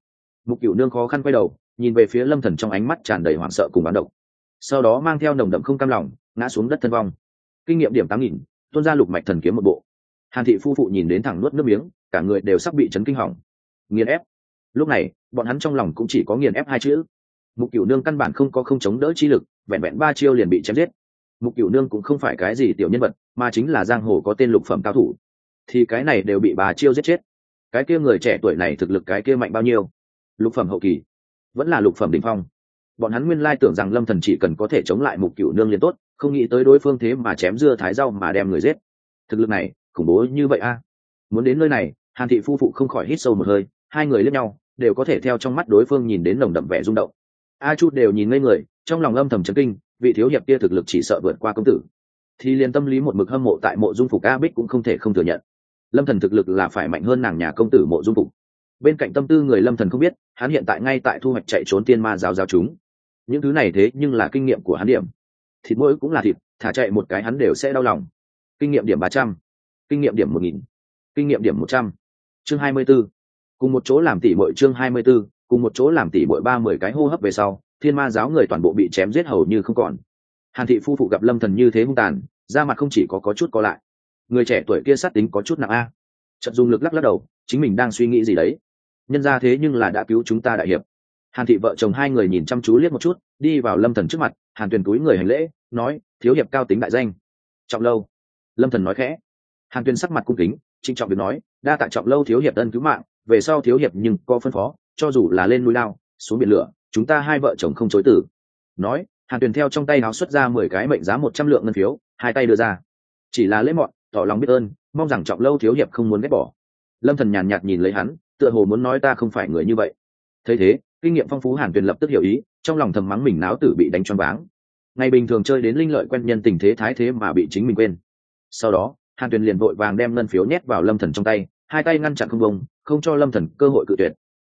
Mục cửu nương khó khăn quay đầu, nhìn về phía lâm thần trong ánh mắt tràn đầy hoảng sợ cùng bán độc. Sau đó mang theo nồng đậm không cam lòng, ngã xuống đất thân vong. Kinh nghiệm điểm tám nghìn, tuôn ra lục mạch thần kiếm một bộ. Hàn thị phu phụ nhìn đến thẳng nuốt nước miếng, cả người đều sắp bị chấn kinh hỏng. Nghiền ép. Lúc này, bọn hắn trong lòng cũng chỉ có nghiền ép hai chữ. Mục cửu nương căn bản không có không chống đỡ chi lực, vẹn vẹn ba chiêu liền bị chém giết mục cửu nương cũng không phải cái gì tiểu nhân vật, mà chính là giang hồ có tên lục phẩm cao thủ. Thì cái này đều bị bà chiêu giết chết. Cái kia người trẻ tuổi này thực lực cái kia mạnh bao nhiêu? Lục phẩm hậu kỳ, vẫn là lục phẩm đ ỉ n h phong. Bọn hắn nguyên lai tưởng rằng lâm thần chỉ cần có thể chống lại mục cửu nương liền tốt, không nghĩ tới đối phương thế mà chém dưa thái rau mà đem người giết. Thực lực này, khủng bố như vậy a. Muốn đến nơi này, hàn thị phu phụ không khỏi hít sâu một hơi, hai người lẫn nhau, đều có thể theo trong mắt đối phương nhìn đến nồng đậm vẻ rung động. A chu đều nhìn ngây người, trong lòng âm thầm chấn kinh vị thiếu hiệp kia thực lực chỉ sợ vượt qua công tử. Thì liền tâm lý một mực hâm mộ tại mộ dung phục a bích cũng không thể không thừa nhận. Lâm thần thực lực là phải mạnh hơn nàng nhà công tử mộ dung phục. Bên cạnh tâm tư người lâm thần không biết hắn hiện tại ngay tại thu hoạch chạy trốn tiên ma giáo giáo chúng. Những thứ này thế nhưng là kinh nghiệm của hắn điểm. Thịt mỗi cũng là thịt thả chạy một cái hắn đều sẽ đau lòng. Kinh nghiệm điểm ba trăm kinh nghiệm điểm một nghìn kinh nghiệm điểm một trăm. Chương hai mươi 24. cùng một chỗ làm tỷ mỗi chương hai mươi 24, cùng một chỗ làm tỷ mỗi ba mười cái hô hấp về sau thiên ma giáo người toàn bộ bị chém giết hầu như không còn. Hàn thị phu phụ gặp lâm thần như thế hung tàn, da mặt không chỉ có có chút có lại. Người trẻ tuổi kia sát tính có chút nặng a. Trận dùng lực lắc lắc đầu, chính mình đang suy nghĩ gì đấy? Nhân ra thế nhưng là đã cứu chúng ta đại hiệp. Hàn thị vợ chồng hai người nhìn chăm chú liếc một chút, đi vào lâm thần trước mặt, hàn tuyền túi người hành lễ, nói, thiếu hiệp cao tính đại danh. Trọng lâu. Lâm thần nói khẽ. Hàn tuyền sắc mặt cung kính, trịnh trọng việc nói, đa tạ trọng lâu thiếu hiệp ân cứu mạng, về sau thiếu hiệp nhưng có phân phó, cho dù là lên núi lao, xuống biển lửa chúng ta hai vợ chồng không chối từ. Nói, hàn tuyền theo trong tay áo xuất ra mười cái mệnh giá một trăm lượng ngân phiếu, hai tay đưa ra. Chỉ là lễ mọn, tỏ lòng biết ơn, mong rằng trọng lâu thiếu hiệp không muốn ghét bỏ. Lâm thần nhàn nhạt nhìn lấy hắn, tựa hồ muốn nói ta không phải người như vậy. Thấy thế, kinh nghiệm phong phú hàn tuyền lập tức hiểu ý, trong lòng thầm mắng mình náo tử bị đánh choáng váng. Ngày bình thường chơi đến linh lợi quen nhân tình thế thái thế mà bị chính mình quên. Sau đó, hàn tuyền liền vội vàng đem ngân phiếu nhét vào lâm thần trong tay, hai tay ngăn chặn không bông không cho lâm thần cơ hội cự tuyệt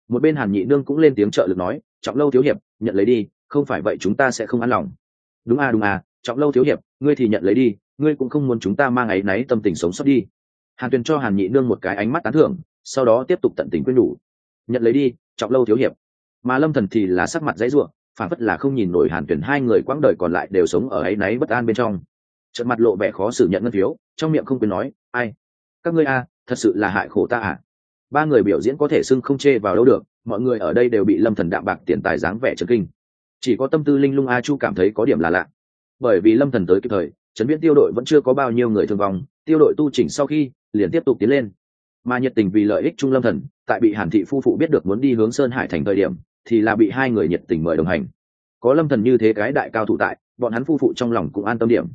một bên hàn nhị nương cũng lên tiếng trợ lực nói, trọng lâu thiếu hiệp, nhận lấy đi, không phải vậy chúng ta sẽ không an lòng. Đúng à đúng à trọng lâu thiếu hiệp, ngươi thì nhận lấy đi, ngươi cũng không muốn chúng ta mang áy náy tâm tình sống sót đi. Hàn tuyền cho hàn nhị nương một cái ánh mắt tán thưởng, sau đó tiếp tục tận tình quyên nhủ, nhận lấy đi, trọng lâu thiếu hiệp. Mà lâm thần thì là sắc mặt dãy ruộng phản phất là không nhìn nổi hàn Tuyền hai người quãng đời còn lại đều sống ở áy náy bất an bên trong. Trận mặt lộ vẻ khó xử nhận ngân phiếu, trong miệng không quyền nói, ai? Các ngươi a, thật sự là hại khổ ta à? Ba người biểu diễn có thể xưng không chê vào đâu được, mọi người ở đây đều bị lâm thần đạm bạc tiền tài dáng vẻ trấn kinh. Chỉ có tâm tư linh lung a chu cảm thấy có điểm là lạ. Bởi vì lâm thần tới kịp thời, trấn viễn tiêu đội vẫn chưa có bao nhiêu người thương vong, tiêu đội tu chỉnh sau khi, liền tiếp tục tiến lên. Mà nhiệt tình vì lợi ích trung lâm thần, tại bị hàn thị phu phụ biết được muốn đi hướng sơn hải thành thời điểm, thì là bị hai người nhiệt tình mời đồng hành. Có lâm thần như thế cái đại cao thủ tại, bọn hắn phu phụ trong lòng cũng an tâm điểm.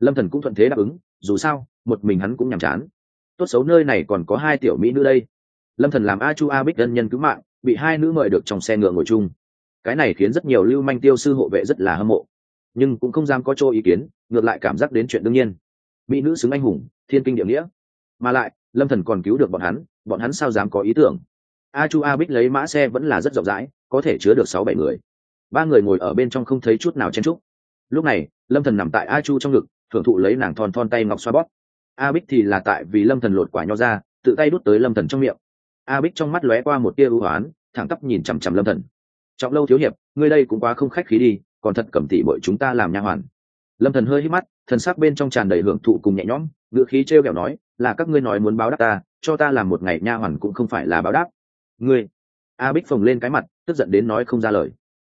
Lâm thần cũng thuận thế đáp ứng, dù sao, một mình hắn cũng nhàm chán. Tốt xấu nơi này còn có hai tiểu mỹ nữ đây lâm thần làm a chu a bích đơn nhân cứu mạng, bị hai nữ mời được trong xe ngựa ngồi chung. Cái này khiến rất nhiều lưu manh tiêu sư hộ vệ rất là hâm mộ. Nhưng cũng không dám có chỗ ý kiến, ngược lại cảm giác đến chuyện đương nhiên. Mỹ nữ xứng anh hùng, thiên kinh địa nghĩa. Mà lại, lâm thần còn cứu được bọn hắn bọn hắn sao dám có ý tưởng? A chu a bích lấy mã xe vẫn là rất rộng rãi, có thể chứa được sáu bảy người. Ba người ngồi ở bên trong không thấy chút nào chen trúc lúc này, lâm thần nằm tại a chu trong ngực, thưởng thụ lấy nàng thon thon tay ngọc xoa bóp. A bích thì là tại vì lâm thần lột quả nho ra, tự tay đút tới lâm thần trong miệng a bích trong mắt lóe qua một tia ưu hoán, thẳng tắp nhìn chằm chằm lâm thần. Trọng lâu thiếu hiệp, ngươi đây cũng quá không khách khí đi, còn thật cầm thị bội chúng ta làm nha hoàn. Lâm thần hơi hít mắt, thần sắc bên trong tràn đầy hưởng thụ cùng nhẹ nhõm ngựa khí trêu ghẹo nói, là các ngươi nói muốn báo đáp ta, cho ta làm một ngày nha hoàn cũng không phải là báo đáp. Ngươi? A bích phồng lên cái mặt, tức giận đến nói không ra lời.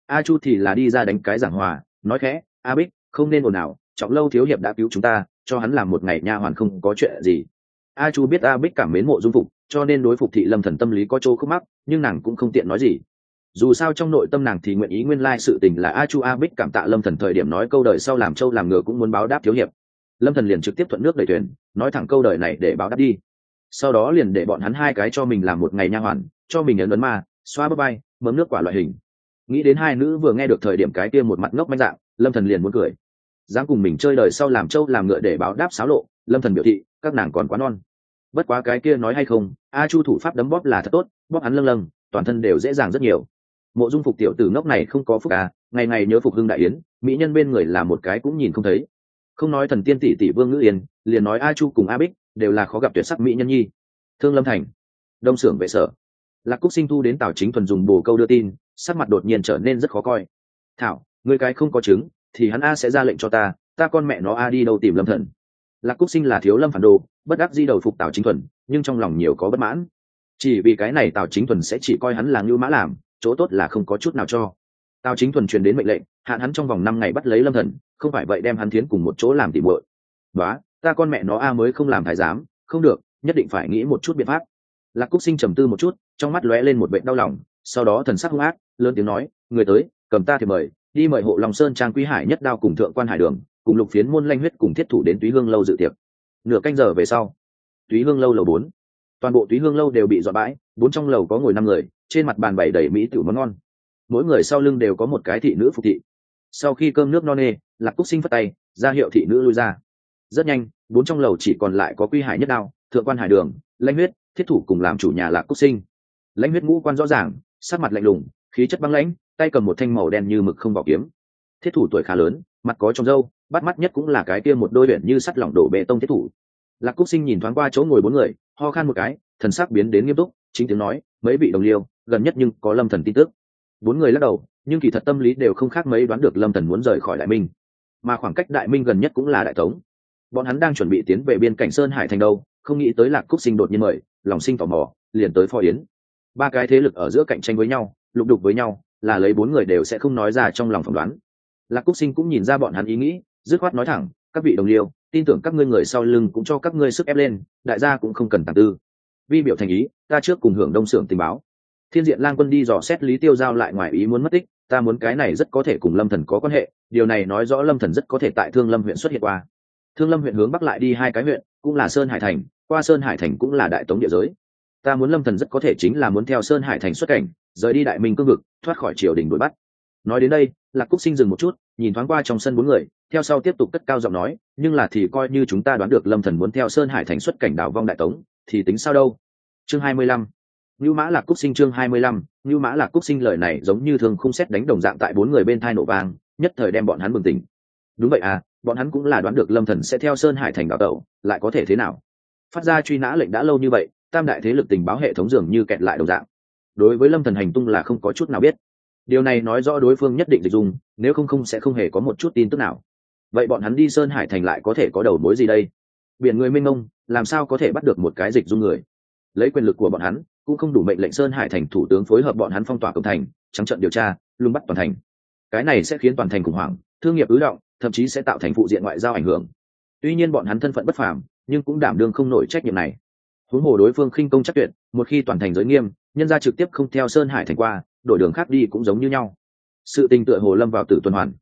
A chu thì là đi ra đánh cái giảng hòa, nói khẽ, a bích, không nên ồn ào, trọng lâu thiếu hiệp đã cứu chúng ta, cho hắn làm một ngày nha hoàn không có chuyện gì a chu biết a bích cảm mến mộ dung phục, cho nên đối phục thị lâm thần tâm lý có chỗ khúc mắc, nhưng nàng cũng không tiện nói gì. Dù sao trong nội tâm nàng thì nguyện ý nguyên lai sự tình là a chu a bích cảm tạ lâm thần thời điểm nói câu đời sau làm châu làm ngựa cũng muốn báo đáp thiếu hiệp. Lâm thần liền trực tiếp thuận nước đẩy thuyền, nói thẳng câu đời này để báo đáp đi. Sau đó liền để bọn hắn hai cái cho mình làm một ngày nha hoàn, cho mình ấn ấn ma, xoa bắp bay mớm nước quả loại hình. Nghĩ đến hai nữ vừa nghe được thời điểm cái kia một mặt ngốc manh dạng, lâm thần liền muốn cười. Dám cùng mình chơi đời sau làm trâu làm ngựa để báo đáp xáo lộ lâm thần biểu thị, các nàng còn quá non. Bất quá cái kia nói hay không, a chu thủ pháp đấm bóp là thật tốt, bóp hắn lâng lâng, toàn thân đều dễ dàng rất nhiều. Mộ dung phục tiểu tử ngốc này không có phúc à ngày ngày nhớ phục hưng đại yến, mỹ nhân bên người là một cái cũng nhìn không thấy. Không nói thần tiên tỷ tỷ vương ngữ yên, liền nói a chu cùng a bích đều là khó gặp tuyệt sắc mỹ nhân nhi. Thương lâm thành, đông xưởng vệ sở. Lạc cúc sinh thu đến tào chính thuần dùng bồ câu đưa tin, sắc mặt đột nhiên trở nên rất khó coi. Thảo người cái không có chứng, thì hắn a sẽ ra lệnh cho ta ta con mẹ nó a đi đâu tìm lâm thần lạc cúc sinh là thiếu lâm phản đồ, bất đắc di đầu phục tào chính thuần, nhưng trong lòng nhiều có bất mãn. Chỉ vì cái này tào chính thuần sẽ chỉ coi hắn là ngưu mã làm, chỗ tốt là không có chút nào cho. Tào chính thuần truyền đến mệnh lệnh, hạn hắn trong vòng năm ngày bắt lấy lâm thần, không phải vậy đem hắn thiến cùng một chỗ làm tỉ bội đó ta con mẹ nó a mới không làm thái giám, không được, nhất định phải nghĩ một chút biện pháp. Lạc cúc sinh trầm tư một chút, trong mắt lóe lên một vệ đau lòng, sau đó thần sắc hung ác, lớn tiếng nói, người tới, cầm ta thì mời, đi mời hộ lòng sơn trang quý hải nhất đao cùng thượng quan hải đường cùng lục phiến môn lanh huyết cùng thiết thủ đến túy hương lâu dự tiệc. Nửa canh giờ về sau, túy hương lâu lầu bốn. Toàn bộ túy hương lâu đều bị dọn bãi, bốn trong lầu có ngồi năm người, trên mặt bàn bày đầy mỹ tiểu món ngon. Mỗi người sau lưng đều có một cái thị nữ phục thị. Sau khi cơm nước no nê, lạc cúc sinh phất tay, ra hiệu thị nữ lui ra. Rất nhanh, bốn trong lầu chỉ còn lại có quy hải nhất đao, thượng quan hải đường, lãnh huyết, thiết thủ cùng làm chủ nhà lạc cúc sinh. Lãnh huyết ngũ quan rõ ràng, sắc mặt lạnh lùng, khí chất băng lãnh, tay cầm một thanh màu đen như mực không bảo kiếm. Thiết thủ tuổi khá lớn, mặt có trong râu bắt mắt nhất cũng là cái kia một đôi biển như sắt lỏng đổ bê tông thiết thủ. Lạc cúc sinh nhìn thoáng qua chỗ ngồi bốn người, ho khan một cái, thần sắc biến đến nghiêm túc, chính tiếng nói, mấy vị đồng liêu, gần nhất nhưng có lâm thần tin tức. Bốn người lắc đầu, nhưng kỳ thật tâm lý đều không khác mấy đoán được lâm thần muốn rời khỏi đại minh. Mà khoảng cách đại minh gần nhất cũng là đại tống. Bọn hắn đang chuẩn bị tiến về biên cảnh sơn hải thành đâu, không nghĩ tới lạc cúc sinh đột nhiên mời, lòng sinh tò mò, liền tới phò yến. Ba cái thế lực ở giữa cạnh tranh với nhau, lục đục với nhau, là lấy bốn người đều sẽ không nói ra trong lòng phỏng đoán. Lạc cúc sinh cũng nhìn ra bọn hắn ý nghĩ dứt khoát nói thẳng, các vị đồng liêu, tin tưởng các ngươi người sau lưng cũng cho các ngươi sức ép lên, đại gia cũng không cần tàn tư. Vi biểu thành ý, ta trước cùng hưởng đông xưởng tình báo. Thiên diện lang quân đi dò xét lý tiêu giao lại ngoài ý muốn mất tích, ta muốn cái này rất có thể cùng lâm thần có quan hệ, điều này nói rõ lâm thần rất có thể tại thương lâm huyện xuất hiện qua. Thương lâm huyện hướng bắc lại đi hai cái huyện, cũng là sơn hải thành, qua sơn hải thành cũng là đại tống địa giới. Ta muốn lâm thần rất có thể chính là muốn theo sơn hải thành xuất cảnh, rời đi đại minh cương vực, thoát khỏi triều đình đuổi bắt. Nói đến đây, lạc cúc sinh dừng một chút nhìn thoáng qua trong sân bốn người theo sau tiếp tục cất cao giọng nói nhưng là thì coi như chúng ta đoán được lâm thần muốn theo sơn hải thành xuất cảnh đảo vong đại tống thì tính sao đâu chương hai mươi lăm Như Mã Lạc Cúc Sinh chương hai mươi lăm, Như Mã Lạc Cúc Sinh lời này giống như thường không xét đánh đồng dạng tại bốn người bên thai nổ vang, nhất thời đem bọn hắn bừng tỉnh. Đúng vậy à, bọn hắn cũng là đoán được Lâm Thần sẽ theo Sơn Hải thành đảo tẩu, lại có thể thế nào? Phát ra truy nã lệnh đã lâu như vậy, tam đại thế lực tình báo hệ thống dường như kẹt lại đồng dạng. Đối với Lâm Thần hành tung là không có chút nào biết. Điều này nói rõ đối phương nhất định dịch dùng, nếu không không sẽ không hề có một chút tin tức nào. Vậy bọn hắn đi Sơn Hải thành lại có thể có đầu mối gì đây? Biển người minh ông làm sao có thể bắt được một cái dịch dung người? Lấy quyền lực của bọn hắn, cũng không đủ mệnh lệnh sơn hải thành thủ tướng phối hợp bọn hắn phong tỏa cổng thành trắng trận điều tra lung bắt toàn thành cái này sẽ khiến toàn thành khủng hoảng thương nghiệp ứ động thậm chí sẽ tạo thành phụ diện ngoại giao ảnh hưởng tuy nhiên bọn hắn thân phận bất phàm nhưng cũng đảm đương không nổi trách nhiệm này huống hồ đối phương khinh công chắc tuyệt một khi toàn thành giới nghiêm nhân ra trực tiếp không theo sơn hải thành qua đổi đường khác đi cũng giống như nhau. Sự tình tựa hồ lâm vào tử tuần hoàn.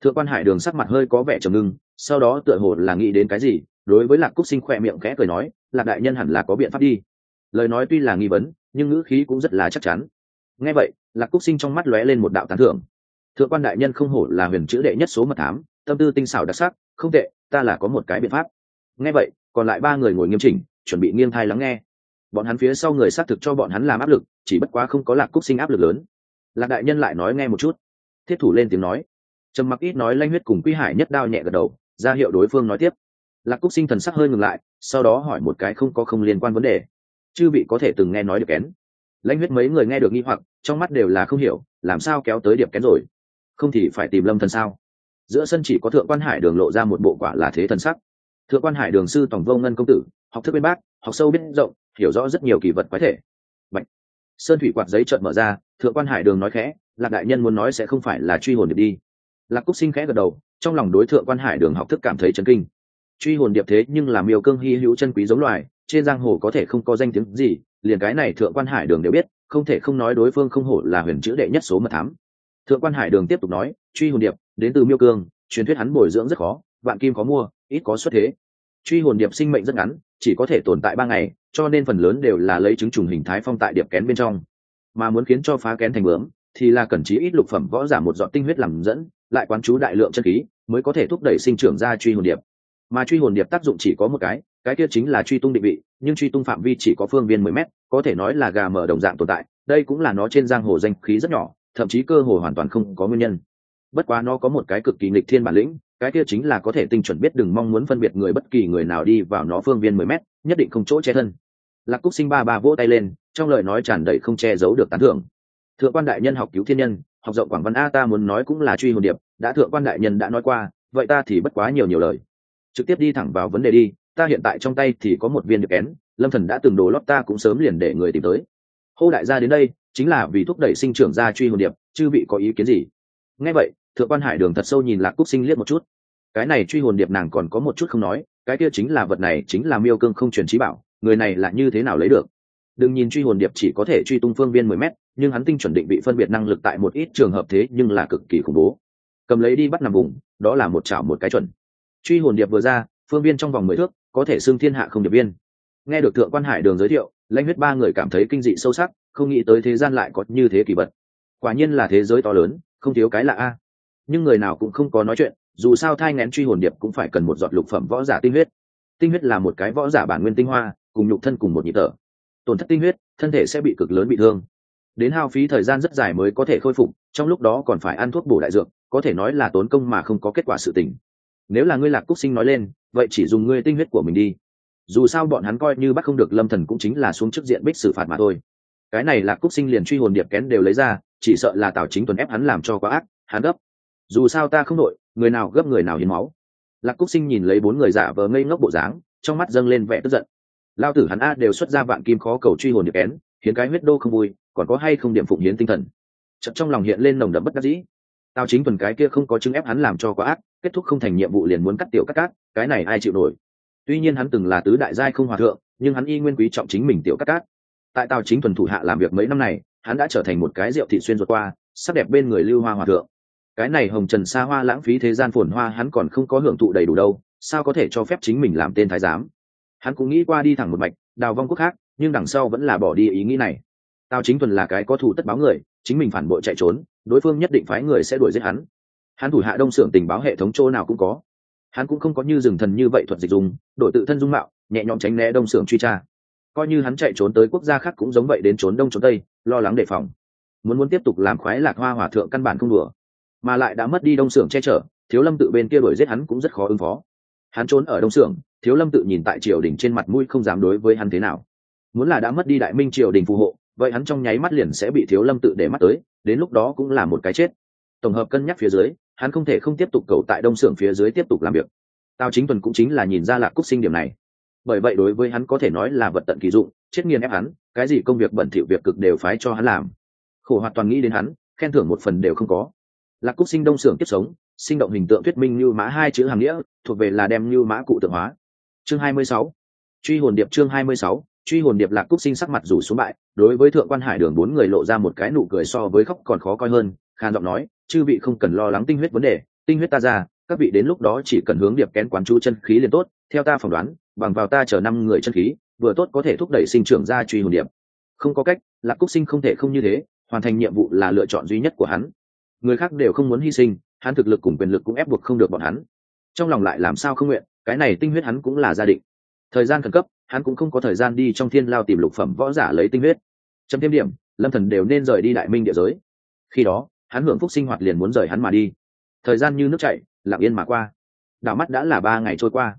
Thượng quan hải đường sắc mặt hơi có vẻ trầm ngưng, sau đó tựa hồ là nghĩ đến cái gì, đối với lạc cúc sinh khỏe miệng khẽ cười nói, lạc đại nhân hẳn là có biện pháp đi. Lời nói tuy là nghi vấn, nhưng ngữ khí cũng rất là chắc chắn. Nghe vậy, lạc cúc sinh trong mắt lóe lên một đạo tán thưởng. Thượng quan đại nhân không hổ là huyền chữ đệ nhất số mật thám, tâm tư tinh xảo đặc sắc, không tệ, ta là có một cái biện pháp. Nghe vậy, còn lại ba người ngồi nghiêm chỉnh, chuẩn bị nghiêng thai lắng nghe bọn hắn phía sau người xác thực cho bọn hắn làm áp lực, chỉ bất quá không có lạc cúc sinh áp lực lớn. Lạc đại nhân lại nói nghe một chút. Thiết thủ lên tiếng nói. Trầm mặc ít nói lanh huyết cùng quy hải nhất đao nhẹ gật đầu, ra hiệu đối phương nói tiếp. Lạc cúc sinh thần sắc hơi ngừng lại, sau đó hỏi một cái không có không liên quan vấn đề. Chư vị có thể từng nghe nói được kén. Lãnh huyết mấy người nghe được nghi hoặc, trong mắt đều là không hiểu, làm sao kéo tới điệp kén rồi? Không thì phải tìm lâm thần sao? Giữa sân chỉ có thượng quan hải đường lộ ra một bộ quả là thế thần sắc. Thượng quan hải đường sư tổng vô ngân công tử, học thức bên bác, học sâu biết rộng hiểu rõ rất nhiều kỳ vật quái thể. Bạch. sơn thủy quạt giấy trợn mở ra, thượng quan hải đường nói khẽ, lạc đại nhân muốn nói sẽ không phải là truy hồn điệp đi. Lạc cúc sinh khẽ gật đầu, trong lòng đối thượng quan hải đường học thức cảm thấy chấn kinh. Truy hồn điệp thế nhưng là miêu cương hy hữu chân quý giống loài, trên giang hồ có thể không có danh tiếng gì, liền cái này thượng quan hải đường đều biết, không thể không nói đối phương không hổ là huyền chữ đệ nhất số mật thám. Thượng quan hải đường tiếp tục nói, truy hồn điệp đến từ miêu cương, truyền thuyết hắn bồi dưỡng rất khó, vạn kim có mua, ít có xuất thế truy hồn điệp sinh mệnh rất ngắn, chỉ có thể tồn tại ba ngày, cho nên phần lớn đều là lấy chứng trùng hình thái phong tại điệp kén bên trong. Mà muốn khiến cho phá kén thành bướm, thì là cần chí ít lục phẩm võ giả một giọt tinh huyết làm dẫn, lại quán chú đại lượng chân khí, mới có thể thúc đẩy sinh trưởng ra truy hồn điệp. Mà truy hồn điệp tác dụng chỉ có một cái cái kia chính là truy tung định vị, nhưng truy tung phạm vi chỉ có phương viên mười mét, có thể nói là gà mở đồng dạng tồn tại, đây cũng là nó trên giang hồ danh khí rất nhỏ, thậm chí cơ hồ hoàn toàn không có nguyên nhân. Bất quá nó có một cái cực kỳ nghịch thiên bản lĩnh cái kia chính là có thể tinh chuẩn biết đừng mong muốn phân biệt người bất kỳ người nào đi vào nó phương viên mười mét, nhất định không chỗ che thân. Lạc cúc sinh ba ba vỗ tay lên, trong lời nói tràn đầy không che giấu được tán thưởng. Thượng quan đại nhân học cứu thiên nhân, học rộng quảng văn a ta muốn nói cũng là truy hồn điệp, đã thượng quan đại nhân đã nói qua, vậy ta thì bất quá nhiều nhiều lời. Trực tiếp đi thẳng vào vấn đề đi, ta hiện tại trong tay thì có một viên điệp én lâm thần đã từng đồ lót ta cũng sớm liền để người tìm tới. Hô đại gia đến đây, chính là vì thúc đẩy sinh trưởng ra truy hồn điệp, chư vị có ý kiến gì? Nghe vậy thượng quan hải đường thật sâu nhìn lạc cúc sinh liếc một chút. Cái này truy hồn điệp nàng còn có một chút không nói, cái kia chính là vật này chính là miêu cương không truyền trí bảo, người này là như thế nào lấy được? Đừng nhìn truy hồn điệp chỉ có thể truy tung phương viên mười mét, nhưng hắn tinh chuẩn định bị phân biệt năng lực tại một ít trường hợp thế nhưng là cực kỳ khủng bố. Cầm lấy đi bắt nằm vùng, đó là một chảo một cái chuẩn. Truy hồn điệp vừa ra, phương viên trong vòng mười thước, có thể xưng thiên hạ không điệp viên. Nghe được thượng quan hải đường giới thiệu, lãnh huyết ba người cảm thấy kinh dị sâu sắc, không nghĩ tới thế gian lại có như thế kỳ vật. Quả nhiên là thế giới to lớn, không thiếu cái lạ a nhưng người nào cũng không có nói chuyện, dù sao thai ngén truy hồn điệp cũng phải cần một giọt lục phẩm võ giả tinh huyết. Tinh huyết là một cái võ giả bản nguyên tinh hoa, cùng nhục thân cùng một nhịp thở. Tổn thất tinh huyết, thân thể sẽ bị cực lớn bị thương. Đến hao phí thời gian rất dài mới có thể khôi phục, trong lúc đó còn phải ăn thuốc bổ đại dược, có thể nói là tốn công mà không có kết quả sự tình. Nếu là ngươi lạc cúc sinh nói lên, vậy chỉ dùng ngươi tinh huyết của mình đi. Dù sao bọn hắn coi như bắt không được lâm thần cũng chính là xuống trước diện bích xử phạt mà thôi. Cái này là cúc sinh liền truy hồn điệp kén đều lấy ra, chỉ sợ là tào chính tuần ép hắn làm cho quá ác, hắn gấp dù sao ta không đội người nào gấp người nào hiến máu. Lạc cúc sinh nhìn lấy bốn người giả vờ ngây ngốc bộ dáng trong mắt dâng lên vẻ tức giận. Lao tử hắn a đều xuất ra vạn kim khó cầu truy hồn được én, hiến cái huyết đô không vui còn có hay không điểm phụng hiến tinh thần. Chợt trong lòng hiện lên nồng đậm bất đắc dĩ. Tao chính tuần cái kia không có chứng ép hắn làm cho quá ác kết thúc không thành nhiệm vụ liền muốn cắt tiểu cắt cát cái này ai chịu nổi? Tuy nhiên hắn từng là tứ đại giai không hòa thượng nhưng hắn y nguyên quý trọng chính mình tiểu cắt cát. Tại tào chính thuần thủ hạ làm việc mấy năm này hắn đã trở thành một cái rượu thị xuyên ruột qua sắc đẹp bên người lưu hoa hòa thượng cái này hồng trần xa hoa lãng phí thế gian phồn hoa hắn còn không có hưởng thụ đầy đủ đâu, sao có thể cho phép chính mình làm tên thái giám? Hắn cũng nghĩ qua đi thẳng một mạch, đào vong quốc khác, nhưng đằng sau vẫn là bỏ đi ý nghĩ này. Tào chính thuần là cái có thù tất báo người, chính mình phản bội chạy trốn, đối phương nhất định phái người sẽ đuổi giết hắn. Hắn thủ hạ đông xưởng tình báo hệ thống chỗ nào cũng có. Hắn cũng không có như rừng thần như vậy thuật dịch dùng, đổi tự thân dung mạo, nhẹ nhõm tránh né đông xưởng truy tra. Coi như hắn chạy trốn tới quốc gia khác cũng giống vậy đến trốn đông trốn tây, lo lắng đề phòng. Muốn muốn tiếp tục làm khoái lạc hoa hòa thượng căn bản không đùa mà lại đã mất đi đông xưởng che chở, thiếu lâm tự bên kia đuổi giết hắn cũng rất khó ứng phó. Hắn trốn ở đông xưởng, thiếu lâm tự nhìn tại triều đình trên mặt mũi không dám đối với hắn thế nào. Muốn là đã mất đi đại minh triều đình phù hộ, vậy hắn trong nháy mắt liền sẽ bị thiếu lâm tự để mắt tới, đến lúc đó cũng là một cái chết. Tổng hợp cân nhắc phía dưới, hắn không thể không tiếp tục cầu tại đông xưởng phía dưới tiếp tục làm việc. Tào chính tuần cũng chính là nhìn ra lạc cúc sinh điểm này. Bởi vậy đối với hắn có thể nói là vật tận kỳ dụng, chết nghiền ép hắn, cái gì công việc bẩn thỉu việc cực đều phái cho hắn làm. Khổ hoạt toàn nghĩ đến hắn, khen thưởng một phần đều không có lạc cúc sinh đông xưởng tiếp sống, sinh động hình tượng thuyết minh như mã hai chữ hàng nghĩa, thuộc về là đem như mã cụ tượng hóa chương 26. truy hồn điệp chương 26. truy hồn điệp lạc cúc sinh sắc mặt rủ xuống bại, đối với thượng quan hải đường bốn người lộ ra một cái nụ cười so với khóc còn khó coi hơn khan giọng nói, chư vị không cần lo lắng tinh huyết vấn đề, tinh huyết ta ra, các vị đến lúc đó chỉ cần hướng điệp kén quán chú chân khí liền tốt, theo ta phỏng đoán, bằng vào ta chờ năm người chân khí, vừa tốt có thể thúc đẩy sinh trưởng ra truy hồn điệp không có cách, lạc cúc sinh không thể không như thế, hoàn thành nhiệm vụ là lựa chọn duy nhất của hắn người khác đều không muốn hy sinh, hắn thực lực cùng quyền lực cũng ép buộc không được bọn hắn. Trong lòng lại làm sao không nguyện, cái này tinh huyết hắn cũng là gia định. Thời gian khẩn cấp, hắn cũng không có thời gian đi trong thiên lao tìm lục phẩm võ giả lấy tinh huyết. Trong thêm điểm, lâm thần đều nên rời đi đại minh địa giới. Khi đó, hắn hưởng phúc sinh hoạt liền muốn rời hắn mà đi. Thời gian như nước chảy, lặng yên mà qua. Đảo mắt đã là ba ngày trôi qua.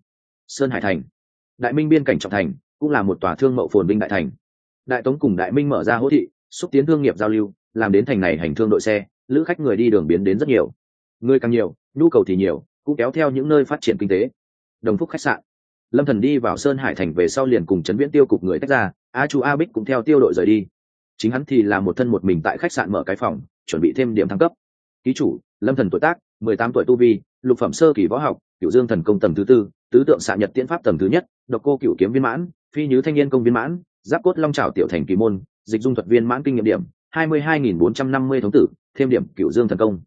Sơn hải thành. Đại minh biên cảnh trọng thành, cũng là một tòa thương mậu phồn binh đại thành. Đại tống cùng đại minh mở ra hỗ thị, xúc tiến thương nghiệp giao lưu, làm đến thành này hành thương đội xe lữ khách người đi đường biến đến rất nhiều. Người càng nhiều, nhu cầu thì nhiều, cũng kéo theo những nơi phát triển kinh tế. Đồng phúc khách sạn. Lâm thần đi vào sơn hải thành về sau liền cùng trấn viễn tiêu cục người tách ra, a chu a bích cũng theo tiêu đội rời đi. Chính hắn thì là một thân một mình tại khách sạn mở cái phòng, chuẩn bị thêm điểm thăng cấp. Ký chủ, lâm thần tuổi tác, mười tám tuổi tu vi, lục phẩm sơ kỳ võ học, cửu dương thần công tầng thứ tư, tứ tượng xạ nhật tiễn pháp tầng thứ nhất, độc cô cửu kiếm viên mãn, phi nhứ thanh niên công viên mãn, giáp cốt long trào tiểu thành kỳ môn, dịch dung thuật viên mãn kinh nghiệm điểm, hai mươi hai nghìn bốn trăm năm mươi thống tử thêm điểm cựu dương thần công.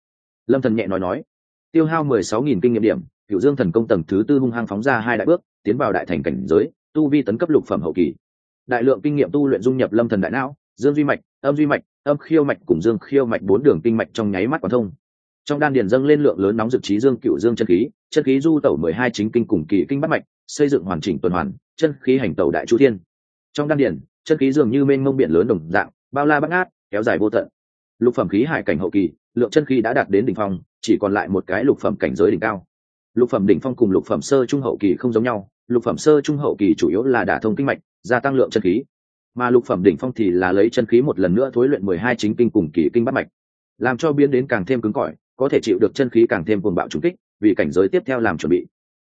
Lâm thần nhẹ nói nói, tiêu hao mười sáu nghìn kinh nghiệm điểm cựu dương thần công tầng thứ tư hung hăng phóng ra hai đại bước, tiến vào đại thành cảnh giới, tu vi tấn cấp lục phẩm hậu kỳ. Đại lượng kinh nghiệm tu luyện dung nhập lâm thần đại não, dương duy mạch, âm duy mạch, âm khiêu mạch cùng dương khiêu mạch bốn đường kinh mạch trong nháy mắt quán thông. Trong đan điền dâng lên lượng lớn nóng dực trí dương cựu dương chân khí chân khí du tẩu mười hai chính kinh cùng kỳ kinh bắt mạch, xây dựng hoàn chỉnh tuần hoàn, chân khí hành tẩu đại chu thiên. Trong đan điền, chân khí dường như mênh mông biển lớn đồng dạng, bao la bắt ngát kéo dài vô tận lục phẩm khí hải cảnh hậu kỳ, lượng chân khí đã đạt đến đỉnh phong, chỉ còn lại một cái lục phẩm cảnh giới đỉnh cao. Lục phẩm đỉnh phong cùng lục phẩm sơ trung hậu kỳ không giống nhau, lục phẩm sơ trung hậu kỳ chủ yếu là đả thông kinh mạch, gia tăng lượng chân khí. Mà lục phẩm đỉnh phong thì là lấy chân khí một lần nữa thối luyện mười hai chính kinh cùng kỳ kinh bắt mạch, làm cho biến đến càng thêm cứng cỏi, có thể chịu được chân khí càng thêm cuồng bạo trùng kích, vì cảnh giới tiếp theo làm chuẩn bị.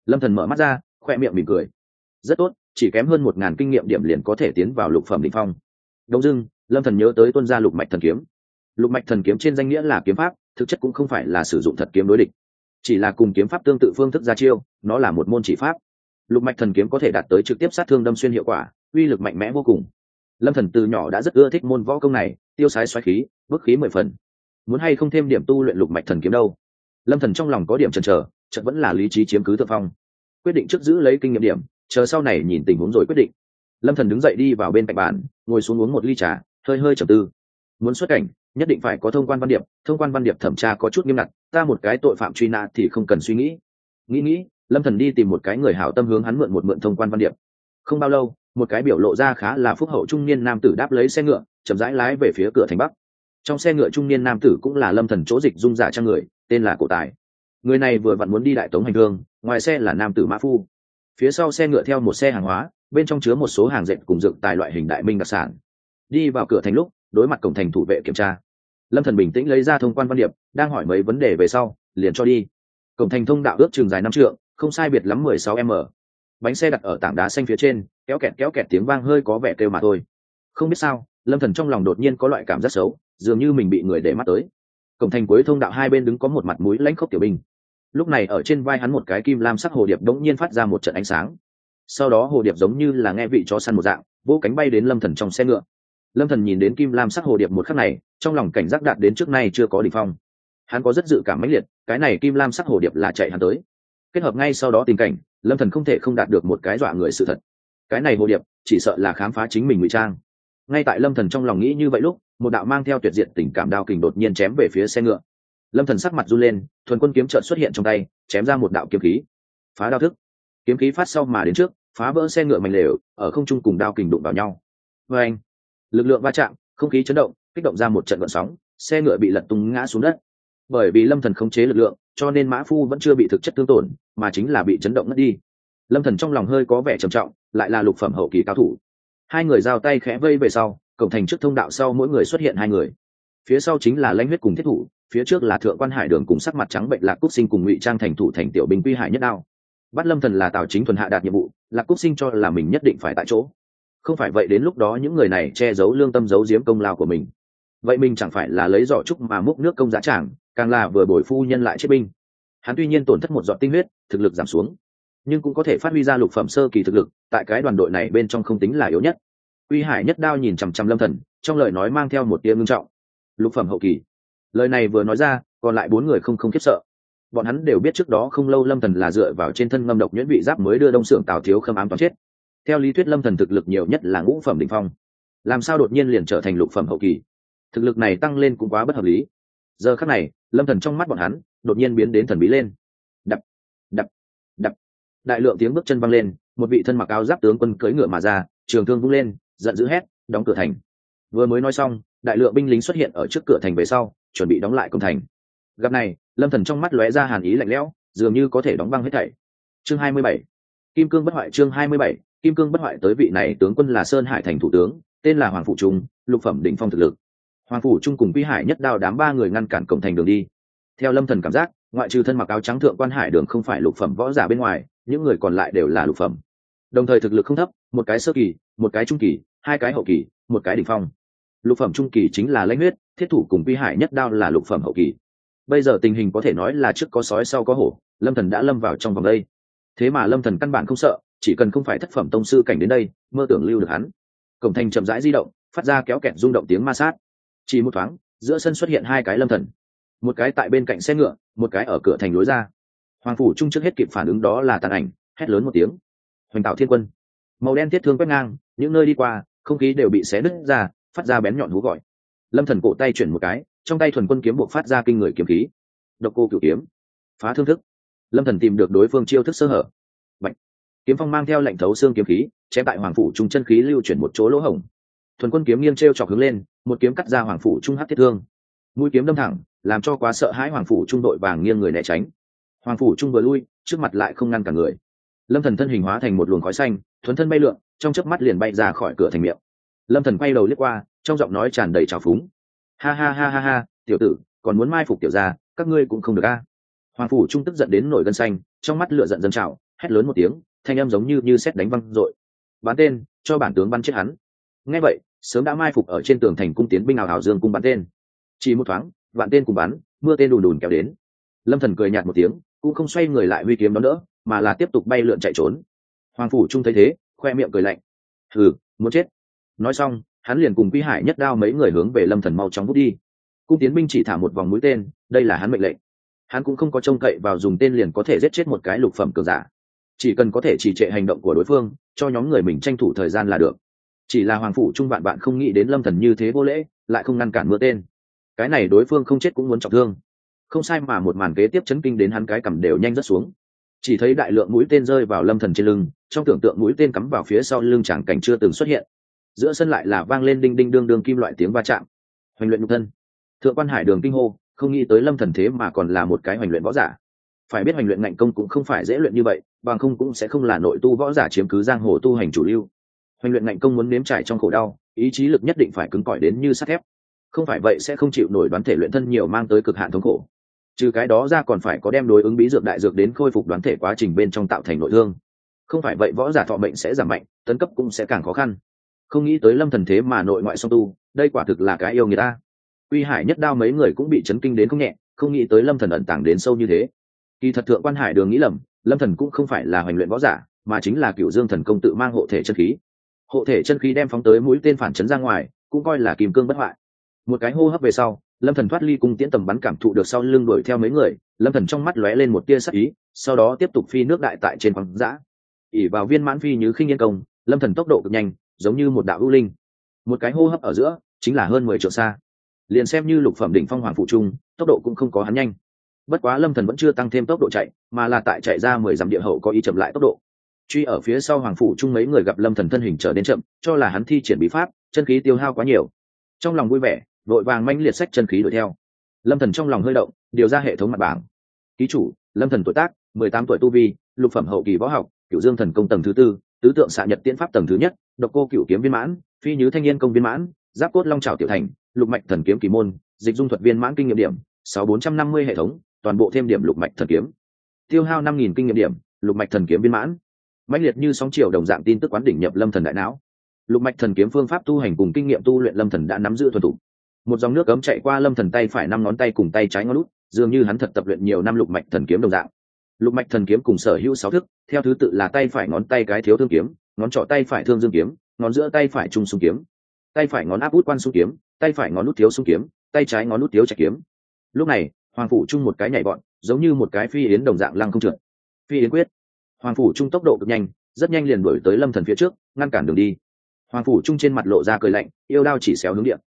Lâm thần mở mắt ra, khoe miệng mỉm cười. Rất tốt, chỉ kém hơn một ngàn kinh nghiệm điểm liền có thể tiến vào lục phẩm đỉnh phong. Đông dưng lâm thần nhớ tới tuân gia lục mạch thần kiếm lục mạch thần kiếm trên danh nghĩa là kiếm pháp, thực chất cũng không phải là sử dụng thật kiếm đối địch. Chỉ là cùng kiếm pháp tương tự phương thức ra chiêu, nó là một môn chỉ pháp. Lục mạch thần kiếm có thể đạt tới trực tiếp sát thương đâm xuyên hiệu quả, uy lực mạnh mẽ vô cùng. Lâm thần từ nhỏ đã rất ưa thích môn võ công này, tiêu sái xoáy khí, bức khí mười phần. Muốn hay không thêm điểm tu luyện lục mạch thần kiếm đâu? Lâm thần trong lòng có điểm chần chờ, chợt vẫn là lý trí chiếm cứ thượng phong. Quyết định trước giữ lấy kinh nghiệm điểm, chờ sau này nhìn tình huống rồi quyết định. Lâm thần đứng dậy đi vào bên cạnh bàn, ngồi xuống uống một ly trà, hơi hơi trầm tư. Muốn xuất cảnh nhất định phải có thông quan văn điệp, thông quan văn điệp thẩm tra có chút nghiêm ngặt, ta một cái tội phạm truy nã thì không cần suy nghĩ. Nghĩ nghĩ, lâm thần đi tìm một cái người hảo tâm hướng hắn mượn một mượn thông quan văn điệp. Không bao lâu, một cái biểu lộ ra khá là phúc hậu trung niên nam tử đáp lấy xe ngựa, chậm rãi lái về phía cửa thành bắc. Trong xe ngựa trung niên nam tử cũng là lâm thần chỗ dịch dung giả trang người, tên là cổ tài. Người này vừa vặn muốn đi đại tống hành hương, ngoài xe là nam tử mã phu. Phía sau xe ngựa theo một xe hàng hóa, bên trong chứa một số hàng dệt cùng dựng tài loại hình đại minh đặc sản. Đi vào cửa thành lúc đối mặt cổng thành thủ vệ kiểm tra. Lâm thần bình tĩnh lấy ra thông quan văn điệp, đang hỏi mấy vấn đề về sau, liền cho đi. Cổng thành thông đạo ước trường dài năm trượng, không sai biệt lắm mười sáu m. Bánh xe đặt ở tảng đá xanh phía trên, kéo kẹt kéo kẹt tiếng vang hơi có vẻ kêu mà thôi. Không biết sao, lâm thần trong lòng đột nhiên có loại cảm giác xấu, dường như mình bị người để mắt tới. Cổng thành cuối thông đạo hai bên đứng có một mặt mũi lãnh khốc tiểu binh. Lúc này ở trên vai hắn một cái kim lam sắc hồ điệp đống nhiên phát ra một trận ánh sáng. Sau đó hồ điệp giống như là nghe vị chó săn một dạng, vỗ cánh bay đến lâm thần trong xe ngựa lâm thần nhìn đến kim lam sắc hồ điệp một khắc này, trong lòng cảnh giác đạt đến trước nay chưa có đỉnh phong. Hắn có rất dự cảm mãnh liệt, cái này kim lam sắc hồ điệp là chạy hắn tới. Kết hợp ngay sau đó tình cảnh, lâm thần không thể không đạt được một cái dọa người sự thật. Cái này hồ điệp, chỉ sợ là khám phá chính mình ngụy trang. Ngay tại lâm thần trong lòng nghĩ như vậy lúc, một đạo mang theo tuyệt diện tình cảm đao kình đột nhiên chém về phía xe ngựa. Lâm thần sắc mặt run lên, thuần quân kiếm trợn xuất hiện trong tay, chém ra một đạo kiếm khí. Phá đao thức. Kiếm khí phát sau mà đến trước, phá vỡ xe ngựa mạnh lều, ở không trung cùng đao kình đụng vào nhau. Vê anh lực lượng va chạm, không khí chấn động, kích động ra một trận gợn sóng, xe ngựa bị lật tung ngã xuống đất. Bởi vì lâm thần khống chế lực lượng, cho nên mã phu vẫn chưa bị thực chất thương tổn, mà chính là bị chấn động ngất đi. Lâm thần trong lòng hơi có vẻ trầm trọng, lại là lục phẩm hậu kỳ cao thủ. Hai người giao tay khẽ vây về sau, cổng thành trước thông đạo sau mỗi người xuất hiện hai người. Phía sau chính là lãnh huyết cùng thiết thủ, phía trước là thượng quan hải đường cùng sắc mặt trắng bệnh lạc cúc sinh cùng ngụy trang thành thủ thành tiểu binh quy hải nhất đao. Bắt lâm thần là tào chính thuần hạ đạt nhiệm vụ, lạc cúc sinh cho là mình nhất định phải tại chỗ không phải vậy đến lúc đó những người này che giấu lương tâm giấu giếm công lao của mình. Vậy mình chẳng phải là lấy giỏ trúc mà múc nước công giá tràng, càng là vừa bồi phu nhân lại chết binh. Hắn tuy nhiên tổn thất một giọt tinh huyết, thực lực giảm xuống, nhưng cũng có thể phát huy ra lục phẩm sơ kỳ thực lực, tại cái đoàn đội này bên trong không tính là yếu nhất. Uy hải nhất đao nhìn chằm chằm lâm thần, trong lời nói mang theo một tia ngưng trọng. Lục phẩm hậu kỳ. Lời này vừa nói ra, còn lại bốn người không không khiếp sợ. Bọn hắn đều biết trước đó không lâu lâm thần là dựa vào trên thân ngâm độc nhuyễn vị giáp mới đưa đông xưởng tào thiếu khâm ám toán chết theo lý thuyết lâm thần thực lực nhiều nhất là ngũ phẩm đỉnh phong. Làm sao đột nhiên liền trở thành lục phẩm hậu kỳ? Thực lực này tăng lên cũng quá bất hợp lý. Giờ khắc này, lâm thần trong mắt bọn hắn đột nhiên biến đến thần bí lên. Đập đập đập. Đại lượng tiếng bước chân văng lên, một vị thân mặc áo giáp tướng quân cưỡi ngựa mà ra, trường thương vung lên, giận dữ hét, đóng cửa thành. Vừa mới nói xong, đại lượng binh lính xuất hiện ở trước cửa thành về sau, chuẩn bị đóng lại cổng thành. Gặp này, lâm thần trong mắt lóe ra hàn ý lạnh lẽo, dường như có thể đóng băng hết thảy. Chương 27 kim cương bất hoại chương 27. kim cương bất hoại tới vị này tướng quân là sơn hải thành thủ tướng, tên là hoàng phụ trung, lục phẩm đỉnh phong thực lực. Hoàng phủ trung cùng quy hải nhất đao đám ba người ngăn cản cổng thành đường đi. Theo lâm thần cảm giác, ngoại trừ thân mặc áo trắng thượng quan hải đường không phải lục phẩm võ giả bên ngoài, những người còn lại đều là lục phẩm. Đồng thời thực lực không thấp, một cái sơ kỳ, một cái trung kỳ, hai cái hậu kỳ, một cái đỉnh phong. Lục phẩm trung kỳ chính là lãnh huyết, thiết thủ cùng quy hải nhất đao là lục phẩm hậu kỳ. Bây giờ tình hình có thể nói là trước có sói sau có hổ, lâm thần đã lâm vào trong vòng đây thế mà lâm thần căn bản không sợ, chỉ cần không phải thất phẩm tông sư cảnh đến đây, mơ tưởng lưu được hắn. Cổng thành chậm rãi di động, phát ra kéo kẹt rung động tiếng ma sát. Chỉ một thoáng, giữa sân xuất hiện hai cái lâm thần. Một cái tại bên cạnh xe ngựa, một cái ở cửa thành lối ra. Hoàng phủ trung trước hết kịp phản ứng đó là tàn ảnh, hét lớn một tiếng. Hoành tạo thiên quân. Màu đen thiết thương quét ngang, những nơi đi qua, không khí đều bị xé đứt ra, phát ra bén nhọn hú gọi. Lâm thần cổ tay chuyển một cái, trong tay thuần quân kiếm buộc phát ra kinh người kiếm khí. Độc cô cửu kiếm. Phá thương thức lâm thần tìm được đối phương chiêu thức sơ hở. Bạch. kiếm phong mang theo lệnh thấu xương kiếm khí, chém tại hoàng phủ trung chân khí lưu chuyển một chỗ lỗ hổng. Thuần quân kiếm nghiêng treo chọc hướng lên, một kiếm cắt ra hoàng phủ trung hắc thiết thương. Mũi kiếm đâm thẳng, làm cho quá sợ hãi hoàng phủ trung đội vàng nghiêng người né tránh. Hoàng phủ trung vừa lui, trước mặt lại không ngăn cả người. Lâm thần thân hình hóa thành một luồng khói xanh, thuấn thân bay lượn, trong chớp mắt liền bay ra khỏi cửa thành miệng. Lâm thần quay đầu liếc qua, trong giọng nói tràn đầy trào phúng. Ha ha ha ha ha, tiểu tử, còn muốn mai phục tiểu gia, các ngươi cũng không được a hoàng phủ trung tức giận đến nổi gân xanh, trong mắt lửa giận dâng trào, hét lớn một tiếng, thanh âm giống như như xét đánh văng dội. Bán tên, cho bản tướng bắn chết hắn. Nghe vậy, sớm đã mai phục ở trên tường thành cung tiến binh nào hảo dương cung bắn tên. Chỉ một thoáng, vạn tên cùng bắn, mưa tên đùn đùn kéo đến. Lâm thần cười nhạt một tiếng, cũng không xoay người lại huy kiếm đó nữa mà là tiếp tục bay lượn chạy trốn. Hoàng phủ trung thấy thế, khoe miệng cười lạnh. Thử muốn chết. Nói xong, hắn liền cùng quy hải nhất đao mấy người hướng về lâm thần mau chóng bút đi. Cung tiến binh chỉ thả một vòng mũi tên, đây là hắn mệnh lệnh hắn cũng không có trông cậy vào dùng tên liền có thể giết chết một cái lục phẩm cường giả. Chỉ cần có thể chỉ trệ hành động của đối phương, cho nhóm người mình tranh thủ thời gian là được. Chỉ là hoàng phủ trung bạn bạn không nghĩ đến lâm thần như thế vô lễ, lại không ngăn cản mưa tên. Cái này đối phương không chết cũng muốn trọng thương. Không sai mà một màn kế tiếp chấn kinh đến hắn cái cầm đều nhanh rất xuống. Chỉ thấy đại lượng mũi tên rơi vào lâm thần trên lưng, trong tưởng tượng mũi tên cắm vào phía sau lưng chẳng cảnh chưa từng xuất hiện. Giữa sân lại là vang lên đinh đinh đương đương kim loại tiếng va chạm. Hoành luyện nhục thân. Thượng quan hải đường kinh hô không nghĩ tới lâm thần thế mà còn là một cái hoành luyện võ giả. Phải biết hoành luyện ngạnh công cũng không phải dễ luyện như vậy, bằng không cũng sẽ không là nội tu võ giả chiếm cứ giang hồ tu hành chủ lưu. Hoành luyện ngạnh công muốn nếm trải trong khổ đau, ý chí lực nhất định phải cứng cỏi đến như sắt thép. Không phải vậy sẽ không chịu nổi đoán thể luyện thân nhiều mang tới cực hạn thống khổ. Trừ cái đó ra còn phải có đem đối ứng bí dược đại dược đến khôi phục đoán thể quá trình bên trong tạo thành nội thương. Không phải vậy võ giả thọ mệnh sẽ giảm mạnh, tấn cấp cũng sẽ càng khó khăn. Không nghĩ tới lâm thần thế mà nội ngoại song tu, đây quả thực là cái yêu người ta uy hải nhất đao mấy người cũng bị chấn kinh đến không nhẹ, không nghĩ tới lâm thần ẩn tàng đến sâu như thế. Kỳ thật thượng quan hải đường nghĩ lầm, lâm thần cũng không phải là hoành luyện võ giả, mà chính là cửu dương thần công tự mang hộ thể chân khí. Hộ thể chân khí đem phóng tới mũi tên phản chấn ra ngoài, cũng coi là kim cương bất hoại. Một cái hô hấp về sau, lâm thần thoát ly cung tiễn tầm bắn cảm thụ được sau lưng đuổi theo mấy người, lâm thần trong mắt lóe lên một tia sắc ý, sau đó tiếp tục phi nước đại tại trên quang dã. Ỉ vào viên mãn phi như khinh yên công, lâm thần tốc độ cực nhanh, giống như một đạo ưu linh. Một cái hô hấp ở giữa, chính là hơn mười triệu xa liền xem như lục phẩm đỉnh phong hoàng phụ trung, tốc độ cũng không có hắn nhanh. Bất quá lâm thần vẫn chưa tăng thêm tốc độ chạy, mà là tại chạy ra mười dặm địa hậu có ý chậm lại tốc độ. Truy ở phía sau hoàng phủ trung mấy người gặp lâm thần thân hình trở nên chậm, cho là hắn thi triển bí pháp, chân khí tiêu hao quá nhiều. Trong lòng vui vẻ, vội vàng manh liệt sách chân khí đuổi theo. Lâm thần trong lòng hơi động, điều ra hệ thống mặt bảng. Ký chủ, lâm thần tuổi tác, mười tám tuổi tu vi, lục phẩm hậu kỳ võ học, cửu dương thần công tầng thứ tư, tứ tượng xạ nhật tiễn pháp tầng thứ nhất, độc cô cửu kiếm viên mãn, phi nhứ thanh niên công viên mãn giáp cốt long trào tiểu thành, lục mạch thần kiếm kỳ môn, dịch dung thuật viên mãn kinh nghiệm điểm, sáu bốn trăm năm mươi hệ thống, toàn bộ thêm điểm lục mạch thần kiếm. Tiêu hao năm nghìn kinh nghiệm điểm, lục mạch thần kiếm viên mãn. Mãnh liệt như sóng chiều đồng dạng tin tức quán đỉnh nhập lâm thần đại não. Lục mạch thần kiếm phương pháp tu hành cùng kinh nghiệm tu luyện lâm thần đã nắm giữ thuần thủ một dòng nước cấm chạy qua lâm thần tay phải năm ngón tay cùng tay trái ngón lút dường như hắn thật tập luyện nhiều năm lục mạch thần kiếm đồng dạng. Lục mạch thần kiếm cùng sở hữu sáu thức, theo thứ tự là tay phải ngón tay cái thiếu thương kiếm, ngón trỏ tay phải thương dương kiếm, ngón giữa tay phải trung sung kiếm tay phải ngón áp út quan xung kiếm, tay phải ngón út thiếu xung kiếm, tay trái ngón út thiếu chạy kiếm. Lúc này, hoàng phủ chung một cái nhảy bọn, giống như một cái phi yến đồng dạng lăng không trượt. Phi yến quyết. Hoàng phủ trung tốc độ cực nhanh, rất nhanh liền đuổi tới lâm thần phía trước, ngăn cản đường đi. Hoàng phủ trung trên mặt lộ ra cười lạnh, yêu đao chỉ xéo hướng điện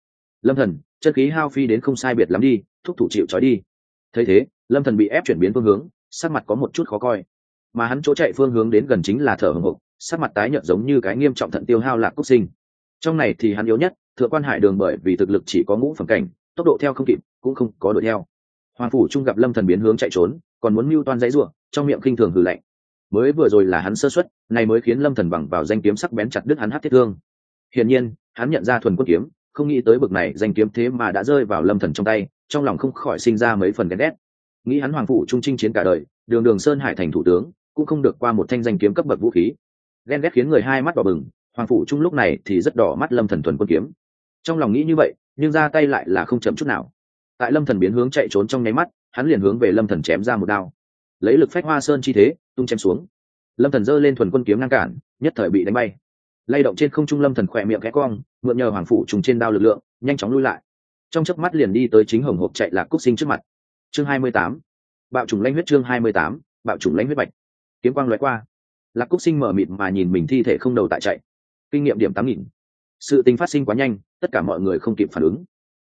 lâm thần, chân khí hao phi đến không sai biệt lắm đi, thúc thủ chịu trói đi. Thấy thế, lâm thần bị ép chuyển biến phương hướng, sắc mặt có một chút khó coi. Mà hắn chỗ chạy phương hướng đến gần chính là thở hồng hộc, sắc mặt tái nhợt giống như cái nghiêm trọng thận tiêu hao lạc cúc sinh trong này thì hắn yếu nhất, thượng quan hải đường bởi vì thực lực chỉ có ngũ phẩm cảnh, tốc độ theo không kịp, cũng không có đuổi theo. Hoàng phủ trung gặp lâm thần biến hướng chạy trốn, còn muốn mưu toan dãy ruộng trong miệng khinh thường hừ lạnh. Mới vừa rồi là hắn sơ xuất này mới khiến lâm thần bằng vào danh kiếm sắc bén chặt đứt hắn hát thiết thương. Hiển nhiên, hắn nhận ra thuần quân kiếm, không nghĩ tới bực này danh kiếm thế mà đã rơi vào lâm thần trong tay, trong lòng không khỏi sinh ra mấy phần ghen ghét. Nghĩ hắn hoàng phủ trung trinh chiến cả đời, đường đường sơn hải thành thủ tướng, cũng không được qua một thanh danh kiếm cấp bậc vũ khí. Ghen ghét khiến người hai mắt đỏ bừng hoàng phủ trung lúc này thì rất đỏ mắt lâm thần thuần quân kiếm. Trong lòng nghĩ như vậy, nhưng ra tay lại là không chậm chút nào. Tại lâm thần biến hướng chạy trốn trong nháy mắt, hắn liền hướng về lâm thần chém ra một đao. Lấy lực phách hoa sơn chi thế, tung chém xuống. Lâm thần giơ lên thuần quân kiếm ngăn cản, nhất thời bị đánh bay. Lay động trên không trung lâm thần khỏe miệng khẽ cong, mượn nhờ hoàng phủ trùng trên đao lực lượng, nhanh chóng lui lại. Trong chớp mắt liền đi tới chính hồng hộp chạy lạc cúc sinh trước mặt. Chương 28. bạo trùng lãnh huyết chương 28. bạo trùng lãnh huyết bạch. Kiếm quang lóe qua. Lạc cúc sinh mở mịt mà nhìn mình thi thể không đầu tại chạy kinh nghiệm điểm tám nghìn. Sự tình phát sinh quá nhanh, tất cả mọi người không kịp phản ứng.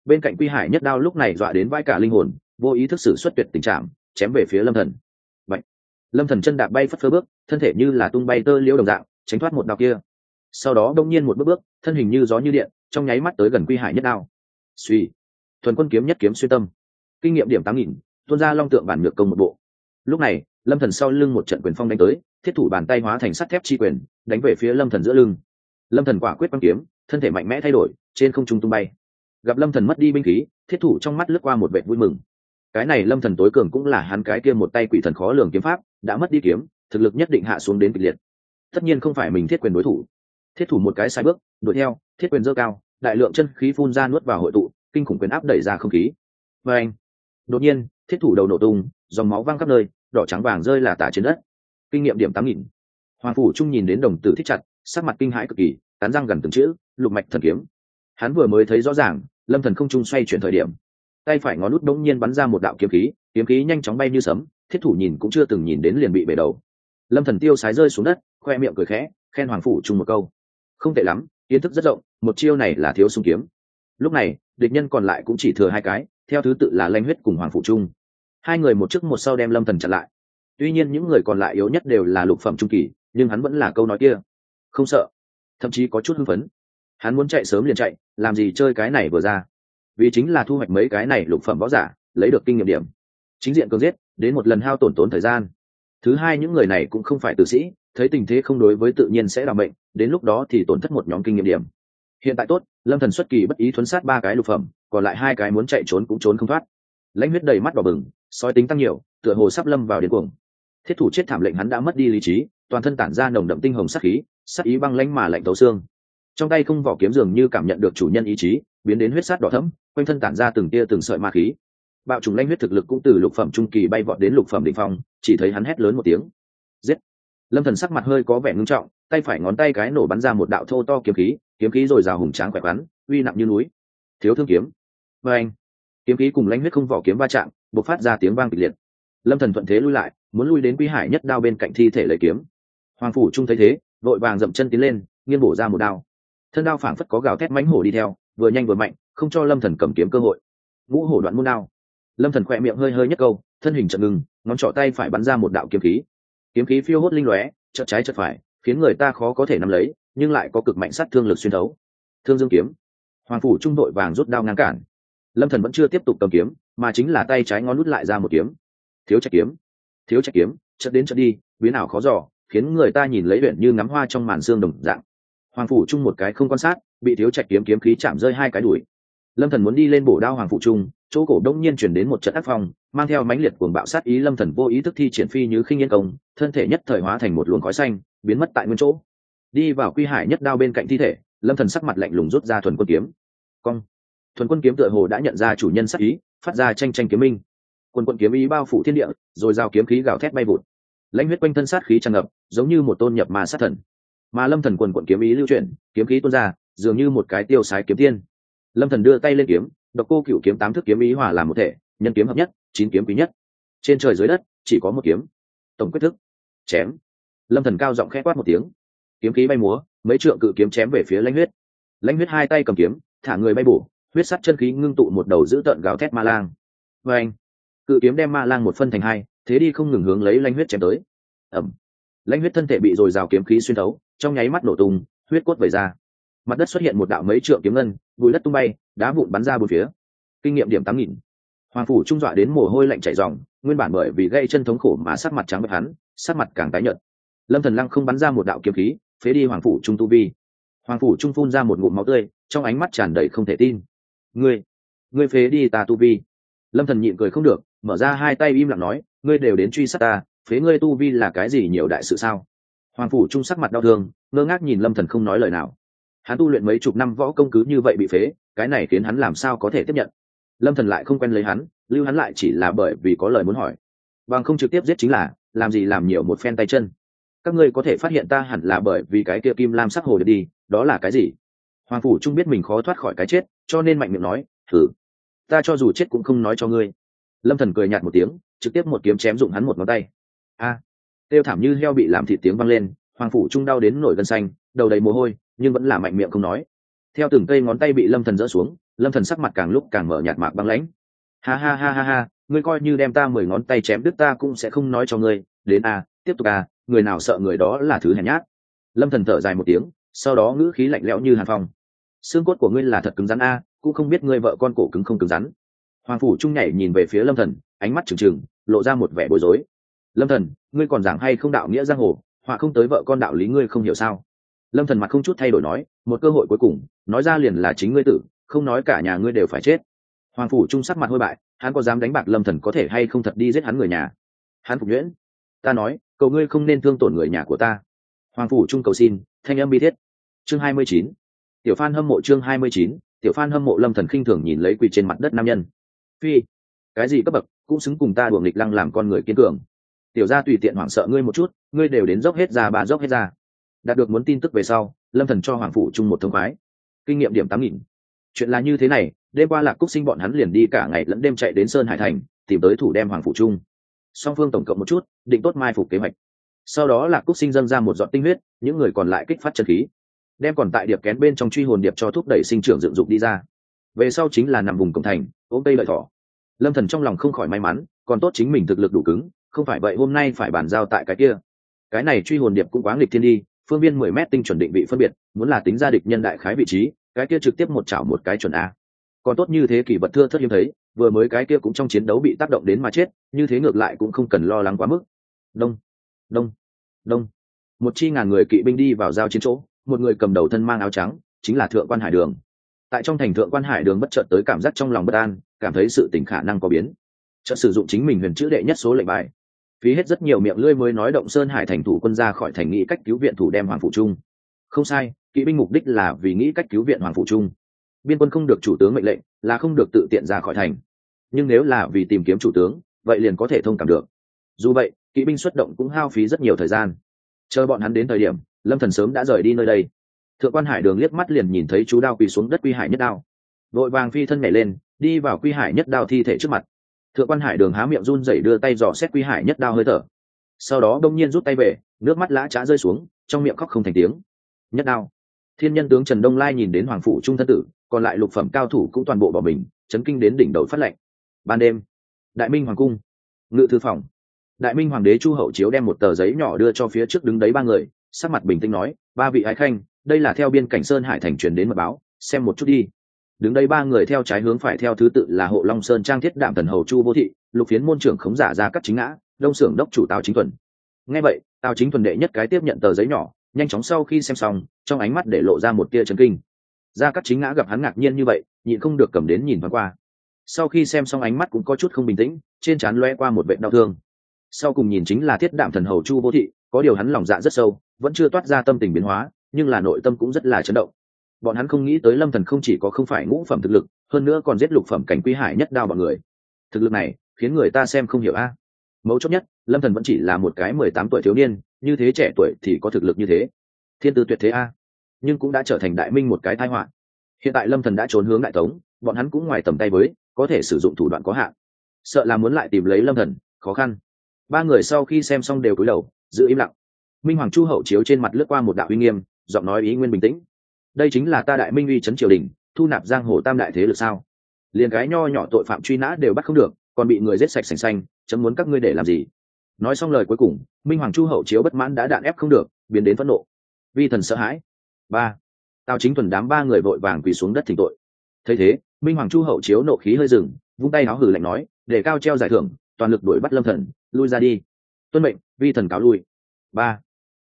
Bên cạnh quy hải nhất đao lúc này dọa đến vai cả linh hồn, vô ý thức sử xuất tuyệt tình trạng chém về phía lâm thần. Bạch. lâm thần chân đạp bay phất phơ bước, thân thể như là tung bay tơ liễu đồng dạng, tránh thoát một đao kia. Sau đó đông nhiên một bước bước, thân hình như gió như điện, trong nháy mắt tới gần quy hải nhất đao. Suy thuần quân kiếm nhất kiếm xuyên tâm. Kinh nghiệm điểm tám nghìn, tuôn ra long tượng bản nhược công một bộ. Lúc này, lâm thần sau lưng một trận quyền phong đánh tới, thiết thủ bàn tay hóa thành sắt thép chi quyền, đánh về phía lâm thần giữa lưng lâm thần quả quyết băng kiếm, thân thể mạnh mẽ thay đổi, trên không trung tung bay. Gặp lâm thần mất đi binh khí, thiết thủ trong mắt lướt qua một vẻ vui mừng. Cái này lâm thần tối cường cũng là hắn cái kia một tay quỷ thần khó lường kiếm pháp, đã mất đi kiếm, thực lực nhất định hạ xuống đến kịch liệt. Tất nhiên không phải mình thiết quyền đối thủ. Thiết thủ một cái sai bước, đuổi theo, thiết quyền dơ cao, đại lượng chân khí phun ra nuốt vào hội tụ, kinh khủng quyền áp đẩy ra không khí. Và anh, đột nhiên, thiết thủ đầu nổ tung, dòng máu văng khắp nơi, đỏ trắng vàng rơi là tả trên đất. Kinh nghiệm điểm tám nghìn. Hoàng phủ trung nhìn đến đồng tử thích chặt, sắc mặt kinh hãi cực kỳ cắn răng gần từng chữ, lục mạch thần kiếm. Hắn vừa mới thấy rõ ràng, lâm thần không trung xoay chuyển thời điểm. Tay phải ngón nút đống nhiên bắn ra một đạo kiếm khí kiếm khí nhanh chóng bay như sấm, thiết thủ nhìn cũng chưa từng nhìn đến liền bị bể đầu. Lâm thần tiêu sái rơi xuống đất, khoe miệng cười khẽ, khen hoàng phủ trung một câu. Không tệ lắm, kiến thức rất rộng, một chiêu này là thiếu sung kiếm. Lúc này, địch nhân còn lại cũng chỉ thừa hai cái, theo thứ tự là lanh huyết cùng hoàng phủ trung hai người một trước một sau đem lâm thần chặn lại. Tuy nhiên những người còn lại yếu nhất đều là lục phẩm trung kỳ, nhưng hắn vẫn là câu nói kia. Không sợ thậm chí có chút hưng phấn. Hắn muốn chạy sớm liền chạy, làm gì chơi cái này vừa ra. Vì chính là thu hoạch mấy cái này lục phẩm võ giả, lấy được kinh nghiệm điểm. Chính diện cường giết, đến một lần hao tổn tốn thời gian. Thứ hai, những người này cũng không phải tử sĩ, thấy tình thế không đối với tự nhiên sẽ làm bệnh đến lúc đó thì tổn thất một nhóm kinh nghiệm điểm. Hiện tại tốt, lâm thần xuất kỳ bất ý thuấn sát ba cái lục phẩm, còn lại hai cái muốn chạy trốn cũng trốn không thoát. Lãnh huyết đầy mắt đỏ bừng, sói tính tăng nhiều, tựa hồ sắp lâm vào điên cuồng. Thiết thủ chết thảm lệnh hắn đã mất đi lý trí, toàn thân tản ra nồng đậm tinh hồng sắc khí sắc ý băng lãnh mà lạnh tấu xương. Trong tay không vỏ kiếm dường như cảm nhận được chủ nhân ý chí, biến đến huyết sát đỏ thẫm, quanh thân tản ra từng tia từng sợi ma khí. Bạo trùng lanh huyết thực lực cũng từ lục phẩm trung kỳ bay vọt đến lục phẩm đỉnh phong, chỉ thấy hắn hét lớn một tiếng. Giết! Lâm thần sắc mặt hơi có vẻ ngưng trọng, tay phải ngón tay cái nổ bắn ra một đạo thô to kiếm khí kiếm khí rồi rào hùng tráng khỏe khoắn, uy nặng như núi. Thiếu thương kiếm. Và anh kiếm khí cùng lãnh huyết không vỏ kiếm va chạm, bộc phát ra tiếng vang kịch liệt. Lâm thần thuận thế lui lại, muốn lui đến quy hải nhất đao bên cạnh thi thể lấy kiếm. Hoàng phủ trung thấy thế vội vàng dậm chân tiến lên, nghiêng bổ ra một đao. Thân đao phảng phất có gào thét mãnh hổ đi theo, vừa nhanh vừa mạnh, không cho lâm thần cầm kiếm cơ hội. Ngũ hổ đoạn môn đao. Lâm thần khỏe miệng hơi hơi nhất câu, thân hình chợt ngừng, ngón trỏ tay phải bắn ra một đạo kiếm khí. Kiếm khí phiêu hốt linh lóe, chợt trái chợt phải, khiến người ta khó có thể nắm lấy, nhưng lại có cực mạnh sát thương lực xuyên thấu. Thương dương kiếm. Hoàng phủ trung đội vàng rút đao ngăn cản. Lâm thần vẫn chưa tiếp tục cầm kiếm, mà chính là tay trái ngón nút lại ra một kiếm. Thiếu trạch kiếm. Thiếu trạch kiếm, chợt đến chợt đi, biến ảo khó dò khiến người ta nhìn lấy luyện như ngắm hoa trong màn xương đồng dạng. Hoàng phủ trung một cái không quan sát, bị thiếu trạch kiếm kiếm khí chạm rơi hai cái đuổi. Lâm thần muốn đi lên bổ đao hoàng phủ trung chỗ cổ đông nhiên chuyển đến một trận ác phong, mang theo mãnh liệt cuồng bạo sát ý lâm thần vô ý thức thi triển phi như khinh yên công, thân thể nhất thời hóa thành một luồng khói xanh, biến mất tại nguyên chỗ. Đi vào quy hải nhất đao bên cạnh thi thể, lâm thần sắc mặt lạnh lùng rút ra thuần quân kiếm. Cong. Thuần quân kiếm tựa hồ đã nhận ra chủ nhân sát ý, phát ra tranh tranh kiếm minh. Quân quân kiếm ý bao phủ thiên địa, rồi giao kiếm khí gào thét bay vụt lãnh huyết quanh thân sát khí tràn ngập, giống như một tôn nhập ma sát thần. Mà lâm thần quần quận kiếm ý lưu chuyển, kiếm khí tuôn ra, dường như một cái tiêu sái kiếm tiên. Lâm thần đưa tay lên kiếm, độc cô cựu kiếm tám thức kiếm ý hòa làm một thể, nhân kiếm hợp nhất, chín kiếm quý nhất. Trên trời dưới đất, chỉ có một kiếm. Tổng quyết thức. Chém. Lâm thần cao giọng khẽ quát một tiếng. Kiếm khí bay múa, mấy trượng cự kiếm chém về phía lãnh huyết. Lãnh huyết hai tay cầm kiếm, thả người bay bổ, huyết sắt chân khí ngưng tụ một đầu giữ tợn gào thét ma lang. Vê anh cự kiếm đem ma lang một phân thành hai thế đi không ngừng hướng lấy lãnh huyết chém tới. Ẩm. Lãnh huyết thân thể bị dồi dào kiếm khí xuyên thấu, trong nháy mắt nổ tung, huyết cốt vẩy ra. Mặt đất xuất hiện một đạo mấy trượng kiếm ngân, bụi đất tung bay, đá vụn bắn ra bốn phía. Kinh nghiệm điểm tám nghìn. Hoàng phủ trung dọa đến mồ hôi lạnh chảy dòng nguyên bản bởi vì gây chân thống khổ mà sắc mặt trắng bệch hắn, sắc mặt càng tái nhợt. Lâm thần lăng không bắn ra một đạo kiếm khí, phế đi hoàng phủ trung tu vi. Hoàng phủ trung phun ra một ngụm máu tươi, trong ánh mắt tràn đầy không thể tin. Ngươi ngươi phế đi ta tu vi. Lâm thần nhịn cười không được, mở ra hai tay im lặng nói ngươi đều đến truy sát ta, phế ngươi tu vi là cái gì nhiều đại sự sao? Hoàng phủ trung sắc mặt đau thương, ngơ ngác nhìn lâm thần không nói lời nào. Hắn tu luyện mấy chục năm võ công cứ như vậy bị phế, cái này khiến hắn làm sao có thể tiếp nhận? Lâm thần lại không quen lấy hắn, lưu hắn lại chỉ là bởi vì có lời muốn hỏi. Bằng không trực tiếp giết chính là, làm gì làm nhiều một phen tay chân. Các ngươi có thể phát hiện ta hẳn là bởi vì cái kia kim lam sắc hồ được đi, đó là cái gì? Hoàng phủ trung biết mình khó thoát khỏi cái chết, cho nên mạnh miệng nói, thử, ta cho dù chết cũng không nói cho ngươi. Lâm thần cười nhạt một tiếng trực tiếp một kiếm chém dụng hắn một ngón tay. A! À, tiêu thảm như heo bị làm thịt tiếng văng lên hoàng phủ trung đau đến nổi gân xanh đầu đầy mồ hôi nhưng vẫn là mạnh miệng không nói. Theo từng cây ngón tay bị lâm thần dỡ xuống lâm thần sắc mặt càng lúc càng mở nhạt mạc băng lãnh. Ha ha ha ha ha ngươi coi như đem ta mười ngón tay chém đứt ta cũng sẽ không nói cho ngươi. Đến a tiếp tục a người nào sợ người đó là thứ hèn nhát. Lâm thần thở dài một tiếng sau đó ngữ khí lạnh lẽo như hàn phong. Xương cốt của ngươi là thật cứng rắn a cũng không biết ngươi vợ con cổ cứng không cứng rắn hoàng phủ trung nhảy nhìn về phía lâm thần, ánh mắt trừng trừng, lộ ra một vẻ bối rối. Lâm thần, ngươi còn giảng hay không đạo nghĩa giang hồ? Họa không tới vợ con đạo lý ngươi không hiểu sao? Lâm thần mặt không chút thay đổi nói, một cơ hội cuối cùng, nói ra liền là chính ngươi tử, không nói cả nhà ngươi đều phải chết. Hoàng phủ trung sắc mặt hôi bại, hắn có dám đánh bạc lâm thần có thể hay không thật đi giết hắn người nhà? Hắn phục nhuyễn, ta nói, cầu ngươi không nên thương tổn người nhà của ta. Hoàng phủ trung cầu xin, thanh âm bi thiết. Chương hai mươi chín. Tiểu phan hâm mộ chương hai mươi chín. Tiểu phan hâm mộ lâm thần khinh thường nhìn lấy quỳ trên mặt đất nam nhân phi. Cái gì cấp bậc, cũng xứng cùng ta đùa nghịch lăng làm con người kiên cường. Tiểu gia tùy tiện hoảng sợ ngươi một chút, ngươi đều đến dốc hết ra bà dốc hết ra. Đạt được muốn tin tức về sau, lâm thần cho hoàng phủ chung một thông khoái. Kinh nghiệm điểm tám nghìn. Chuyện là như thế này, đêm qua lạc cúc sinh bọn hắn liền đi cả ngày lẫn đêm chạy đến sơn hải thành, tìm tới thủ đem hoàng phủ trung song phương tổng cộng một chút, định tốt mai phục kế hoạch. Sau đó lạc cúc sinh dâng ra một giọt tinh huyết, những người còn lại kích phát chân khí. Đem còn tại điệp kén bên trong truy hồn điệp cho thúc đẩy sinh trưởng dựng dục đi ra. Về sau chính là nằm vùng cổng thành, ôm tây lợi thỏ lâm thần trong lòng không khỏi may mắn, còn tốt chính mình thực lực đủ cứng, không phải vậy hôm nay phải bàn giao tại cái kia. Cái này truy hồn điệp cũng quá nghịch thiên đi, phương viên mười mét tinh chuẩn định vị phân biệt, muốn là tính ra địch nhân đại khái vị trí, cái kia trực tiếp một chảo một cái chuẩn a. Còn tốt như thế kỷ vật thưa thất hiếm thấy, vừa mới cái kia cũng trong chiến đấu bị tác động đến mà chết, như thế ngược lại cũng không cần lo lắng quá mức. Đông đông đông. Một chi ngàn người kỵ binh đi vào giao chiến chỗ, một người cầm đầu thân mang áo trắng, chính là thượng quan hải đường tại trong thành thượng quan hải đường bất chợt tới cảm giác trong lòng bất an, cảm thấy sự tình khả năng có biến. Chợt sử dụng chính mình huyền chữ đệ nhất số lệnh bài. Phí hết rất nhiều miệng lưỡi mới nói động sơn hải thành thủ quân ra khỏi thành nghĩ cách cứu viện thủ đem hoàng phụ trung. Không sai, kỵ binh mục đích là vì nghĩ cách cứu viện hoàng phụ trung. Biên quân không được chủ tướng mệnh lệnh, là không được tự tiện ra khỏi thành. Nhưng nếu là vì tìm kiếm chủ tướng, vậy liền có thể thông cảm được. Dù vậy, kỵ binh xuất động cũng hao phí rất nhiều thời gian. Chờ bọn hắn đến thời điểm, lâm thần sớm đã rời đi nơi đây thượng quan hải đường liếc mắt liền nhìn thấy chú đao quỳ xuống đất quy hải nhất đao. Vội vàng phi thân nhảy lên, đi vào quy hải nhất đao thi thể trước mặt. Thượng quan hải đường há miệng run rẩy đưa tay dò xét quy hải nhất đao hơi thở. Sau đó đông nhiên rút tay về, nước mắt lã trá rơi xuống, trong miệng khóc không thành tiếng. Nhất đao. Thiên nhân tướng trần đông lai nhìn đến hoàng phủ trung thân tử, còn lại lục phẩm cao thủ cũng toàn bộ bỏ mình, chấn kinh đến đỉnh đầu phát lệnh. Ban đêm, đại minh hoàng cung, ngự thư phòng. Đại minh hoàng đế chu hậu chiếu đem một tờ giấy nhỏ đưa cho phía trước đứng đấy ba người, sắc mặt bình tĩnh nói, ba vị ái khanh đây là theo biên cảnh sơn hải thành truyền đến mật báo, xem một chút đi. Đứng đây ba người theo trái hướng phải theo thứ tự là hộ long sơn trang thiết đạm thần hầu chu vô thị, lục phiến môn trưởng khống giả ra cắt chính ngã, đông xưởng đốc chủ tào chính thuần. Ngay vậy, tào chính thuần đệ nhất cái tiếp nhận tờ giấy nhỏ, nhanh chóng sau khi xem xong, trong ánh mắt để lộ ra một tia chấn kinh. Ra cắt chính ngã gặp hắn ngạc nhiên như vậy, nhịn không được cầm đến nhìn thoáng qua. Sau khi xem xong ánh mắt cũng có chút không bình tĩnh, trên trán loe qua một vệ đau thương. Sau cùng nhìn chính là thiết đạm thần hầu chu vô thị, có điều hắn lòng dạ rất sâu, vẫn chưa toát ra tâm tình biến hóa nhưng là nội tâm cũng rất là chấn động. Bọn hắn không nghĩ tới lâm thần không chỉ có không phải ngũ phẩm thực lực, hơn nữa còn giết lục phẩm cảnh quy hải nhất đao bọn người. Thực lực này, khiến người ta xem không hiểu a. Mấu chốt nhất, lâm thần vẫn chỉ là một cái mười tám tuổi thiếu niên, như thế trẻ tuổi thì có thực lực như thế. Thiên tư tuyệt thế a. Nhưng cũng đã trở thành đại minh một cái tai họa. Hiện tại lâm thần đã trốn hướng đại tống, bọn hắn cũng ngoài tầm tay với, có thể sử dụng thủ đoạn có hạn. Sợ là muốn lại tìm lấy lâm thần, khó khăn. Ba người sau khi xem xong đều cúi đầu, giữ im lặng. Minh hoàng chu hậu chiếu trên mặt lướt qua một đạo uy nghiêm giọng nói ý nguyên bình tĩnh. Đây chính là ta đại minh uy trấn triều đình, thu nạp giang hồ tam đại thế lực sao? Liền cái nho nhỏ tội phạm truy nã đều bắt không được, còn bị người giết sạch sành xanh, chấm muốn các ngươi để làm gì? Nói xong lời cuối cùng, minh hoàng chu hậu chiếu bất mãn đã đạn ép không được, biến đến phẫn nộ. Vi thần sợ hãi. Ba. Tào chính thuần đám ba người vội vàng quỳ xuống đất thỉnh tội. Thấy thế, minh hoàng chu hậu chiếu nộ khí hơi rừng vung tay áo hử lạnh nói, để cao treo giải thưởng, toàn lực đuổi bắt lâm thần, lui ra đi. Tuân mệnh, vi thần cáo lui. Ba.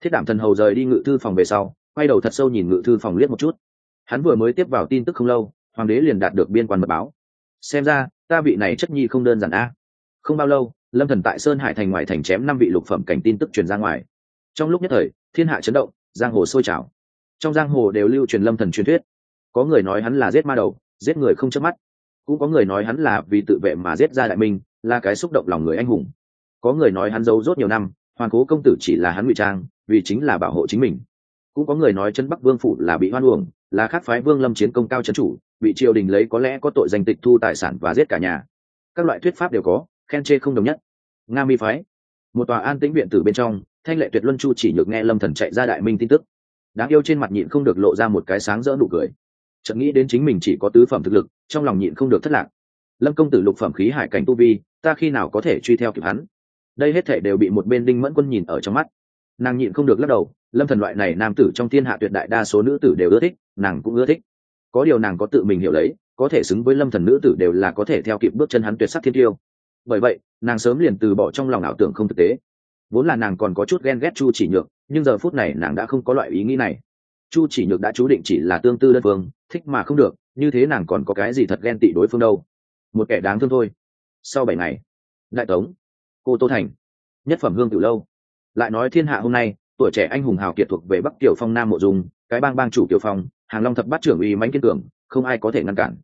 Thiết đảm thần hầu rời đi ngự thư phòng về sau quay đầu thật sâu nhìn ngự thư phòng liếc một chút. Hắn vừa mới tiếp vào tin tức không lâu, hoàng đế liền đạt được biên quan mật báo. Xem ra, ta vị này chất nhi không đơn giản a. Không bao lâu, lâm thần tại sơn hải thành ngoại thành chém năm vị lục phẩm cảnh tin tức truyền ra ngoài. Trong lúc nhất thời, thiên hạ chấn động, giang hồ sôi trào. Trong giang hồ đều lưu truyền lâm thần truyền thuyết. Có người nói hắn là giết ma đầu, giết người không chớp mắt. Cũng có người nói hắn là vì tự vệ mà giết ra đại minh, là cái xúc động lòng người anh hùng. Có người nói hắn giấu rốt nhiều năm, hoàng cố công tử chỉ là hắn ngụy trang, vì chính là bảo hộ chính mình cũng có người nói chân bắc vương phủ là bị hoan uổng, là khác phái vương lâm chiến công cao trấn chủ, bị triều đình lấy có lẽ có tội danh tịch thu tài sản và giết cả nhà. Các loại thuyết pháp đều có, khen chê không đồng nhất. Nga mi phái. Một tòa an tĩnh viện từ bên trong, thanh lệ tuyệt luân chu chỉ nhược nghe lâm thần chạy ra đại minh tin tức. Đáng yêu trên mặt nhịn không được lộ ra một cái sáng rỡ nụ cười. Chợt nghĩ đến chính mình chỉ có tứ phẩm thực lực, trong lòng nhịn không được thất lạc. Lâm công tử lục phẩm khí hải cảnh tu vi, ta khi nào có thể truy theo kịp hắn? Đây hết thể đều bị một bên đinh mẫn quân nhìn ở trong mắt. Nàng nhịn không được lắc đầu lâm thần loại này nam tử trong thiên hạ tuyệt đại đa số nữ tử đều ưa thích, nàng cũng ưa thích. Có điều nàng có tự mình hiểu lấy, có thể xứng với lâm thần nữ tử đều là có thể theo kịp bước chân hắn tuyệt sắc thiên tiêu. Bởi vậy, nàng sớm liền từ bỏ trong lòng ảo tưởng không thực tế. Vốn là nàng còn có chút ghen ghét chu chỉ nhược, nhưng giờ phút này nàng đã không có loại ý nghĩ này. Chu chỉ nhược đã chú định chỉ là tương tư đơn phương, thích mà không được, như thế nàng còn có cái gì thật ghen tị đối phương đâu. Một kẻ đáng thương thôi. Sau bảy ngày, đại tống, cô tô thành, nhất phẩm hương từ lâu. Lại nói thiên hạ hôm nay tuổi trẻ anh hùng hào kiệt thuộc về bắc tiểu phong, nam mộ dung, cái bang bang chủ tiểu phong, hàng long thập bát trưởng uy mãnh kiên cường, không ai có thể ngăn cản.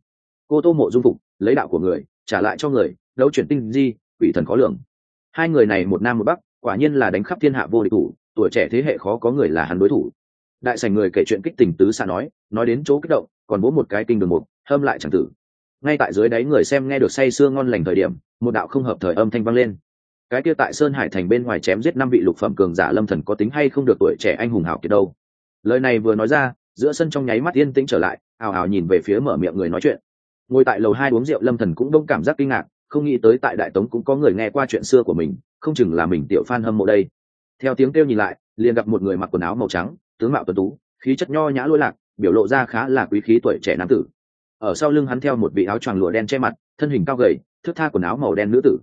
Cô tô mộ dung phục, lấy đạo của người, trả lại cho người, đấu chuyển tinh di, quỷ thần khó lường. Hai người này một nam một bắc, quả nhiên là đánh khắp thiên hạ vô địch thủ, tuổi trẻ thế hệ khó có người là hắn đối thủ. Đại sảnh người kể chuyện kích tình tứ xa nói nói đến chỗ kích động, còn bố một cái kinh đường một hâm lại chẳng tử. Ngay tại dưới đáy người xem nghe được say sưa ngon lành thời điểm, một đạo không hợp thời âm thanh vang lên cái kia tại sơn hải thành bên ngoài chém giết năm vị lục phẩm cường giả lâm thần có tính hay không được tuổi trẻ anh hùng hảo kiệt đâu. Lời này vừa nói ra, giữa sân trong nháy mắt yên tĩnh trở lại, ào ào nhìn về phía mở miệng người nói chuyện. Ngồi tại lầu hai uống rượu, lâm thần cũng đông cảm giác kinh ngạc, không nghĩ tới tại đại tống cũng có người nghe qua chuyện xưa của mình, không chừng là mình tiểu phan hâm mộ đây. Theo tiếng kêu nhìn lại, liền gặp một người mặc quần áo màu trắng, tướng mạo tuấn tú, khí chất nho nhã lỗi lạc, biểu lộ ra khá là quý khí tuổi trẻ nam tử. Ở sau lưng hắn theo một vị áo choàng lụa đen che mặt, thân hình cao gầy, thước tha quần áo màu đen nữ tử.